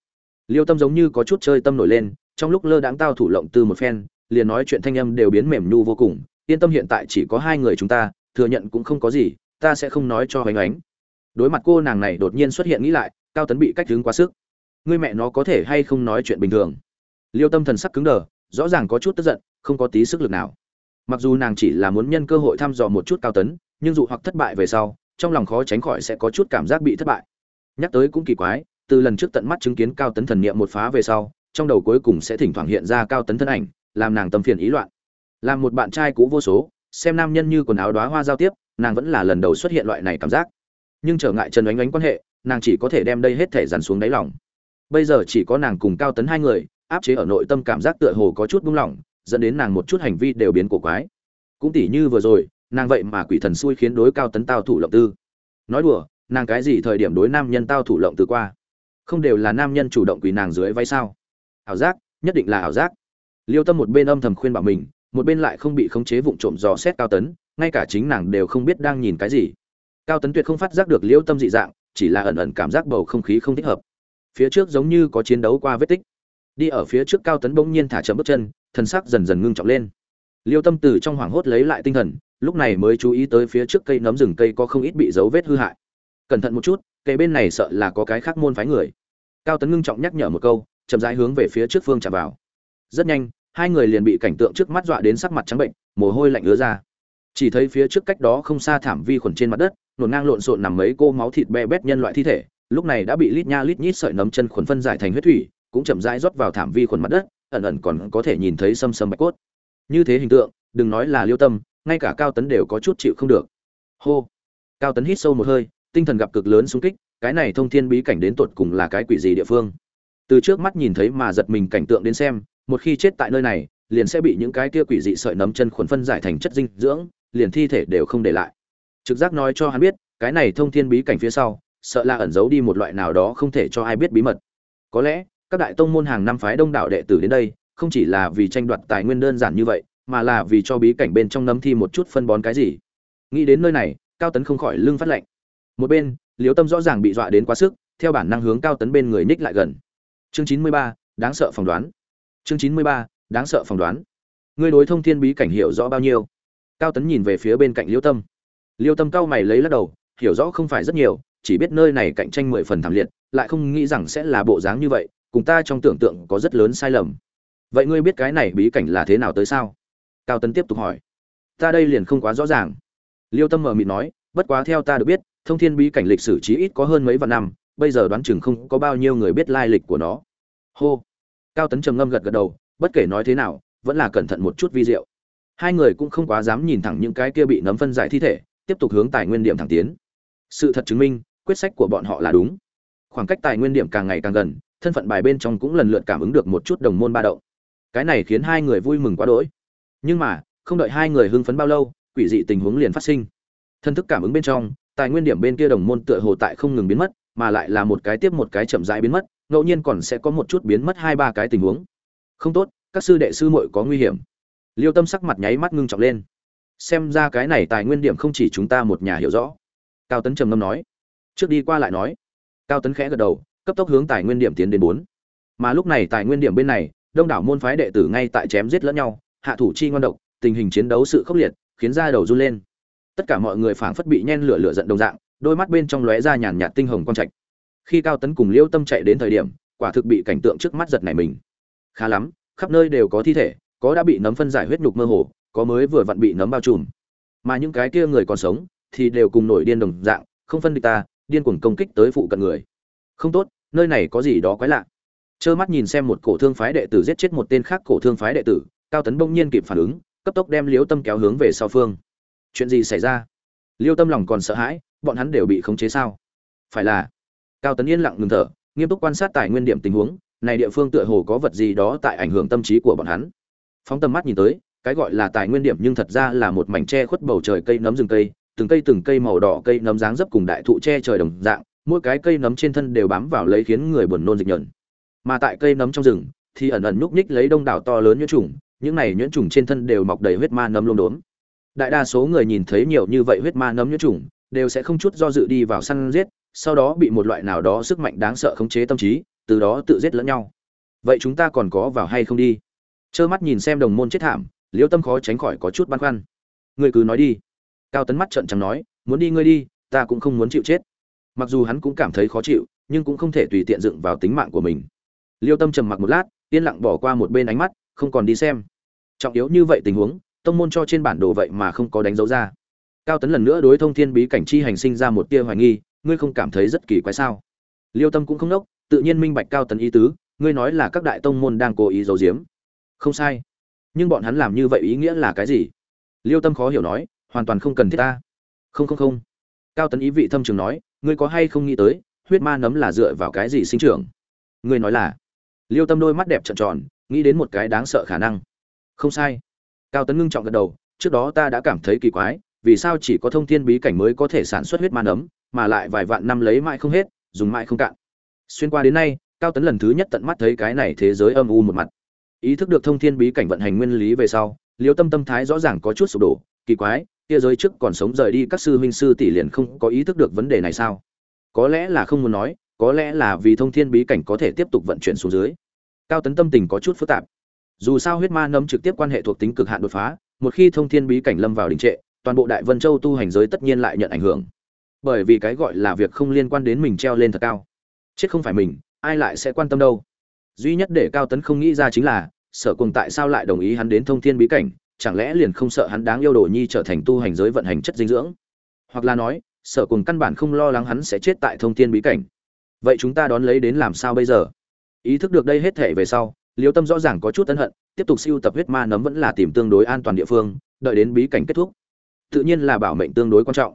Speaker 1: Liêu tâm giống như có chút chơi tâm nổi lên trong lúc lơ đãng tao thủ lộng từ một phen, liền nói chuyện thanh âm đều biến mềm nhu vô cùng, yên tâm hiện tại chỉ có hai người chúng ta, thừa nhận cũng không có gì, ta sẽ không nói cho hoành ánh. Đối mặt cô nàng này đột nhiên xuất hiện nghĩ lại, cao tấn bị cách đứng quá sức. Người mẹ nó có thể hay không nói chuyện bình thường? Liêu tâm thần sắc cứng đờ, rõ ràng có chút tức giận, không có tí sức lực nào. Mặc dù nàng chỉ là muốn nhân cơ hội thăm dò một chút cao tấn, nhưng dù hoặc thất bại về sau, trong lòng khó tránh khỏi sẽ có chút cảm giác bị thất bại. Nhắc tới cũng kỳ quái, từ lần trước tận mắt chứng kiến cao tấn thần niệm một phá về sau trong đầu cuối cùng sẽ thỉnh thoảng hiện ra cao tấn thân ảnh, làm nàng tâm phiền ý loạn. Làm một bạn trai cũ vô số, xem nam nhân như quần áo đoá hoa giao tiếp, nàng vẫn là lần đầu xuất hiện loại này cảm giác. Nhưng trở ngại trần oánh oánh quan hệ, nàng chỉ có thể đem đây hết thể dằn xuống đáy lòng. Bây giờ chỉ có nàng cùng cao tấn hai người, áp chế ở nội tâm cảm giác tựa hồ có chút buông lỏng, dẫn đến nàng một chút hành vi đều biến cổ quái. Cũng tỉ như vừa rồi, nàng vậy mà quỷ thần xui khiến đối cao tấn tao thủ lộng tư. Nói đùa, nàng cái gì thời điểm đối nam nhân tao thủ lộng từ qua? Không đều là nam nhân chủ động quỳ nàng dưới váy sao? Ảo giác, nhất định là ảo giác. Liêu tâm một bên âm thầm khuyên bảo mình, một bên lại không bị khống chế vụng trộm dò xét cao tấn, ngay cả chính nàng đều không biết đang nhìn cái gì. Cao tấn tuyệt không phát giác được liêu tâm dị dạng, chỉ là ẩn ẩn cảm giác bầu không khí không thích hợp. Phía trước giống như có chiến đấu qua vết tích. Đi ở phía trước cao tấn bỗng nhiên thả chậm bước chân thân sắc dần dần ngưng trọng lên. Liêu tâm từ trong hoảng hốt lấy lại tinh thần, lúc này mới chú ý tới phía trước cây nấm rừng cây có không ít bị dấu vết hư hại. Cẩn thận một chút, cây bên này sợ là có cái khác môn phái người. Cao tấn ngưng trọng nhắc nhở một câu chậm rãi hướng về phía trước phương chạm vào. Rất nhanh, hai người liền bị cảnh tượng trước mắt dọa đến sắc mặt trắng bệnh, mồ hôi lạnh ứa ra. Chỉ thấy phía trước cách đó không xa thảm vi khuẩn trên mặt đất, nổn ngang lộn xộn nằm mấy cô máu thịt be bét nhân loại thi thể, lúc này đã bị lít nha lít nhít sợi nấm chân khuẩn phân giải thành huyết thủy, cũng chậm rãi rót vào thảm vi khuẩn mặt đất, ẩn ẩn còn có thể nhìn thấy sâm sâm bạch cốt. Như thế hình tượng, đừng nói là liêu tâm, ngay cả cao tấn đều có chút chịu không được. Hô! Cao tấn hít sâu một hơi, tinh thần gặp cực lớn xung kích, cái này thông thiên bí cảnh đến tột cùng là cái quỷ gì địa phương? Từ trước mắt nhìn thấy mà giật mình cảnh tượng đến xem, một khi chết tại nơi này, liền sẽ bị những cái kia quỷ dị sợi nấm chân khuẩn phân giải thành chất dinh dưỡng, liền thi thể đều không để lại. Trực giác nói cho hắn biết, cái này thông thiên bí cảnh phía sau, sợ là ẩn giấu đi một loại nào đó không thể cho ai biết bí mật. Có lẽ, các đại tông môn hàng năm phái đông đảo đệ tử đến đây, không chỉ là vì tranh đoạt tài nguyên đơn giản như vậy, mà là vì cho bí cảnh bên trong nấm thi một chút phân bón cái gì. Nghĩ đến nơi này, cao tấn không khỏi lưng phát lạnh một bên liếu tâm rõ ràng bị dọa đến quá sức, theo bản năng hướng cao tấn bên người ních lại gần chương chín mươi ba, đáng sợ phỏng đoán. Chương chín mươi ba, đáng sợ phỏng đoán. Ngươi đối thông thiên bí cảnh hiểu rõ bao nhiêu? Cao tấn nhìn về phía bên cạnh liêu tâm. Liêu tâm cao mày lấy lắc đầu, hiểu rõ không phải rất nhiều, chỉ biết nơi này cạnh tranh mười phần thảm liệt, lại không nghĩ rằng sẽ là bộ dáng như vậy, cùng ta trong tưởng tượng có rất lớn sai lầm. Vậy ngươi biết cái này bí cảnh là thế nào tới sao? Cao tấn tiếp tục hỏi. Ta đây liền không quá rõ ràng. Liêu tâm mờ mịt nói, bất quá theo ta được biết, thông thiên bí cảnh lịch sử chí ít có hơn mấy vạn năm bây giờ đoán chừng không có bao nhiêu người biết lai lịch của nó. Hô. Cao tấn trầm ngâm gật gật đầu, bất kể nói thế nào, vẫn là cẩn thận một chút vi diệu. Hai người cũng không quá dám nhìn thẳng những cái kia bị nấm phân giải thi thể, tiếp tục hướng tài nguyên điểm thẳng tiến. Sự thật chứng minh, quyết sách của bọn họ là đúng. Khoảng cách tài nguyên điểm càng ngày càng gần, thân phận bài bên trong cũng lần lượt cảm ứng được một chút đồng môn ba động. Cái này khiến hai người vui mừng quá đỗi. Nhưng mà, không đợi hai người hưng phấn bao lâu, quỷ dị tình huống liền phát sinh. Thân thức cảm ứng bên trong, tài nguyên điểm bên kia đồng môn tựa hồ tại không ngừng biến mất mà lại là một cái tiếp một cái chậm rãi biến mất, ngẫu nhiên còn sẽ có một chút biến mất hai ba cái tình huống. Không tốt, các sư đệ sư muội có nguy hiểm. Liêu tâm sắc mặt nháy mắt ngưng trọng lên. Xem ra cái này tài nguyên điểm không chỉ chúng ta một nhà hiểu rõ. Cao tấn trầm ngâm nói. Trước đi qua lại nói. Cao tấn khẽ gật đầu, cấp tốc hướng tài nguyên điểm tiến đến bốn. Mà lúc này tài nguyên điểm bên này, đông đảo môn phái đệ tử ngay tại chém giết lẫn nhau, hạ thủ chi ngoan độc, tình hình chiến đấu sự khốc liệt, khiến da đầu run lên. Tất cả mọi người phảng phất bị nhen lửa lửa giận đồng dạng đôi mắt bên trong lóe ra nhàn nhạt tinh hồng quang trạch. Khi cao tấn cùng liêu tâm chạy đến thời điểm, quả thực bị cảnh tượng trước mắt giật này mình. Khá lắm, khắp nơi đều có thi thể, có đã bị nấm phân giải huyết nhục mơ hồ, có mới vừa vặn bị nấm bao trùm. Mà những cái kia người còn sống, thì đều cùng nổi điên đồng dạng, không phân địch ta, điên cuồng công kích tới phụ cận người. Không tốt, nơi này có gì đó quái lạ. Trơ mắt nhìn xem một cổ thương phái đệ tử giết chết một tên khác cổ thương phái đệ tử, cao tấn bỗng nhiên kịp phản ứng, cấp tốc đem Liêu tâm kéo hướng về sau phương. Chuyện gì xảy ra? Liêu tâm lòng còn sợ hãi bọn hắn đều bị khống chế sao? Phải là, cao tấn yên lặng ngừng thở, nghiêm túc quan sát tài nguyên điểm tình huống, này địa phương tựa hồ có vật gì đó tại ảnh hưởng tâm trí của bọn hắn. Phóng tầm mắt nhìn tới, cái gọi là tài nguyên điểm nhưng thật ra là một mảnh tre khuất bầu trời cây nấm rừng cây, từng cây từng cây màu đỏ cây nấm dáng dấp cùng đại thụ che trời đồng dạng, mỗi cái cây nấm trên thân đều bám vào lấy khiến người buồn nôn dịch nhợn mà tại cây nấm trong rừng, thì ẩn ẩn nhúc nhích lấy đông đảo to lớn nhuyễn trùng, những này nhuyễn trùng trên thân đều mọc đầy huyết ma nấm lốm đốm. Đại đa số người nhìn thấy nhiều như vậy huyết ma nấm nhuyễn trùng đều sẽ không chút do dự đi vào săn giết, sau đó bị một loại nào đó sức mạnh đáng sợ khống chế tâm trí, từ đó tự giết lẫn nhau. Vậy chúng ta còn có vào hay không đi? Trơ mắt nhìn xem đồng môn chết thảm, liễu tâm khó tránh khỏi có chút băn khoăn. Ngươi cứ nói đi. Cao tấn mắt trợn trắng nói, muốn đi ngươi đi, ta cũng không muốn chịu chết. Mặc dù hắn cũng cảm thấy khó chịu, nhưng cũng không thể tùy tiện dựng vào tính mạng của mình. Liêu tâm trầm mặc một lát, yên lặng bỏ qua một bên ánh mắt, không còn đi xem. Trọng yếu như vậy tình huống, tông môn cho trên bản đồ vậy mà không có đánh dấu ra cao tấn lần nữa đối thông thiên bí cảnh chi hành sinh ra một tia hoài nghi, ngươi không cảm thấy rất kỳ quái sao? Liêu tâm cũng không nốc, tự nhiên minh bạch cao tấn ý tứ, ngươi nói là các đại tông môn đang cố ý giấu giếm. Không sai. Nhưng bọn hắn làm như vậy ý nghĩa là cái gì? Liêu tâm khó hiểu nói, hoàn toàn không cần thiết ta. Không không không. Cao tấn ý vị thâm trường nói, ngươi có hay không nghĩ tới, huyết ma nấm là dựa vào cái gì sinh trưởng? Ngươi nói là. Liêu tâm đôi mắt đẹp trợn tròn, nghĩ đến một cái đáng sợ khả năng. Không sai. Cao tấn ngưng trọng gật đầu, trước đó ta đã cảm thấy kỳ quái vì sao chỉ có thông thiên bí cảnh mới có thể sản xuất huyết ma nấm, mà lại vài vạn năm lấy mãi không hết, dùng mãi không cạn. Xuyên qua đến nay, cao tấn lần thứ nhất tận mắt thấy cái này thế giới âm u một mặt. Ý thức được thông thiên bí cảnh vận hành nguyên lý về sau liêu tâm tâm thái rõ ràng có chút sụp đổ, kỳ quái, kia giới trước còn sống rời đi các sư huynh sư tỷ liền không có ý thức được vấn đề này sao? Có lẽ là không muốn nói, có lẽ là vì thông thiên bí cảnh có thể tiếp tục vận chuyển xuống dưới. Cao tấn tâm tình có chút phức tạp. Dù sao huyết ma nấm trực tiếp quan hệ thuộc tính cực hạn đột phá, một khi thông thiên bí cảnh lâm vào đình trệ toàn bộ đại vân châu tu hành giới tất nhiên lại nhận ảnh hưởng. Bởi vì cái gọi là việc không liên quan đến mình treo lên thật cao. Chết không phải mình, ai lại sẽ quan tâm đâu? Duy nhất để cao tấn không nghĩ ra chính là, sở cùng tại sao lại đồng ý hắn đến thông thiên bí cảnh? Chẳng lẽ liền không sợ hắn đáng yêu đồ nhi trở thành tu hành giới vận hành chất dinh dưỡng? Hoặc là nói, sở cùng căn bản không lo lắng hắn sẽ chết tại thông thiên bí cảnh. Vậy chúng ta đón lấy đến làm sao bây giờ? Ý thức được đây hết thể về sau, liêu tâm rõ ràng có chút ân hận, tiếp tục siêu tập huyết ma nấm vẫn là tìm tương đối an toàn địa phương, đợi đến bí cảnh kết thúc tự nhiên là bảo mệnh tương đối quan trọng.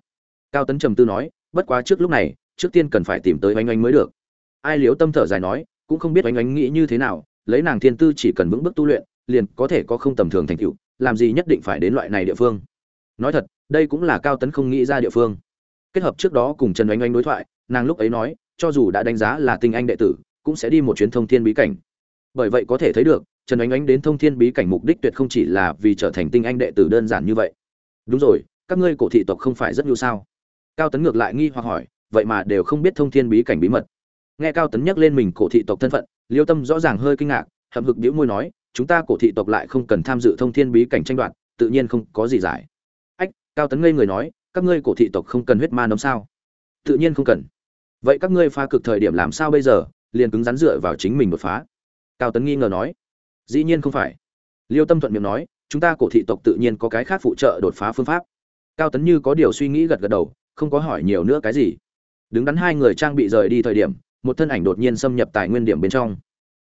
Speaker 1: Cao tấn trầm tư nói, bất quá trước lúc này, trước tiên cần phải tìm tới oanh oanh mới được. Ai liếu tâm thở dài nói, cũng không biết oanh oanh nghĩ như thế nào, lấy nàng thiên tư chỉ cần vững bước tu luyện, liền có thể có không tầm thường thành tựu, làm gì nhất định phải đến loại này địa phương. Nói thật, đây cũng là cao tấn không nghĩ ra địa phương. Kết hợp trước đó cùng trần oanh oanh đối thoại, nàng lúc ấy nói, cho dù đã đánh giá là tinh anh đệ tử, cũng sẽ đi một chuyến thông thiên bí cảnh. Bởi vậy có thể thấy được, trần oanh oanh đến thông thiên bí cảnh mục đích tuyệt không chỉ là vì trở thành tinh anh đệ tử đơn giản như vậy đúng rồi, các ngươi cổ thị tộc không phải rất nhu sao? Cao tấn ngược lại nghi hoặc hỏi, vậy mà đều không biết thông thiên bí cảnh bí mật. Nghe cao tấn nhắc lên mình cổ thị tộc thân phận, liêu tâm rõ ràng hơi kinh ngạc, hậm hực đĩu môi nói, chúng ta cổ thị tộc lại không cần tham dự thông thiên bí cảnh tranh đoạt, tự nhiên không có gì giải. Ách, cao tấn ngây người nói, các ngươi cổ thị tộc không cần huyết ma nấm sao? Tự nhiên không cần. Vậy các ngươi pha cực thời điểm làm sao bây giờ? Liền cứng rắn dựa vào chính mình đột phá. Cao tấn nghi ngờ nói, dĩ nhiên không phải. Liêu tâm thuận miệng nói chúng ta cổ thị tộc tự nhiên có cái khác phụ trợ đột phá phương pháp. Cao tấn như có điều suy nghĩ gật gật đầu, không có hỏi nhiều nữa cái gì. Đứng đắn hai người trang bị rời đi thời điểm, một thân ảnh đột nhiên xâm nhập tài nguyên điểm bên trong.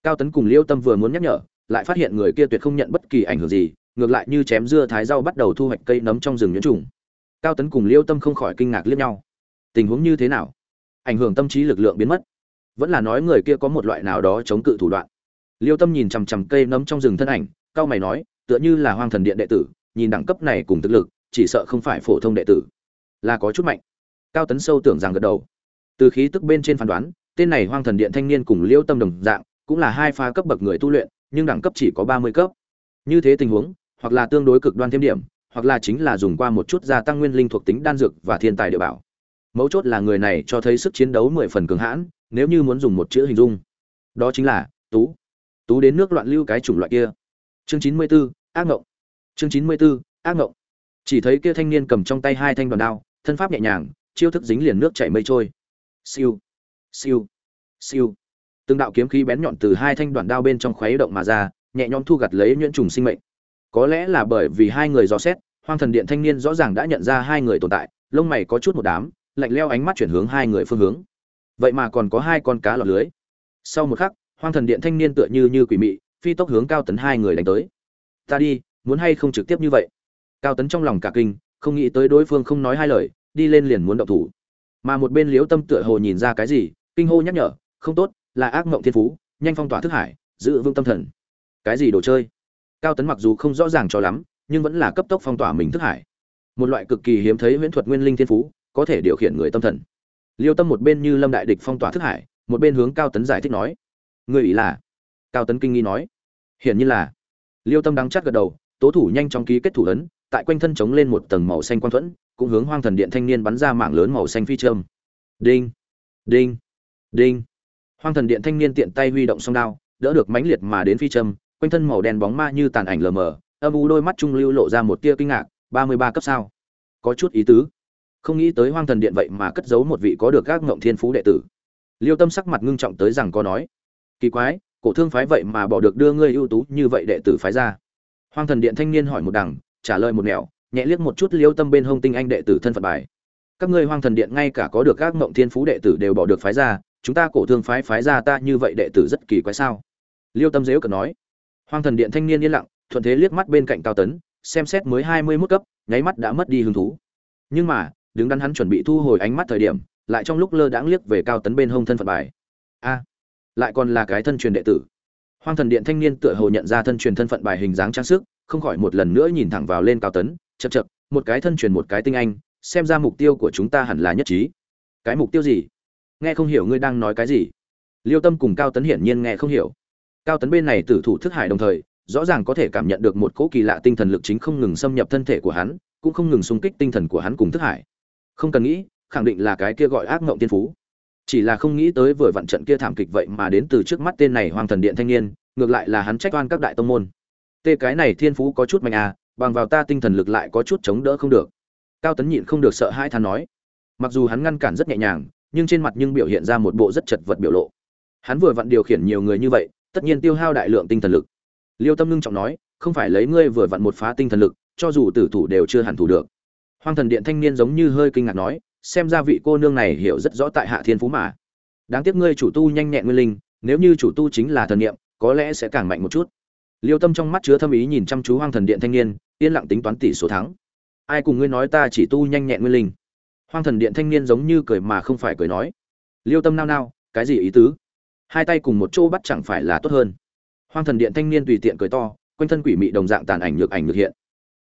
Speaker 1: Cao tấn cùng liêu tâm vừa muốn nhắc nhở, lại phát hiện người kia tuyệt không nhận bất kỳ ảnh hưởng gì, ngược lại như chém dưa thái rau bắt đầu thu hoạch cây nấm trong rừng nhuyễn trùng. Cao tấn cùng liêu tâm không khỏi kinh ngạc liếc nhau. Tình huống như thế nào? Ảnh hưởng tâm trí lực lượng biến mất. Vẫn là nói người kia có một loại nào đó chống cự thủ đoạn. Liêu tâm nhìn chằm chằm cây nấm trong rừng thân ảnh, cao mày nói tựa như là hoang thần điện đệ tử, nhìn đẳng cấp này cùng thực lực, chỉ sợ không phải phổ thông đệ tử. Là có chút mạnh. Cao tấn sâu tưởng rằng gật đầu. Từ khí tức bên trên phán đoán, tên này hoang thần điện thanh niên cùng liêu tâm đồng dạng, cũng là hai pha cấp bậc người tu luyện, nhưng đẳng cấp chỉ có ba mươi cấp. Như thế tình huống, hoặc là tương đối cực đoan thêm điểm, hoặc là chính là dùng qua một chút gia tăng nguyên linh thuộc tính đan dược và thiên tài địa bảo. Mấu chốt là người này cho thấy sức chiến đấu mười phần cường hãn, nếu như muốn dùng một chữ hình dung. Đó chính là tú. Tú đến nước loạn lưu cái chủng loại kia chương chín mươi 94, ác ngộng. Chương chín mươi 94, ác ngộng. Chỉ thấy kia thanh niên cầm trong tay hai thanh đoàn đao thân pháp nhẹ nhàng chiêu thức dính liền nước chảy mây trôi. Siêu siêu siêu. Từng đạo kiếm khí bén nhọn từ hai thanh đoạn đao bên trong khuấy động mà ra nhẹ nhõm thu gặt lấy nhuyễn trùng sinh mệnh. Có lẽ là bởi vì hai người dò xét hoang thần điện thanh niên rõ ràng đã nhận ra hai người tồn tại lông mày có chút một đám lạnh leo ánh mắt chuyển hướng hai người phương hướng. Vậy mà còn có hai con cá lọt lưới. Sau một khắc hoang thần điện thanh niên tựa như như quỷ mị phi tốc hướng cao tấn hai người đánh tới. Ta đi, muốn hay không trực tiếp như vậy? Cao tấn trong lòng cả kinh, không nghĩ tới đối phương không nói hai lời, đi lên liền muốn động thủ. Mà một bên liếu tâm tựa hồ nhìn ra cái gì, kinh hô nhắc nhở, không tốt, là ác mộng thiên phú, nhanh phong tỏa thức hải, giữ vững tâm thần. Cái gì đồ chơi? Cao tấn mặc dù không rõ ràng cho lắm, nhưng vẫn là cấp tốc phong tỏa mình thức hải. Một loại cực kỳ hiếm thấy huyễn thuật nguyên linh thiên phú, có thể điều khiển người tâm thần. Liêu tâm một bên như lâm đại địch phong tỏa thức hải, một bên hướng cao tấn giải thích nói, người ý là? Cao tấn kinh nghi nói hiển nhiên là. Liêu tâm đắng chắc gật đầu, tố thủ nhanh chóng ký kết thủ ấn, tại quanh thân chống lên một tầng màu xanh quang thuẫn, cũng hướng hoang thần điện thanh niên bắn ra mạng lớn màu xanh phi trâm đinh đinh đinh. Hoang thần điện thanh niên tiện tay huy động song đao, đỡ được mãnh liệt mà đến phi trâm quanh thân màu đen bóng ma như tàn ảnh lờ mờ, âm u đôi mắt trung lưu lộ ra một tia kinh ngạc, ba mươi ba cấp sao? Có chút ý tứ. Không nghĩ tới hoang thần điện vậy mà cất giấu một vị có được các ngộng thiên phú đệ tử. Liêu tâm sắc mặt ngưng trọng tới rằng có nói. Kỳ quái cổ thương phái vậy mà bỏ được đưa ngươi ưu tú như vậy đệ tử phái ra. Hoang thần điện thanh niên hỏi một đằng, trả lời một nẻo, nhẹ liếc một chút liêu tâm bên hông tinh anh đệ tử thân phận bài. Các ngươi hoang thần điện ngay cả có được các mộng thiên phú đệ tử đều bỏ được phái ra, chúng ta cổ thương phái phái ra ta như vậy đệ tử rất kỳ quái sao? Liêu tâm dếu cần nói. Hoang thần điện thanh niên yên lặng, thuận thế liếc mắt bên cạnh cao tấn, xem xét mới hai mươi mức cấp, nháy mắt đã mất đi hứng thú. Nhưng mà, đứng đắn hắn chuẩn bị thu hồi ánh mắt thời điểm, lại trong lúc lơ đãng liếc về cao tấn bên hông thân phận bài. A lại còn là cái thân truyền đệ tử. Hoang thần điện thanh niên tựa hồ nhận ra thân truyền thân phận bài hình dáng trang sức, không khỏi một lần nữa nhìn thẳng vào lên cao tấn chật chật một cái thân truyền một cái tinh anh, xem ra mục tiêu của chúng ta hẳn là nhất trí. Cái mục tiêu gì? Nghe không hiểu ngươi đang nói cái gì. Liêu tâm cùng cao tấn hiển nhiên nghe không hiểu. Cao tấn bên này tử thủ thức hải đồng thời, rõ ràng có thể cảm nhận được một cỗ kỳ lạ tinh thần lực chính không ngừng xâm nhập thân thể của hắn, cũng không ngừng xung kích tinh thần của hắn cùng thức hải. Không cần nghĩ, khẳng định là cái kia gọi ác ngộng tiên phú chỉ là không nghĩ tới vừa vặn trận kia thảm kịch vậy mà đến từ trước mắt tên này hoàng thần điện thanh niên, ngược lại là hắn trách oan các đại tông môn. Tê cái này thiên phú có chút mạnh à bằng vào ta tinh thần lực lại có chút chống đỡ không được. Cao tấn nhịn không được sợ hai than nói. Mặc dù hắn ngăn cản rất nhẹ nhàng, nhưng trên mặt nhưng biểu hiện ra một bộ rất chật vật biểu lộ. Hắn vừa vặn điều khiển nhiều người như vậy, tất nhiên tiêu hao đại lượng tinh thần lực. Liêu tâm ngưng trọng nói, không phải lấy ngươi vừa vặn một phá tinh thần lực, cho dù tử thủ đều chưa hẳn thủ được. Hoang thần điện thanh niên giống như hơi kinh ngạc nói xem ra vị cô nương này hiểu rất rõ tại hạ thiên phú mà. Đáng tiếc ngươi chủ tu nhanh nhẹn nguyên linh, nếu như chủ tu chính là thần niệm, có lẽ sẽ càng mạnh một chút. Liêu tâm trong mắt chứa thâm ý nhìn chăm chú hoang thần điện thanh niên, yên lặng tính toán tỷ số thắng. Ai cùng ngươi nói ta chỉ tu nhanh nhẹn nguyên linh? Hoang thần điện thanh niên giống như cười mà không phải cười nói. Liêu tâm nao nao, cái gì ý tứ? Hai tay cùng một chỗ bắt chẳng phải là tốt hơn. Hoang thần điện thanh niên tùy tiện cười to, quanh thân quỷ mị đồng dạng tàn ảnh nhược ảnh nhược hiện.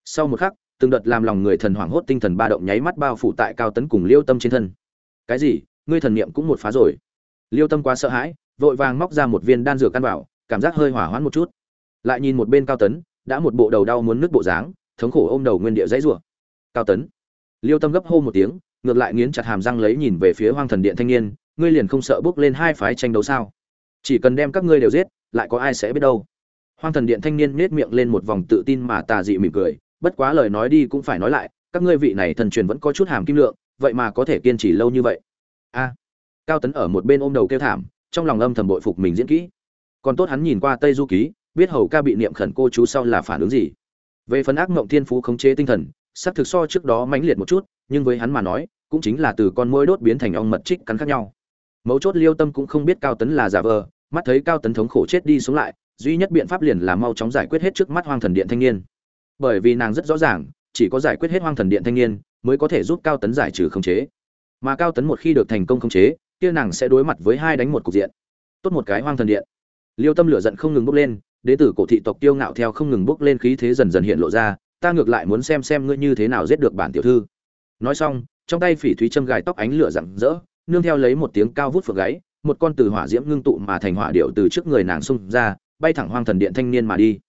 Speaker 1: Sau một khắc từng đợt làm lòng người thần hoảng hốt tinh thần ba động nháy mắt bao phủ tại cao tấn cùng liêu tâm trên thân. Cái gì? Ngươi thần niệm cũng một phá rồi. Liêu tâm quá sợ hãi, vội vàng móc ra một viên đan dược căn bảo, cảm giác hơi hỏa hoãn một chút. Lại nhìn một bên cao tấn, đã một bộ đầu đau muốn nứt bộ dáng, thống khổ ôm đầu nguyên địa dãy rủa. Cao tấn. Liêu tâm gấp hô một tiếng, ngược lại nghiến chặt hàm răng lấy nhìn về phía hoang thần điện thanh niên, ngươi liền không sợ bước lên hai phái tranh đấu sao? Chỉ cần đem các ngươi đều giết, lại có ai sẽ biết đâu? Hoang thần điện thanh niên nết miệng lên một vòng tự tin mà tà dị mỉm cười bất quá lời nói đi cũng phải nói lại, các ngươi vị này thần truyền vẫn có chút hàm kim lượng, vậy mà có thể kiên trì lâu như vậy. A. Cao tấn ở một bên ôm đầu kêu thảm, trong lòng âm thầm bội phục mình diễn kỹ. Còn tốt hắn nhìn qua tây du ký, biết hầu ca bị niệm khẩn cô chú sau là phản ứng gì. Về phần ác mộng thiên phú khống chế tinh thần sắc thực so trước đó mãnh liệt một chút, nhưng với hắn mà nói, cũng chính là từ con mũi đốt biến thành ong mật trích cắn khác nhau. Mấu chốt liêu tâm cũng không biết cao tấn là giả vờ, mắt thấy cao tấn thống khổ chết đi xuống lại, duy nhất biện pháp liền là mau chóng giải quyết hết trước mắt hoang thần điện thanh niên bởi vì nàng rất rõ ràng, chỉ có giải quyết hết hoang thần điện thanh niên, mới có thể giúp cao tấn giải trừ khống chế. Mà cao tấn một khi được thành công khống chế, kia nàng sẽ đối mặt với hai đánh một cục diện. Tốt một cái hoang thần điện. Liêu tâm lửa giận không ngừng bốc lên, đế tử cổ thị tộc tiêu ngạo theo không ngừng bốc lên khí thế dần dần hiện lộ ra, ta ngược lại muốn xem xem ngươi như thế nào giết được bản tiểu thư. Nói xong, trong tay phỉ thúy châm gài tóc ánh lửa rạng rỡ, nương theo lấy một tiếng cao vút phượng gáy một con từ hỏa diễm ngưng tụ mà thành hỏa điệu từ trước người nàng xung ra, bay thẳng hoang thần điện thanh niên mà đi.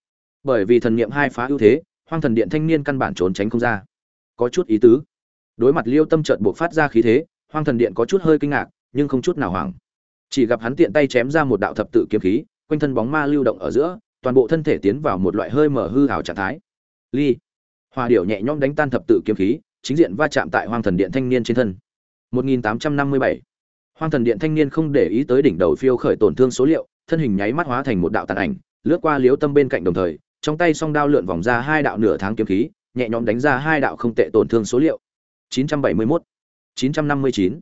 Speaker 1: Bởi vì thần niệm hai phá ưu thế hoang thần điện thanh niên căn bản trốn tránh không ra. Có chút ý tứ. Đối mặt liêu tâm trợn buộc phát ra khí thế, hoang thần điện có chút hơi kinh ngạc, nhưng không chút nào hoảng. Chỉ gặp hắn tiện tay chém ra một đạo thập tự kiếm khí, quanh thân bóng ma lưu động ở giữa, toàn bộ thân thể tiến vào một loại hơi mở hư hào trạng thái. Ly. Hòa điệu nhẹ nhõm đánh tan thập tự kiếm khí, chính diện va chạm tại hoang thần điện thanh niên trên thân. 1857 hoang thần điện thanh niên không để ý tới đỉnh đầu phiêu khởi tổn thương số liệu, thân hình nháy mắt hóa thành một đạo tàn ảnh, lướt qua liếu tâm bên cạnh đồng thời trong tay song đao lượn vòng ra hai đạo nửa tháng kiếm khí, nhẹ nhõm đánh ra hai đạo không tệ tổn thương số liệu. 971 959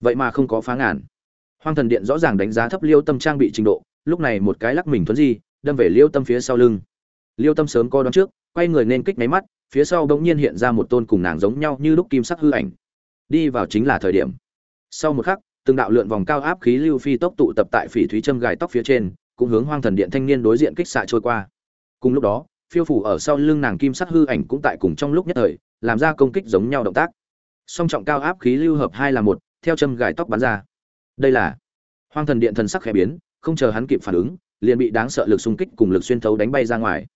Speaker 1: vậy mà không có phá ngàn. Hoang thần điện rõ ràng đánh giá thấp liêu tâm trang bị trình độ, lúc này một cái lắc mình thuấn di, đâm về liêu tâm phía sau lưng. Liêu tâm sớm coi đón trước, quay người nên kích máy mắt, phía sau bỗng nhiên hiện ra một tôn cùng nàng giống nhau như lúc kim sắc hư ảnh. Đi vào chính là thời điểm. Sau một khắc, từng đạo lượn vòng cao áp khí lưu phi tốc tụ tập tại phỉ thúy châm gài tóc phía trên, cũng hướng hoang thần điện thanh niên đối diện kích xạ trôi qua cùng lúc đó, phiêu phủ ở sau lưng nàng kim sắc hư ảnh cũng tại cùng trong lúc nhất thời, làm ra công kích giống nhau động tác. Song trọng cao áp khí lưu hợp hai là một, theo châm gài tóc bắn ra. Đây là hoang thần điện thần sắc khẽ biến, không chờ hắn kịp phản ứng, liền bị đáng sợ lực xung kích cùng lực xuyên thấu đánh bay ra ngoài.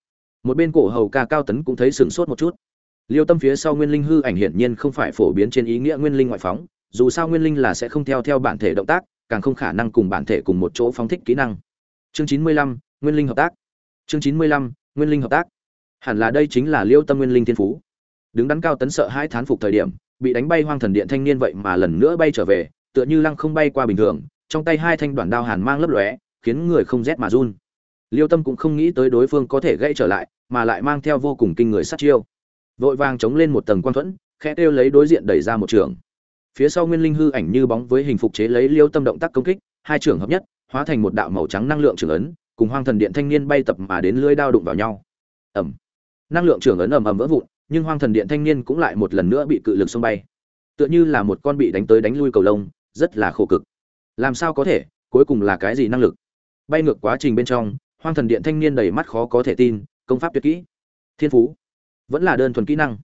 Speaker 1: Một bên cổ hầu ca cao tấn cũng thấy sửng sốt một chút. Liêu tâm phía sau nguyên linh hư ảnh hiển nhiên không phải phổ biến trên ý nghĩa nguyên linh ngoại phóng, dù sao nguyên linh là sẽ không theo theo bản thể động tác, càng không khả năng cùng bản thể cùng một chỗ phóng thích kỹ năng. Chương chín mươi lăm, nguyên linh hợp tác chương chín mươi lăm, nguyên linh hợp tác. Hẳn là đây chính là liêu tâm nguyên linh thiên phú. Đứng đắn cao tấn sợ hai thán phục thời điểm, bị đánh bay hoang thần điện thanh niên vậy mà lần nữa bay trở về, tựa như lăng không bay qua bình thường, trong tay hai thanh đoạn đao hàn mang lấp lóe, khiến người không rét mà run. Liêu tâm cũng không nghĩ tới đối phương có thể gây trở lại, mà lại mang theo vô cùng kinh người sát chiêu. Vội vàng chống lên một tầng quan thuẫn, khẽ kêu lấy đối diện đẩy ra một trường. Phía sau nguyên linh hư ảnh như bóng với hình phục chế lấy liêu tâm động tác công kích, hai trường hợp nhất, hóa thành một đạo màu trắng năng lượng trường ấn cùng hoang thần điện thanh niên bay tập mà đến lưỡi đao đụng vào nhau. Ẩm năng lượng trưởng ấn ầm ầm vỡ vụn, nhưng hoang thần điện thanh niên cũng lại một lần nữa bị cự lực xông bay. Tựa như là một con bị đánh tới đánh lui cầu lông, rất là khổ cực. Làm sao có thể? Cuối cùng là cái gì năng lực? Bay ngược quá trình bên trong, hoang thần điện thanh niên đầy mắt khó có thể tin, công pháp tuyệt kỹ. Thiên phú. Vẫn là đơn thuần kỹ năng.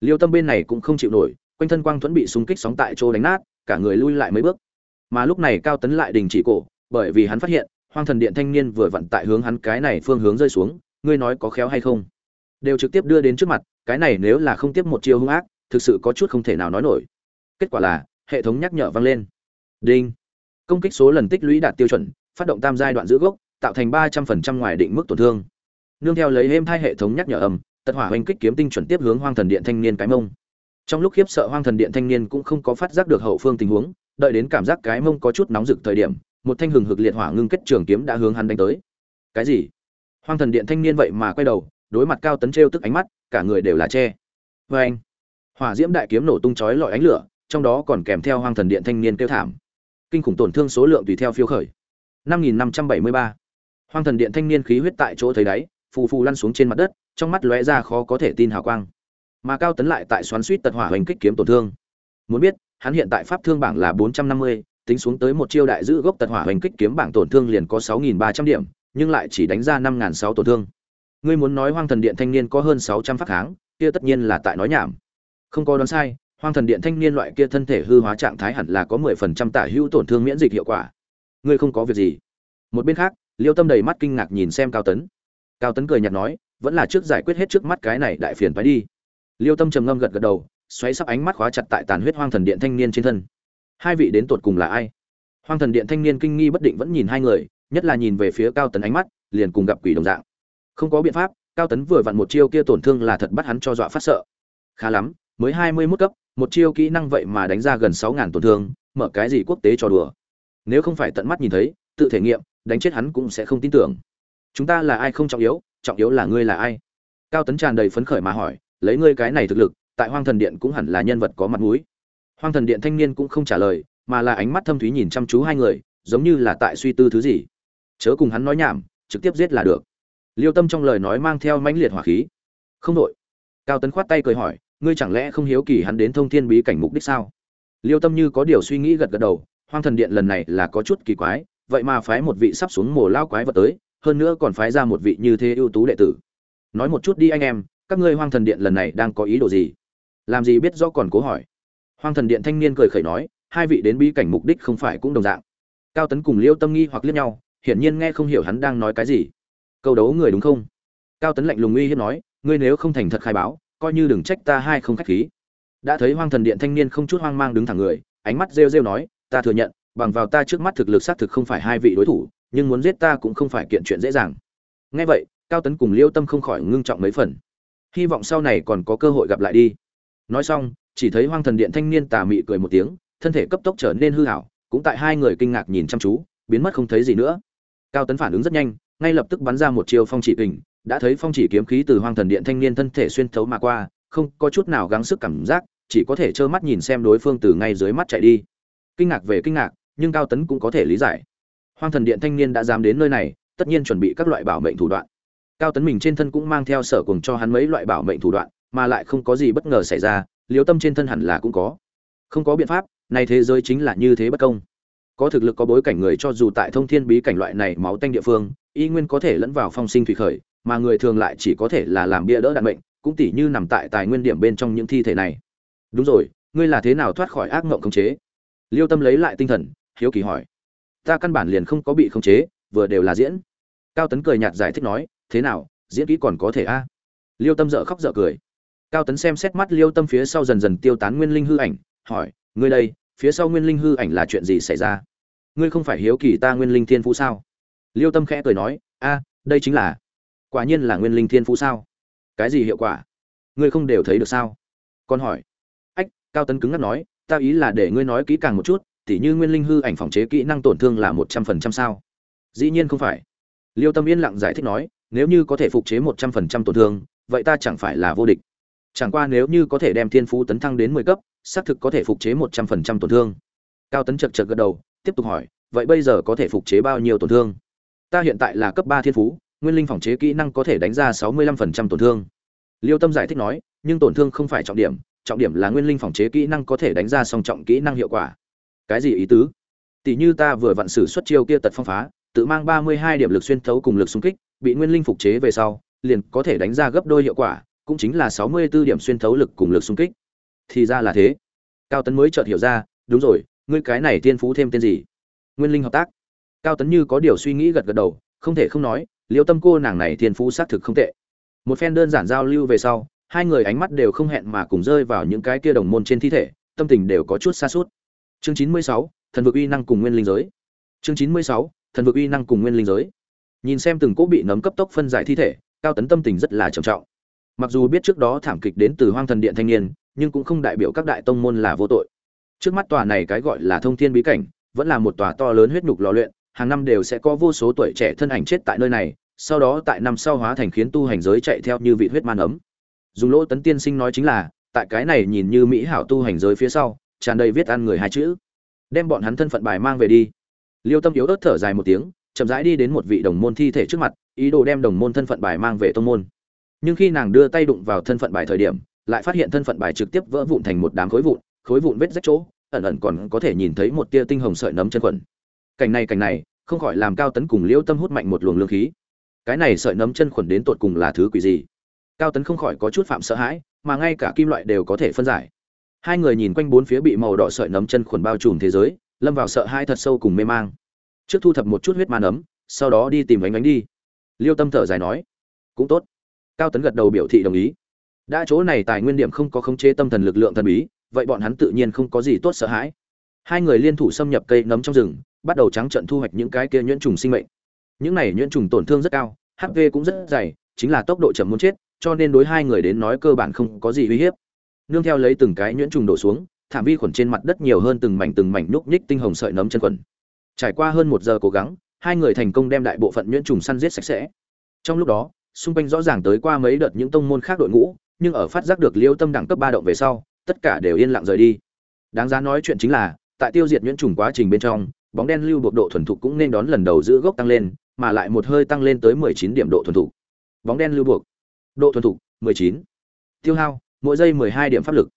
Speaker 1: Liêu tâm bên này cũng không chịu nổi, quanh thân quang thuẫn bị súng kích sóng tại chỗ đánh nát, cả người lui lại mấy bước. Mà lúc này cao tấn lại đình chỉ cổ, bởi vì hắn phát hiện hoang thần điện thanh niên vừa vặn tại hướng hắn cái này phương hướng rơi xuống, ngươi nói có khéo hay không? Đều trực tiếp đưa đến trước mặt, cái này nếu là không tiếp một chiêu hung ác, thực sự có chút không thể nào nói nổi. Kết quả là, hệ thống nhắc nhở vang lên. Đinh. Công kích số lần tích lũy đạt tiêu chuẩn, phát động tam giai đoạn giữ gốc, tạo thành ba trăm phần trăm ngoài định mức tổn thương. Nương theo lấy êm hai hệ thống nhắc nhở ầm, tật hỏa hoành kích kiếm tinh chuẩn tiếp hướng hoang thần điện thanh niên cái mông. Trong lúc khiếp sợ hoang thần điện thanh niên cũng không có phát giác được hậu phương tình huống, đợi đến cảm giác cái mông có chút nóng rực thời điểm một thanh hừng hực liệt hỏa ngưng kết trường kiếm đã hướng hắn đánh tới. Cái gì? Hoang thần điện thanh niên vậy mà quay đầu, đối mặt cao tấn trêu tức ánh mắt, cả người đều là che. Vê anh. Hỏa diễm đại kiếm nổ tung chói lọi ánh lửa, trong đó còn kèm theo hoang thần điện thanh niên kêu thảm. Kinh khủng tổn thương số lượng tùy theo phiêu khởi. Năm nghìn năm trăm bảy mươi ba. Hoang thần điện thanh niên khí huyết tại chỗ thấy đáy, phù phù lăn xuống trên mặt đất, trong mắt lóe ra khó có thể tin hào quang. Mà cao tấn lại tại xoắn suýt tật hỏa hoành kích kiếm tổn thương. Muốn biết, hắn hiện tại pháp thương bảng là bốn trăm năm mươi tính xuống tới một chiêu đại giữ gốc tật hỏa hoành kích kiếm bảng tổn thương liền có sáu nghìn ba trăm điểm, nhưng lại chỉ đánh ra năm nghìn sáu tổn thương. Ngươi muốn nói hoang thần điện thanh niên có hơn sáu trăm phát kháng, kia tất nhiên là tại nói nhảm. Không có đoán sai, hoang thần điện thanh niên loại kia thân thể hư hóa trạng thái hẳn là có mười phần trăm tả hữu tổn thương miễn dịch hiệu quả. Ngươi không có việc gì. Một bên khác, liêu tâm đầy mắt kinh ngạc nhìn xem cao tấn. Cao tấn cười nhạt nói, vẫn là trước giải quyết hết trước mắt cái này đại phiền phải đi. Liêu tâm trầm ngâm gật gật đầu, xoáy sắp ánh mắt khóa chặt tại tàn huyết hoang thần điện thanh niên trên thân hai vị đến tột cùng là ai? Hoang thần điện thanh niên kinh nghi bất định vẫn nhìn hai người, nhất là nhìn về phía cao tấn ánh mắt, liền cùng gặp quỷ đồng dạng. Không có biện pháp, cao tấn vừa vặn một chiêu kia tổn thương là thật bắt hắn cho dọa phát sợ. Khá lắm, mới hai mươi mốt cấp, một chiêu kỹ năng vậy mà đánh ra gần sáu ngàn tổn thương, mở cái gì quốc tế cho đùa. Nếu không phải tận mắt nhìn thấy, tự thể nghiệm, đánh chết hắn cũng sẽ không tin tưởng. Chúng ta là ai không trọng yếu trọng yếu là ngươi là ai? Cao tấn tràn đầy phấn khởi mà hỏi, lấy ngươi cái này thực lực, tại hoang thần điện cũng hẳn là nhân vật có mặt mũi hoang thần điện thanh niên cũng không trả lời, mà là ánh mắt thâm thúy nhìn chăm chú hai người, giống như là tại suy tư thứ gì. Chớ cùng hắn nói nhảm, trực tiếp giết là được. Liêu tâm trong lời nói mang theo mãnh liệt hỏa khí. Không đội cao tấn khoát tay cười hỏi, ngươi chẳng lẽ không hiếu kỳ hắn đến thông thiên bí cảnh mục đích sao? Liêu tâm như có điều suy nghĩ gật gật đầu, hoang thần điện lần này là có chút kỳ quái, vậy mà phái một vị sắp xuống mồ lao quái vật tới, hơn nữa còn phái ra một vị như thế ưu tú đệ tử. Nói một chút đi anh em, các ngươi hoang thần điện lần này đang có ý đồ gì? Làm gì biết rõ còn cố hỏi? Hoang thần điện thanh niên cười khẩy nói, hai vị đến bí cảnh mục đích không phải cũng đồng dạng. Cao tấn cùng liêu tâm nghi hoặc liếc nhau, hiển nhiên nghe không hiểu hắn đang nói cái gì. Câu đấu người đúng không? Cao tấn lạnh lùng uy hiếp nói, ngươi nếu không thành thật khai báo, coi như đừng trách ta hai không khách khí. Đã thấy hoang thần điện thanh niên không chút hoang mang đứng thẳng người, ánh mắt rêu rêu nói, ta thừa nhận, bằng vào ta trước mắt thực lực xác thực không phải hai vị đối thủ, nhưng muốn giết ta cũng không phải kiện chuyện dễ dàng. Nghe vậy, cao tấn cùng liêu tâm không khỏi ngưng trọng mấy phần. Hy vọng sau này còn có cơ hội gặp lại đi. Nói xong chỉ thấy hoang thần điện thanh niên tà mị cười một tiếng, thân thể cấp tốc trở nên hư hảo, cũng tại hai người kinh ngạc nhìn chăm chú, biến mất không thấy gì nữa. Cao tấn phản ứng rất nhanh, ngay lập tức bắn ra một chiêu phong chỉ kình, đã thấy phong chỉ kiếm khí từ hoang thần điện thanh niên thân thể xuyên thấu mà qua, không có chút nào gắng sức cảm giác, chỉ có thể trơ mắt nhìn xem đối phương từ ngay dưới mắt chạy đi. Kinh ngạc về kinh ngạc, nhưng cao tấn cũng có thể lý giải. Hoang thần điện thanh niên đã dám đến nơi này, tất nhiên chuẩn bị các loại bảo mệnh thủ đoạn. Cao tấn mình trên thân cũng mang theo sở cùng cho hắn mấy loại bảo mệnh thủ đoạn, mà lại không có gì bất ngờ xảy ra liếu tâm trên thân hẳn là cũng có. Không có biện pháp, Nay thế giới chính là như thế bất công. Có thực lực có bối cảnh người cho dù tại thông thiên bí cảnh loại này máu tanh địa phương, y nguyên có thể lẫn vào phong sinh thủy khởi, mà người thường lại chỉ có thể là làm bia đỡ đạn mệnh, cũng tỉ như nằm tại tài nguyên điểm bên trong những thi thể này. Đúng rồi, ngươi là thế nào thoát khỏi ác mộng khống chế? Liêu tâm lấy lại tinh thần, hiếu kỳ hỏi. Ta căn bản liền không có bị khống chế, vừa đều là diễn. Cao tấn cười nhạt giải thích nói, thế nào, diễn kỹ còn có thể a? Liêu tâm dợ khóc dợ cười cao tấn xem xét mắt liêu tâm phía sau dần dần tiêu tán nguyên linh hư ảnh, hỏi, ngươi đây, phía sau nguyên linh hư ảnh là chuyện gì xảy ra? Ngươi không phải hiếu kỳ ta nguyên linh thiên phú sao? Liêu tâm khẽ cười nói, a, đây chính là, quả nhiên là nguyên linh thiên phú sao? Cái gì hiệu quả? Ngươi không đều thấy được sao? Con hỏi. Ách, cao tấn cứng ngắc nói, ta ý là để ngươi nói kỹ càng một chút, tỉ như nguyên linh hư ảnh phòng chế kỹ năng tổn thương là một trăm phần trăm sao? Dĩ nhiên không phải. Liêu tâm yên lặng giải thích nói, nếu như có thể phục chế một trăm phần trăm tổn thương, vậy ta chẳng phải là vô địch chẳng qua nếu như có thể đem thiên phú tấn thăng đến mười cấp, xác thực có thể phục chế một trăm phần trăm tổn thương. Cao tấn chật chật gật đầu, tiếp tục hỏi, vậy bây giờ có thể phục chế bao nhiêu tổn thương? Ta hiện tại là cấp ba thiên phú, nguyên linh phòng chế kỹ năng có thể đánh ra sáu mươi lăm phần trăm tổn thương. Liêu tâm giải thích nói, nhưng tổn thương không phải trọng điểm trọng điểm là nguyên linh phòng chế kỹ năng có thể đánh ra song trọng kỹ năng hiệu quả. Cái gì ý tứ? Tỷ như ta vừa vặn sử xuất chiêu kia tật phong phá, tự mang ba mươi hai điểm lực xuyên thấu cùng lực xung kích, bị nguyên linh phục chế về sau, liền có thể đánh ra gấp đôi hiệu quả cũng chính là sáu mươi 64 điểm xuyên thấu lực cùng lực xung kích. Thì ra là thế. Cao tấn mới chợt hiểu ra, đúng rồi, ngươi cái này tiên phú thêm tên gì? Nguyên linh hợp tác. Cao tấn như có điều suy nghĩ gật gật đầu, không thể không nói liêu tâm cô nàng này tiên phú xác thực không tệ. Một phen đơn giản giao lưu về sau, hai người ánh mắt đều không hẹn mà cùng rơi vào những cái kia đồng môn trên thi thể, tâm tình đều có chút xa sút. chương chín mươi sáu, thần vực uy năng cùng nguyên linh giới. Chương chín mươi sáu, thần vực uy năng cùng nguyên linh giới. Nhìn xem từng cỗ bị nấm cấp tốc phân giải thi thể, cao tấn tâm tình rất là trầm trọng mặc dù biết trước đó thảm kịch đến từ hoang thần điện thanh niên, nhưng cũng không đại biểu các đại tông môn là vô tội. Trước mắt tòa này cái gọi là thông thiên bí cảnh, vẫn là một tòa to lớn huyết nhục lò luyện, hàng năm đều sẽ có vô số tuổi trẻ thân ảnh chết tại nơi này, sau đó tại năm sau hóa thành khiến tu hành giới chạy theo như vị huyết man ấm. Dùng lỗ tấn tiên sinh nói chính là, tại cái này nhìn như mỹ hảo tu hành giới phía sau, tràn đầy viết ăn người hai chữ. Đem bọn hắn thân phận bài mang về đi. Liêu tâm yếu ớt thở dài một tiếng, chậm rãi đi đến một vị đồng môn thi thể trước mặt, ý đồ đem đồng môn thân phận bài mang về tông môn nhưng khi nàng đưa tay đụng vào thân phận bài thời điểm, lại phát hiện thân phận bài trực tiếp vỡ vụn thành một đám khối vụn khối vụn vết rách chỗ, ẩn ẩn còn có thể nhìn thấy một tia tinh hồng sợi nấm chân quần. Cảnh này cảnh này, không khỏi làm cao tấn cùng liêu tâm hút mạnh một luồng lương khí. Cái này sợi nấm chân khuẩn đến tột cùng là thứ quỷ gì? Cao tấn không khỏi có chút phạm sợ hãi, mà ngay cả kim loại đều có thể phân giải. Hai người nhìn quanh bốn phía bị màu đỏ sợi nấm chân khuẩn bao trùm thế giới, lâm vào sợ hãi thật sâu cùng mê mang. Trước thu thập một chút huyết ma nấm, sau đó đi tìm ánh ánh đi. Liêu tâm thở dài nói, cũng tốt cao tấn gật đầu biểu thị đồng ý. Đã chỗ này tài nguyên điểm không có khống chế tâm thần lực lượng thần bí, vậy bọn hắn tự nhiên không có gì tốt sợ hãi. Hai người liên thủ xâm nhập cây nấm trong rừng, bắt đầu trắng trận thu hoạch những cái kia nhuyễn trùng sinh mệnh. Những này nhuyễn trùng tổn thương rất cao hp cũng rất dày, chính là tốc độ chậm muốn chết, cho nên đối hai người đến nói cơ bản không có gì uy hiếp. Nương theo lấy từng cái nhuyễn trùng đổ xuống, thảm vi khuẩn trên mặt đất nhiều hơn từng mảnh từng mảnh núc nhích tinh hồng sợi nấm chân quần. trải qua hơn một giờ cố gắng, hai người thành công đem đại bộ phận nhuyễn trùng săn giết sạch sẽ. Trong lúc đó xung quanh rõ ràng tới qua mấy đợt những tông môn khác đội ngũ, nhưng ở phát giác được liêu tâm đẳng cấp ba động về sau, tất cả đều yên lặng rời đi. Đáng giá nói chuyện chính là, tại tiêu diệt nhuyễn trùng quá trình bên trong, bóng đen lưu buộc độ thuần thục cũng nên đón lần đầu giữ gốc tăng lên, mà lại một hơi tăng lên tới 19 điểm độ thuần thục. Bóng đen lưu buộc. Độ thuần thục 19. tiêu hao, mỗi giây 12 điểm pháp lực.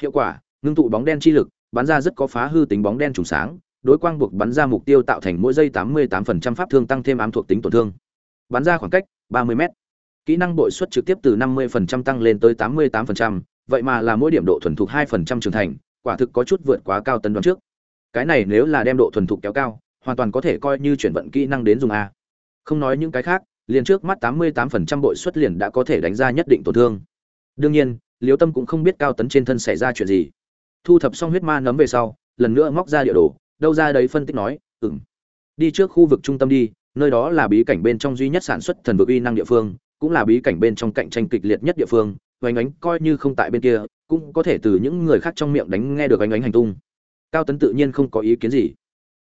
Speaker 1: Hiệu quả, ngưng tụ bóng đen chi lực, bắn ra rất có phá hư tính bóng đen trùng sáng, đối quang buộc bắn ra mục tiêu tạo thành mỗi giây 88% pháp thương tăng thêm ám thuộc tính tổn thương. Bắn ra khoảng cách 30 m kỹ năng bội suất trực tiếp từ 50% tăng lên tới 88%, vậy mà là mỗi điểm độ thuần thục 2% trưởng thành quả thực có chút vượt quá cao tấn đoán trước. Cái này nếu là đem độ thuần thục kéo cao hoàn toàn có thể coi như chuyển vận kỹ năng đến dùng a. Không nói những cái khác liền trước mắt 88% bội suất liền đã có thể đánh ra nhất định tổn thương. Đương nhiên liếu tâm cũng không biết cao tấn trên thân xảy ra chuyện gì. Thu thập xong huyết ma nấm về sau lần nữa móc ra địa đồ đâu ra đấy phân tích nói ừm đi trước khu vực trung tâm đi nơi đó là bí cảnh bên trong duy nhất sản xuất thần vực uy năng địa phương, cũng là bí cảnh bên trong cạnh tranh kịch liệt nhất địa phương. Ánh ánh coi như không tại bên kia, cũng có thể từ những người khác trong miệng đánh nghe được ánh ánh hành tung. Cao tấn tự nhiên không có ý kiến gì.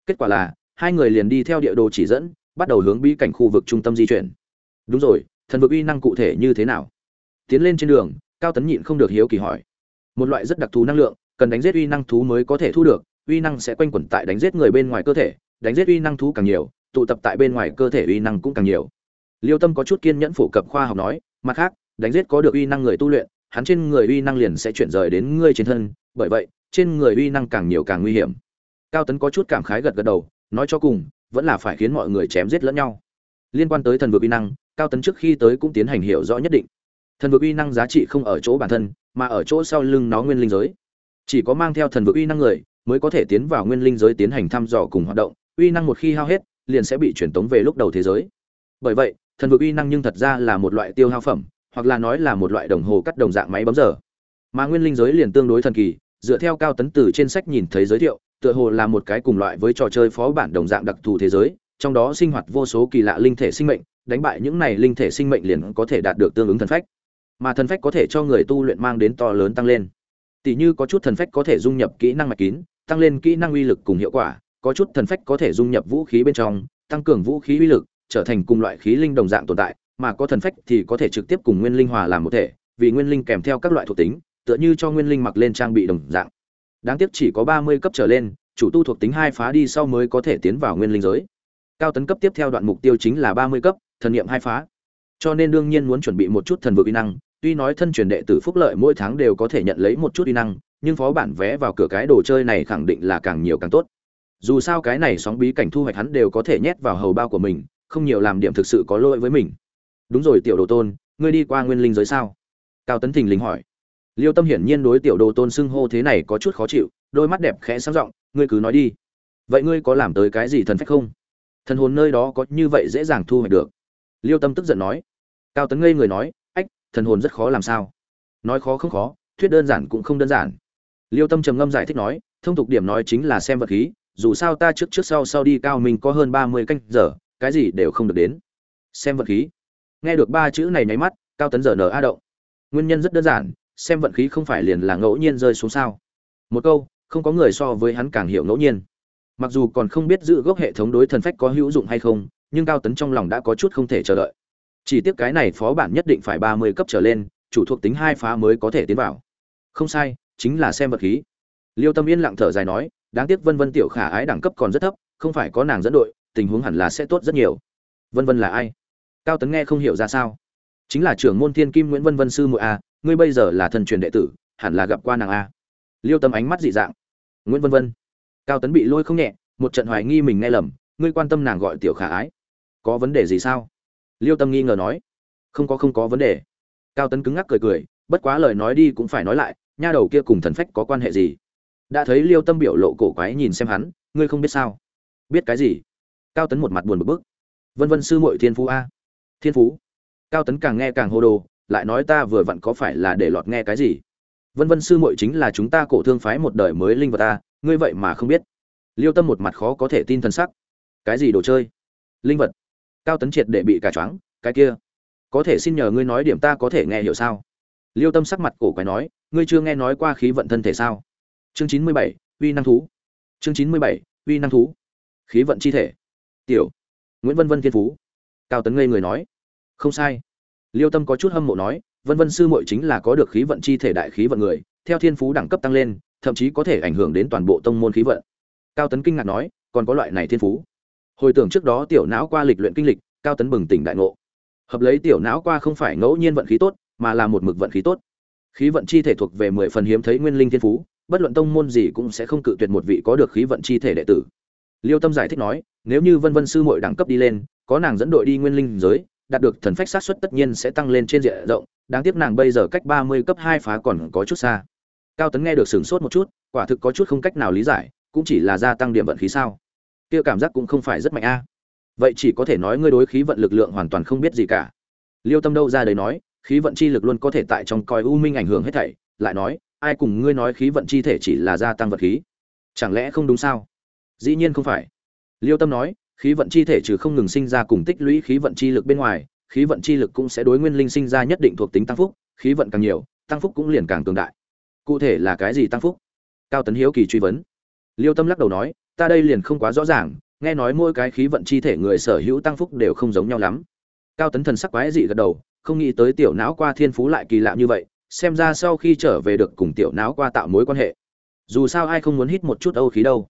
Speaker 1: Kết quả là, hai người liền đi theo địa đồ chỉ dẫn, bắt đầu hướng bí cảnh khu vực trung tâm di chuyển. Đúng rồi, thần vực uy năng cụ thể như thế nào? Tiến lên trên đường, cao tấn nhịn không được hiếu kỳ hỏi. Một loại rất đặc thù năng lượng, cần đánh giết uy năng thú mới có thể thu được, uy năng sẽ quanh quẩn tại đánh giết người bên ngoài cơ thể, đánh giết uy năng thú càng nhiều tụ tập tại bên ngoài cơ thể uy năng cũng càng nhiều. Liêu tâm có chút kiên nhẫn phổ cập khoa học nói, mặt khác, đánh giết có được uy năng người tu luyện, hắn trên người uy năng liền sẽ chuyển rời đến ngươi trên thân, bởi vậy, trên người uy năng càng nhiều càng nguy hiểm. Cao tấn có chút cảm khái gật gật đầu, nói cho cùng, vẫn là phải khiến mọi người chém giết lẫn nhau. Liên quan tới thần vực uy năng, cao tấn trước khi tới cũng tiến hành hiểu rõ nhất định. Thần vực uy năng giá trị không ở chỗ bản thân, mà ở chỗ sau lưng nó nguyên linh giới. Chỉ có mang theo thần vực uy năng người, mới có thể tiến vào nguyên linh giới tiến hành thăm dò cùng hoạt động. Uy năng một khi hao hết liền sẽ bị truyền tống về lúc đầu thế giới. Bởi vậy, thần vực uy năng nhưng thật ra là một loại tiêu hao phẩm, hoặc là nói là một loại đồng hồ cắt đồng dạng máy bấm giờ. Mà nguyên linh giới liền tương đối thần kỳ, dựa theo cao tấn từ trên sách nhìn thấy giới thiệu, tựa hồ là một cái cùng loại với trò chơi phó bản đồng dạng đặc thù thế giới, trong đó sinh hoạt vô số kỳ lạ linh thể sinh mệnh, đánh bại những này linh thể sinh mệnh liền có thể đạt được tương ứng thần phách. Mà thần phách có thể cho người tu luyện mang đến to lớn tăng lên. Tỷ như có chút thần phách có thể dung nhập kỹ năng mạch kín, tăng lên kỹ năng uy lực cùng hiệu quả có chút thần phách có thể dung nhập vũ khí bên trong, tăng cường vũ khí uy lực, trở thành cùng loại khí linh đồng dạng tồn tại, mà có thần phách thì có thể trực tiếp cùng nguyên linh hòa làm một thể, vì nguyên linh kèm theo các loại thuộc tính, tựa như cho nguyên linh mặc lên trang bị đồng dạng. Đáng tiếc chỉ có ba mươi cấp trở lên, chủ tu thuộc tính hai phá đi sau mới có thể tiến vào nguyên linh giới. Cao tấn cấp tiếp theo đoạn mục tiêu chính là ba mươi cấp, thần niệm hai phá. Cho nên đương nhiên muốn chuẩn bị một chút thần vực uy năng, tuy nói thân truyền đệ tử phúc lợi mỗi tháng đều có thể nhận lấy một chút uy năng, nhưng phó bản vé vào cửa cái đồ chơi này khẳng định là càng nhiều càng tốt dù sao cái này sóng bí cảnh thu hoạch hắn đều có thể nhét vào hầu bao của mình, không nhiều làm điểm thực sự có lỗi với mình. Đúng rồi, tiểu đồ tôn, ngươi đi qua nguyên linh giới sao? Cao tấn thình lình hỏi. Liêu tâm hiển nhiên đối tiểu đồ tôn xưng hô thế này có chút khó chịu, đôi mắt đẹp khẽ sáng r ộ n g ngươi cứ nói đi. Vậy ngươi có làm tới cái gì thần phách không? Thần hồn nơi đó có như vậy dễ dàng thu hoạch được. Liêu tâm tức giận nói. Cao tấn ngây người nói, ách, thần hồn rất khó làm sao? Nói khó không khó, thuyết đơn giản cũng không đơn giản. Liêu tâm trầm ngâm giải thích nói, thông tục điểm nói chính là xem vật khí dù sao ta trước trước sau sau đi cao mình có hơn ba mươi canh giờ, cái gì đều không được đến. Xem vận khí. Nghe được ba chữ này nháy mắt, cao tấn giờ nở a động. Nguyên nhân rất đơn giản, xem vận khí không phải liền là ngẫu nhiên rơi xuống sao. Một câu, không có người so với hắn càng hiểu ngẫu nhiên. Mặc dù còn không biết giữ gốc hệ thống đối thần phách có hữu dụng hay không, nhưng cao tấn trong lòng đã có chút không thể chờ đợi. Chỉ tiếc cái này phó bản nhất định phải ba mươi cấp trở lên, chủ thuộc tính hai phá mới có thể tiến vào. Không sai, chính là xem vật khí. Liêu tâm yên lặng thở dài nói đáng tiếc vân vân tiểu khả ái đẳng cấp còn rất thấp, không phải có nàng dẫn đội, tình huống hẳn là sẽ tốt rất nhiều. Vân vân là ai? Cao tấn nghe không hiểu ra sao. Chính là trưởng môn thiên kim nguyễn vân vân sư muội a, ngươi bây giờ là thần truyền đệ tử, hẳn là gặp qua nàng a. Liêu tâm ánh mắt dị dạng. Nguyễn vân vân. Cao tấn bị lôi không nhẹ, một trận hoài nghi mình nghe lầm, ngươi quan tâm nàng gọi tiểu khả ái. Có vấn đề gì sao? Liêu tâm nghi ngờ nói. Không có không có vấn đề. Cao tấn cứng ngắc cười cười, bất quá lời nói đi cũng phải nói lại, nha đầu kia cùng thần phách có quan hệ gì? Đã thấy liêu tâm biểu lộ cổ quái nhìn xem hắn, ngươi không biết sao? Biết cái gì? Cao tấn một mặt buồn bực bức. Vân vân sư muội thiên phú a. Thiên phú. Cao tấn càng nghe càng hô đồ, lại nói ta vừa vặn có phải là để lọt nghe cái gì? Vân vân sư muội chính là chúng ta cổ thương phái một đời mới linh vật ta ngươi vậy mà không biết. Liêu tâm một mặt khó có thể tin t sắc. Cái gì đồ chơi? Linh vật. Cao tấn triệt để bị cả choáng, cái kia. Có thể xin nhờ ngươi nói điểm ta có thể nghe hiểu sao? Liêu tâm sắc mặt cổ quái nói, ngươi chưa nghe nói qua khí vận thân thể sao? Chương chín mươi bảy, uy năng thú. Chương chín mươi bảy, uy năng thú. Khí vận chi thể. Tiểu. Nguyễn vân vân thiên phú. Cao tấn ngây người nói. Không sai. Liêu tâm có chút hâm mộ nói, vân vân sư muội chính là có được khí vận chi thể đại khí vận người, theo thiên phú đẳng cấp tăng lên, thậm chí có thể ảnh hưởng đến toàn bộ tông môn khí vận. Cao tấn kinh ngạc nói, còn có loại này thiên phú. Hồi tưởng trước đó tiểu não qua lịch luyện kinh lịch, cao tấn bừng tỉnh đại ngộ. Hợp lấy tiểu não qua không phải ngẫu nhiên vận khí tốt, mà là một mực vận khí tốt. Khí vận chi thể thuộc về mười phần hiếm thấy nguyên linh thiên phú bất luận tông môn gì cũng sẽ không cự tuyệt một vị có được khí vận chi thể đệ tử liêu tâm giải thích nói nếu như vân vân sư muội đẳng cấp đi lên có nàng dẫn đội đi nguyên linh giới đạt được thần phách sát suất tất nhiên sẽ tăng lên trên diện rộng, đáng tiếc nàng bây giờ cách 30 cấp 2 phá còn có chút xa. Cao Tấn nghe được sửng sốt một chút, quả thực có chút không cách nào lý giải, cũng chỉ là gia tăng điểm vận khí sao? Kia cảm giác cũng không phải rất mạnh a. Vậy chỉ có thể nói ngươi đối khí vận lực lượng hoàn toàn không biết gì cả. Liêu Tâm đâu ra đấy nói, khí vận chi lực luôn có thể tại trong coi u minh ảnh hưởng hết thảy, lại nói, ai cùng ngươi nói khí vận chi thể chỉ là gia tăng vật khí? Chẳng lẽ không đúng sao? Dĩ nhiên không phải. Liêu Tâm nói, khí vận chi thể trừ không ngừng sinh ra cùng tích lũy khí vận chi lực bên ngoài, khí vận chi lực cũng sẽ đối nguyên linh sinh ra nhất định thuộc tính tăng phúc, khí vận càng nhiều, tăng phúc cũng liền càng cường đại. Cụ thể là cái gì tăng phúc? Cao Tấn Hiếu kỳ truy vấn. Liêu Tâm lắc đầu nói, ta đây liền không quá rõ ràng, nghe nói mỗi cái khí vận chi thể người sở hữu tăng phúc đều không giống nhau lắm. Cao Tấn thần sắc quái dị gật đầu, không nghĩ tới tiểu não qua thiên phú lại kỳ lạ như vậy, xem ra sau khi trở về được cùng tiểu não qua tạo mối quan hệ. Dù sao ai không muốn hít một chút âu khí đâu.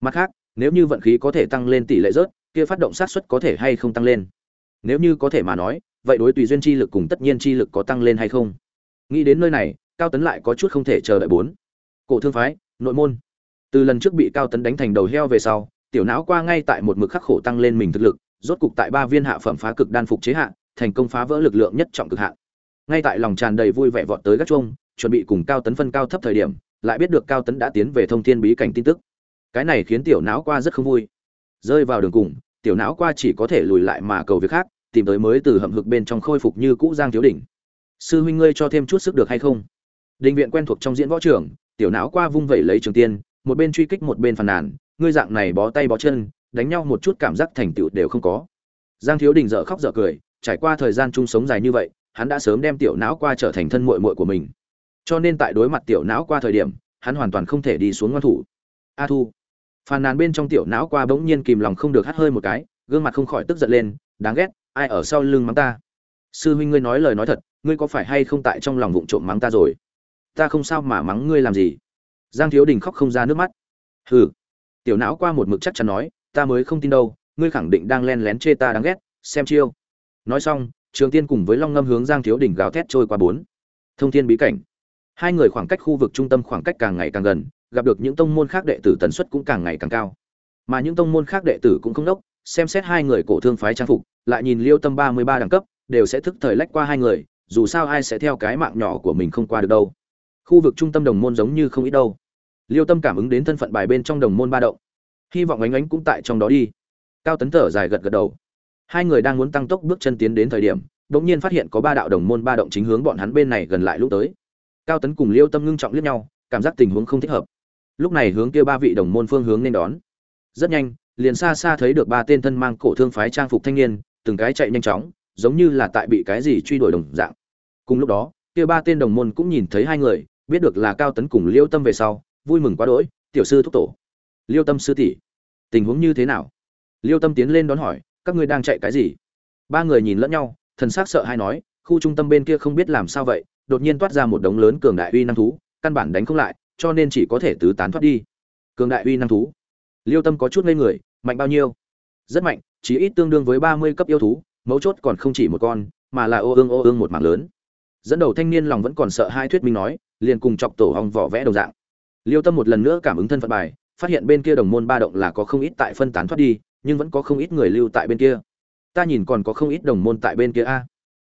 Speaker 1: Mặt khác, nếu như vận khí có thể tăng lên tỷ lệ rớt kia phát động sát suất có thể hay không tăng lên? Nếu như có thể mà nói vậy đối tùy duyên chi lực cùng tất nhiên chi lực có tăng lên hay không? Nghĩ đến nơi này cao tấn lại có chút không thể chờ đợi bốn. Cổ thương phái nội môn. Từ lần trước bị cao tấn đánh thành đầu heo về sau tiểu não qua ngay tại một mực khắc khổ tăng lên mình thực lực rốt cục tại ba viên hạ phẩm phá cực đan phục chế hạ thành công phá vỡ lực lượng nhất trọng cực hạn ngay tại lòng tràn đầy vui vẻ vọt tới gác chuông, chuẩn bị cùng cao tấn phân cao thấp thời điểm, lại biết được cao tấn đã tiến về thông thiên bí cảnh tin tức. Cái này khiến tiểu não qua rất không vui. Rơi vào đường cùng, tiểu não qua chỉ có thể lùi lại mà cầu việc khác, tìm tới mới từ hầm hực bên trong khôi phục như cũ giang thiếu đỉnh. Sư huynh ngươi cho thêm chút sức được hay không? Định viện quen thuộc trong diễn võ trường tiểu não qua vung vẩy lấy trường tiên, một bên truy kích một bên phàn nàn, ngươi dạng này bó tay bó chân, đánh nhau một chút cảm giác thành tựu đều không có. Giang thiếu đình dở khóc dở cười, trải qua thời gian chung sống dài như vậy hắn đã sớm đem tiểu não qua trở thành thân muội muội của mình. Cho nên tại đối mặt tiểu não qua thời điểm, hắn hoàn toàn không thể đi xuống ngoan thủ. A thu. Phàn nàn bên trong tiểu não qua bỗng nhiên kìm lòng không được hắt hơi một cái, gương mặt không khỏi tức giận lên, đáng ghét, ai ở sau lưng mắng ta? Sư huynh ngươi nói lời nói thật, ngươi có phải hay không tại trong lòng vụng trộm mắng ta rồi? Ta không sao mà mắng ngươi làm gì. Giang thiếu đình khóc không ra nước mắt. Hừ. Tiểu não qua một mực chắc chắn nói, ta mới không tin đâu, ngươi khẳng định đang len lén chê ta đáng ghét, xem chiêu. Nói xong trường tiên cùng với long ngâm hướng giang thiếu Đỉnh gào thét trôi qua bốn. Thông thiên bí cảnh. Hai người khoảng cách khu vực trung tâm khoảng cách càng ngày càng gần, gặp được những tông môn khác đệ tử tần suất cũng càng ngày càng cao. Mà những tông môn khác đệ tử cũng không đốc, xem xét hai người cổ thương phái trang phục, lại nhìn liêu tâm ba mươi ba đẳng cấp, đều sẽ thức thời lách qua hai người, dù sao ai sẽ theo cái mạng nhỏ của mình không qua được đâu. Khu vực trung tâm đồng môn giống như không ít đâu. Liêu tâm cảm ứng đến thân phận bài bên trong đồng môn ba động. Hy vọng ánh ánh cũng tại trong đó đi. Cao tấn thở dài gật gật đầu hai người đang muốn tăng tốc bước chân tiến đến thời điểm đ ỗ n g nhiên phát hiện có ba đạo đồng môn ba động chính hướng bọn hắn bên này gần lại lúc tới. Cao tấn cùng liêu tâm ngưng trọng liếc nhau, cảm giác tình huống không thích hợp. Lúc này hướng kia ba vị đồng môn phương hướng nên đón. Rất nhanh, liền xa xa thấy được ba tên thân mang cổ thương phái trang phục thanh niên, từng cái chạy nhanh chóng, giống như là tại bị cái gì truy đuổi đồng dạng. Cùng lúc đó, kia ba tên đồng môn cũng nhìn thấy hai người, biết được là cao tấn cùng liêu tâm về sau, vui mừng quá đỗi, tiểu sư thúc tổ. Liêu tâm sư tỷ, tình huống như thế nào? Liêu tâm tiến lên đón hỏi các ngươi đang chạy cái gì? Ba người nhìn lẫn nhau, thần s á c sợ hay nói, khu trung tâm bên kia không biết làm sao vậy, đột nhiên toát ra một đống lớn cường đại uy năng thú, căn bản đánh không lại, cho nên chỉ có thể tứ tán thoát đi. Cường đại uy năng thú. Liêu tâm có chút ngây người, mạnh bao nhiêu? Rất mạnh, chỉ ít tương đương với ba mươi cấp yêu thú, mấu chốt còn không chỉ một con, mà là ô ương ô ương một mảng lớn. Dẫn đầu thanh niên lòng vẫn còn sợ hai thuyết minh nói, liền cùng chọc tổ hong vỏ vẽ đồng dạng. Liêu tâm một lần nữa cảm ứng thân phận bài, phát hiện bên kia đồng môn ba động là có không ít tại phân tán thoát đi nhưng vẫn có không ít người lưu tại bên kia. Ta nhìn còn có không ít đồng môn tại bên kia a.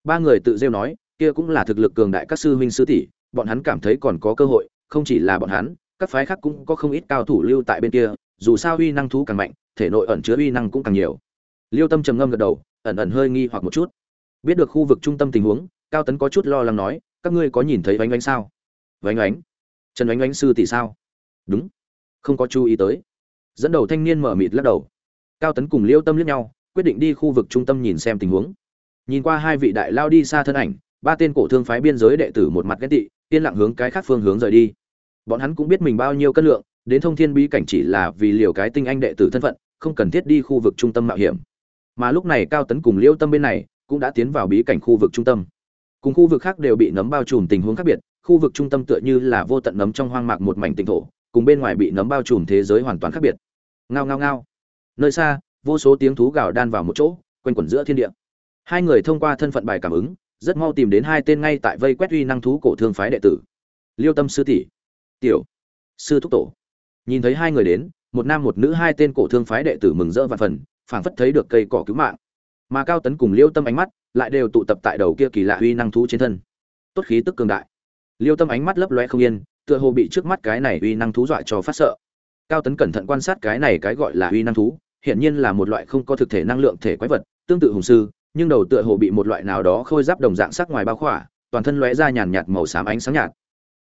Speaker 1: Ba người tự rêu nói, kia cũng là thực lực cường đại các sư huynh sư tỷ, bọn hắn cảm thấy còn có cơ hội, không chỉ là bọn hắn, các phái khác cũng có không ít cao thủ lưu tại bên kia, dù sao uy năng thú càng mạnh, thể nội ẩn chứa uy năng cũng càng nhiều. Liêu tâm trầm ngâm gật đầu, ẩn ẩn hơi nghi hoặc một chút. Biết được khu vực trung tâm tình huống, cao tấn có chút lo lắng nói, các ngươi có nhìn thấy vánh ánh sao? Vánh ánh trần ánh ánh sư tỷ sao? Đúng. Không có chú ý tới. Dẫn đầu thanh niên mở mịt lắc đầu cao tấn cùng liêu tâm liếc nhau, quyết định đi khu vực trung tâm nhìn xem tình huống. Nhìn qua hai vị đại lao đi xa thân ảnh, ba tên cổ thương phái biên giới đệ tử một mặt ghét tị, yên lặng hướng cái khác phương hướng rời đi. Bọn hắn cũng biết mình bao nhiêu cân lượng, đến thông thiên bí cảnh chỉ là vì liều cái tinh anh đệ tử thân phận, không cần thiết đi khu vực trung tâm mạo hiểm. Mà lúc này cao tấn cùng liêu tâm bên này cũng đã tiến vào bí cảnh khu vực trung tâm. Cùng khu vực khác đều bị nấm bao trùm tình huống khác biệt, khu vực trung tâm tựa như là vô tận nấm trong hoang mạc một mảnh tỉnh thổ, cùng bên ngoài bị nấm bao trùm thế giới hoàn toàn khác biệt. Ngao ngao ngao nơi xa, vô số tiếng thú gào đan vào một chỗ, quanh quẩn giữa thiên địa. Hai người thông qua thân phận bài cảm ứng, rất mau tìm đến hai tên ngay tại vây quét uy năng thú cổ thương phái đệ tử. Liêu tâm sư tỷ, tiểu sư thúc tổ. Nhìn thấy hai người đến, một nam một nữ hai tên cổ thương phái đệ tử mừng rỡ và phần, phảng phất thấy được cây cỏ cứu mạng. Mà cao tấn cùng liêu tâm ánh mắt lại đều tụ tập tại đầu kia kỳ lạ uy năng thú trên thân. Tốt khí tức cường đại. Liêu tâm ánh mắt lấp loe không yên, tựa hồ bị trước mắt cái này uy năng thú dọa cho phát sợ. Cao tấn cẩn thận quan sát cái này cái gọi là uy năng thú hiển nhiên là một loại không có thực thể năng lượng thể quái vật, tương tự hùng sư, nhưng đầu tựa hồ bị một loại nào đó khôi giáp đồng dạng sắc ngoài bao khỏa, toàn thân lóe ra nhàn nhạt màu xám ánh sáng nhạt.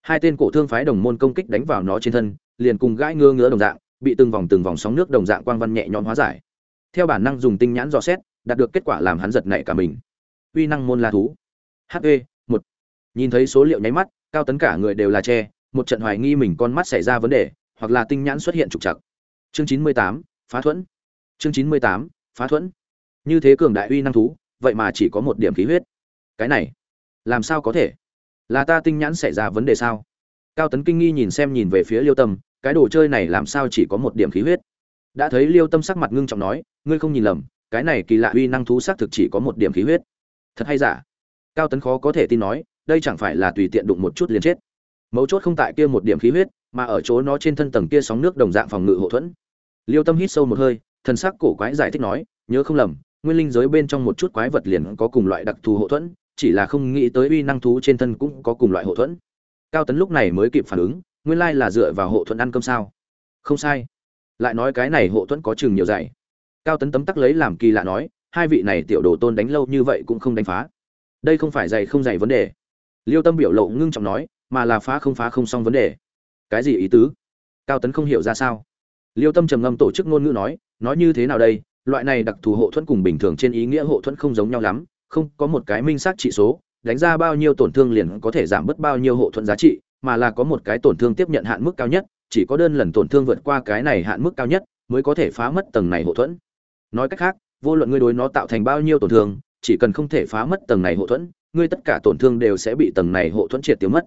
Speaker 1: Hai tên cổ thương phái đồng môn công kích đánh vào nó trên thân, liền cùng gãi ngơ ngứa đồng dạng, bị từng vòng từng vòng sóng nước đồng dạng quang văn nhẹ nhõm hóa giải. Theo bản năng dùng tinh nhãn dò xét, đạt được kết quả làm hắn giật nảy cả mình. Uy năng môn la thú. Hp một. Nhìn thấy số liệu nháy mắt, cao tấn cả người đều là che, một trận hoài nghi mình con mắt xảy ra vấn đề, hoặc là tinh nhãn xuất hiện trục trặc. Chương chín mươi tám, phá thuẫn chương chín mươi tám, phá thuẫn. Như thế cường đại uy năng thú, vậy mà chỉ có một điểm khí huyết. Cái này, làm sao có thể? Là ta tinh nhãn xảy ra vấn đề sao? Cao tấn kinh nghi nhìn xem nhìn về phía liêu tâm, cái đồ chơi này làm sao chỉ có một điểm khí huyết? Đã thấy liêu tâm sắc mặt ngưng trọng nói, ngươi không nhìn lầm, cái này kỳ lạ uy năng thú xác thực chỉ có một điểm khí huyết. Thật hay giả? Cao tấn khó có thể tin nói, đây chẳng phải là tùy tiện đụng một chút liền chết. Mấu chốt không tại kia một điểm khí huyết, mà ở chỗ nó trên thân tầng kia sóng nước đồng dạng phòng ngự hộ thuẫn. Liêu tâm hít sâu một hơi thần sắc cổ quái giải thích nói, nhớ không lầm, nguyên linh giới bên trong một chút quái vật liền có cùng loại đặc thù hậu thuẫn, chỉ là không nghĩ tới uy năng thú trên thân cũng có cùng loại hậu thuẫn. Cao tấn lúc này mới kịp phản ứng, nguyên lai là dựa vào hộ thuẫn ăn cơm sao? Không sai. Lại nói cái này hộ thuẫn có chừng nhiều dạy. Cao tấn tấm tắc lấy làm kỳ lạ nói, hai vị này tiểu đồ tôn đánh lâu như vậy cũng không đánh phá. Đây không phải dày không dày vấn đề. Liêu tâm biểu lộ ngưng trọng nói, mà là phá không phá không xong vấn đề. Cái gì ý tứ? Cao tấn không hiểu ra sao. Liêu tâm trầm ngâm tổ chức ngôn ngữ nói nói như thế nào đây, loại này đặc thù hộ thuẫn cùng bình thường trên ý nghĩa hộ thuẫn không giống nhau lắm, không có một cái minh xác trị số, đánh ra bao nhiêu tổn thương liền có thể giảm bớt bao nhiêu hộ thuẫn giá trị, mà là có một cái tổn thương tiếp nhận hạn mức cao nhất, chỉ có đơn lần tổn thương vượt qua cái này hạn mức cao nhất mới có thể phá mất tầng này hộ thuẫn. Nói cách khác, vô luận ngươi đối nó tạo thành bao nhiêu tổn thương, chỉ cần không thể phá mất tầng này hộ thuẫn, ngươi tất cả tổn thương đều sẽ bị tầng này hộ thuẫn triệt tiêu mất.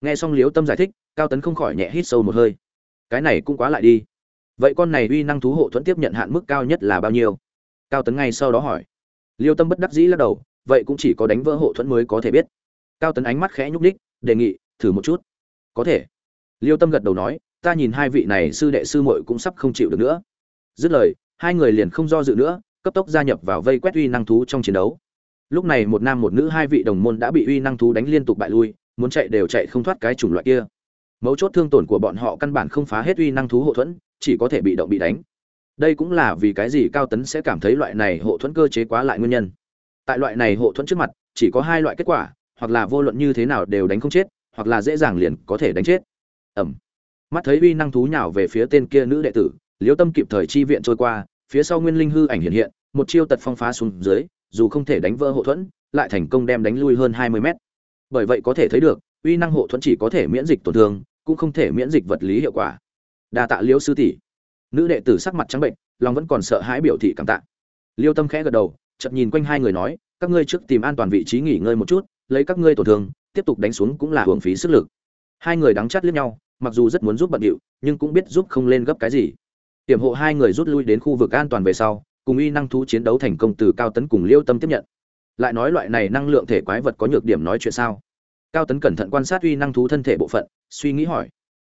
Speaker 1: Nghe xong liếu tâm giải thích, cao tấn không khỏi nhẹ hít sâu một hơi. Cái này cũng quá lại đi vậy con này uy năng thú hộ thuẫn tiếp nhận hạn mức cao nhất là bao nhiêu? Cao tấn ngay sau đó hỏi. Liêu tâm bất đắc dĩ lắc đầu, vậy cũng chỉ có đánh vỡ hộ thuẫn mới có thể biết. Cao tấn ánh mắt khẽ nhúc đích đề nghị, thử một chút. Có thể. Liêu tâm gật đầu nói, ta nhìn hai vị này sư đệ sư muội cũng sắp không chịu được nữa. Dứt lời, hai người liền không do dự nữa, cấp tốc gia nhập vào vây quét uy năng thú trong chiến đấu. Lúc này một nam một nữ hai vị đồng môn đã bị uy năng thú đánh liên tục bại lui, muốn chạy đều chạy không thoát cái chủng loại kia. Mấu chốt thương tổn của bọn họ căn bản không phá hết uy năng thú hộ thuẫn chỉ có thể bị động bị đánh. Đây cũng là vì cái gì cao tấn sẽ cảm thấy loại này hộ thuẫn cơ chế quá lại nguyên nhân. Tại loại này hộ thuẫn trước mặt, chỉ có hai loại kết quả, hoặc là vô luận như thế nào đều đánh không chết, hoặc là dễ dàng liền có thể đánh chết. Ẩm. Mắt thấy uy năng thú nhào về phía tên kia nữ đệ tử, liễu tâm kịp thời chi viện trôi qua, phía sau nguyên linh hư ảnh hiện hiện, một chiêu tật phong phá xuống dưới, dù không thể đánh vỡ hộ thuẫn, lại thành công đem đánh lui hơn hai mươi mét. Bởi vậy có thể thấy được, uy năng hộ thuẫn chỉ có thể miễn dịch tổn thương, cũng không thể miễn dịch vật lý hiệu quả đa tạ liễu sư tỷ. Nữ đệ tử sắc mặt trắng bệnh, lòng vẫn còn sợ hãi biểu thị cảm tạ. Liêu tâm khẽ gật đầu, chợt nhìn quanh hai người nói, các ngươi trước tìm an toàn vị trí nghỉ ngơi một chút, lấy các ngươi tổn thương, tiếp tục đánh xuống cũng là hưởng phí sức lực. Hai người đắng chát liếc nhau, mặc dù rất muốn giúp bận điệu, nhưng cũng biết giúp không lên gấp cái gì. Tiềm hộ hai người rút lui đến khu vực an toàn về sau, cùng y năng thú chiến đấu thành công từ cao tấn cùng liêu tâm tiếp nhận. Lại nói loại này năng lượng thể quái vật có nhược điểm nói chuyện sao? Cao tấn cẩn thận quan sát uy năng thú thân thể bộ phận, suy nghĩ hỏi.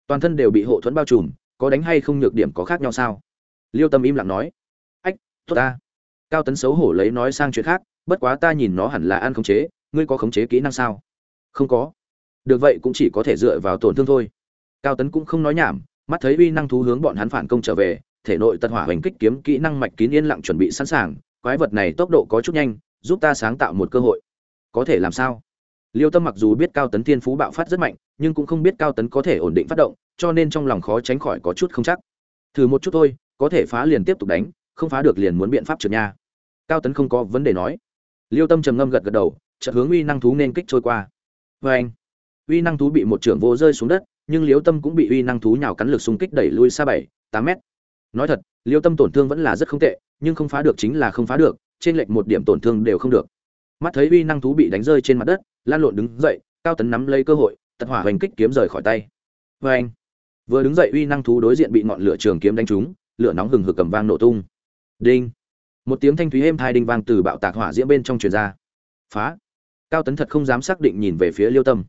Speaker 1: Toàn thân đều bị hộ thuẫn bao trùm có đánh hay không nhược điểm có khác nhau sao? Liêu tâm im lặng nói. Ách, tốt ta. Cao tấn xấu hổ lấy nói sang chuyện khác, bất quá ta nhìn nó hẳn là ăn khống chế, ngươi có khống chế kỹ năng sao? Không có. Được vậy cũng chỉ có thể dựa vào tổn thương thôi. Cao tấn cũng không nói nhảm, mắt thấy uy năng thú hướng bọn hắn phản công trở về, thể nội tật hỏa hoành kích kiếm kỹ năng mạch kín yên lặng chuẩn bị sẵn sàng, quái vật này tốc độ có chút nhanh, giúp ta sáng tạo một cơ hội. Có thể làm sao? Liêu tâm mặc dù biết cao tấn thiên phú bạo phát rất mạnh, nhưng cũng không biết cao tấn có thể ổn định phát động, cho nên trong lòng khó tránh khỏi có chút không chắc. Thử một chút thôi, có thể phá liền tiếp tục đánh, không phá được liền muốn biện pháp trượt nha. Cao tấn không có vấn đề nói. Liêu tâm trầm ngâm gật gật đầu, chợt hướng uy năng thú nên kích trôi qua. Vê anh, uy năng thú bị một trưởng vô rơi xuống đất, nhưng liêu tâm cũng bị uy năng thú nhào cắn lực xung kích đẩy lui xa bảy, tám mét. Nói thật, liêu tâm tổn thương vẫn là rất không tệ, nhưng không phá được chính là không phá được, trên lệch một điểm tổn thương đều không được. Mắt thấy uy năng thú bị đánh rơi trên mặt đất lan lộn đứng dậy, cao tấn nắm lấy cơ hội, tật hỏa hoành kích kiếm rời khỏi tay. Vê anh, vừa đứng dậy uy năng thú đối diện bị ngọn lửa trường kiếm đánh trúng, lửa nóng hừng hực cầm vang nổ tung. Đinh. Một tiếng thanh thúy êm thai đinh vang từ bạo tạc hỏa diễm bên trong truyền ra. Phá. Cao tấn thật không dám xác định nhìn về phía liêu tâm.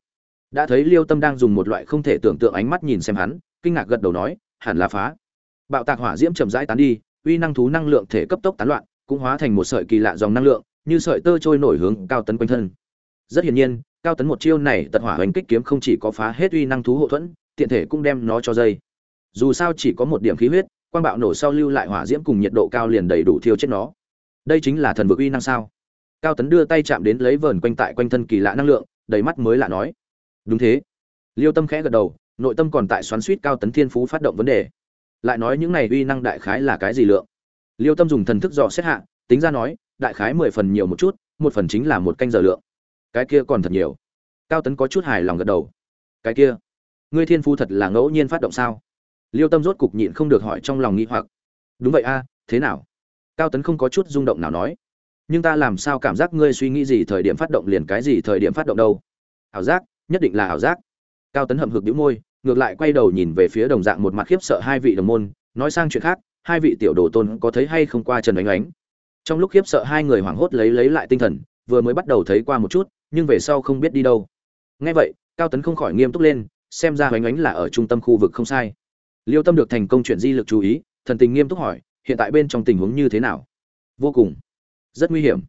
Speaker 1: Đã thấy liêu tâm đang dùng một loại không thể tưởng tượng ánh mắt nhìn xem hắn, kinh ngạc gật đầu nói, hẳn là phá. Bạo tạc hỏa diễm chậm rãi tán đi, uy năng thú năng lượng thể cấp tốc tán loạn, cũng hóa thành một sợi kỳ lạ dòng năng lượng, như sợi tơ trôi nổi hướng cao tấn quanh thân rất hiển nhiên, cao tấn một chiêu này tật hỏa hoành kích kiếm không chỉ có phá hết uy năng thú hộ thuẫn, tiện thể cũng đem nó cho dây. Dù sao chỉ có một điểm khí huyết, quang bạo nổ sau lưu lại hỏa diễm cùng nhiệt độ cao liền đầy đủ thiêu chết nó. Đây chính là thần vực uy năng sao? Cao tấn đưa tay chạm đến lấy vờn quanh tại quanh thân kỳ lạ năng lượng, đầy mắt mới lạ nói. Đúng thế. Liêu tâm khẽ gật đầu, nội tâm còn tại xoắn suýt cao tấn thiên phú phát động vấn đề. Lại nói những này uy năng đại khái là cái gì lượng? Liêu tâm dùng thần thức dò xét hạ, tính ra nói, đại khái mười phần nhiều một chút, một phần chính là một canh giờ lượng cái kia còn thật nhiều. Cao tấn có chút hài lòng gật đầu. Cái kia, ngươi thiên phu thật là ngẫu nhiên phát động sao? Liêu tâm rốt cục nhịn không được hỏi trong lòng nghĩ hoặc. Đúng vậy a, thế nào? Cao tấn không có chút rung động nào nói. Nhưng ta làm sao cảm giác ngươi suy nghĩ gì thời điểm phát động liền cái gì thời điểm phát động đâu? Ảo giác, nhất định là ảo giác. Cao tấn hậm hực đĩu môi, ngược lại quay đầu nhìn về phía đồng dạng một mặt khiếp sợ hai vị đồng môn, nói sang chuyện khác, hai vị tiểu đồ tôn có thấy hay không qua trần ánh ánh? Trong lúc khiếp sợ hai người hoảng hốt lấy lấy lại tinh thần, vừa mới bắt đầu thấy qua một chút nhưng về sau không biết đi đâu. Nghe vậy, cao tấn không khỏi nghiêm túc lên, xem ra hoành ánh là ở trung tâm khu vực không sai. Liêu tâm được thành công chuyện di lực chú ý, thần tình nghiêm túc hỏi, hiện tại bên trong tình huống như thế nào? Vô cùng. Rất nguy hiểm.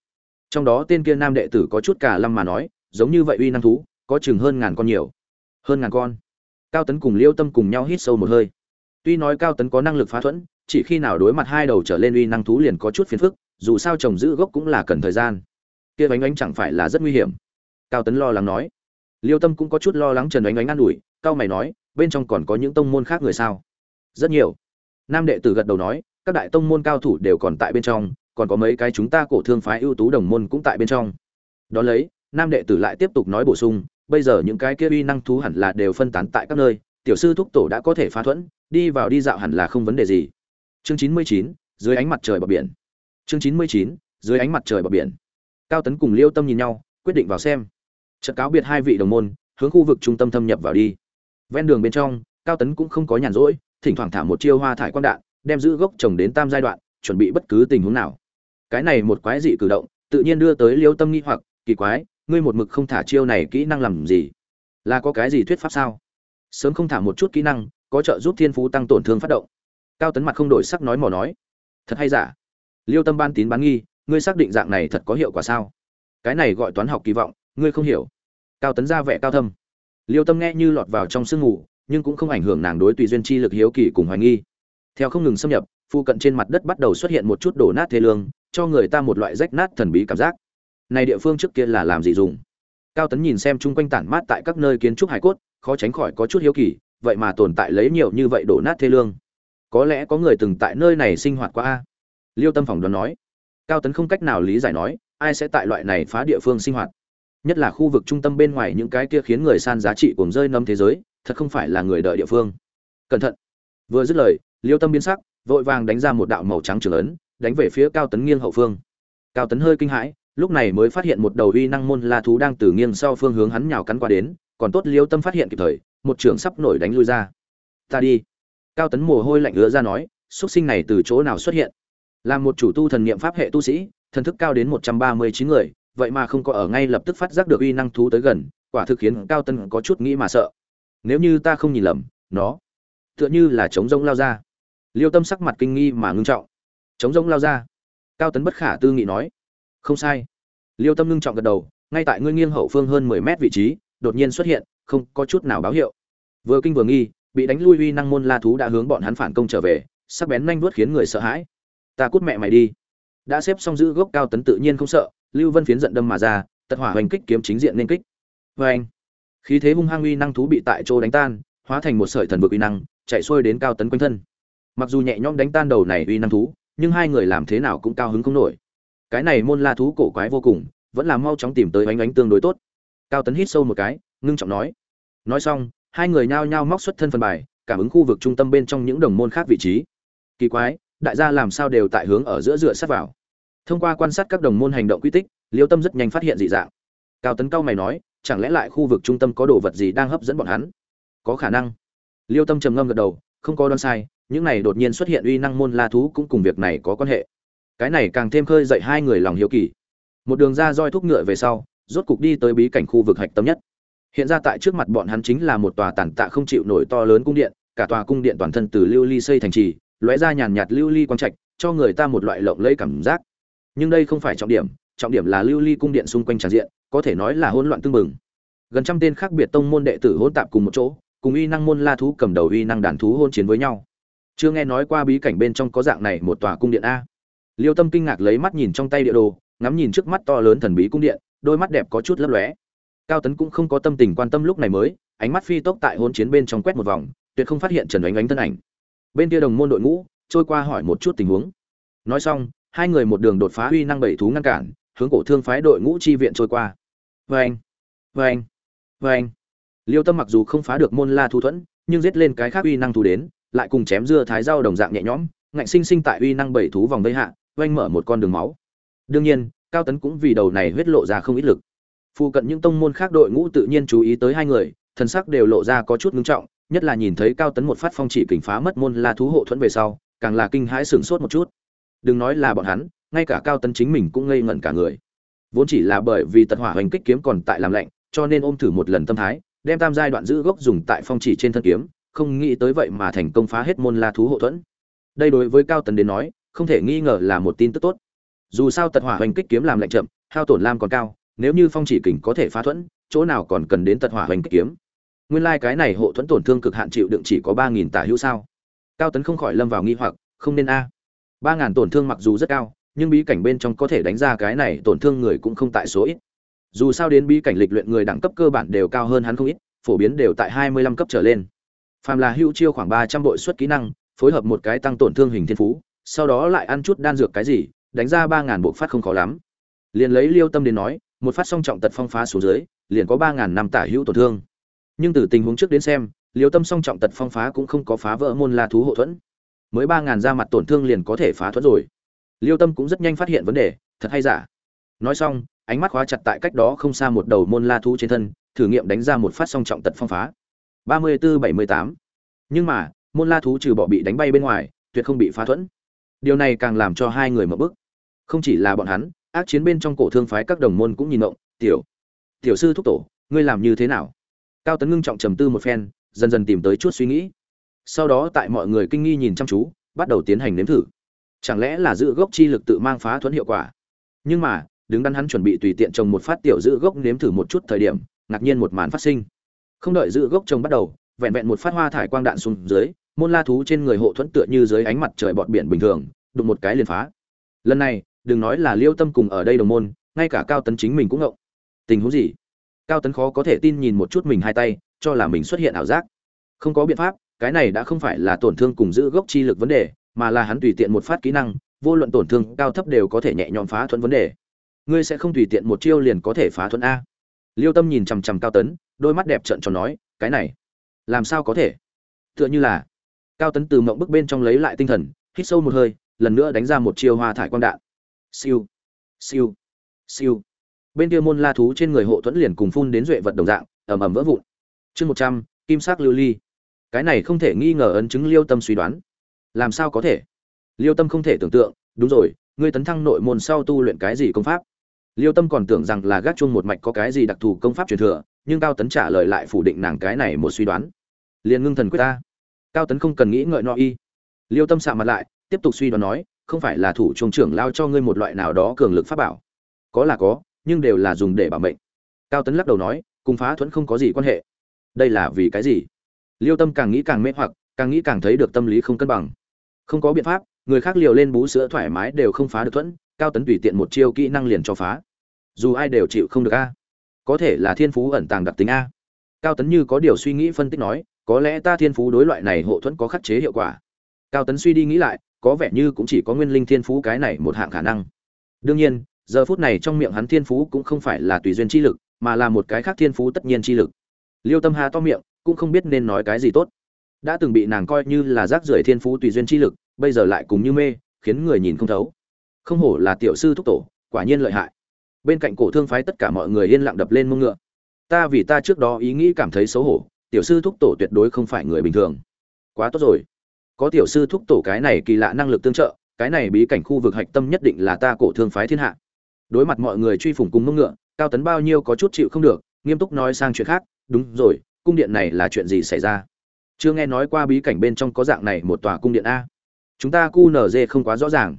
Speaker 1: Trong đó tên kia nam đệ tử có chút cả lâm mà nói, giống như vậy uy năng thú, có chừng hơn ngàn con nhiều. Hơn ngàn con. Cao tấn cùng liêu tâm cùng nhau hít sâu một hơi. Tuy nói cao tấn có năng lực phá thuẫn, chỉ khi nào đối mặt hai đầu trở lên uy năng thú liền có chút phiền phức, dù sao trồng giữ gốc cũng là cần thời gian. Kia bánh ánh chẳng phải là rất nguy hiểm cao tấn lo lắng nói. Liêu tâm cũng có chút lo lắng trần ánh ánh an ủi, cao mày nói, bên trong còn có những tông môn khác người sao? Rất nhiều. Nam đệ tử gật đầu nói, các đại tông môn cao thủ đều còn tại bên trong, còn có mấy cái chúng ta cổ thương phái ưu tú đồng môn cũng tại bên trong. Đón lấy, nam đệ tử lại tiếp tục nói bổ sung, bây giờ những cái kia uy năng thú hẳn là đều phân tán tại các nơi, tiểu sư thúc tổ đã có thể phá thuẫn, đi vào đi dạo hẳn là không vấn đề gì. Chương chín mươi chín, dưới ánh mặt trời bờ biển. Chương chín mươi chín, dưới ánh mặt trời bờ biển. Cao tấn cùng liêu tâm nhìn nhau, quyết định vào xem trận cáo biệt hai vị đồng môn, hướng khu vực trung tâm thâm nhập vào đi. Ven đường bên trong, cao tấn cũng không có nhàn rỗi, thỉnh thoảng thả một chiêu hoa thải quang đạn, đem giữ gốc trồng đến tam giai đoạn, chuẩn bị bất cứ tình huống nào. Cái này một quái dị cử động, tự nhiên đưa tới liêu tâm nghi hoặc, kỳ quái, ngươi một mực không thả chiêu này kỹ năng làm gì? Là có cái gì thuyết pháp sao? Sớm không thả một chút kỹ năng, có trợ giúp thiên phú tăng tổn thương phát động. Cao tấn mặt không đổi sắc nói mò nói, thật hay giả? Liêu tâm ban tín bán nghi, ngươi xác định dạng này thật có hiệu quả sao? Cái này gọi toán học kỳ vọng ngươi không hiểu. Cao tấn ra vẻ cao thâm. Liêu tâm nghe như lọt vào trong sương mù, nhưng cũng không ảnh hưởng nàng đối tùy duyên chi lực hiếu kỳ cùng hoài nghi. Theo không ngừng xâm nhập phụ cận trên mặt đất bắt đầu xuất hiện một chút đổ nát thế lương, cho người ta một loại rách nát thần bí cảm giác. Này địa phương trước kia là làm gì dùng? Cao tấn nhìn xem chung quanh tản mát tại các nơi kiến trúc hải cốt, khó tránh khỏi có chút hiếu kỳ, vậy mà tồn tại lấy nhiều như vậy đổ nát thế lương. Có lẽ có người từng tại nơi này sinh hoạt qua a. Liêu tâm phỏng đoán nói. Cao tấn không cách nào lý giải nói, ai sẽ tại loại này phá địa phương sinh hoạt nhất là khu vực trung tâm bên ngoài những cái kia khiến người san giá trị cuồng rơi nấm thế giới, thật không phải là người đợi địa phương. Cẩn thận. Vừa dứt lời, liêu tâm biến sắc, vội vàng đánh ra một đạo màu trắng trường ấn, đánh về phía cao tấn nghiêng hậu phương. Cao tấn hơi kinh hãi, lúc này mới phát hiện một đầu uy năng môn la thú đang từ nghiêng sau phương hướng hắn nhào cắn qua đến, còn tốt liêu tâm phát hiện kịp thời, một trường sắp nổi đánh lui ra. Ta đi. Cao tấn mồ hôi lạnh ứa ra nói xuất sinh này từ chỗ nào xuất hiện? Là một chủ tu thần niệm pháp hệ tu sĩ, thần thức cao đến một trăm ba mươi chín người vậy mà không có ở ngay lập tức phát giác được uy năng thú tới gần, quả thực khiến cao tân có chút nghĩ mà sợ. Nếu như ta không nhìn lầm, nó tựa như là trống rông lao ra. Liêu tâm sắc mặt kinh nghi mà ngưng trọng. Trống rông lao ra. Cao tấn bất khả tư nghị nói. Không sai. Liêu tâm ngưng trọng gật đầu, ngay tại ngươi nghiêng hậu phương hơn mười mét vị trí, đột nhiên xuất hiện, không có chút nào báo hiệu. Vừa kinh vừa nghi, bị đánh lui uy năng môn la thú đã hướng bọn hắn phản công trở về, sắc bén nhanh vuốt khiến người sợ hãi. Ta cút mẹ mày đi. Đã xếp xong giữ gốc cao tấn tự nhiên không sợ lưu vân phiến giận đâm mà ra, tật hỏa hoành kích kiếm chính diện nên kích. Vê anh khí thế hung hăng uy năng thú bị tại chỗ đánh tan, hóa thành một sợi thần vực uy năng, chạy xuôi đến cao tấn quanh thân. Mặc dù nhẹ nhõm đánh tan đầu này uy năng thú, nhưng hai người làm thế nào cũng cao hứng không nổi. Cái này môn la thú cổ quái vô cùng, vẫn là mau chóng tìm tới ánh ánh tương đối tốt. Cao tấn hít sâu một cái, ngưng trọng nói. Nói xong, hai người nhao nhao móc xuất thân phần bài, cảm ứng khu vực trung tâm bên trong những đồng môn khác vị trí. Kỳ quái, đại gia làm sao đều tại hướng ở giữa dựa sát vào thông qua quan sát các đồng môn hành động quy tích, liêu tâm rất nhanh phát hiện dị dạng. Cao tấn cao mày nói, chẳng lẽ lại khu vực trung tâm có đồ vật gì đang hấp dẫn bọn hắn? Có khả năng. Liêu tâm trầm ngâm gật đầu, không có đoán sai, những này đột nhiên xuất hiện uy năng môn la thú cũng cùng việc này có quan hệ. Cái này càng thêm khơi dậy hai người lòng hiếu kỳ. Một đường ra roi thúc ngựa về sau, rốt cục đi tới bí cảnh khu vực hạch tâm nhất. Hiện ra tại trước mặt bọn hắn chính là một tòa tàn tạ không chịu nổi to lớn cung điện, cả tòa cung điện toàn thân từ lưu ly xây thành trì, lóe ra nhàn nhạt lưu ly quang trạch, cho người ta một loại lộng lẫy cảm giác nhưng đây không phải trọng điểm trọng điểm là lưu ly cung điện xung quanh tràn diện, có thể nói là hỗn loạn tương mừng gần trăm tên khác biệt tông môn đệ tử hỗn tạp cùng một chỗ, cùng uy năng môn la thú cầm đầu uy năng đàn thú hôn chiến với nhau. Chưa nghe nói qua bí cảnh bên trong có dạng này một tòa cung điện a. Liêu tâm kinh ngạc lấy mắt nhìn trong tay địa đồ, ngắm nhìn trước mắt to lớn thần bí cung điện, đôi mắt đẹp có chút lấp lóe. Cao tấn cũng không có tâm tình quan tâm lúc này mới, ánh mắt phi tốc tại hôn chiến bên trong quét một vòng, tuyệt không phát hiện trần Ánh Ánh thân ảnh. Bên kia đồng môn đội ngũ, trôi qua hỏi một chút tình huống. Nói xong hai người một đường đột phá uy năng bảy thú ngăn cản, hướng cổ thương phái đội ngũ chi viện trôi qua. Vê anh vê anh vê anh liêu tâm mặc dù không phá được môn la thu thuẫn, nhưng giết lên cái khác uy năng thú đến, lại cùng chém dưa thái dao đồng dạng nhẹ nhõm, ngạnh sinh sinh tại uy năng bảy thú vòng vây hạ oanh mở một con đường máu. Đương nhiên, cao tấn cũng vì đầu này huyết lộ ra không ít lực. Phụ cận những tông môn khác đội ngũ tự nhiên chú ý tới hai người, thần sắc đều lộ ra có chút ngưng trọng, nhất là nhìn thấy cao tấn một phát phong chỉ kình phá mất môn la thú hộ thuẫn về sau, càng là kinh hãi sửng sốt một chút đừng nói là bọn hắn, ngay cả cao tấn chính mình cũng ngây ngẩn cả người. Vốn chỉ là bởi vì tật hỏa hoành kích kiếm còn tại làm lạnh, cho nên ôm thử một lần tâm thái, đem tam giai đoạn giữ gốc dùng tại phong chỉ trên thân kiếm, không nghĩ tới vậy mà thành công phá hết môn la thú hộ thuẫn. Đây đối với cao tấn đến nói, không thể nghi ngờ là một tin tức tốt. Dù sao tật hỏa hoành kích kiếm làm lạnh chậm, hao tổn lam còn cao, nếu như phong chỉ kình có thể phá thuẫn, chỗ nào còn cần đến tật hỏa hoành kích kiếm? Nguyên lai cái này hộ thuẫn tổn thương cực hạn chịu đựng chỉ có ba nghìn tả hữu sao? Cao tấn không khỏi lâm vào nghi hoặc, không nên a ba ngàn tổn thương mặc dù rất cao, nhưng bí cảnh bên trong có thể đánh ra cái này tổn thương người cũng không tại số ít. Dù sao đến bí cảnh lịch luyện người đẳng cấp cơ bản đều cao hơn hắn không ít, phổ biến đều tại hai mươi lăm cấp trở lên. Phàm là hữu chiêu khoảng ba trăm đội suất kỹ năng, phối hợp một cái tăng tổn thương hình thiên phú, sau đó lại ăn chút đan dược cái gì, đánh ra ba ngàn bộ phát không khó lắm. Liền lấy liêu tâm đến nói, một phát song trọng tật phong phá xuống dưới, liền có ba ngàn năm tả hữu tổn thương. Nhưng từ tình huống trước đến xem, liêu tâm song trọng tật phong phá cũng không có phá vỡ môn la thú hậu thuẫn mới ba ngàn ra mặt tổn thương liền có thể phá thuẫn rồi. Liêu tâm cũng rất nhanh phát hiện vấn đề, thật hay giả? Nói xong, ánh mắt khóa chặt tại cách đó không xa một đầu môn la thú trên thân, thử nghiệm đánh ra một phát song trọng tật phong phá. ba mươi bốn bảy mươi tám. Nhưng mà, môn la thú trừ bỏ bị đánh bay bên ngoài, tuyệt không bị phá thuẫn. Điều này càng làm cho hai người mở bức. Không chỉ là bọn hắn, ác chiến bên trong cổ thương phái các đồng môn cũng nhìn động tiểu tiểu sư thúc tổ, ngươi làm như thế nào? Cao tấn ngưng trọng trầm tư một phen, dần dần tìm tới chút suy nghĩ sau đó tại mọi người kinh nghi nhìn chăm chú, bắt đầu tiến hành nếm thử. Chẳng lẽ là giữ gốc chi lực tự mang phá thuẫn hiệu quả? Nhưng mà, đứng đắn hắn chuẩn bị tùy tiện trồng một phát tiểu giữ gốc nếm thử một chút thời điểm, ngạc nhiên một màn phát sinh. Không đợi giữ gốc trồng bắt đầu, vẹn vẹn một phát hoa thải quang đạn xuống dưới, môn la thú trên người hộ thuẫn tựa như dưới ánh mặt trời bọt biển bình thường, đụng một cái liền phá. Lần này, đừng nói là liêu tâm cùng ở đây đồng môn, ngay cả cao tấn chính mình cũng ngộng. Tình huống gì? Cao tấn khó có thể tin nhìn một chút mình hai tay, cho là mình xuất hiện ảo giác. Không có biện pháp cái này đã không phải là tổn thương cùng giữ gốc chi lực vấn đề, mà là hắn tùy tiện một phát kỹ năng, vô luận tổn thương cao thấp đều có thể nhẹ nhõm phá thuẫn vấn đề. Ngươi sẽ không tùy tiện một chiêu liền có thể phá thuẫn a. Liêu tâm nhìn chằm chằm cao tấn, đôi mắt đẹp trợn tròn nói, cái này, làm sao có thể? Tựa như là, cao tấn từ mộng bức bên trong lấy lại tinh thần, hít sâu một hơi, lần nữa đánh ra một chiêu hoa thải quang đạn. Siêu siêu siêu. Bên kia môn la thú trên người hộ thuẫn liền cùng phun đến duệ vật đồng dạng, ầm ầm vỡ vụn. Chương một trăm, kim sắc lưu ly cái này không thể nghi ngờ ấn chứng liêu tâm suy đoán. Làm sao có thể? Liêu tâm không thể tưởng tượng, đúng rồi, ngươi tấn thăng nội môn sau tu luyện cái gì công pháp? Liêu tâm còn tưởng rằng là gác chuông một mạch có cái gì đặc thù công pháp truyền thừa, nhưng cao tấn trả lời lại phủ định nàng cái này một suy đoán. Liền ngưng thần quyết ta. Cao tấn không cần nghĩ ngợi no y. Liêu tâm xạ mặt lại, tiếp tục suy đoán nói, không phải là thủ trung trưởng lao cho ngươi một loại nào đó cường lực pháp bảo. Có là có, nhưng đều là dùng để bảo mệnh. Cao tấn lắc đầu nói, cùng phá thuẫn không có gì quan hệ. Đây là vì cái gì? Liêu tâm càng nghĩ càng mê hoặc, càng nghĩ càng thấy được tâm lý không cân bằng. Không có biện pháp, người khác liều lên bú sữa thoải mái đều không phá được thuẫn, cao tấn tùy tiện một chiêu kỹ năng liền cho phá. Dù ai đều chịu không được a. Có thể là thiên phú ẩn tàng đặc tính a. Cao tấn như có điều suy nghĩ phân tích nói, có lẽ ta thiên phú đối loại này hộ thuẫn có khắc chế hiệu quả. Cao tấn suy đi nghĩ lại, có vẻ như cũng chỉ có nguyên linh thiên phú cái này một hạng khả năng. Đương nhiên, giờ phút này trong miệng hắn thiên phú cũng không phải là tùy duyên chi lực, mà là một cái khác thiên phú tất nhiên chi lực. Liêu tâm hà to miệng cũng không biết nên nói cái gì tốt. Đã từng bị nàng coi như là rác rưởi thiên phú tùy duyên chi lực, bây giờ lại cùng như mê, khiến người nhìn không thấu. Không hổ là tiểu sư thúc tổ, quả nhiên lợi hại. Bên cạnh cổ thương phái tất cả mọi người yên lặng đập lên mông ngựa. Ta vì ta trước đó ý nghĩ cảm thấy xấu hổ, tiểu sư thúc tổ tuyệt đối không phải người bình thường. Quá tốt rồi. Có tiểu sư thúc tổ cái này kỳ lạ năng lực tương trợ, cái này bí cảnh khu vực hạch tâm nhất định là ta cổ thương phái thiên hạ. Đối mặt mọi người truy phủng cùng mông ngựa, cao tấn bao nhiêu có chút chịu không được, nghiêm túc nói sang chuyện khác, đúng rồi cung điện này là chuyện gì xảy ra? Chưa nghe nói qua bí cảnh bên trong có dạng này một tòa cung điện a. Chúng ta cu không quá rõ ràng.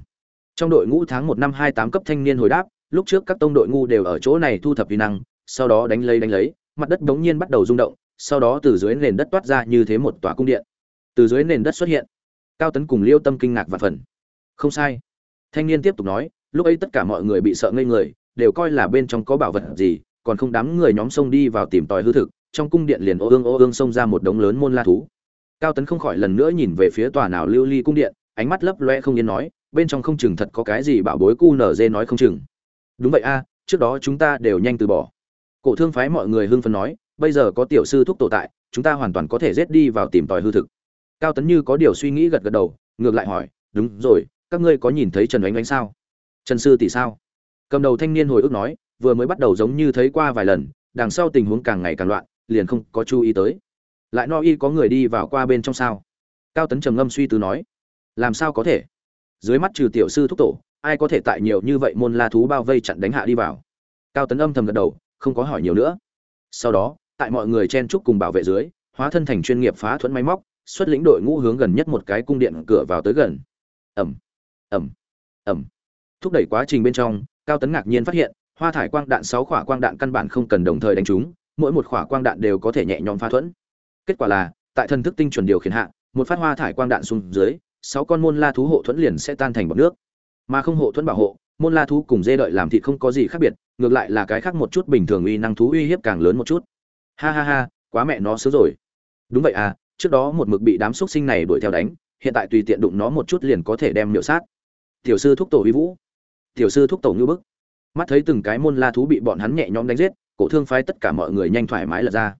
Speaker 1: Trong đội ngũ tháng một năm hai tám cấp thanh niên hồi đáp, lúc trước các tông đội ngu đều ở chỗ này thu thập vi năng, sau đó đánh lấy đánh lấy, mặt đất đống nhiên bắt đầu rung động, sau đó từ dưới nền đất toát ra như thế một tòa cung điện. Từ dưới nền đất xuất hiện. Cao tấn cùng liêu tâm kinh ngạc và phần. Không sai. Thanh niên tiếp tục nói, lúc ấy tất cả mọi người bị sợ ngây người, đều coi là bên trong có bảo vật gì, còn không đám người nhóm sông đi vào tìm tòi hư thực trong cung điện liền ô ương ô ương xông ra một đống lớn môn la thú. Cao tấn không khỏi lần nữa nhìn về phía tòa nào lưu ly cung điện, ánh mắt lấp loe không yên nói, bên trong không chừng thật có cái gì bảo bối cu nở dê nói không chừng. Đúng vậy a, trước đó chúng ta đều nhanh từ bỏ. Cổ thương phái mọi người hưng phấn nói, bây giờ có tiểu sư thúc tổ tại, chúng ta hoàn toàn có thể rết đi vào tìm tòi hư thực. Cao tấn như có điều suy nghĩ gật gật đầu, ngược lại hỏi, đúng rồi, các ngươi có nhìn thấy trần oánh oánh sao? Trần sư tỷ sao? Cầm đầu thanh niên hồi ức nói, vừa mới bắt đầu giống như thấy qua vài lần, đằng sau tình huống càng ngày càng loạn liền không có chú ý tới. Lại no y có người đi vào qua bên trong sao? Cao tấn trầm ngâm suy tư nói, làm sao có thể? Dưới mắt trừ tiểu sư thúc tổ, ai có thể tại nhiều như vậy môn la thú bao vây chặn đánh hạ đi vào? Cao tấn âm thầm gật đầu, không có hỏi nhiều nữa. Sau đó, tại mọi người chen chúc cùng bảo vệ dưới, hóa thân thành chuyên nghiệp phá thuẫn máy móc, xuất lĩnh đội ngũ hướng gần nhất một cái cung điện cửa vào tới gần. Ẩm ẩm ẩm. Thúc đẩy quá trình bên trong, cao tấn ngạc nhiên phát hiện, hoa thải quang đạn sáu khỏa quang đạn căn bản không cần đồng thời đánh chúng mỗi một khỏa quang đạn đều có thể nhẹ nhõm phá thuẫn. Kết quả là, tại thần thức tinh chuẩn điều khiển hạ, một phát hoa thải quang đạn xuống dưới, sáu con môn la thú hộ thuẫn liền sẽ tan thành bọt nước. Mà không hộ thuẫn bảo hộ, môn la thú cùng dê đợi làm thịt không có gì khác biệt, ngược lại là cái khác một chút bình thường uy năng thú uy hiếp càng lớn một chút. Ha ha ha, quá mẹ nó sướng rồi. Đúng vậy à trước đó một mực bị đám xúc sinh này đuổi theo đánh, hiện tại tùy tiện đụng nó một chút liền có thể đem miệu sát. Tiểu sư thúc tổ uy vũ. Tiểu sư thúc tổ ngư bức. Mắt thấy từng cái môn la thú bị bọn hắn nhẹ nhõm đánh giết cổ thương phái tất cả mọi người nhanh thoải mái lật ra.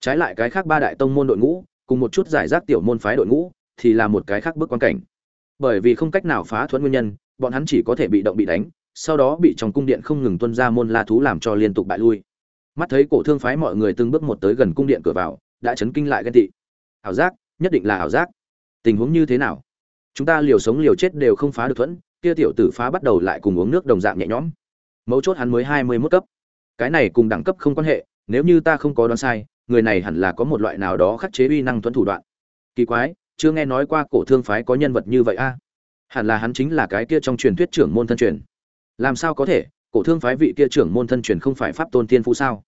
Speaker 1: Trái lại cái khác ba đại tông môn đội ngũ, cùng một chút giải rác tiểu môn phái đội ngũ, thì là một cái khác bước quan cảnh. Bởi vì không cách nào phá thuẫn nguyên nhân, bọn hắn chỉ có thể bị động bị đánh, sau đó bị trong cung điện không ngừng tuân ra môn la thú làm cho liên tục bại lui. Mắt thấy cổ thương phái mọi người từng bước một tới gần cung điện cửa vào, đã chấn kinh lại ghen tị. Ảo giác, nhất định là ảo giác. Tình huống như thế nào? Chúng ta liều sống liều chết đều không phá được thuẫn, kia tiểu tử phá bắt đầu lại cùng uống nước đồng dạng nhẹ nhõm. Mấu chốt hắn mới hai mươi mốt cấp cái này cùng đẳng cấp không quan hệ, nếu như ta không có đoán sai, người này hẳn là có một loại nào đó khắc chế uy năng thuẫn thủ đoạn. Kỳ quái, chưa nghe nói qua cổ thương phái có nhân vật như vậy a. Hẳn là hắn chính là cái kia trong truyền thuyết trưởng môn thân truyền. Làm sao có thể, cổ thương phái vị kia trưởng môn thân truyền không phải pháp tôn tiên phú sao?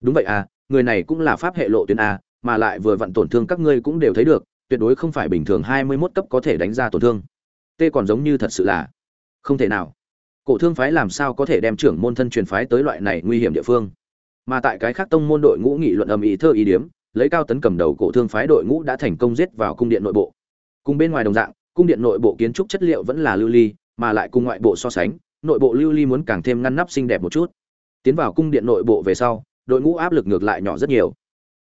Speaker 1: Đúng vậy à người này cũng là pháp hệ lộ tuyến a, mà lại vừa vặn tổn thương các ngươi cũng đều thấy được, tuyệt đối không phải bình thường hai mươi 21 cấp có thể đánh ra tổn thương. Tê còn giống như thật sự là không thể nào cổ thương phái làm sao có thể đem trưởng môn thân truyền phái tới loại này nguy hiểm địa phương? Mà tại cái khác tông môn đội ngũ nghị luận ầm ĩ thơ ý điếm, lấy cao tấn cầm đầu cổ thương phái đội ngũ đã thành công giết vào cung điện nội bộ. Cùng bên ngoài đồng dạng, cung điện nội bộ kiến trúc chất liệu vẫn là lưu ly, mà lại cùng ngoại bộ so sánh, nội bộ lưu ly muốn càng thêm ngăn nắp xinh đẹp một chút. Tiến vào cung điện nội bộ về sau, đội ngũ áp lực ngược lại nhỏ rất nhiều.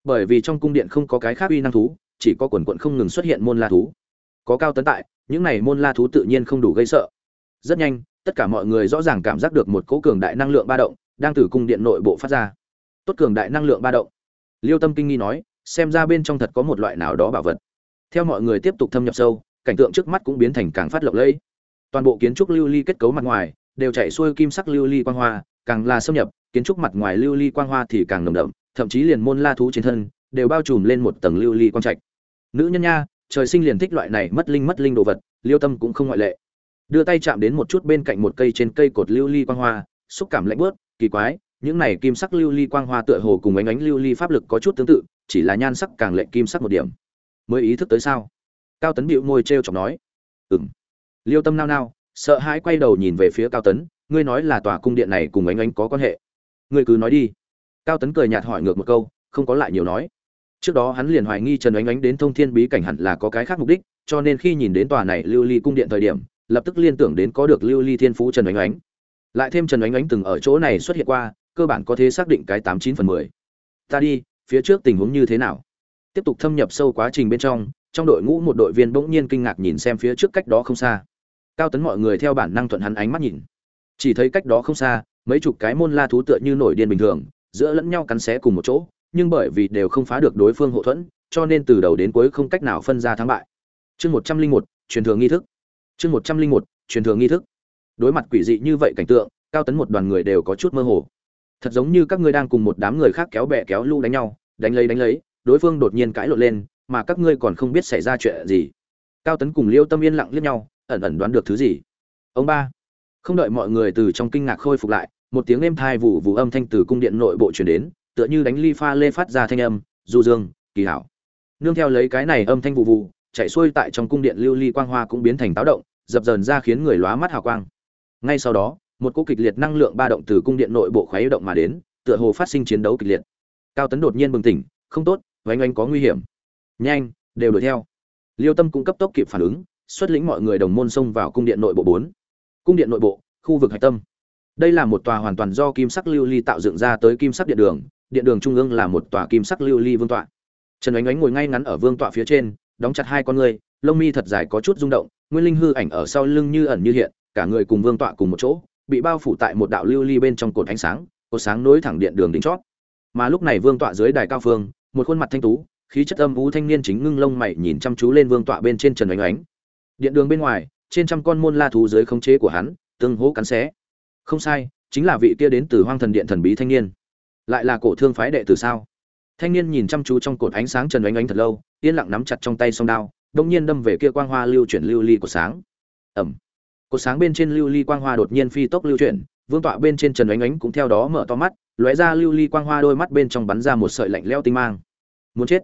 Speaker 1: Bởi vì trong cung điện không có cái khác uy năng thú, chỉ có quần quận không ngừng xuất hiện môn la thú. Có cao tấn tại, những này môn la thú tự nhiên không đủ gây sợ. Rất nhanh tất cả mọi người rõ ràng cảm giác được một cỗ cường đại năng lượng ba động đang từ cung điện nội bộ phát ra. Tốt cường đại năng lượng ba động. Liêu tâm kinh nghi nói, xem ra bên trong thật có một loại nào đó bảo vật. Theo mọi người tiếp tục thâm nhập sâu, cảnh tượng trước mắt cũng biến thành càng phát lộng lẫy. Toàn bộ kiến trúc lưu ly kết cấu mặt ngoài đều chảy xuôi kim sắc lưu ly quang hoa, càng là xâm nhập, kiến trúc mặt ngoài lưu ly quang hoa thì càng nồng đậm, thậm chí liền môn la thú trên thân đều bao trùm lên một tầng lưu ly quang trạch. Nữ nhân nha, trời sinh liền thích loại này mất linh mất linh đồ vật, liêu tâm cũng không ngoại lệ đưa tay chạm đến một chút bên cạnh một cây trên cây cột lưu ly quang hoa, xúc cảm lạnh bớt kỳ quái, những này kim sắc lưu ly quang hoa tựa hồ cùng ánh ánh lưu ly pháp lực có chút tương tự, chỉ là nhan sắc càng lệnh kim sắc một điểm. Mới ý thức tới sao? Cao tấn bịu môi t r e o chọc nói. Ừ m liêu tâm nao nao, sợ hãi quay đầu nhìn về phía cao tấn, ngươi nói là tòa cung điện này cùng ánh ánh có quan hệ. Ngươi cứ nói đi. Cao tấn cười nhạt hỏi ngược một câu, không có lại nhiều nói. Trước đó hắn liền hoài nghi trần ánh ánh đến thông thiên bí cảnh hẳn là có cái khác mục đích, cho nên khi nhìn đến tòa này lưu ly cung điện thời điểm lập tức liên tưởng đến có được lưu ly thiên phú trần ánh ánh lại thêm trần ánh ánh từng ở chỗ này xuất hiện qua, cơ bản có thể xác định cái tám chín phần mười. Ta đi, phía trước tình huống như thế nào? Tiếp tục thâm nhập sâu quá trình bên trong trong đội ngũ một đội viên bỗng nhiên kinh ngạc nhìn xem phía trước cách đó không xa. Cao tấn mọi người theo bản năng thuận hắn ánh mắt nhìn. Chỉ thấy cách đó không xa, mấy chục cái môn la thú tựa như nổi điên bình thường, giữa lẫn nhau cắn xé cùng một chỗ, nhưng bởi vì đều không phá được đối phương hậu thuẫn, cho nên từ đầu đến cuối không cách nào phân ra thắng bại. Chương một trăm linh một, truyền thường nghi thức chương một trăm linh một, truyền thừa nghi thức. Đối mặt quỷ dị như vậy cảnh tượng, cao tấn một đoàn người đều có chút mơ hồ. Thật giống như các ngươi đang cùng một đám người khác kéo bè kéo lu đánh nhau, đánh lấy đánh lấy, đối phương đột nhiên cãi lộn lên, mà các ngươi còn không biết xảy ra chuyện gì. Cao tấn cùng liêu tâm yên lặng liếc nhau, ẩn ẩn đoán được thứ gì. Ông ba. Không đợi mọi người từ trong kinh ngạc khôi phục lại, một tiếng êm thai vụ vụ âm thanh từ cung điện nội bộ truyền đến, tựa như đánh ly pha lê phát ra thanh âm, du dương, kỳ hảo. Nương theo lấy cái này âm thanh vụ vụ chạy xuôi tại trong cung điện lưu ly quang hoa cũng biến thành táo động, dập dờn ra khiến người lóa mắt hào quang. Ngay sau đó, một cỗ kịch liệt năng lượng ba động từ cung điện nội bộ khuấy động mà đến, tựa hồ phát sinh chiến đấu kịch liệt. Cao tấn đột nhiên bừng tỉnh, không tốt vánh anh có nguy hiểm. Nhanh, đều đuổi theo. Liêu tâm cũng cấp tốc kịp phản ứng, xuất lĩnh mọi người đồng môn xông vào cung điện nội bộ bốn. Cung điện nội bộ, khu vực hạch tâm. Đây là một tòa hoàn toàn do kim sắc lưu ly tạo dựng ra tới kim sắc điện đường điện đường trung ương là một tòa kim sắc lưu ly vương tọa. Trần ánh ánh ngồi ngay ngắn ở vương tọa phía trên đóng chặt hai con người lông mi thật dài có chút rung động, nguyên linh hư ảnh ở sau lưng như ẩn như hiện, cả người cùng vương tọa cùng một chỗ, bị bao phủ tại một đạo lưu ly bên trong cột ánh sáng, cột sáng nối thẳng điện đường đỉnh chót. Mà lúc này vương tọa dưới đài cao phương, một khuôn mặt thanh tú, khí chất âm u thanh niên chính ngưng lông mày nhìn chăm chú lên vương tọa bên trên trần ánh ánh. Điện đường bên ngoài, trên trăm con môn la thú dưới khống chế của hắn, tương hỗ cắn xé. Không sai, chính là vị kia đến từ hoang thần điện thần bí thanh niên. Lại là cổ thương phái đệ tử sao? Thanh niên nhìn chăm chú trong cột ánh sáng trần ánh ánh thật lâu yên lặng nắm chặt trong tay song đao đông nhiên đâm về kia quang hoa lưu chuyển lưu ly của sáng. Ẩm cột sáng bên trên lưu ly quang hoa đột nhiên phi tốc lưu chuyển, vương tọa bên trên trần ánh ánh cũng theo đó mở to mắt, lóe ra lưu ly quang hoa đôi mắt bên trong bắn ra một sợi lạnh leo tinh mang. Muốn chết.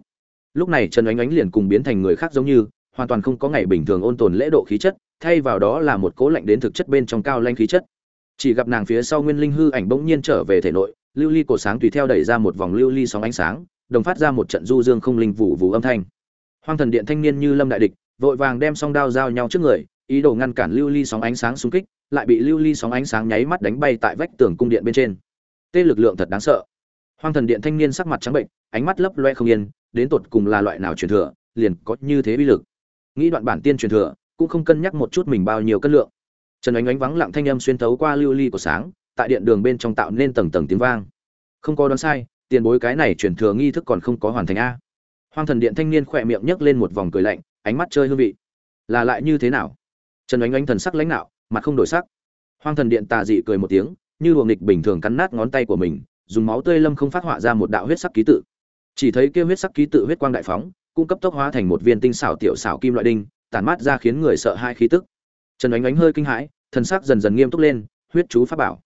Speaker 1: Lúc này trần ánh ánh liền cùng biến thành người khác giống như, hoàn toàn không có ngày bình thường ôn tồn lễ độ khí chất, thay vào đó là một cố lạnh đến thực chất bên trong cao lanh khí chất. Chỉ gặp nàng phía sau nguyên linh hư ảnh bỗng nhiên trở về thể nội, lưu ly cổ sáng tùy theo đẩy ra một vòng lưu ly sóng ánh sáng đồng phát ra một trận du dương không linh vụ vụ âm thanh. Hoang thần điện thanh niên như lâm đại địch, vội vàng đem song đao giao nhau trước người, ý đồ ngăn cản lưu ly sóng ánh sáng xung kích, lại bị lưu ly sóng ánh sáng nháy mắt đánh bay tại vách tường cung điện bên trên. Tê lực lượng thật đáng sợ. Hoang thần điện thanh niên sắc mặt trắng bệnh, ánh mắt lấp loe không yên, đến tột cùng là loại nào truyền thừa, liền có như thế uy lực. Nghĩ đoạn bản tiên truyền thừa, cũng không cân nhắc một chút mình bao nhiêu cân lượng. Trần ánh ánh vắng lặng thanh âm xuyên thấu qua lưu ly của sáng, tại điện đường bên trong tạo nên tầng tầng tiếng vang. Không có đoán sai tiền bối cái này truyền thừa nghi thức còn không có hoàn thành a. Hoang thần điện thanh niên khỏe miệng nhấc lên một vòng cười lạnh, ánh mắt chơi hương vị. Là lại như thế nào? Trần oánh oánh thần sắc lãnh đạo mặt không đổi sắc. Hoang thần điện tà dị cười một tiếng, như luồng nghịch bình thường cắn nát ngón tay của mình, dùng máu tươi lâm không phát họa ra một đạo huyết sắc ký tự. Chỉ thấy kia huyết sắc ký tự huyết quang đại phóng cũng cấp tốc hóa thành một viên tinh xảo tiểu xảo kim loại đinh, tản mát ra khiến người sợ hai khí tức. Trần oánh oánh hơi kinh hãi, thần sắc dần dần nghiêm túc lên, huyết chú pháp bảo.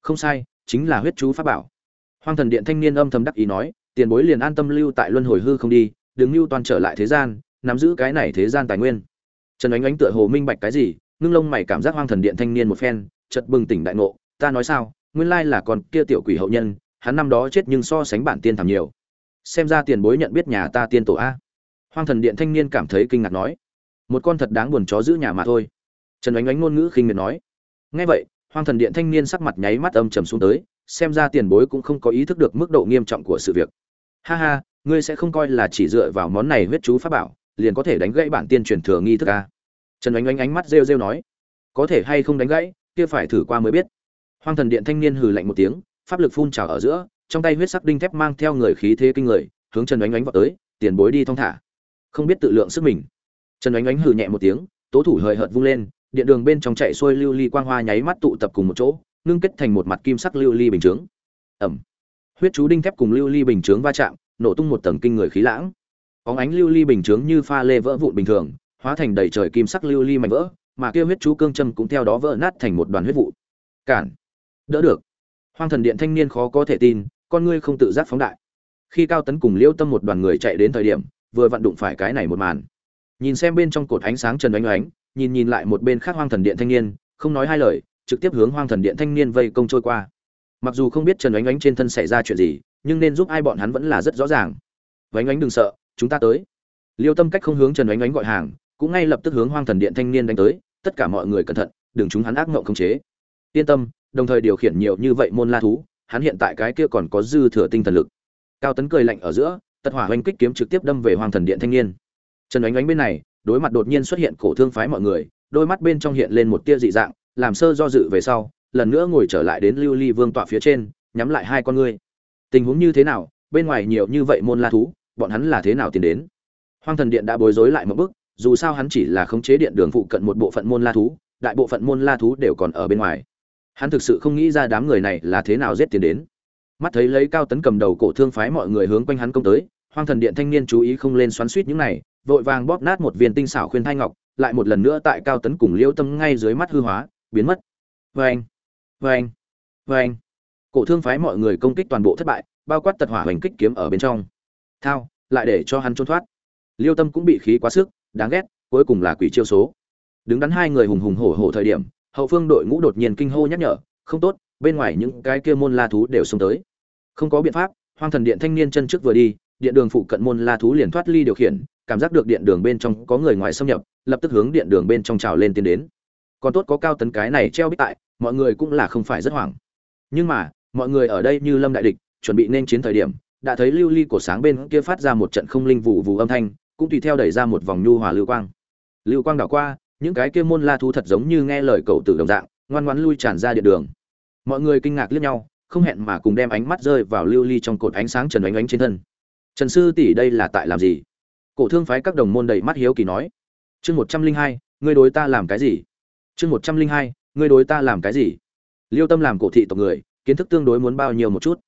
Speaker 1: Không sai, chính là huyết chú pháp bảo hoang thần điện thanh niên âm thầm đắc ý nói, tiền bối liền an tâm lưu tại luân hồi hư không đi đứng lưu toàn trở lại thế gian, nắm giữ cái này thế gian tài nguyên. Trần ánh ánh tựa hồ minh bạch cái gì, ngưng lông mày cảm giác hoang thần điện thanh niên một phen, chợt bừng tỉnh đại ngộ, ta nói sao, nguyên lai là con kia tiểu quỷ hậu nhân, hắn năm đó chết nhưng so sánh bản tiên thảm nhiều. Xem ra tiền bối nhận biết nhà ta tiên tổ a. Hoang thần điện thanh niên cảm thấy kinh ngạc nói, một con thật đáng buồn chó giữ nhà mà thôi. Trần ánh ánh ngôn ngữ khinh miệt nói ngay vậy, hoang thần điện thanh niên sắc mặt nháy mắt âm trầm xuống tới xem ra tiền bối cũng không có ý thức được mức độ nghiêm trọng của sự việc. Ha ha, ngươi sẽ không coi là chỉ dựa vào món này huyết chú pháp bảo, liền có thể đánh gãy bản tiên truyền thừa nghi thức a trần ánh ánh ánh mắt rêu rêu nói. Có thể hay không đánh gãy, kia phải thử qua mới biết. Hoang thần điện thanh niên hừ lạnh một tiếng, pháp lực phun trào ở giữa, trong tay huyết sắc đinh thép mang theo người khí thế kinh người, hướng trần ánh ánh vào tới, tiền bối đi thong thả. Không biết tự lượng sức mình. Trần ánh ánh hừ nhẹ một tiếng, tố thủ hời hợt vung lên, điện đường bên trong chạy xuôi lưu ly quang hoa nháy mắt tụ tập cùng một chỗ ngưng kết thành một mặt kim sắc lưu ly bình chướng. Ẩm. Huyết chú đinh thép cùng lưu ly bình chướng va chạm, nổ tung một tầng kinh người khí lãng. Óng ánh lưu ly bình chướng như pha lê vỡ vụn bình thường, hóa thành đầy trời kim sắc lưu ly mảnh vỡ, mà kia huyết chú cương châm cũng theo đó vỡ nát thành một đoàn huyết vụ. Cản. Đỡ được. Hoang thần điện thanh niên khó có thể tin, con ngươi không tự giác phóng đại. Khi cao tấn cùng liêu tâm một đoàn người chạy đến thời điểm, vừa vặn đụng phải cái này một màn. Nhìn xem bên trong cột ánh sáng trần oanh oánh nhìn nhìn lại một bên khác hoang thần điện thanh niên, không nói hai lời trực tiếp hướng hoang thần điện thanh niên vây công trôi qua. Mặc dù không biết trần Ánh Ánh trên thân xảy ra chuyện gì, nhưng nên giúp ai bọn hắn vẫn là rất rõ ràng. Vánh ánh đừng sợ, chúng ta tới. Liêu tâm cách không hướng trần Ánh Ánh gọi hàng, cũng ngay lập tức hướng hoang thần điện thanh niên đánh tới, tất cả mọi người cẩn thận, đừng chúng hắn ác mộng khống chế. Yên tâm, đồng thời điều khiển nhiều như vậy môn la thú, hắn hiện tại cái kia còn có dư thừa tinh thần lực. Cao tấn cười lạnh ở giữa, tật hỏa oanh kích kiếm trực tiếp đâm về hoàng thần điện thanh niên. Trần ánh ánh bên này, đối mặt đột nhiên xuất hiện cổ thương phái mọi người, đôi mắt bên trong hiện lên một tia dị dạng làm sơ do dự về sau, lần nữa ngồi trở lại đến lưu ly vương tọa phía trên, nhắm lại hai con ngươi. Tình huống như thế nào, bên ngoài nhiều như vậy môn la thú, bọn hắn là thế nào tiến đến? Hoang thần điện đã bối rối lại một bước, dù sao hắn chỉ là khống chế điện đường phụ cận một bộ phận môn la thú, đại bộ phận môn la thú đều còn ở bên ngoài. Hắn thực sự không nghĩ ra đám người này là thế nào giết tiền đến. Mắt thấy lấy cao tấn cầm đầu cổ thương phái mọi người hướng quanh hắn công tới, hoang thần điện thanh niên chú ý không lên xoắn suýt những này, vội vàng bóp nát một viên tinh xảo khuyên thai ngọc, lại một lần nữa tại cao tấn cùng liêu tâm ngay dưới mắt hư hóa biến mất. Vâng vâng anh, cổ thương phái mọi người công kích toàn bộ thất bại bao quát tật hỏa hoành kích kiếm ở bên trong. Thao lại để cho hắn trốn thoát. Liêu tâm cũng bị khí quá sức đáng ghét cuối cùng là quỷ chiêu số. Đứng đắn hai người hùng hùng hổ hổ thời điểm hậu phương đội ngũ đột nhiên kinh hô nhắc nhở không tốt bên ngoài những cái kia môn la thú đều xông tới. Không có biện pháp hoang thần điện thanh niên chân trước vừa đi điện đường phụ cận môn la thú liền thoát ly điều khiển cảm giác được điện đường bên trong có người ngoài xâm nhập lập tức hướng điện đường bên trong trào lên tiến đến còn tốt có cao tấn cái này treo bích tại, mọi người cũng là không phải rất hoảng. Nhưng mà, mọi người ở đây như lâm đại địch, chuẩn bị nên chiến thời điểm, đã thấy lưu ly của sáng bên kia phát ra một trận không linh vụ vụ âm thanh, cũng tùy theo đẩy ra một vòng nhu hòa lưu quang. Lưu quang đảo qua, những cái kia môn la thú thật giống như nghe lời cầu tử đồng dạng, ngoan ngoãn lui tràn ra điện đường. Mọi người kinh ngạc liếc nhau, không hẹn mà cùng đem ánh mắt rơi vào lưu ly trong cột ánh sáng trần ánh ánh trên thân. Trần sư tỷ đây là tại làm gì? Cổ thương phái các đồng môn đầy mắt hiếu kỳ nói. Chương một trăm linh hai, ngươi đối ta làm cái gì? Chương một trăm linh hai, ngươi đối ta làm cái gì? Liêu tâm làm cổ thị tộc người, kiến thức tương đối muốn bao nhiêu một chút.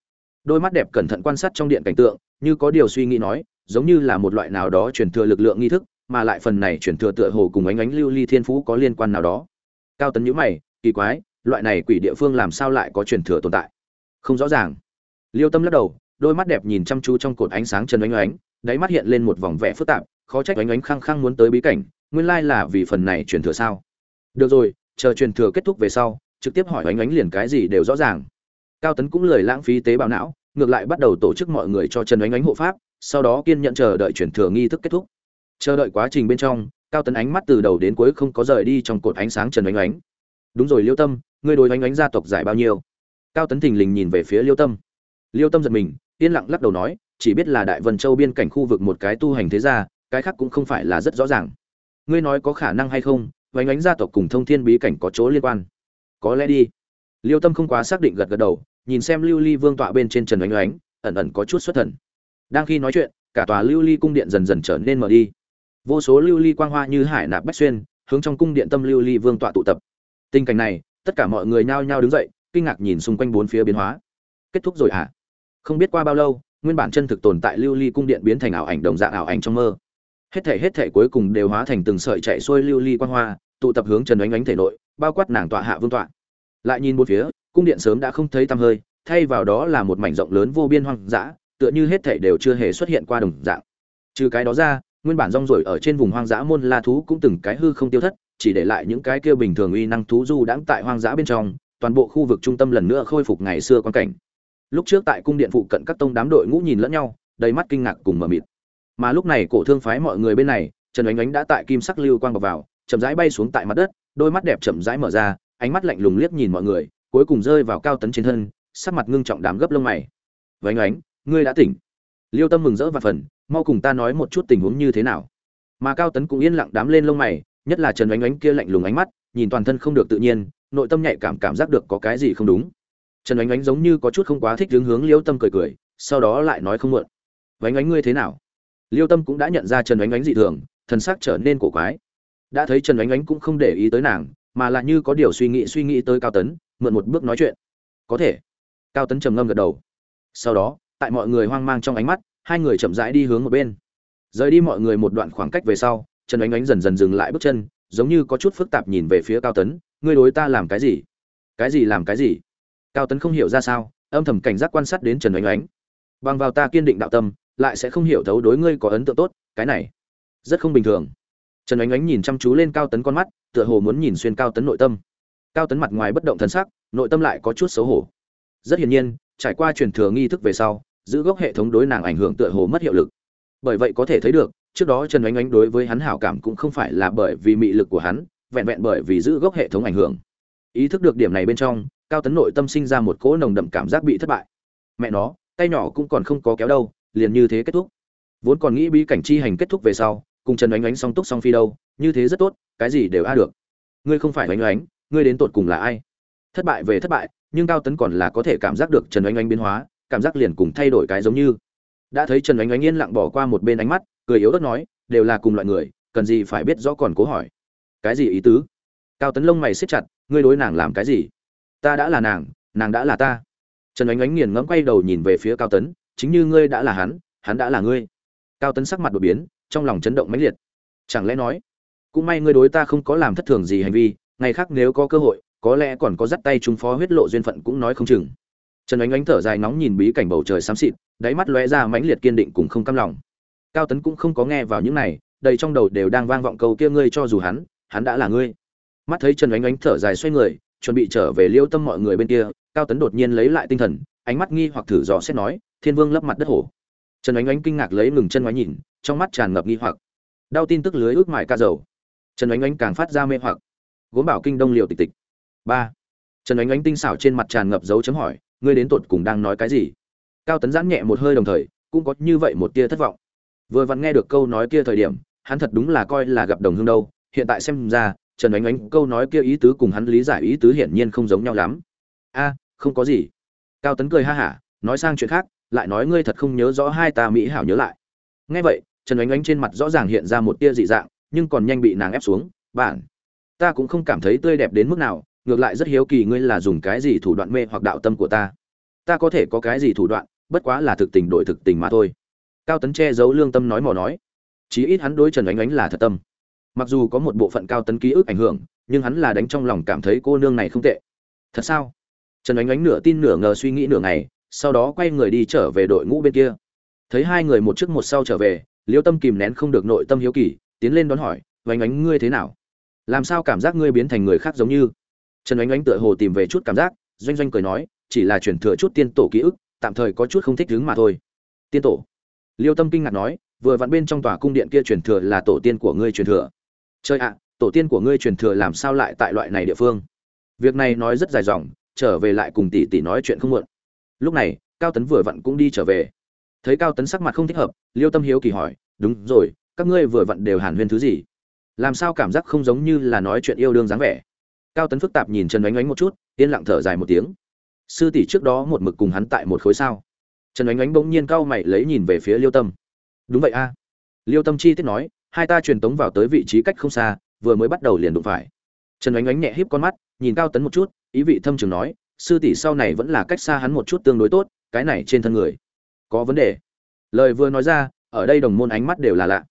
Speaker 1: Đôi mắt đẹp cẩn thận quan sát trong điện cảnh tượng, như có điều suy nghĩ nói, giống như là một loại nào đó truyền thừa lực lượng nghi thức, mà lại phần này truyền thừa tựa hồ cùng ánh ánh lưu ly thiên phú có liên quan nào đó. Cao tấn nhữ mày, kỳ quái, loại này quỷ địa phương làm sao lại có truyền thừa tồn tại? Không rõ ràng. Liêu tâm lắc đầu, đôi mắt đẹp nhìn chăm chú trong cột ánh sáng trần oanh oánh đáy mắt hiện lên một vòng vẽ phức tạp, khó trách oanh oánh khăng khăng muốn tới bí cảnh, nguyên lai là vì phần này truyền thừa sao? Được rồi, chờ truyền thừa kết thúc về sau, trực tiếp hỏi Ánh oánh liền cái gì đều rõ ràng. Cao tấn cũng lời lãng phí tế bào não, ngược lại bắt đầu tổ chức mọi người cho trần Ánh oánh hộ pháp, sau đó kiên nhận chờ đợi truyền thừa nghi thức kết thúc. Chờ đợi quá trình bên trong, cao tấn ánh mắt từ đầu đến cuối không có rời đi trong cột ánh sáng trần oánh oánh đúng rồi liêu tâm, ngươi đối oánh oánh gia tộc giải bao nhiêu? Cao tấn thình lình nhìn về phía liêu tâm. Liêu tâm giật mình, yên lặng lắc đầu nói, chỉ biết là đại vân châu biên cảnh khu vực một cái tu hành thế gia, cái khác cũng không phải là rất rõ ràng. Ngươi nói có khả năng hay không vánh ánh gia tộc cùng thông thiên bí cảnh có chỗ liên quan. Có lẽ đi. Liêu tâm không quá xác định gật gật đầu, nhìn xem lưu ly vương tọa bên trên trần oánh oánh ẩn ẩn có chút xuất thần. Đang khi nói chuyện, cả tòa lưu ly cung điện dần dần trở nên mở đi. Vô số lưu ly quang hoa như hải nạp bách xuyên, hướng trong cung điện tâm lưu ly vương tọa tụ tập. Tình cảnh này, tất cả mọi người nhao nhao đứng dậy, kinh ngạc nhìn xung quanh bốn phía biến hóa. Kết thúc rồi hả? Không biết qua bao lâu, nguyên bản chân thực tồn tại lưu ly cung điện biến thành ảo ảnh đồng dạng ảo ảnh trong mơ hết thể hết thể cuối cùng đều hóa thành từng sợi chạy xuôi lưu ly quan hoa, tụ tập hướng trần Ánh Ánh thể nội, bao quát nàng tọa hạ vương tọa. Lại nhìn bốn phía, cung điện sớm đã không thấy tăm hơi, thay vào đó là một mảnh rộng lớn vô biên hoang dã, tựa như hết thể đều chưa hề xuất hiện qua đồng dạng. Trừ cái đó ra, nguyên bản rong ruổi ở trên vùng hoang dã môn la thú cũng từng cái hư không tiêu thất, chỉ để lại những cái kia bình thường uy năng thú du đãng tại hoang dã bên trong, toàn bộ khu vực trung tâm lần nữa khôi phục ngày xưa quan cảnh. Lúc trước tại cung điện phụ cận các tông đám đội ngũ nhìn lẫn nhau, đầy mắt kinh ngạc cùng mờ mịt mà lúc này cổ thương phái mọi người bên này, trần ánh ánh đã tại kim sắc lưu quang bọc vào, chậm rãi bay xuống tại mặt đất, đôi mắt đẹp chậm rãi mở ra, ánh mắt lạnh lùng liếc nhìn mọi người, cuối cùng rơi vào cao tấn trên thân, sắc mặt ngưng trọng đám gấp lông mày. Vánh ánh ngươi đã tỉnh. Liêu tâm mừng rỡ và phần mau cùng ta nói một chút tình huống như thế nào. Mà cao tấn cũng yên lặng đám lên lông mày, nhất là trần ánh ánh kia lạnh lùng ánh mắt, nhìn toàn thân không được tự nhiên, nội tâm nhạy cảm cảm giác được có cái gì không đúng. Trần ánh ánh giống như có chút không quá thích hướng hướng liêu tâm cười cười, sau đó lại nói không muộn. Vánh ánh ngươi thế nào? Liêu tâm cũng đã nhận ra trần ánh ánh dị thường, thần sắc trở nên cổ quái. Đã thấy trần ánh ánh cũng không để ý tới nàng, mà là như có điều suy nghĩ suy nghĩ tới cao tấn, mượn một bước nói chuyện. Có thể. Cao tấn trầm ngâm gật đầu. Sau đó, tại mọi người hoang mang trong ánh mắt, hai người chậm rãi đi hướng một bên. Rời đi mọi người một đoạn khoảng cách về sau, trần ánh ánh dần dần dừng lại bước chân, giống như có chút phức tạp nhìn về phía cao tấn, ngươi đối ta làm cái gì? Cái gì làm cái gì? Cao tấn không hiểu ra sao, âm thầm cảnh giác quan sát đến trần ánh ánh bằng vào ta kiên định đạo tâm lại sẽ không hiểu thấu đối ngươi có ấn tượng tốt, cái này rất không bình thường. Trần ánh ánh nhìn chăm chú lên cao tấn con mắt, tựa hồ muốn nhìn xuyên cao tấn nội tâm. Cao tấn mặt ngoài bất động thần sắc, nội tâm lại có chút xấu hổ. Rất hiển nhiên, trải qua truyền thừa nghi thức về sau, giữ gốc hệ thống đối nàng ảnh hưởng tựa hồ mất hiệu lực. Bởi vậy có thể thấy được, trước đó trần ánh ánh đối với hắn hảo cảm cũng không phải là bởi vì mị lực của hắn, vẹn vẹn bởi vì giữ gốc hệ thống ảnh hưởng. Ý thức được điểm này bên trong, cao tấn nội tâm sinh ra một cỗ nồng đậm cảm giác bị thất bại. Mẹ nó, tay nhỏ cũng còn không có kéo đâu liền như thế kết thúc. Vốn còn nghĩ bí cảnh chi hành kết thúc về sau, cùng trần oánh oánh song túc song phi đâu, như thế rất tốt, cái gì đều a được. Ngươi không phải oánh oánh, ngươi đến tột cùng là ai? Thất bại về thất bại, nhưng cao tấn còn là có thể cảm giác được trần oánh oánh biến hóa, cảm giác liền cùng thay đổi cái giống như. Đã thấy trần oánh oánh yên lặng bỏ qua một bên ánh mắt, cười yếu ớt nói, đều là cùng loại người, cần gì phải biết rõ còn cố hỏi. Cái gì ý tứ? Cao tấn lông mày xếp chặt, ngươi đối nàng làm cái gì? Ta đã là nàng nàng đã là ta. Trần oánh oánh nghiền ngẫm quay đầu nhìn về phía cao tấn chính như ngươi đã là hắn hắn đã là ngươi. Cao tấn sắc mặt đột biến, trong lòng chấn động mãnh liệt. Chẳng lẽ nói, cũng may ngươi đối ta không có làm thất thường gì hành vi, ngày khác nếu có cơ hội, có lẽ còn có dắt tay trung phó huyết lộ duyên phận cũng nói không chừng. Trần ánh ánh thở dài nóng nhìn bí cảnh bầu trời xám xịt, đáy mắt lóe ra mãnh liệt kiên định cùng không cam lòng. Cao tấn cũng không có nghe vào những này, đầy trong đầu đều đang vang vọng câu kia ngươi cho dù hắn hắn đã là ngươi. Mắt thấy trần ánh ánh thở dài xoay người, chuẩn bị trở về liêu tâm mọi người bên kia, cao tấn đột nhiên lấy lại tinh thần, ánh mắt nghi hoặc thử dò xét nói thiên vương lấp mặt đất hổ. Trần ánh ánh kinh ngạc lấy ngừng chân ngoái nhìn, trong mắt tràn ngập nghi hoặc. Đau tin tức lưới ước mải ca dầu. Trần ánh ánh càng phát ra mê hoặc. Gốm bảo kinh đông liều tịch tịch. Ba. Trần ánh ánh tinh xảo trên mặt tràn ngập dấu chấm hỏi, ngươi đến tột cùng đang nói cái gì? Cao tấn giãn nhẹ một hơi đồng thời, cũng có như vậy một tia thất vọng. Vừa vặn nghe được câu nói kia thời điểm, hắn thật đúng là coi là gặp đồng hương đâu. Hiện tại xem ra, trần ánh ánh câu nói kia ý tứ cùng hắn lý giải ý tứ hiển nhiên không giống nhau lắm. A, không có gì. Cao tấn cười ha hả, nói sang chuyện khác lại nói ngươi thật không nhớ rõ hai ta mỹ hảo nhớ lại. Nghe vậy, trần ánh ánh trên mặt rõ ràng hiện ra một tia dị dạng, nhưng còn nhanh bị nàng ép xuống bản ta cũng không cảm thấy tươi đẹp đến mức nào, ngược lại rất hiếu kỳ ngươi là dùng cái gì thủ đoạn mê hoặc đạo tâm của ta. Ta có thể có cái gì thủ đoạn, bất quá là thực tình đổi thực tình mà thôi. Cao tấn che giấu lương tâm nói mò nói. Chí ít hắn đối trần ánh ánh là thật tâm. Mặc dù có một bộ phận cao tấn ký ức ảnh hưởng, nhưng hắn là đánh trong lòng cảm thấy cô nương này không tệ. Thật sao? Trần ánh ánh nửa tin nửa ngờ suy nghĩ nửa ngày sau đó quay người đi trở về đội ngũ bên kia. Thấy hai người một trước một sau trở về, liêu tâm kìm nén không được nội tâm hiếu kỳ, tiến lên đón hỏi vánh ánh ngươi thế nào? Làm sao cảm giác ngươi biến thành người khác giống như? Trần ánh ánh tựa hồ tìm về chút cảm giác, doanh doanh cười nói, chỉ là chuyển thừa chút tiên tổ ký ức, tạm thời có chút không thích đứng mà thôi. Tiên tổ? Liêu tâm kinh ngạc nói, vừa vặn bên trong tòa cung điện kia truyền thừa là tổ tiên của ngươi truyền thừa. Chơi ạ, tổ tiên của ngươi truyền thừa làm sao lại tại loại này địa phương? Việc này nói rất dài dòng, trở về lại cùng tỷ tỷ nói chuyện không muộn lúc này, cao tấn vừa vặn cũng đi trở về. Thấy cao tấn sắc mặt không thích hợp, liêu tâm hiếu kỳ hỏi, đúng rồi, các ngươi vừa vặn đều hàn huyên thứ gì? Làm sao cảm giác không giống như là nói chuyện yêu đương dáng vẻ? Cao tấn phức tạp nhìn trần oánh oánh một chút, yên lặng thở dài một tiếng. Sư tỷ trước đó một mực cùng hắn tại một khối sao? Trần oánh oánh bỗng nhiên cau mày lấy nhìn về phía liêu tâm. Đúng vậy a. Liêu tâm chi tiết nói, hai ta truyền tống vào tới vị trí cách không xa, vừa mới bắt đầu liền đụng phải. Trần oánh oánh nhẹ híp con mắt, nhìn cao tấn một chút, ý vị thâm trường nói sư tỷ sau này vẫn là cách xa hắn một chút tương đối tốt, cái này trên thân người. Có vấn đề. Lời vừa nói ra, ở đây đồng môn ánh mắt đều là lạ.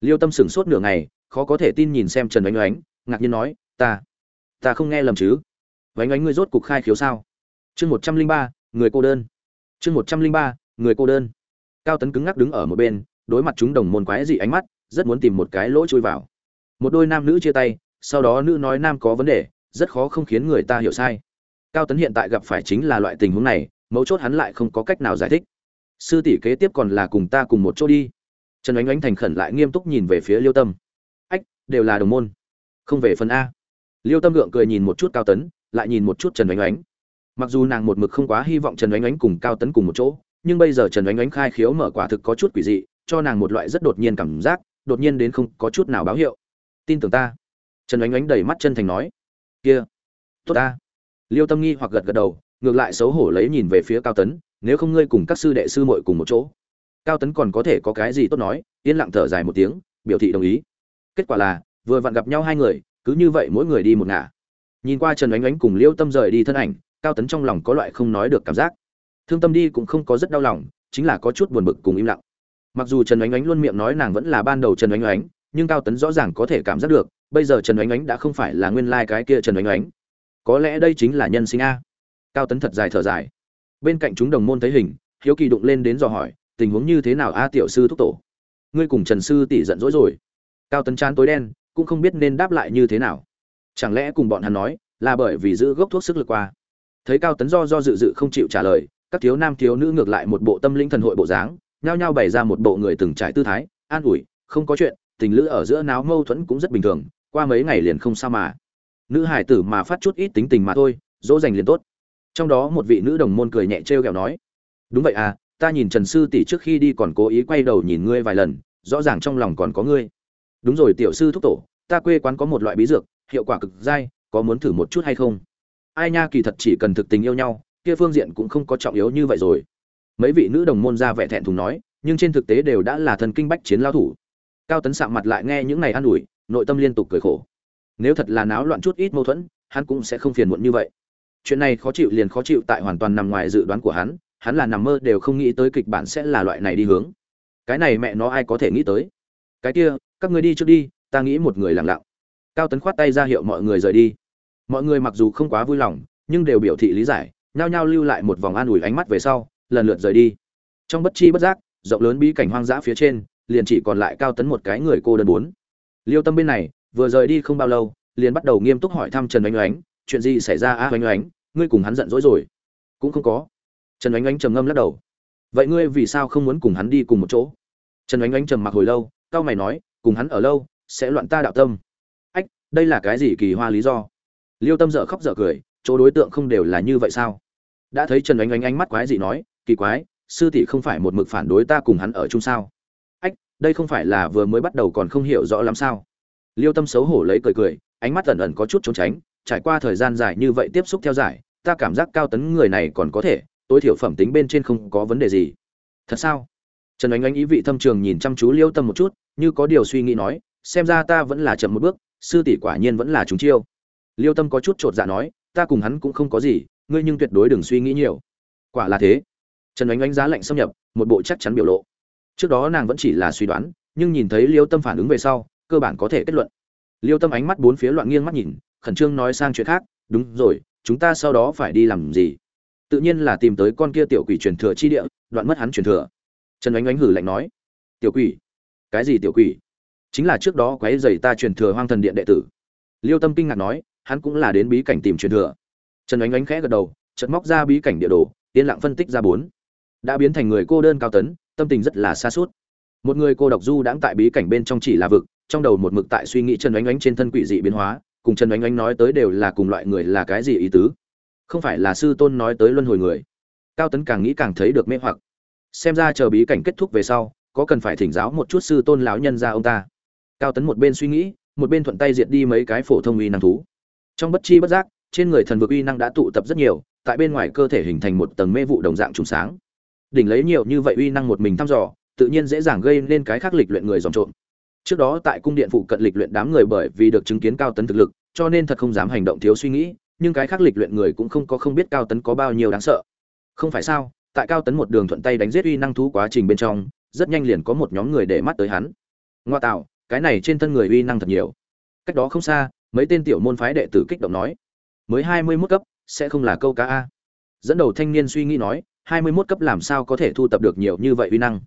Speaker 1: Liêu tâm sửng sốt nửa ngày, khó có thể tin nhìn xem trần oánh oánh, ngạc nhiên nói, ta ta không nghe lầm chứ? Oánh oánh ngươi rốt cục khai khiếu sao? Chương một trăm linh ba, người cô đơn. Chương một trăm linh ba, người cô đơn. Cao tấn cứng ngắc đứng ở một bên, đối mặt chúng đồng môn quái dị ánh mắt, rất muốn tìm một cái lỗ chui vào. Một đôi nam nữ chia tay, sau đó nữ nói nam có vấn đề, rất khó không khiến người ta hiểu sai cao tấn hiện tại gặp phải chính là loại tình huống này, mấu chốt hắn lại không có cách nào giải thích. Sư tỷ kế tiếp còn là cùng ta cùng một chỗ đi. Trần ánh ánh thành khẩn lại nghiêm túc nhìn về phía liêu tâm. Ách, đều là đồng môn. Không về phần a. Liêu tâm gượng cười nhìn một chút cao tấn, lại nhìn một chút trần ánh ánh mặc dù nàng một mực không quá hy vọng trần ánh ánh cùng cao tấn cùng một chỗ, nhưng bây giờ trần ánh ánh khai khiếu mở quả thực có chút quỷ dị, cho nàng một loại rất đột nhiên cảm giác, đột nhiên đến không có chút nào báo hiệu. Tin tưởng ta. Trần ánh ánh đầy mắt chân thành nói. Kia. Tốt ta liêu tâm nghi hoặc gật gật đầu, ngược lại xấu hổ lấy nhìn về phía cao tấn, nếu không ngươi cùng các sư đệ sư muội cùng một chỗ. Cao tấn còn có thể có cái gì tốt nói, yên lặng thở dài một tiếng, biểu thị đồng ý. Kết quả là, vừa vặn gặp nhau hai người, cứ như vậy mỗi người đi một ngả. Nhìn qua trần ánh ánh cùng liêu tâm rời đi thân ảnh, cao tấn trong lòng có loại không nói được cảm giác. Thương tâm đi cũng không có rất đau lòng, chính là có chút buồn bực cùng im lặng. Mặc dù trần ánh ánh luôn miệng nói nàng vẫn là ban đầu trần ánh ánh nhưng cao tấn rõ ràng có thể cảm giác được, bây giờ trần ánh ánh đã không phải là nguyên lai、like、cái kia trần ánh ánh có lẽ đây chính là nhân sinh a. Cao tấn thật dài thở dài. Bên cạnh chúng đồng môn thấy hình, hiếu kỳ đụng lên đến dò hỏi, tình huống như thế nào a tiểu sư thúc tổ? Ngươi cùng trần sư tỷ giận dỗi rồi. Cao tấn chán tối đen, cũng không biết nên đáp lại như thế nào. Chẳng lẽ cùng bọn hắn nói, là bởi vì giữ gốc thuốc sức lực qua? Thấy cao tấn do do dự dự không chịu trả lời, các thiếu nam thiếu nữ ngược lại một bộ tâm linh thần hội bộ dáng, nhao nhao bày ra một bộ người từng trải tư thái, an ủi, không có chuyện, tình lữ ở giữa náo mâu thuẫn cũng rất bình thường, qua mấy ngày liền không sao mà nữ hải tử mà phát chút ít tính tình mà thôi, dỗ dành liền tốt. Trong đó một vị nữ đồng môn cười nhẹ trêu ghẹo nói, đúng vậy à ta nhìn trần sư tỷ trước khi đi còn cố ý quay đầu nhìn ngươi vài lần, rõ ràng trong lòng còn có ngươi. Đúng rồi, tiểu sư thúc tổ, ta quê quán có một loại bí dược, hiệu quả cực dai, có muốn thử một chút hay không? Ai nha, kỳ thật chỉ cần thực tình yêu nhau, kia phương diện cũng không có trọng yếu như vậy rồi. Mấy vị nữ đồng môn ra vẻ thẹn thùng nói, nhưng trên thực tế đều đã là thần kinh bách chiến lao thủ. Cao tấn sạm mặt lại nghe những này an ủi, nội tâm liên tục cười khổ nếu thật là náo loạn chút ít mâu thuẫn, hắn cũng sẽ không phiền muộn như vậy. Chuyện này khó chịu liền khó chịu tại hoàn toàn nằm ngoài dự đoán của hắn hắn là nằm mơ đều không nghĩ tới kịch bản sẽ là loại này đi hướng. Cái này mẹ nó ai có thể nghĩ tới? Cái kia, các người đi trước đi, ta nghĩ một người lặng lặng. Cao tấn khoát tay ra hiệu mọi người rời đi. Mọi người mặc dù không quá vui lòng, nhưng đều biểu thị lý giải, nhao nhao lưu lại một vòng an ủi ánh mắt về sau, lần lượt rời đi. Trong bất chi bất giác, rộng lớn bí cảnh hoang dã phía trên, liền chỉ còn lại cao tấn một cái người cô đơn bốn. Liêu tâm bên này vừa rời đi không bao lâu liền bắt đầu nghiêm túc hỏi thăm trần oanh oánh chuyện gì xảy ra a à, oánh oánh ngươi cùng hắn giận dỗi rồi. Cũng không có. Trần oanh oánh trầm ngâm lắc đầu. Vậy ngươi vì sao không muốn cùng hắn đi cùng một chỗ? Trần oanh oánh trầm mặc hồi lâu cao mày nói cùng hắn ở lâu sẽ loạn ta đạo tâm. Ách đây là cái gì kỳ hoa lý do? Liêu tâm dở khóc dở cười chỗ đối tượng không đều là như vậy sao? Đã thấy trần oanh oánh ánh mắt quái gì nói kỳ quái sư tỷ không phải một mực phản đối ta cùng hắn ở chung sao? Ách đây không phải là vừa mới bắt đầu còn không hiểu rõ lắm sao? Liêu tâm xấu hổ lấy cười cười, ánh mắt ẩn ẩn có chút trốn tránh, trải qua thời gian dài như vậy tiếp xúc theo giải ta cảm giác cao tấn người này còn có thể, tối thiểu phẩm tính bên trên không có vấn đề gì. Thật sao? Trần ánh ánh ý vị thâm trường nhìn chăm chú liêu tâm một chút, như có điều suy nghĩ nói, xem ra ta vẫn là chậm một bước, sư tỷ quả nhiên vẫn là chúng chiêu. Liêu tâm có chút chột dạ nói, ta cùng hắn cũng không có gì, ngươi nhưng tuyệt đối đừng suy nghĩ nhiều. Quả là thế. Trần ánh ánh giá lạnh xâm nhập, một bộ chắc chắn biểu lộ. Trước đó nàng vẫn chỉ là suy đoán, nhưng nhìn thấy liêu tâm phản ứng về sau cơ bản có thể kết luận. Liêu tâm ánh mắt bốn phía loạn nghiêng mắt nhìn, khẩn trương nói sang chuyện khác, đúng rồi, chúng ta sau đó phải đi làm gì? Tự nhiên là tìm tới con kia tiểu quỷ truyền thừa chi địa, đoạn mất hắn truyền thừa. Trần ánh ánh hử lạnh nói. Tiểu quỷ? Cái gì tiểu quỷ? Chính là trước đó quấy dày ta truyền thừa hoang thần điện đệ tử. Liêu tâm kinh ngạc nói, hắn cũng là đến bí cảnh tìm truyền thừa. Trần ánh ánh khẽ gật đầu, chợt móc ra bí cảnh địa đồ, yên lặng phân tích ra bốn. Đã biến thành người cô đơn cao tấn, tâm tình rất là xa suốt một người cô độc du đãng tại bí cảnh bên trong chỉ là vực trong đầu một mực tại suy nghĩ trần oánh oánh trên thân quỷ dị biến hóa, cùng trần oánh oánh nói tới đều là cùng loại người là cái gì ý tứ. Không phải là sư tôn nói tới luân hồi người. Cao tấn càng nghĩ càng thấy được mê hoặc. Xem ra chờ bí cảnh kết thúc về sau, có cần phải thỉnh giáo một chút sư tôn lão nhân ra ông ta. Cao tấn một bên suy nghĩ, một bên thuận tay diệt đi mấy cái phổ thông uy năng thú. Trong bất chi bất giác, trên người thần vực uy năng đã tụ tập rất nhiều, tại bên ngoài cơ thể hình thành một tầng mê vụ đồng dạng trùng sáng. Đỉnh lấy nhiều như vậy uy năng một mình thăm dò, tự nhiên dễ dàng gây nên cái khác lịch luyện người dòng trộm trước đó tại cung điện phụ cận lịch luyện đám người bởi vì được chứng kiến cao tấn thực lực, cho nên thật không dám hành động thiếu suy nghĩ, nhưng cái khác lịch luyện người cũng không có không biết cao tấn có bao nhiêu đáng sợ. Không phải sao, tại cao tấn một đường thuận tay đánh giết uy năng thú quá trình bên trong, rất nhanh liền có một nhóm người để mắt tới hắn. Ngoa tạo, cái này trên thân người uy năng thật nhiều. Cách đó không xa, mấy tên tiểu môn phái đệ tử kích động nói, mới hai mươi mốt cấp, sẽ không là câu cá a. Dẫn đầu thanh niên suy nghĩ nói, hai mươi mốt cấp làm sao có thể thu tập được nhiều như vậy uy năng?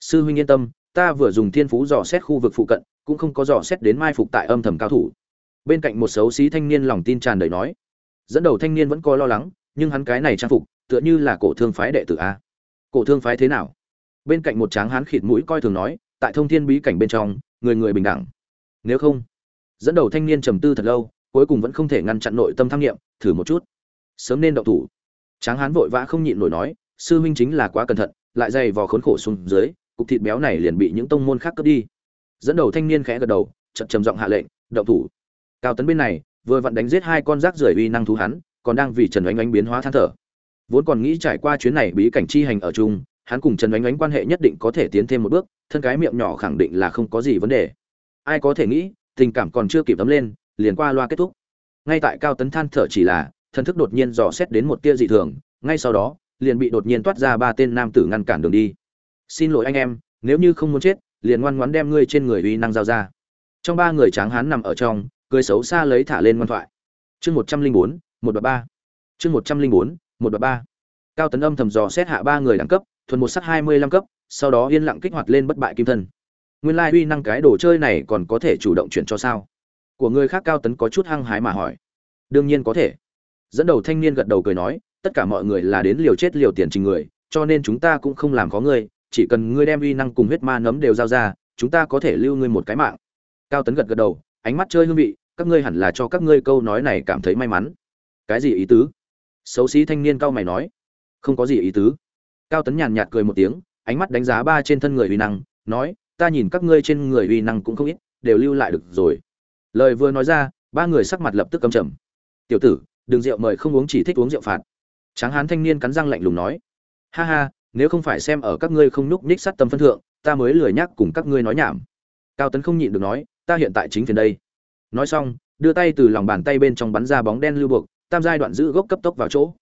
Speaker 1: Sư huynh yên tâm ta vừa dùng thiên phú dò xét khu vực phụ cận, cũng không có dò xét đến mai phục tại âm thầm cao thủ. Bên cạnh một xấu xí thanh niên lòng tin tràn đầy nói, dẫn đầu thanh niên vẫn coi lo lắng, nhưng hắn cái này trang phục, tựa như là cổ thương phái đệ tử a. Cổ thương phái thế nào? Bên cạnh một tráng hán khịt mũi coi thường nói, tại thông thiên bí cảnh bên trong, người người bình đẳng. Nếu không, dẫn đầu thanh niên trầm tư thật lâu, cuối cùng vẫn không thể ngăn chặn nội tâm tham nghiệm thử một chút. Sớm nên động thủ. Tráng hán vội vã không nhịn nổi nói, sư huynh chính là quá cẩn thận, lại dày vò khốn khổ xuống dưới cục thịt béo này liền bị những tông môn khác cướp đi. Dẫn đầu thanh niên khẽ gật đầu, chậm trầm giọng hạ lệnh, động thủ. Cao tấn bên này, vừa vặn đánh giết hai con rác rưởi uy năng thú hắn, còn đang vì trần oánh oánh biến hóa than thở. Vốn còn nghĩ trải qua chuyến này bí cảnh chi hành ở chung, hắn cùng trần oánh oánh quan hệ nhất định có thể tiến thêm một bước, thân cái miệng nhỏ khẳng định là không có gì vấn đề. Ai có thể nghĩ, tình cảm còn chưa kịp tấm lên, liền qua loa kết thúc. Ngay tại cao tấn than thở chỉ là, thần thức đột nhiên dò xét đến một tia dị thường, ngay sau đó, liền bị đột nhiên toát ra ba tên nam tử ngăn cản đường đi xin lỗi anh em, nếu như không muốn chết, liền ngoan ngoãn đem ngươi trên người uy năng giao ra. Trong ba người tráng hán nằm ở trong, cười xấu xa lấy thả lên ngoan thoại. Chương một trăm linh bốn, một và ba. Chương một trăm linh bốn, một và ba. Cao tấn âm thầm dò xét hạ ba người đẳng cấp, thuần một sắc hai mươi lăm cấp, sau đó yên lặng kích hoạt lên bất bại kim thân. Nguyên lai uy năng cái đồ chơi này còn có thể chủ động chuyển cho sao? Của người khác cao tấn có chút hăng hái mà hỏi. Đương nhiên có thể. Dẫn đầu thanh niên gật đầu cười nói, tất cả mọi người là đến liều chết liều tiền trình người, cho nên chúng ta cũng không làm có ngươi chỉ cần ngươi đem uy năng cùng huyết ma nấm đều giao ra, chúng ta có thể lưu ngươi một cái mạng. Cao tấn gật gật đầu, ánh mắt chơi hương vị, các ngươi hẳn là cho các ngươi câu nói này cảm thấy may mắn. Cái gì ý tứ? Xấu xí thanh niên cao mày nói. Không có gì ý tứ. Cao tấn nhàn nhạt cười một tiếng, ánh mắt đánh giá ba trên thân người uy năng, nói, ta nhìn các ngươi trên người uy năng cũng không ít, đều lưu lại được rồi. Lời vừa nói ra, ba người sắc mặt lập tức cầm trầm. Tiểu tử, đừng rượu mời không uống chỉ thích uống rượu phạt. Tráng hán thanh niên cắn răng lạnh lùng nói. Ha ha nếu không phải xem ở các ngươi không nhúc nhích sát tâm phân thượng, ta mới lười nhắc cùng các ngươi nói nhảm. Cao tấn không nhịn được nói, ta hiện tại chính phiền đây. Nói xong, đưa tay từ lòng bàn tay bên trong bắn ra bóng đen lưu buộc, tam giai đoạn giữ gốc cấp tốc vào chỗ.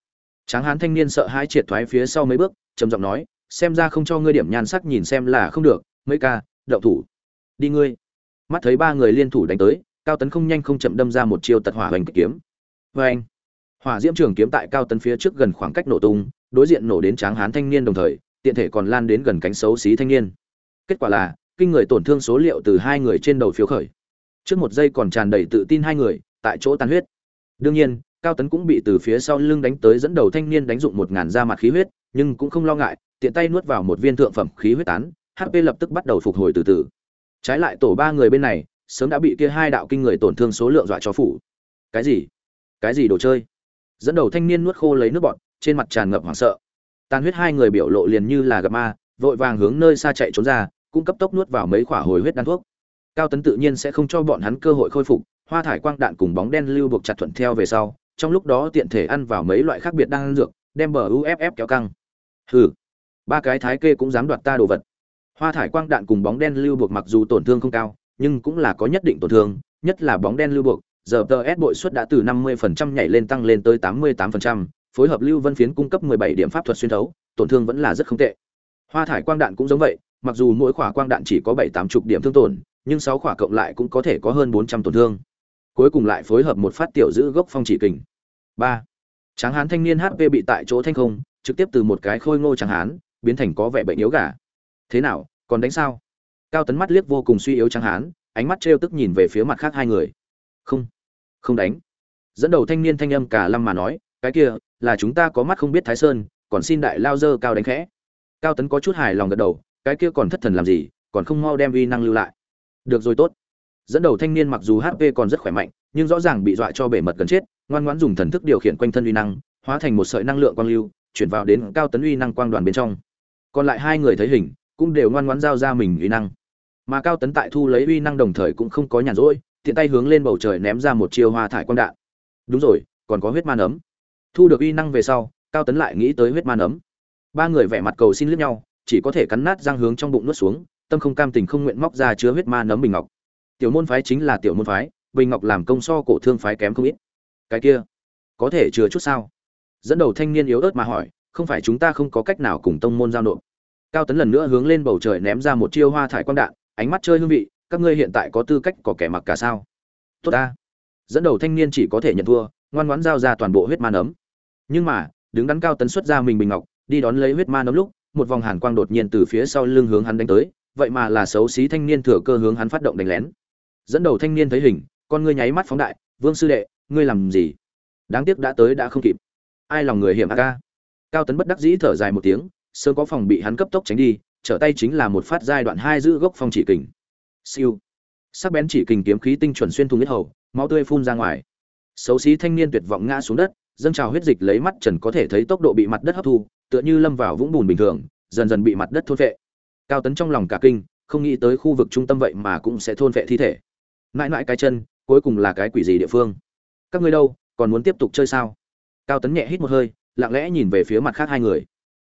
Speaker 1: Tráng hán thanh niên sợ hãi triệt thoái phía sau mấy bước, trầm giọng nói, xem ra không cho ngươi điểm nhan sắc nhìn xem là không được, mấy ca, đậu thủ. Đi ngươi. Mắt thấy ba người liên thủ đánh tới, cao tấn không nhanh không chậm đâm ra một chiêu tật hỏa hoành kiếm. Vâng. hỏa diễm trường kiếm tại cao tấn phía trước gần khoảng cách nổ tung đối diện nổ đến tráng hán thanh niên đồng thời, tiện thể còn lan đến gần cánh xấu xí thanh niên. Kết quả là, kinh người tổn thương số liệu từ hai người trên đầu phiếu khởi. Trước một giây còn tràn đầy tự tin hai người, tại chỗ tan huyết. Đương nhiên, cao tấn cũng bị từ phía sau lưng đánh tới dẫn đầu thanh niên đánh dụng một ngàn da mặt khí huyết, nhưng cũng không lo ngại, tiện tay nuốt vào một viên thượng phẩm khí huyết tán hp lập tức bắt đầu phục hồi từ từ. Trái lại tổ ba người bên này, sớm đã bị kia hai đạo kinh người tổn thương số lượng dọa cho phủ. Cái gì? Cái gì đồ chơi? Dẫn đầu thanh niên nuốt khô lấy nước bọt trên mặt tràn ngập hoảng sợ. Tàn huyết hai người biểu lộ liền như là gặp ma vội vàng hướng nơi xa chạy trốn ra cũng cấp tốc nuốt vào mấy khỏa hồi huyết đan thuốc. Cao tấn tự nhiên sẽ không cho bọn hắn cơ hội khôi phục hoa thải quang đạn cùng bóng đen lưu buộc chặt thuận theo về sau trong lúc đó tiện thể ăn vào mấy loại khác biệt đan dược đem bờ uff kéo căng. Hừ ba cái thái kê cũng dám đoạt ta đồ vật. Hoa thải quang đạn cùng bóng đen lưu buộc mặc dù tổn thương không cao nhưng cũng là có nhất định tổn thương nhất là bóng đen lưu buộc giờ tờ s bội suất đã từ 50% nhảy lên tăng lên tới 88%, phối hợp lưu vân phiến cung cấp 17 điểm pháp thuật xuyên thấu, tổn thương vẫn là rất không tệ. Hoa thải quang đạn cũng giống vậy, mặc dù mỗi khỏa quang đạn chỉ có bảy tám chục điểm thương tổn, nhưng sáu khỏa cộng lại cũng có thể có hơn 400 tổn thương. Cuối cùng lại phối hợp một phát tiểu giữ gốc phong chỉ kình. Ba. Tráng hán thanh niên hp bị tại chỗ thanh không, trực tiếp từ một cái khôi ngô tráng hán, biến thành có vẻ bệnh yếu gà. Thế nào, còn đánh sao? Cao tấn mắt liếc vô cùng suy yếu tráng hán, ánh mắt trêu tức nhìn về phía mặt khác hai người. Không không đánh. Dẫn đầu thanh niên thanh âm cả lâm mà nói cái kia, là chúng ta có mắt không biết thái sơn, còn xin đại lao dơ cao đánh khẽ. Cao tấn có chút hài lòng gật đầu, cái kia còn thất thần làm gì, còn không mau đem uy năng lưu lại. Được rồi tốt. Dẫn đầu thanh niên mặc dù hp còn rất khỏe mạnh, nhưng rõ ràng bị dọa cho bể mật gần chết, ngoan ngoãn dùng thần thức điều khiển quanh thân uy năng, hóa thành một sợi năng lượng quang lưu, chuyển vào đến cao tấn uy năng quang đoàn bên trong. Còn lại hai người thấy hình, cũng đều ngoan ngoãn giao ra mình uy năng. Mà cao tấn tại thu lấy uy năng đồng thời cũng không có nhàn rỗi, tiện tay hướng lên bầu trời ném ra một chiêu hoa thải quang đạn. Đúng rồi, còn có huyết man ấm thu được uy năng về sau, cao tấn lại nghĩ tới huyết man ấm ba người vẻ mặt cầu xin liếc nhau, chỉ có thể cắn nát răng hướng trong bụng nuốt xuống, tâm không cam tình không nguyện móc ra chứa huyết ma nấm bình ngọc. Tiểu môn phái chính là tiểu môn phái, bình ngọc làm công so cổ thương phái kém không ít. Cái kia, có thể chứa chút sao? Dẫn đầu thanh niên yếu ớt mà hỏi, không phải chúng ta không có cách nào cùng tông môn giao nộp. Cao tấn lần nữa hướng lên bầu trời ném ra một chiêu hoa thải quang đạn, ánh mắt chơi hương vị, các ngươi hiện tại có tư cách có kẻ mặc cả sao? Tốt ta. Dẫn đầu thanh niên chỉ có thể nhận thua, ngoan ngoãn giao ra toàn bộ huyết ma nấm nhưng mà, đứng đắn cao tấn xuất ra mình bình ngọc, đi đón lấy huyết ma nấm lúc, một vòng hàn quang đột nhiên từ phía sau lưng hướng hắn đánh tới, vậy mà là xấu xí thanh niên thừa cơ hướng hắn phát động đánh lén. Dẫn đầu thanh niên thấy hình, con ngươi nháy mắt phóng đại, vương sư đệ, ngươi làm gì? Đáng tiếc đã tới đã không kịp. Ai lòng người hiểm a? Ca cao tấn bất đắc dĩ thở dài một tiếng, sớm có phòng bị hắn cấp tốc tránh đi, trở tay chính là một phát giai đoạn hai giữ gốc phong chỉ kình. Siêu. Sắc bén chỉ kình kiếm khí tinh chuẩn xuyên thủng huyết hầu, máu tươi phun ra ngoài. Xấu xí thanh niên tuyệt vọng ngã xuống đất dâng trào huyết dịch lấy mắt trần có thể thấy tốc độ bị mặt đất hấp thu, tựa như lâm vào vũng bùn bình thường, dần dần bị mặt đất thôn vệ cao tấn trong lòng cả kinh, không nghĩ tới khu vực trung tâm vậy mà cũng sẽ thôn vệ thi thể. Mãi mãi cái chân, cuối cùng là cái quỷ gì địa phương? Các ngươi đâu, còn muốn tiếp tục chơi sao? Cao tấn nhẹ hít một hơi, lặng lẽ nhìn về phía mặt khác hai người.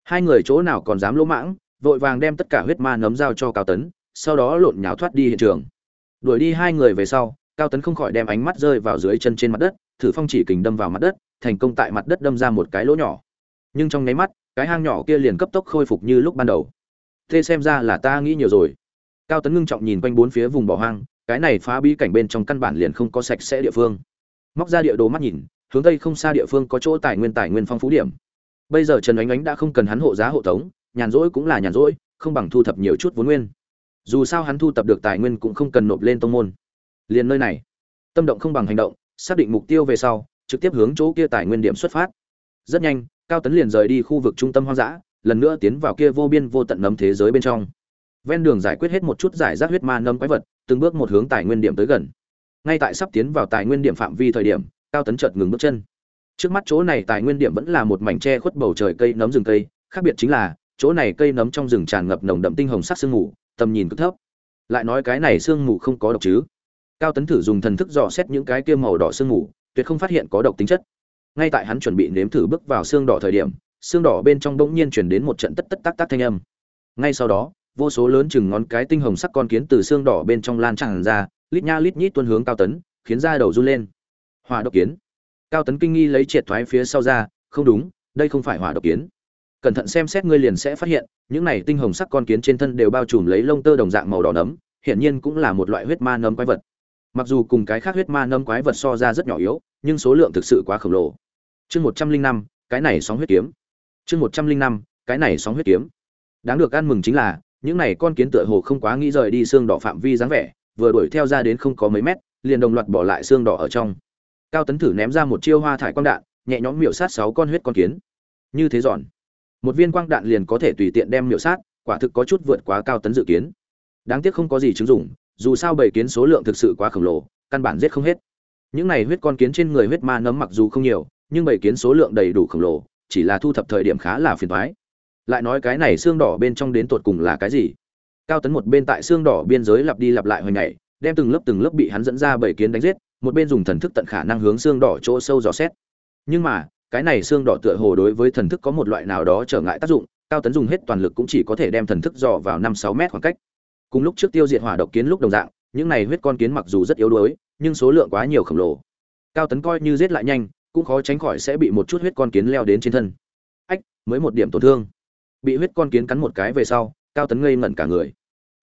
Speaker 1: Hai người chỗ nào còn dám lỗ mãng, vội vàng đem tất cả huyết ma nấm giao cho cao tấn, sau đó lộn nhào thoát đi hiện trường. Đuổi đi hai người về sau, cao tấn không khỏi đem ánh mắt rơi vào dưới chân trên mặt đất, thử phong chỉ kình đâm vào mặt đất thành công tại mặt đất đâm ra một cái lỗ nhỏ. Nhưng trong nháy mắt, cái hang nhỏ kia liền cấp tốc khôi phục như lúc ban đầu. Thế xem ra là ta nghĩ nhiều rồi. Cao tấn ngưng trọng nhìn quanh bốn phía vùng bỏ hoang, cái này phá bí cảnh bên trong căn bản liền không có sạch sẽ địa phương. Móc ra địa đồ mắt nhìn, hướng tây không xa địa phương có chỗ tài nguyên tài nguyên phong phú điểm. Bây giờ trần ánh ánh đã không cần hắn hộ giá hộ tống, nhàn rỗi cũng là nhàn rỗi, không bằng thu thập nhiều chút vốn nguyên. Dù sao hắn thu thập được tài nguyên cũng không cần nộp lên tông môn. Liền nơi này, tâm động không bằng hành động, xác định mục tiêu về sau trực tiếp hướng chỗ kia tài nguyên điểm xuất phát. Rất nhanh, cao tấn liền rời đi khu vực trung tâm hoang dã, lần nữa tiến vào kia vô biên vô tận nấm thế giới bên trong. Ven đường giải quyết hết một chút giải rác huyết ma nấm quái vật, từng bước một hướng tài nguyên điểm tới gần. Ngay tại sắp tiến vào tài nguyên điểm phạm vi thời điểm, cao tấn chợt ngừng bước chân. Trước mắt chỗ này tài nguyên điểm vẫn là một mảnh tre khuất bầu trời cây nấm rừng cây, khác biệt chính là, chỗ này cây nấm trong rừng tràn ngập nồng đậm tinh hồng sắc sương mù, tầm nhìn cực thấp. Lại nói cái này sương mù không có độc chứ? Cao tấn thử dùng thần thức dò xét những cái kia màu đỏ sương mù tuyệt không phát hiện có độc tính chất. Ngay tại hắn chuẩn bị nếm thử bước vào xương đỏ thời điểm, xương đỏ bên trong bỗng nhiên chuyển đến một trận tất tất tác tác thanh âm. Ngay sau đó, vô số lớn chừng ngón cái tinh hồng sắc con kiến từ xương đỏ bên trong lan tràn ra, lít nha lít nhít tuân hướng cao tấn, khiến da đầu run lên. Hỏa độc kiến. Cao tấn kinh nghi lấy triệt thoái phía sau ra, không đúng, đây không phải hỏa độc kiến. Cẩn thận xem xét ngươi liền sẽ phát hiện, những này tinh hồng sắc con kiến trên thân đều bao trùm lấy lông tơ đồng dạng màu đỏ nấm, hiển nhiên cũng là một loại huyết ma nấm quái vật mặc dù cùng cái khác huyết ma nấm quái vật so ra rất nhỏ yếu, nhưng số lượng thực sự quá khổng lồ. Chương một trăm linh năm, cái này sóng huyết kiếm. Chương một trăm linh năm, cái này sóng huyết kiếm. Đáng được ăn mừng chính là, những này con kiến tựa hồ không quá nghĩ rời đi xương đỏ phạm vi dáng vẻ, vừa đuổi theo ra đến không có mấy mét, liền đồng loạt bỏ lại xương đỏ ở trong. Cao tấn thử ném ra một chiêu hoa thải quang đạn, nhẹ nhõm miểu sát sáu con huyết con kiến. Như thế giòn một viên quang đạn liền có thể tùy tiện đem miểu sát, quả thực có chút vượt quá cao tấn dự kiến. Đáng tiếc không có gì chứng dụng dù sao bảy kiến số lượng thực sự quá khổng lồ, căn bản giết không hết. Những này huyết con kiến trên người huyết ma nấm mặc dù không nhiều, nhưng bảy kiến số lượng đầy đủ khổng lồ, chỉ là thu thập thời điểm khá là phiền toái. Lại nói cái này xương đỏ bên trong đến tột cùng là cái gì? Cao tấn một bên tại xương đỏ biên giới lặp đi lặp lại hồi ngày đem từng lớp từng lớp bị hắn dẫn ra bảy kiến đánh giết, một bên dùng thần thức tận khả năng hướng xương đỏ chỗ sâu dò xét. Nhưng mà, cái này xương đỏ tựa hồ đối với thần thức có một loại nào đó trở ngại tác dụng, cao tấn dùng hết toàn lực cũng chỉ có thể đem thần thức dò vào năm sáu mét khoảng cách cùng lúc trước tiêu diệt hỏa độc kiến lúc đồng dạng, những này huyết con kiến mặc dù rất yếu đuối, nhưng số lượng quá nhiều khổng lồ. Cao tấn coi như giết lại nhanh, cũng khó tránh khỏi sẽ bị một chút huyết con kiến leo đến trên thân. Ách, mới một điểm tổn thương. Bị huyết con kiến cắn một cái về sau, cao tấn ngây ngẩn cả người.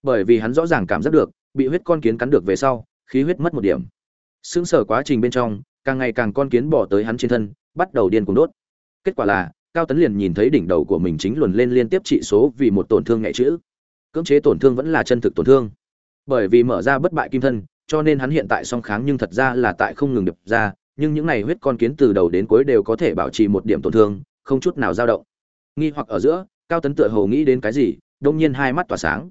Speaker 1: Bởi vì hắn rõ ràng cảm giác được, bị huyết con kiến cắn được về sau, khí huyết mất một điểm. Sững sờ quá trình bên trong, càng ngày càng con kiến bỏ tới hắn trên thân, bắt đầu điên cuồng đốt. Kết quả là, cao tấn liền nhìn thấy đỉnh đầu của mình chính luồn lên liên tiếp trị số vì một tổn thương nhẹ chữ cưỡng chế tổn thương vẫn là chân thực tổn thương. Bởi vì mở ra bất bại kim thân, cho nên hắn hiện tại song kháng nhưng thật ra là tại không ngừng đập ra, nhưng những này huyết con kiến từ đầu đến cuối đều có thể bảo trì một điểm tổn thương, không chút nào dao động. Nghi hoặc ở giữa, cao tấn tựa hồ nghĩ đến cái gì, đông nhiên hai mắt tỏa sáng.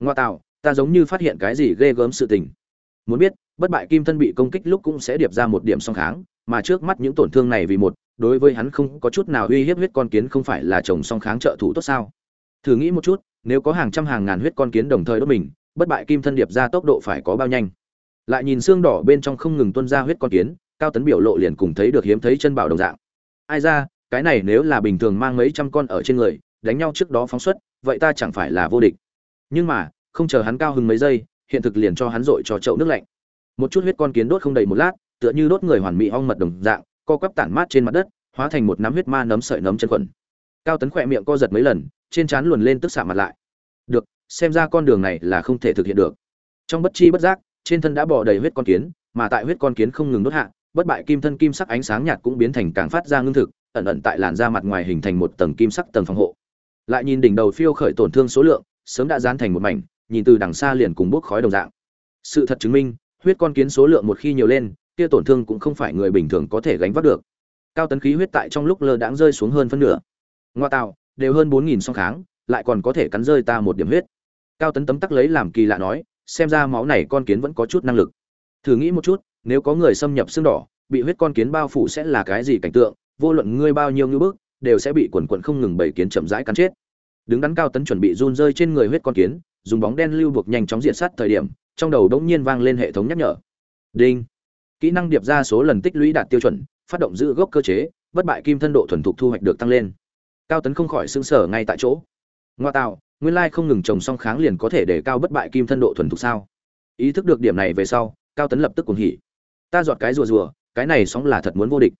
Speaker 1: Ngoa tạo, ta giống như phát hiện cái gì ghê gớm sự tình. Muốn biết, bất bại kim thân bị công kích lúc cũng sẽ điệp ra một điểm song kháng, mà trước mắt những tổn thương này vì một, đối với hắn không có chút nào uy hiếp huyết con kiến không phải là chồng song kháng trợ thủ tốt sao? Thử nghĩ một chút nếu có hàng trăm hàng ngàn huyết con kiến đồng thời đốt mình, bất bại kim thân điệp ra tốc độ phải có bao nhanh. Lại nhìn xương đỏ bên trong không ngừng tuôn ra huyết con kiến, cao tấn biểu lộ liền cùng thấy được hiếm thấy chân bảo đồng dạng. Ai ra, cái này nếu là bình thường mang mấy trăm con ở trên người, đánh nhau trước đó phóng xuất, vậy ta chẳng phải là vô địch. Nhưng mà, không chờ hắn cao hứng mấy giây, hiện thực liền cho hắn dội cho chậu nước lạnh. Một chút huyết con kiến đốt không đầy một lát, tựa như đốt người hoàn mỹ ong mật đồng dạng, co quắp tản mát trên mặt đất, hóa thành một nắm huyết ma nấm sợi nấm chân quần cao tấn khỏe miệng co giật mấy lần trên trán luồn lên tức xạ mặt lại. Được, xem ra con đường này là không thể thực hiện được. Trong bất chi bất giác, trên thân đã bỏ đầy huyết con kiến, mà tại huyết con kiến không ngừng đốt hạ, bất bại kim thân kim sắc ánh sáng nhạt cũng biến thành càng phát ra ngưng thực, ẩn ẩn tại làn da mặt ngoài hình thành một tầng kim sắc tầng phòng hộ. Lại nhìn đỉnh đầu phiêu khởi tổn thương số lượng, sớm đã dán thành một mảnh, nhìn từ đằng xa liền cùng bốc khói đồng dạng. Sự thật chứng minh, huyết con kiến số lượng một khi nhiều lên, kia tổn thương cũng không phải người bình thường có thể gánh vác được. Cao tấn khí huyết tại trong lúc lơ đãng rơi xuống hơn phân nửa. Ngoa tạo đều hơn bốn nghìn song kháng, lại còn có thể cắn rơi ta một điểm huyết. Cao tấn tấm tắc lấy làm kỳ lạ nói, xem ra máu này con kiến vẫn có chút năng lực. Thử nghĩ một chút, nếu có người xâm nhập xương đỏ, bị huyết con kiến bao phủ sẽ là cái gì cảnh tượng? Vô luận ngươi bao nhiêu ngưỡng bước đều sẽ bị quần quần không ngừng bảy kiến chậm rãi cắn chết. Đứng đắn cao tấn chuẩn bị run rơi trên người huyết con kiến, dùng bóng đen lưu buộc nhanh chóng diện sát thời điểm, trong đầu đống nhiên vang lên hệ thống nhắc nhở. Đinh. Kỹ năng điệp ra số lần tích lũy đạt tiêu chuẩn, phát động giữ gốc cơ chế, bất bại kim thân độ thuần thục thu hoạch được tăng lên cao tấn không khỏi xương sở ngay tại chỗ. Ngoa tạo, nguyên lai không ngừng trồng song kháng liền có thể để cao bất bại kim thân độ thuần thục sao? Ý thức được điểm này về sau, cao tấn lập tức cuồng hỉ. Ta dọn cái rùa rùa, cái này sóng là thật muốn vô địch.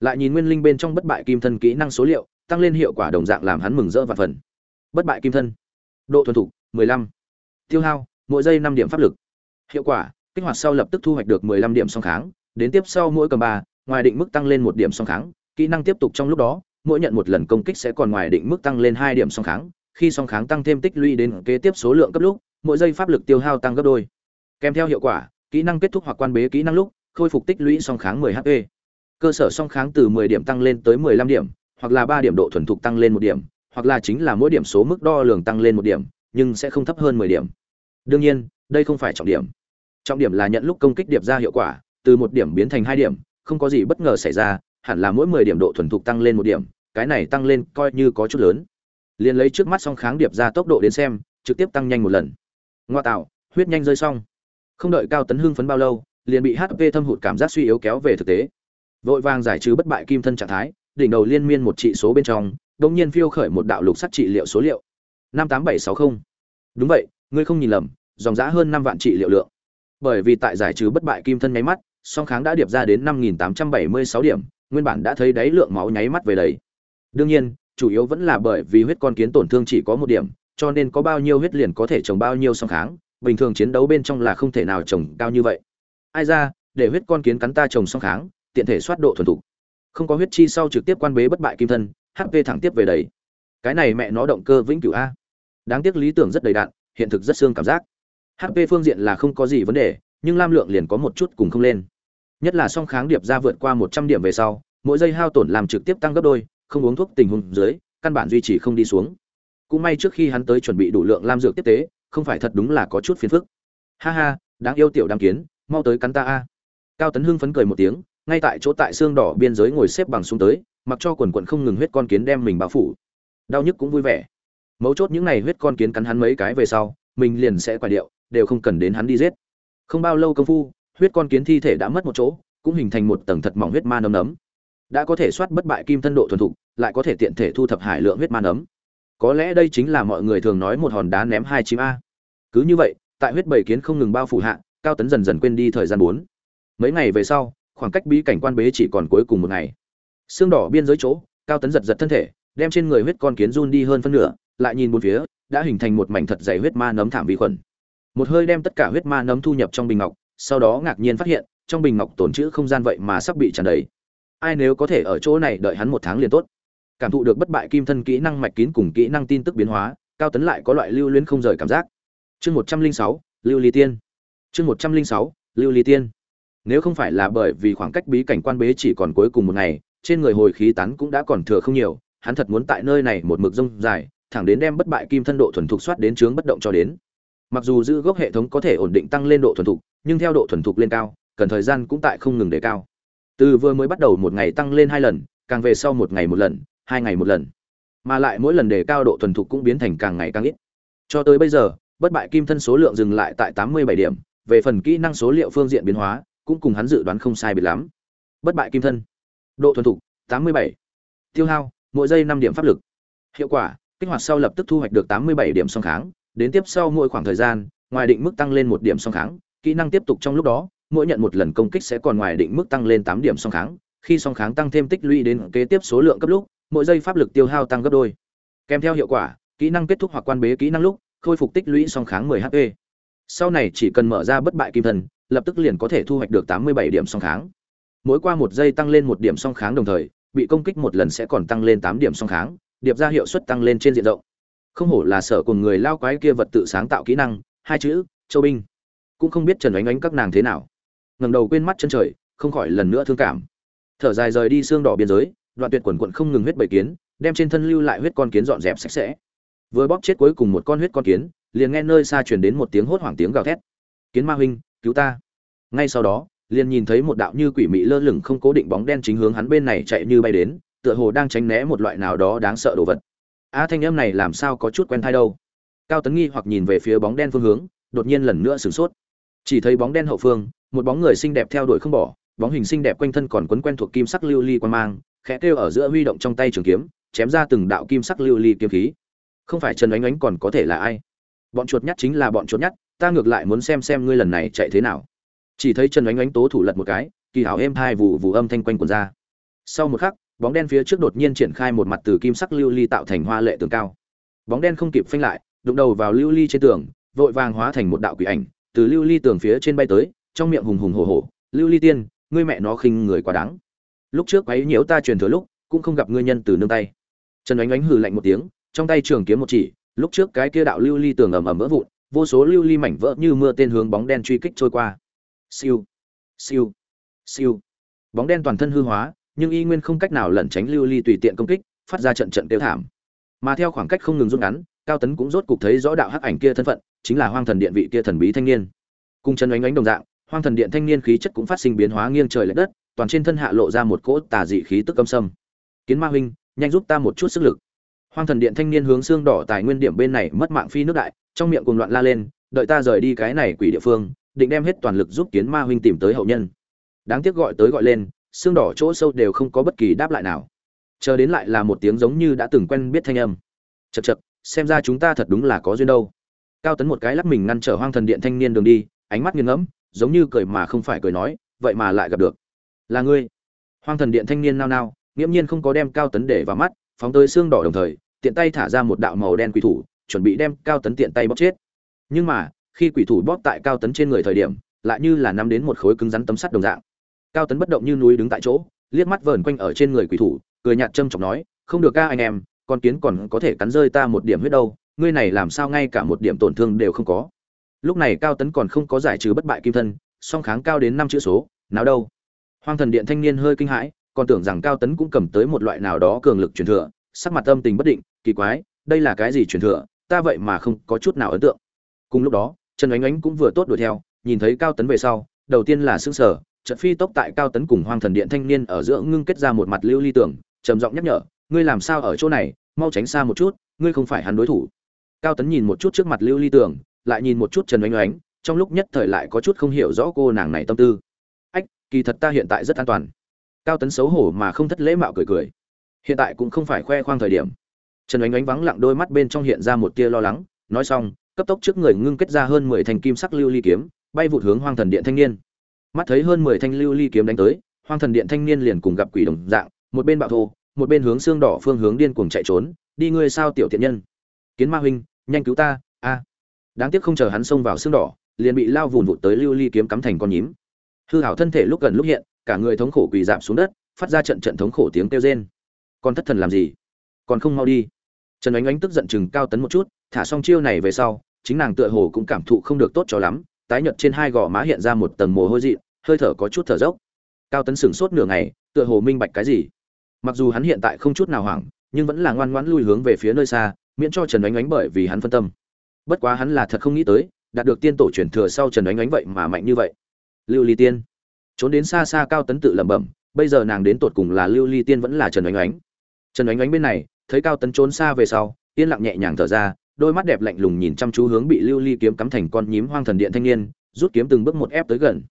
Speaker 1: Lại nhìn nguyên linh bên trong bất bại kim thân kỹ năng số liệu, tăng lên hiệu quả đồng dạng làm hắn mừng rỡ và phần. Bất bại kim thân, độ thuần thục 15. tiêu hao, mỗi giây 5 điểm pháp lực. Hiệu quả, kích hoạt sau lập tức thu hoạch được 15 điểm song kháng, đến tiếp sau mỗi cầm ba, ngoài định mức tăng lên một điểm song kháng, kỹ năng tiếp tục trong lúc đó mỗi nhận một lần công kích sẽ còn ngoài định mức tăng lên hai điểm song kháng. Khi song kháng tăng thêm tích lũy đến kế tiếp số lượng cấp lúc, mỗi giây pháp lực tiêu hao tăng gấp đôi. Kèm theo hiệu quả, kỹ năng kết thúc hoặc quan bế kỹ năng lúc, khôi phục tích lũy song kháng 10 hp. Cơ sở song kháng từ 10 điểm tăng lên tới 15 điểm, hoặc là 3 điểm độ thuần thục tăng lên một điểm, hoặc là chính là mỗi điểm số mức đo lường tăng lên một điểm, nhưng sẽ không thấp hơn 10 điểm. Đương nhiên, đây không phải trọng điểm. Trọng điểm là nhận lúc công kích điệp ra hiệu quả, từ một điểm biến thành hai điểm, không có gì bất ngờ xảy ra, hẳn là mỗi 10 điểm độ thuần thục tăng lên một điểm cái này tăng lên coi như có chút lớn. Liền lấy trước mắt song kháng điệp ra tốc độ đến xem, trực tiếp tăng nhanh một lần. Ngoa tạo, huyết nhanh rơi xong. Không đợi cao tấn hưng phấn bao lâu, liền bị hp thâm hụt cảm giác suy yếu kéo về thực tế. Vội vàng giải trừ bất bại kim thân trạng thái, đỉnh đầu liên miên một trị số bên trong, đột nhiên phiêu khởi một đạo lục sắt trị liệu số liệu. Năm tám bảy sáu không. Đúng vậy, ngươi không nhìn lầm, dòng giá hơn năm vạn trị liệu lượng. Bởi vì tại giải trừ bất bại kim thân nháy mắt, song kháng đã điệp ra đến năm nghìn tám trăm bảy mươi sáu điểm, nguyên bản đã thấy đáy lượng máu nháy mắt về đấy đương nhiên, chủ yếu vẫn là bởi vì huyết con kiến tổn thương chỉ có một điểm, cho nên có bao nhiêu huyết liền có thể trồng bao nhiêu song kháng, bình thường chiến đấu bên trong là không thể nào trồng cao như vậy. Ai ra, để huyết con kiến cắn ta trồng song kháng, tiện thể soát độ thuần thục. Không có huyết chi sau trực tiếp quan bế bất bại kim thân hp thẳng tiếp về đấy cái này mẹ nó động cơ vĩnh cửu a. Đáng tiếc lý tưởng rất đầy đạn, hiện thực rất xương cảm giác. Hp phương diện là không có gì vấn đề, nhưng lam lượng liền có một chút cùng không lên. Nhất là song kháng điệp ra vượt qua một trăm điểm về sau, mỗi giây hao tổn làm trực tiếp tăng gấp đôi không uống thuốc tình huống dưới, căn bản duy trì không đi xuống. Cũng may trước khi hắn tới chuẩn bị đủ lượng lam dược tiếp tế, không phải thật đúng là có chút phiền phức. Ha ha, đáng yêu tiểu đam kiến, mau tới cắn ta a. Cao tấn hưng phấn cười một tiếng, ngay tại chỗ tại xương đỏ biên giới ngồi xếp bằng xuống tới, mặc cho quần quận không ngừng huyết con kiến đem mình bao phủ. Đau nhức cũng vui vẻ. Mấu chốt những ngày huyết con kiến cắn hắn mấy cái về sau, mình liền sẽ quả điệu, đều không cần đến hắn đi giết. Không bao lâu công phu, huyết con kiến thi thể đã mất một chỗ, cũng hình thành một tầng thật mỏng huyết ma nấm nấm đã có thể soát bất bại kim thân độ thuần thục, lại có thể tiện thể thu thập hải lượng huyết ma nấm. Có lẽ đây chính là mọi người thường nói một hòn đá ném hai chim a. Cứ như vậy, tại huyết bảy kiến không ngừng bao phủ hạ, cao tấn dần dần quên đi thời gian bốn. Mấy ngày về sau, khoảng cách bí cảnh quan bế chỉ còn cuối cùng một ngày. Xương đỏ biên giới chỗ, cao tấn giật giật thân thể, đem trên người huyết con kiến run đi hơn phân nửa, lại nhìn một phía, đã hình thành một mảnh thật dày huyết ma nấm thảm vi khuẩn. Một hơi đem tất cả huyết ma nấm thu nhập trong bình ngọc, sau đó ngạc nhiên phát hiện, trong bình ngọc tồn chữ không gian vậy mà sắp bị tràn đầy ai nếu có thể ở chỗ này đợi hắn một tháng liền tốt. Cảm thụ được bất bại kim thân kỹ năng mạch kín cùng kỹ năng tin tức biến hóa, cao tấn lại có loại lưu luyến không rời cảm giác. Chương một trăm linh sáu, lưu ly tiên. Chương một trăm linh sáu, lưu ly tiên. Nếu không phải là bởi vì khoảng cách bí cảnh quan bế chỉ còn cuối cùng một ngày, trên người hồi khí tán cũng đã còn thừa không nhiều, hắn thật muốn tại nơi này một mực rông dài, thẳng đến đem bất bại kim thân độ thuần thục soát đến chướng bất động cho đến. Mặc dù giữ gốc hệ thống có thể ổn định tăng lên độ thuần thục, nhưng theo độ thuần thục lên cao, cần thời gian cũng tại không ngừng đề cao từ vừa mới bắt đầu một ngày tăng lên hai lần, càng về sau một ngày một lần, hai ngày một lần. Mà lại mỗi lần đề cao độ thuần thục cũng biến thành càng ngày càng ít. Cho tới bây giờ, bất bại kim thân số lượng dừng lại tại tám mươi bảy điểm, về phần kỹ năng số liệu phương diện biến hóa, cũng cùng hắn dự đoán không sai biệt lắm. Bất bại kim thân. Độ thuần thục, tám mươi bảy. Tiêu hao, mỗi giây năm điểm pháp lực. Hiệu quả, kích hoạt sau lập tức thu hoạch được tám mươi bảy điểm song kháng, đến tiếp sau mỗi khoảng thời gian, ngoài định mức tăng lên một điểm song kháng, kỹ năng tiếp tục trong lúc đó mỗi nhận một lần công kích sẽ còn ngoài định mức tăng lên tám điểm song kháng khi song kháng tăng thêm tích lũy đến kế tiếp số lượng cấp lúc mỗi giây pháp lực tiêu hao tăng gấp đôi. Kèm theo hiệu quả kỹ năng kết thúc hoặc quan bế kỹ năng lúc khôi phục tích lũy song kháng 10 hp. Sau này chỉ cần mở ra bất bại kim thần, lập tức liền có thể thu hoạch được 87 điểm song kháng. Mỗi qua một giây tăng lên một điểm song kháng đồng thời bị công kích một lần sẽ còn tăng lên 8 điểm song kháng điệp ra hiệu suất tăng lên trên diện rộng. Không hổ là sở cùng người lao quái kia vật tự sáng tạo kỹ năng hai chữ châu binh. Cũng không biết trần oánh oánh các nàng thế nào ngẩng đầu quên mắt chân trời, không khỏi lần nữa thương cảm. Thở dài rời đi xương đỏ biên giới, đoạn tuyệt quần quần không ngừng huyết bảy kiến, đem trên thân lưu lại huyết con kiến dọn dẹp sạch sẽ. Vừa bóp chết cuối cùng một con huyết con kiến, liền nghe nơi xa truyền đến một tiếng hốt hoảng tiếng gào thét. Kiến ma huynh, cứu ta. Ngay sau đó, liền nhìn thấy một đạo như quỷ mị lơ lửng không cố định bóng đen chính hướng hắn bên này chạy như bay đến, tựa hồ đang tránh né một loại nào đó đáng sợ đồ vật. A, thanh âm này làm sao có chút quen tai đâu? Cao tấn nghi hoặc nhìn về phía bóng đen phương hướng, đột nhiên lần nữa sửng sốt. Chỉ thấy bóng đen hậu phương một bóng người xinh đẹp theo đuổi không bỏ, bóng hình xinh đẹp quanh thân còn quấn quen thuộc kim sắc lưu ly quan mang, khẽ kêu ở giữa huy động trong tay trường kiếm, chém ra từng đạo kim sắc lưu ly kiếm khí. Không phải trần ánh ánh còn có thể là ai? Bọn chuột nhắt chính là bọn chuột nhắt, ta ngược lại muốn xem xem ngươi lần này chạy thế nào. Chỉ thấy trần ánh ánh tố thủ lật một cái, kỳ hảo êm hai vụ vụ âm thanh quanh quần ra. Sau một khắc, bóng đen phía trước đột nhiên triển khai một mặt từ kim sắc lưu ly tạo thành hoa lệ tường cao. Bóng đen không kịp phanh lại, đụng đầu vào lưu ly trên tường, vội vàng hóa thành một đạo quỷ ảnh, từ lưu ly tường phía trên bay tới trong miệng hùng hùng hổ hổ, lưu ly tiên, ngươi mẹ nó khinh người quá đáng. Lúc trước quấy nhiễu ta truyền thừa lúc, cũng không gặp ngươi nhân từ nương tay. Trần ánh ánh hừ lạnh một tiếng, trong tay trường kiếm một chỉ, lúc trước cái kia đạo lưu ly tường ầm ầm vỡ vụn, vô số lưu ly mảnh vỡ như mưa tên hướng bóng đen truy kích trôi qua. Siêu siêu siêu. Bóng đen toàn thân hư hóa, nhưng y nguyên không cách nào lẩn tránh lưu ly tùy tiện công kích, phát ra trận trận tiêu thảm. Mà theo khoảng cách không ngừng rút ngắn, cao tấn cũng rốt cục thấy rõ đạo hắc ảnh kia thân phận, chính là hoang thần điện vị kia thần bí thanh niên. Cùng chân ánh ánh đồng dạng hoang thần điện thanh niên khí chất cũng phát sinh biến hóa nghiêng trời lệch đất, toàn trên thân hạ lộ ra một cỗ tà dị khí tức âm sâm. Kiến ma huynh, nhanh giúp ta một chút sức lực. Hoang thần điện thanh niên hướng xương đỏ tài nguyên điểm bên này mất mạng phi nước đại, trong miệng cuồng loạn la lên, đợi ta rời đi cái này quỷ địa phương, định đem hết toàn lực giúp kiến ma huynh tìm tới hậu nhân. Đáng tiếc gọi tới gọi lên, xương đỏ chỗ sâu đều không có bất kỳ đáp lại nào. Chờ đến lại là một tiếng giống như đã từng quen biết thanh âm. Chật chật xem ra chúng ta thật đúng là có duyên đâu. Cao tấn một cái lắc mình ngăn trở hoang thần điện thanh niên đường đi, ánh mắt nghiêng ngẫm giống như cười mà không phải cười nói, vậy mà lại gặp được. Là ngươi. Hoang thần điện thanh niên nao nao, nghiễm nhiên không có đem cao tấn để vào mắt, phóng tới xương đỏ đồng thời, tiện tay thả ra một đạo màu đen quỷ thủ, chuẩn bị đem cao tấn tiện tay bóp chết. Nhưng mà, khi quỷ thủ bóp tại cao tấn trên người thời điểm, lại như là nắm đến một khối cứng rắn tấm sắt đồng dạng. Cao tấn bất động như núi đứng tại chỗ, liếc mắt vờn quanh ở trên người quỷ thủ, cười nhạt châm chọc nói, không được ca anh em, con kiến còn có thể cắn rơi ta một điểm huyết đâu, ngươi này làm sao ngay cả một điểm tổn thương đều không có lúc này cao tấn còn không có giải trừ bất bại kim thân, song kháng cao đến năm chữ số, nào đâu. Hoang thần điện thanh niên hơi kinh hãi, còn tưởng rằng cao tấn cũng cầm tới một loại nào đó cường lực truyền thừa, sắc mặt âm tình bất định, kỳ quái, đây là cái gì truyền thừa, ta vậy mà không có chút nào ấn tượng. Cùng lúc đó, trần ánh ánh cũng vừa tốt đuổi theo, nhìn thấy cao tấn về sau, đầu tiên là xương sở trận phi tốc tại cao tấn cùng hoang thần điện thanh niên ở giữa ngưng kết ra một mặt lưu ly tưởng, trầm giọng nhắc nhở, ngươi làm sao ở chỗ này, mau tránh xa một chút, ngươi không phải hắn đối thủ. Cao tấn nhìn một chút trước mặt lưu ly tưởng lại nhìn một chút trần oanh oánh, trong lúc nhất thời lại có chút không hiểu rõ cô nàng này tâm tư. Ách, kỳ thật ta hiện tại rất an toàn. Cao tấn xấu hổ mà không thất lễ mạo cười cười. Hiện tại cũng không phải khoe khoang thời điểm. Trần oanh oánh vắng lặng đôi mắt bên trong hiện ra một tia lo lắng, nói xong, cấp tốc trước người ngưng kết ra hơn mười thanh kim sắc lưu ly kiếm, bay vụt hướng hoang thần điện thanh niên. Mắt thấy hơn mười thanh lưu ly kiếm đánh tới, hoang thần điện thanh niên liền cùng gặp quỷ đồng dạng, một bên bạo thô, một bên hướng xương đỏ phương hướng điên cuồng chạy trốn, đi ngươi sao tiểu thiện nhân? Kiến ma huynh, nhanh cứu ta, a đáng tiếc không chờ hắn xông vào xương đỏ, liền bị lao vùn vụt tới lưu ly kiếm cắm thành con nhím. Hư hảo thân thể lúc gần lúc hiện, cả người thống khổ quỳ dạp xuống đất, phát ra trận trận thống khổ tiếng kêu rên. Còn thất thần làm gì? Còn không mau đi. Trần ánh ánh tức giận chừng cao tấn một chút, thả xong chiêu này về sau, chính nàng tựa hồ cũng cảm thụ không được tốt cho lắm, tái nhợt trên hai gò má hiện ra một tầng mồ hôi dị, hơi thở có chút thở dốc. Cao tấn sửng sốt nửa ngày, tựa hồ minh bạch cái gì. Mặc dù hắn hiện tại không chút nào hoảng, nhưng vẫn là ngoan ngoãn lui hướng về phía nơi xa, miễn cho trần ánh ánh bởi vì hắn phân tâm bất quá hắn là thật không nghĩ tới, đạt được tiên tổ truyền thừa sau trần ánh ánh vậy mà mạnh như vậy. Lưu ly tiên. Trốn đến xa xa cao tấn tự lẩm bẩm, bây giờ nàng đến tột cùng là lưu ly tiên vẫn là trần ánh ánh trần ánh ánh bên này, thấy cao tấn trốn xa về sau, yên lặng nhẹ nhàng thở ra, đôi mắt đẹp lạnh lùng nhìn chăm chú hướng bị lưu ly kiếm cắm thành con nhím hoang thần điện thanh niên, rút kiếm từng bước một ép tới gần.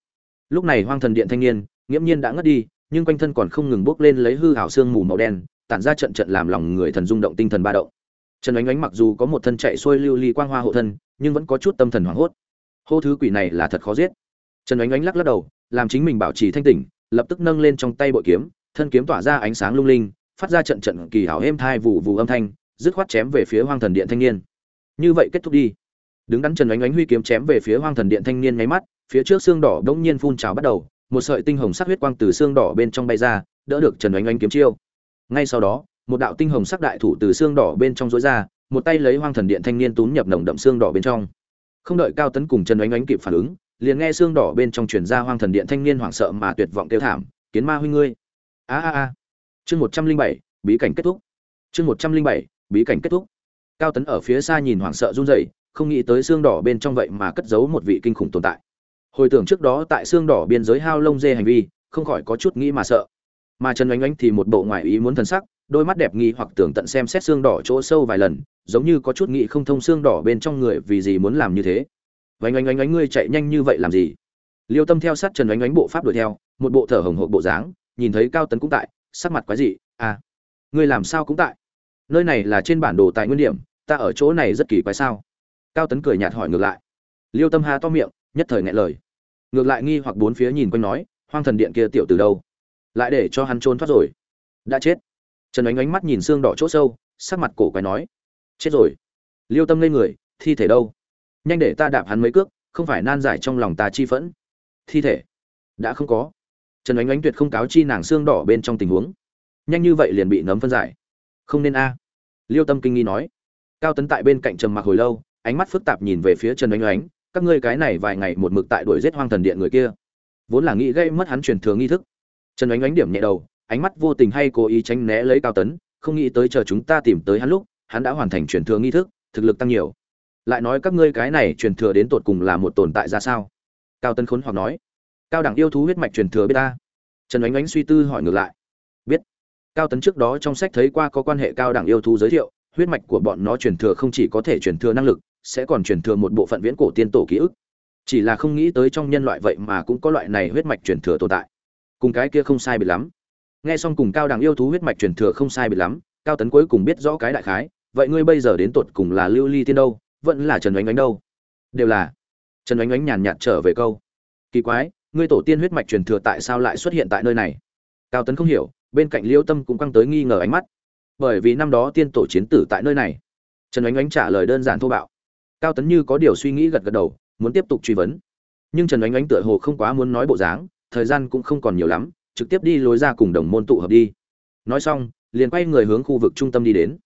Speaker 1: Lúc này hoang thần điện thanh niên, nghiễm nhiên đã ngất đi, nhưng quanh thân còn không ngừng bốc lên lấy hư hảo xương mù màu đen, tản ra trận trận làm lòng người thần rung động tinh thần ba động trần ánh ánh mặc dù có một thân chạy xuôi lưu ly quang hoa hộ thân, nhưng vẫn có chút tâm thần hoảng hốt. Hô thứ quỷ này là thật khó giết. Trần ánh ánh lắc lắc đầu, làm chính mình bảo trì thanh tỉnh, lập tức nâng lên trong tay bội kiếm, thân kiếm tỏa ra ánh sáng lung linh, phát ra trận trận kỳ hảo êm thai vụ vụ âm thanh, dứt khoát chém về phía hoang thần điện thanh niên. Như vậy kết thúc đi. Đứng đắn trần ánh ánh huy kiếm chém về phía hoang thần điện thanh niên nháy mắt, phía trước xương đỏ đ ỗ n g nhiên phun trào bắt đầu, một sợi tinh hồng sắc huyết quang từ xương đỏ bên trong bay ra, đỡ được trần ánh ánh kiếm chiêu. Ngay sau đó một đạo tinh hồng sắc đại thủ từ xương đỏ bên trong rối ra, một tay lấy hoang thần điện thanh niên túm nhập nồng đậm xương đỏ bên trong. Không đợi cao tấn cùng trần oánh oánh kịp phản ứng, liền nghe xương đỏ bên trong truyền ra hoang thần điện thanh niên hoảng sợ mà tuyệt vọng kêu thảm, kiến ma huy ngươi! A a a! Chương một trăm linh bảy, bí cảnh kết thúc. Chương một trăm linh bảy, bí cảnh kết thúc. Cao tấn ở phía xa nhìn hoảng sợ run rẩy, không nghĩ tới xương đỏ bên trong vậy mà cất giấu một vị kinh khủng tồn tại. Hồi tưởng trước đó tại xương đỏ biên giới hao lông dê hành vi, không khỏi có chút nghĩ mà sợ. Mà trần oánh oánh thì một bộ ngoại ý muốn thần sắc đôi mắt đẹp nghi hoặc tưởng tận xem xét xương đỏ chỗ sâu vài lần, giống như có chút nghĩ không thông xương đỏ bên trong người vì gì muốn làm như thế. Vánh oanh oanh oanh ngươi chạy nhanh như vậy làm gì? Liêu tâm theo sát trần oanh oanh bộ pháp đuổi theo, một bộ thở hồng hộp bộ dáng, nhìn thấy cao tấn cũng tại, sắc mặt quái dị à ngươi làm sao cũng tại? Nơi này là trên bản đồ tại nguyên điểm, ta ở chỗ này rất kỳ quái sao? Cao tấn cười nhạt hỏi ngược lại. Liêu tâm hà to miệng, nhất thời ngại lời. Ngược lại nghi hoặc bốn phía nhìn quanh nói, hoang thần điện kia tiểu từ đâu? Lại để cho hắn trốn thoát rồi. Đã chết trần ánh ánh mắt nhìn xương đỏ chỗ sâu, sắc mặt cổ quái nói, chết rồi. Liêu tâm lên người, thi thể đâu? Nhanh để ta đạp hắn mấy cước, không phải nan giải trong lòng ta chi phẫn. Thi thể? Đã không có. Trần ánh ánh tuyệt không cáo chi nàng xương đỏ bên trong tình huống. Nhanh như vậy liền bị nấm phân giải. Không nên a. Liêu tâm kinh nghi nói. Cao tấn tại bên cạnh trầm mặc hồi lâu, ánh mắt phức tạp nhìn về phía trần ánh ánh, các ngươi cái này vài ngày một mực tại đuổi giết hoang thần điện người kia. Vốn là nghĩ gây mất hắn truyền thừa nghi thức. Trần ánh ánh điểm nhẹ đầu ánh mắt vô tình hay cố ý tránh né lấy cao tấn, không nghĩ tới chờ chúng ta tìm tới hắn lúc, hắn đã hoàn thành truyền thừa nghi thức, thực lực tăng nhiều. Lại nói các ngươi cái này truyền thừa đến tột cùng là một tồn tại ra sao? Cao tấn khốn hoặc nói. Cao đẳng yêu thú huyết mạch truyền thừa biết ta. Trần ánh ánh suy tư hỏi ngược lại. Biết. Cao tấn trước đó trong sách thấy qua có quan hệ cao đẳng yêu thú giới thiệu, huyết mạch của bọn nó truyền thừa không chỉ có thể truyền thừa năng lực, sẽ còn truyền thừa một bộ phận viễn cổ tiên tổ ký ức. Chỉ là không nghĩ tới trong nhân loại vậy mà cũng có loại này huyết mạch truyền thừa tồn tại. Cùng cái kia không sai biệt lắm nghe xong cùng cao đẳng yêu thú huyết mạch truyền thừa không sai biệt lắm, cao tấn cuối cùng biết rõ cái đại khái, vậy ngươi bây giờ đến tột cùng là lưu ly tiên đâu, vẫn là trần oánh oánh đâu? Đều là. Trần oánh oánh nhàn nhạt trở về câu. Kỳ quái, ngươi tổ tiên huyết mạch truyền thừa tại sao lại xuất hiện tại nơi này? Cao tấn không hiểu, bên cạnh liêu tâm cũng căng tới nghi ngờ ánh mắt. Bởi vì năm đó tiên tổ chiến tử tại nơi này. Trần oánh oánh trả lời đơn giản thô bạo. Cao tấn như có điều suy nghĩ gật gật đầu, muốn tiếp tục truy vấn. Nhưng trần oánh oánh tựa hồ không quá muốn nói bộ dáng, thời gian cũng không còn nhiều lắm trực tiếp đi lối ra cùng đồng môn tụ hợp đi. Nói xong, liền quay người hướng khu vực trung tâm đi đến.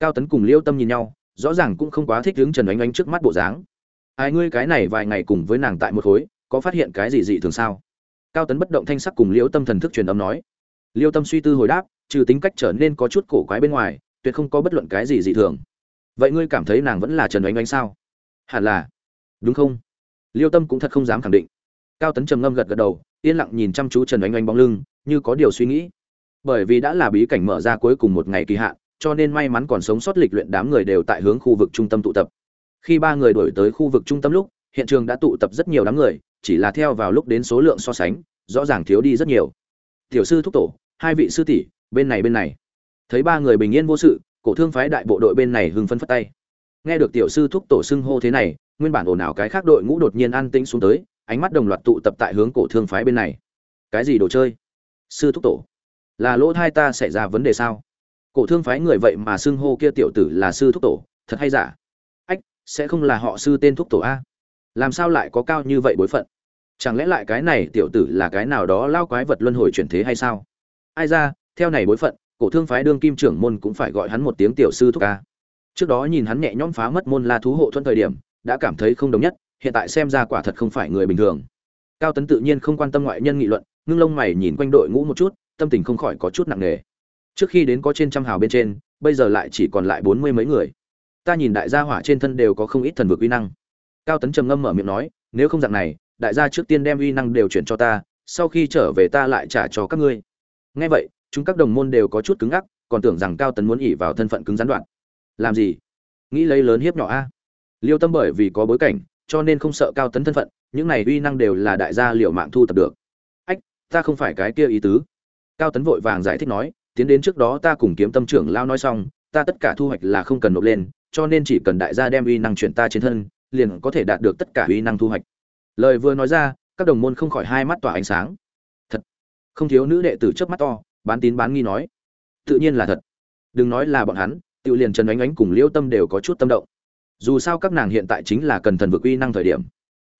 Speaker 1: Cao tấn cùng liêu tâm nhìn nhau, rõ ràng cũng không quá thích đứng trần oánh oánh trước mắt bộ dáng. Ai ngươi cái này vài ngày cùng với nàng tại một khối, có phát hiện cái gì dị thường sao? Cao tấn bất động thanh sắc cùng liêu tâm thần thức truyền âm nói. Liêu tâm suy tư hồi đáp, trừ tính cách trở nên có chút cổ quái bên ngoài, tuyệt không có bất luận cái gì dị thường. Vậy ngươi cảm thấy nàng vẫn là trần oánh oánh sao? Hẳn là. Đúng không? Liêu tâm cũng thật không dám khẳng định. Cao tấn trầm ngâm gật gật đầu yên lặng nhìn chăm chú trần oanh oanh bóng lưng, như có điều suy nghĩ. Bởi vì đã là bí cảnh mở ra cuối cùng một ngày kỳ hạn, cho nên may mắn còn sống sót lịch luyện đám người đều tại hướng khu vực trung tâm tụ tập. Khi ba người đổi tới khu vực trung tâm lúc, hiện trường đã tụ tập rất nhiều đám người, chỉ là theo vào lúc đến số lượng so sánh, rõ ràng thiếu đi rất nhiều. Tiểu sư thúc tổ, hai vị sư tỷ, bên này bên này. Thấy ba người bình yên vô sự, cổ thương phái đại bộ đội bên này hưng phân phất tay. Nghe được tiểu sư thúc tổ xưng hô thế này, nguyên bản ồn ào cái khác đội ngũ đột nhiên an tĩnh xuống tới ánh mắt đồng loạt tụ tập tại hướng cổ thương phái bên này. Cái gì đồ chơi? Sư thúc tổ. Là lỗ thai ta xảy ra vấn đề sao? Cổ thương phái người vậy mà xưng hô kia tiểu tử là sư thúc tổ, thật hay giả? Ách, sẽ không là họ sư tên thúc tổ a? Làm sao lại có cao như vậy bối phận? Chẳng lẽ lại cái này tiểu tử là cái nào đó lao quái vật luân hồi chuyển thế hay sao? Ai ra, theo này bối phận, cổ thương phái đương kim trưởng môn cũng phải gọi hắn một tiếng tiểu sư thúc ca trước đó nhìn hắn nhẹ nhõm phá mất môn la thú hộ thuận thời điểm, đã cảm thấy không đồng nhất hiện tại xem ra quả thật không phải người bình thường. Cao tấn tự nhiên không quan tâm ngoại nhân nghị luận, ngưng lông mày nhìn quanh đội ngũ một chút, tâm tình không khỏi có chút nặng nề. Trước khi đến có trên trăm hào bên trên, bây giờ lại chỉ còn lại bốn mươi mấy người. Ta nhìn đại gia hỏa trên thân đều có không ít thần vực uy năng. Cao tấn trầm ngâm mở miệng nói, nếu không dạng này, đại gia trước tiên đem uy năng đều chuyển cho ta, sau khi trở về ta lại trả cho các ngươi. Nghe vậy, chúng các đồng môn đều có chút cứng ngắc, còn tưởng rằng cao tấn muốn ỉ vào thân phận cứng gián đoạn. Làm gì? Nghĩ lấy lớn hiếp nhỏ a. Liêu tâm bởi vì có bối cảnh cho nên không sợ cao tấn thân phận, những này uy năng đều là đại gia liệu mạng thu tập được. Ách, ta không phải cái kia ý tứ. Cao tấn vội vàng giải thích nói, tiến đến trước đó ta cùng kiếm tâm trưởng lao nói xong, ta tất cả thu hoạch là không cần nộp lên, cho nên chỉ cần đại gia đem uy năng chuyển ta trên thân, liền có thể đạt được tất cả uy năng thu hoạch. Lời vừa nói ra, các đồng môn không khỏi hai mắt tỏa ánh sáng. Thật, không thiếu nữ đệ tử trước mắt to, bán tín bán nghi nói. Tự nhiên là thật. Đừng nói là bọn hắn tự liền trần ánh ánh cùng liêu tâm đều có chút tâm động dù sao các nàng hiện tại chính là cần thần vực uy năng thời điểm.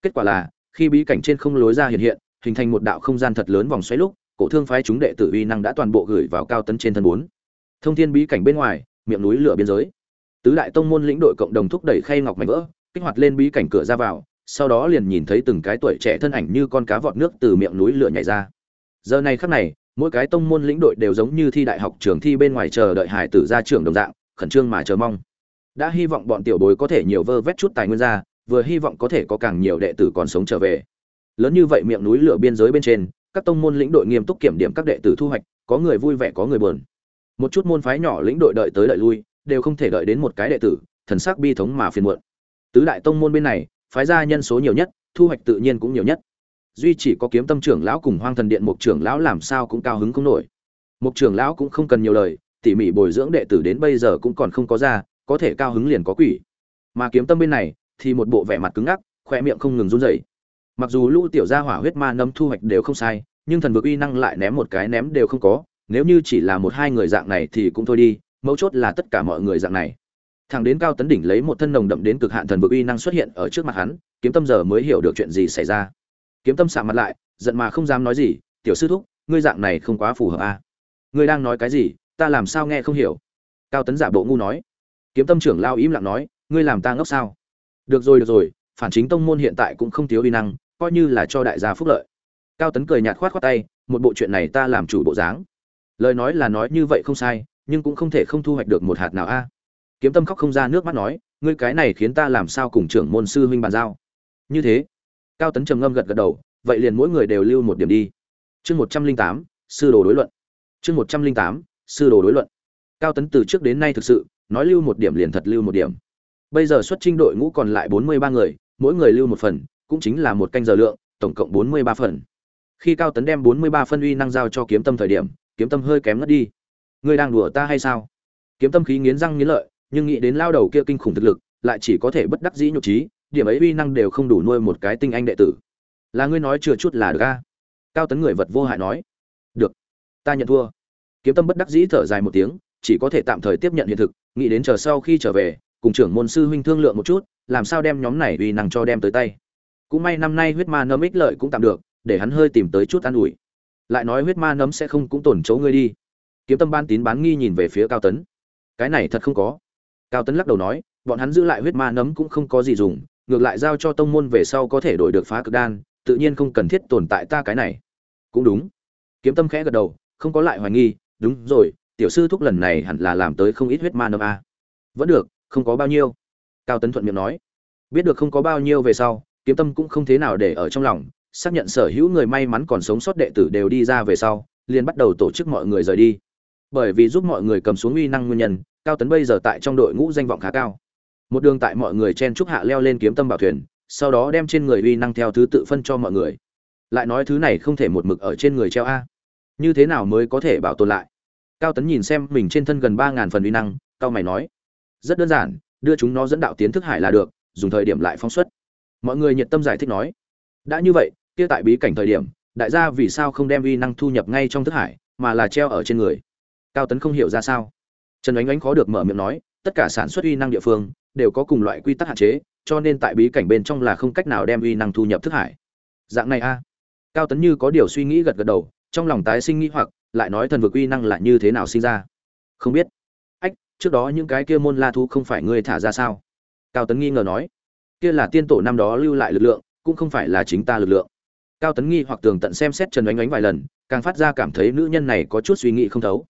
Speaker 1: Kết quả là, khi bí cảnh trên không lối ra hiện hiện, hình thành một đạo không gian thật lớn vòng xoáy lúc, cổ thương phái chúng đệ tử uy năng đã toàn bộ gửi vào cao tấn trên thân bốn. Thông thiên bí cảnh bên ngoài, miệng núi lửa biên giới. Tứ đại tông môn lĩnh đội cộng đồng thúc đẩy khay ngọc mảnh vỡ, kích hoạt lên bí cảnh cửa ra vào, sau đó liền nhìn thấy từng cái tuổi trẻ thân ảnh như con cá vọt nước từ miệng núi lửa nhảy ra. Giờ này khắc này, mỗi cái tông môn lĩnh đội đều giống như thi đại học trường thi bên ngoài chờ đợi hải tử ra trường đồng dạng, khẩn trương mà chờ mong đã hy vọng bọn tiểu bối có thể nhiều vơ vét chút tài nguyên ra, vừa hy vọng có thể có càng nhiều đệ tử còn sống trở về. Lớn như vậy miệng núi lửa biên giới bên trên, các tông môn lĩnh đội nghiêm túc kiểm điểm các đệ tử thu hoạch, có người vui vẻ, có người buồn. Một chút môn phái nhỏ lĩnh đội đợi tới đợi lui, đều không thể đợi đến một cái đệ tử, thần sắc bi thống mà phiền muộn. Tứ đại tông môn bên này, phái ra nhân số nhiều nhất, thu hoạch tự nhiên cũng nhiều nhất. Duy chỉ có kiếm tâm trưởng lão cùng hoang thần điện mục trưởng lão làm sao cũng cao hứng không nổi. Mục trưởng lão cũng không cần nhiều lời, tỉ mỉ bồi dưỡng đệ tử đến bây giờ cũng còn không có ra có thể cao hứng liền có quỷ. Mà kiếm tâm bên này, thì một bộ vẻ mặt cứng ngắc khoe miệng không ngừng run rẩy. Mặc dù lũ tiểu gia hỏa huyết ma nấm thu hoạch đều không sai, nhưng thần vực uy năng lại ném một cái ném đều không có, nếu như chỉ là một hai người dạng này thì cũng thôi đi, mấu chốt là tất cả mọi người dạng này. Thằng đến cao tấn đỉnh lấy một thân nồng đậm đến cực hạn thần vực uy năng xuất hiện ở trước mặt hắn, kiếm tâm giờ mới hiểu được chuyện gì xảy ra. Kiếm tâm xạ mặt lại, giận mà không dám nói gì, tiểu sư thúc, ngươi dạng này không quá phù hợp à. ngươi đang nói cái gì? Ta làm sao nghe không hiểu? Cao tấn giả bộ ngu nói kiếm tâm trưởng lao im lặng nói, ngươi làm ta ngốc sao? Được rồi được rồi, phản chính tông môn hiện tại cũng không thiếu uy năng, coi như là cho đại gia phúc lợi. Cao tấn cười nhạt khoát khoát tay, một bộ chuyện này ta làm chủ bộ dáng. Lời nói là nói như vậy không sai, nhưng cũng không thể không thu hoạch được một hạt nào a. Kiếm tâm khóc không ra nước mắt nói, ngươi cái này khiến ta làm sao cùng trưởng môn sư huynh bàn giao? Như thế. Cao tấn trầm ngâm gật gật đầu, vậy liền mỗi người đều lưu một điểm đi. Chương một trăm linh tám, sư đồ đối luận. Chương một trăm linh tám, sư đồ đối luận. Cao tấn từ trước đến nay thực sự nói lưu một điểm liền thật lưu một điểm. Bây giờ xuất trinh đội ngũ còn lại bốn mươi ba người, mỗi người lưu một phần, cũng chính là một canh giờ lượng, tổng cộng bốn mươi ba phần. Khi cao tấn đem bốn mươi ba phân uy năng giao cho kiếm tâm thời điểm, kiếm tâm hơi kém ngất đi. Ngươi đang đùa ta hay sao? Kiếm tâm khí nghiến răng nghiến lợi, nhưng nghĩ đến lao đầu kia kinh khủng thực lực, lại chỉ có thể bất đắc dĩ nhục trí, điểm ấy uy năng đều không đủ nuôi một cái tinh anh đệ tử. Là ngươi nói chưa chút là được a? Cao tấn người vật vô hại nói. Được, ta nhận thua. Kiếm tâm bất đắc dĩ thở dài một tiếng, chỉ có thể tạm thời tiếp nhận hiện thực nghĩ đến chờ sau khi trở về, cùng trưởng môn sư huynh thương lượng một chút, làm sao đem nhóm này uy năng cho đem tới tay. Cũng may năm nay huyết ma nấm ích lợi cũng tạm được, để hắn hơi tìm tới chút an ủi. Lại nói huyết ma nấm sẽ không cũng tổn chấu ngươi đi. Kiếm tâm ban tín bán nghi nhìn về phía cao tấn. Cái này thật không có. Cao tấn lắc đầu nói, bọn hắn giữ lại huyết ma nấm cũng không có gì dùng, ngược lại giao cho tông môn về sau có thể đổi được phá cực đan, tự nhiên không cần thiết tồn tại ta cái này. Cũng đúng. Kiếm tâm khẽ gật đầu, không có lại hoài nghi, đúng rồi tiểu sư thúc lần này hẳn là làm tới không ít huyết ma nấm a. Vẫn được, không có bao nhiêu. Cao tấn thuận miệng nói. Biết được không có bao nhiêu về sau, kiếm tâm cũng không thế nào để ở trong lòng, xác nhận sở hữu người may mắn còn sống sót đệ tử đều đi ra về sau, liền bắt đầu tổ chức mọi người rời đi. Bởi vì giúp mọi người cầm xuống uy năng nguyên nhân, cao tấn bây giờ tại trong đội ngũ danh vọng khá cao. Một đường tại mọi người chen trúc hạ leo lên kiếm tâm bảo thuyền, sau đó đem trên người uy năng theo thứ tự phân cho mọi người. Lại nói thứ này không thể một mực ở trên người treo a. Như thế nào mới có thể bảo tồn lại? Cao tấn nhìn xem mình trên thân gần ba ngàn phần uy năng cao mày nói, rất đơn giản, đưa chúng nó dẫn đạo tiến thức hải là được, dùng thời điểm lại phóng xuất. Mọi người nhiệt tâm giải thích nói, đã như vậy, kia tại bí cảnh thời điểm, đại gia vì sao không đem uy năng thu nhập ngay trong thức hải, mà là treo ở trên người? Cao tấn không hiểu ra sao. Trần ánh ánh khó được mở miệng nói, tất cả sản xuất uy năng địa phương, đều có cùng loại quy tắc hạn chế, cho nên tại bí cảnh bên trong là không cách nào đem uy năng thu nhập thức hải. Dạng này a. Cao tấn như có điều suy nghĩ gật gật đầu trong lòng tái sinh nghĩ hoặc, lại nói thần vực uy năng là như thế nào sinh ra? Không biết. Ách, trước đó những cái kia môn la thu không phải ngươi thả ra sao? Cao tấn nghi ngờ nói. Kia là tiên tổ năm đó lưu lại lực lượng, cũng không phải là chính ta lực lượng. Cao tấn nghi hoặc tường tận xem xét trần oánh oánh vài lần, càng phát ra cảm thấy nữ nhân này có chút suy nghĩ không thấu.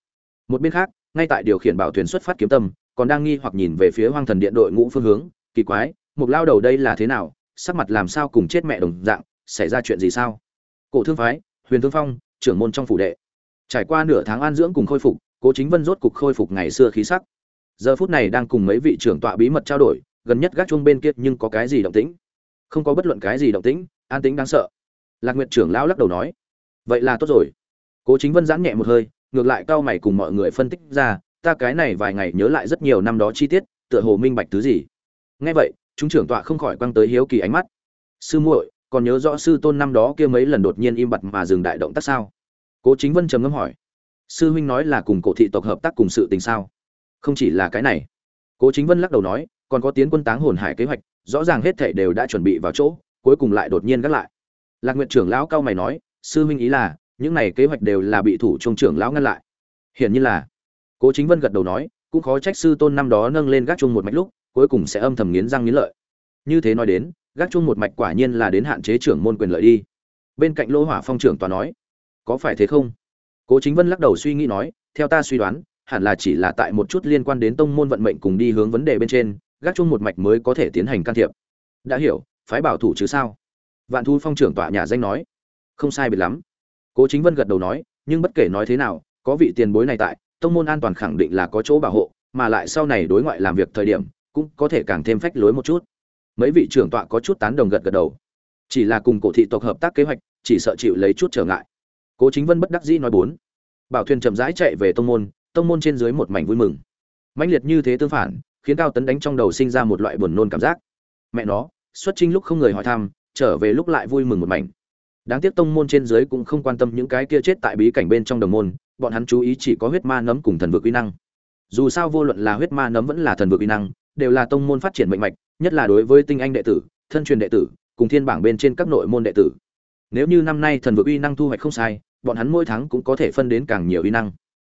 Speaker 1: Một bên khác, ngay tại điều khiển bảo thuyền xuất phát kiếm tâm, còn đang nghi hoặc nhìn về phía hoang thần điện đội ngũ phương hướng, kỳ quái, một lao đầu đây là thế nào? Sắc mặt làm sao cùng chết mẹ đồng dạng, xảy ra chuyện gì sao? Cổ thương phái, huyền thương phong trưởng môn trong phủ đệ. Trải qua nửa tháng an dưỡng cùng khôi phục, cố chính vân rốt cục khôi phục ngày xưa khí sắc. Giờ phút này đang cùng mấy vị trưởng tọa bí mật trao đổi, gần nhất gác chuông bên kia nhưng có cái gì động tĩnh? Không có bất luận cái gì động tĩnh, an tĩnh đáng sợ. Lạc nguyệt trưởng lão lắc đầu nói, vậy là tốt rồi. Cố chính vân giãn nhẹ một hơi, ngược lại cao mày cùng mọi người phân tích ra, ta cái này vài ngày nhớ lại rất nhiều năm đó chi tiết, tựa hồ minh bạch thứ gì. Nghe vậy, chúng trưởng tọa không khỏi quăng tới hiếu kỳ ánh mắt. Sư muội, còn nhớ rõ sư tôn năm đó kia mấy lần đột nhiên im bặt mà dừng đại động tác sao? Cố chính vân trầm ngâm hỏi, sư huynh nói là cùng cổ thị tộc hợp tác cùng sự tình sao? Không chỉ là cái này. Cố chính vân lắc đầu nói, còn có tiến quân táng hồn hải kế hoạch, rõ ràng hết thảy đều đã chuẩn bị vào chỗ, cuối cùng lại đột nhiên gác lại. Lạc nguyện trưởng lão cao mày nói, sư huynh ý là, những này kế hoạch đều là bị thủ trung trưởng lão ngăn lại. Hiển nhiên là. Cố chính vân gật đầu nói, cũng khó trách sư tôn năm đó nâng lên gác chung một mạch lúc, cuối cùng sẽ âm thầm nghiến răng nghiến lợi. Như thế nói đến, gác chung một mạch quả nhiên là đến hạn chế trưởng môn quyền lợi đi. Bên cạnh lỗ hỏa phong trưởng tòa nói có phải thế không? Cố chính vân lắc đầu suy nghĩ nói, theo ta suy đoán, hẳn là chỉ là tại một chút liên quan đến tông môn vận mệnh cùng đi hướng vấn đề bên trên, gác chung một mạch mới có thể tiến hành can thiệp. Đã hiểu, phái bảo thủ chứ sao? Vạn thu phong trưởng tọa nhà danh nói. Không sai biệt lắm. Cố chính vân gật đầu nói, nhưng bất kể nói thế nào, có vị tiền bối này tại, tông môn an toàn khẳng định là có chỗ bảo hộ, mà lại sau này đối ngoại làm việc thời điểm, cũng có thể càng thêm phách lối một chút. Mấy vị trưởng tọa có chút tán đồng gật gật đầu. Chỉ là cùng cổ thị tộc hợp tác kế hoạch, chỉ sợ chịu lấy chút trở ngại cố chính vân bất đắc dĩ nói bốn. Bảo thuyền chậm rãi chạy về tông môn tông môn trên dưới một mảnh vui mừng. Mãnh liệt như thế tương phản, khiến cao tấn đánh trong đầu sinh ra một loại buồn nôn cảm giác. Mẹ nó, xuất trinh lúc không người hỏi thăm, trở về lúc lại vui mừng một mảnh. Đáng tiếc tông môn trên dưới cũng không quan tâm những cái kia chết tại bí cảnh bên trong đồng môn, bọn hắn chú ý chỉ có huyết ma nấm cùng thần vực uy năng. Dù sao vô luận là huyết ma nấm vẫn là thần vực uy năng, đều là tông môn phát triển mạnh mạch, nhất là đối với tinh anh đệ tử, thân truyền đệ tử, cùng thiên bảng bên trên các nội môn đệ tử nếu như năm nay thần vực uy năng thu hoạch không sai, bọn hắn mỗi tháng cũng có thể phân đến càng nhiều uy năng.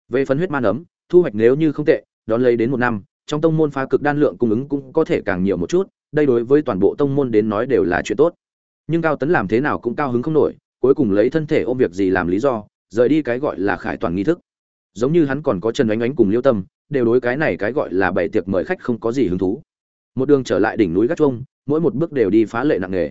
Speaker 1: Về phân huyết ma nấm thu hoạch nếu như không tệ, đón lấy đến một năm, trong tông môn phá cực đan lượng cung ứng cũng có thể càng nhiều một chút, đây đối với toàn bộ tông môn đến nói đều là chuyện tốt. Nhưng cao tấn làm thế nào cũng cao hứng không nổi, cuối cùng lấy thân thể ôm việc gì làm lý do, rời đi cái gọi là khải toàn nghi thức. Giống như hắn còn có trần ánh ánh cùng liêu tâm, đều đối cái này cái gọi là bảy tiệc mời khách không có gì hứng thú. Một đường trở lại đỉnh núi gác chuông, mỗi một bước đều đi phá lệ nặng nề.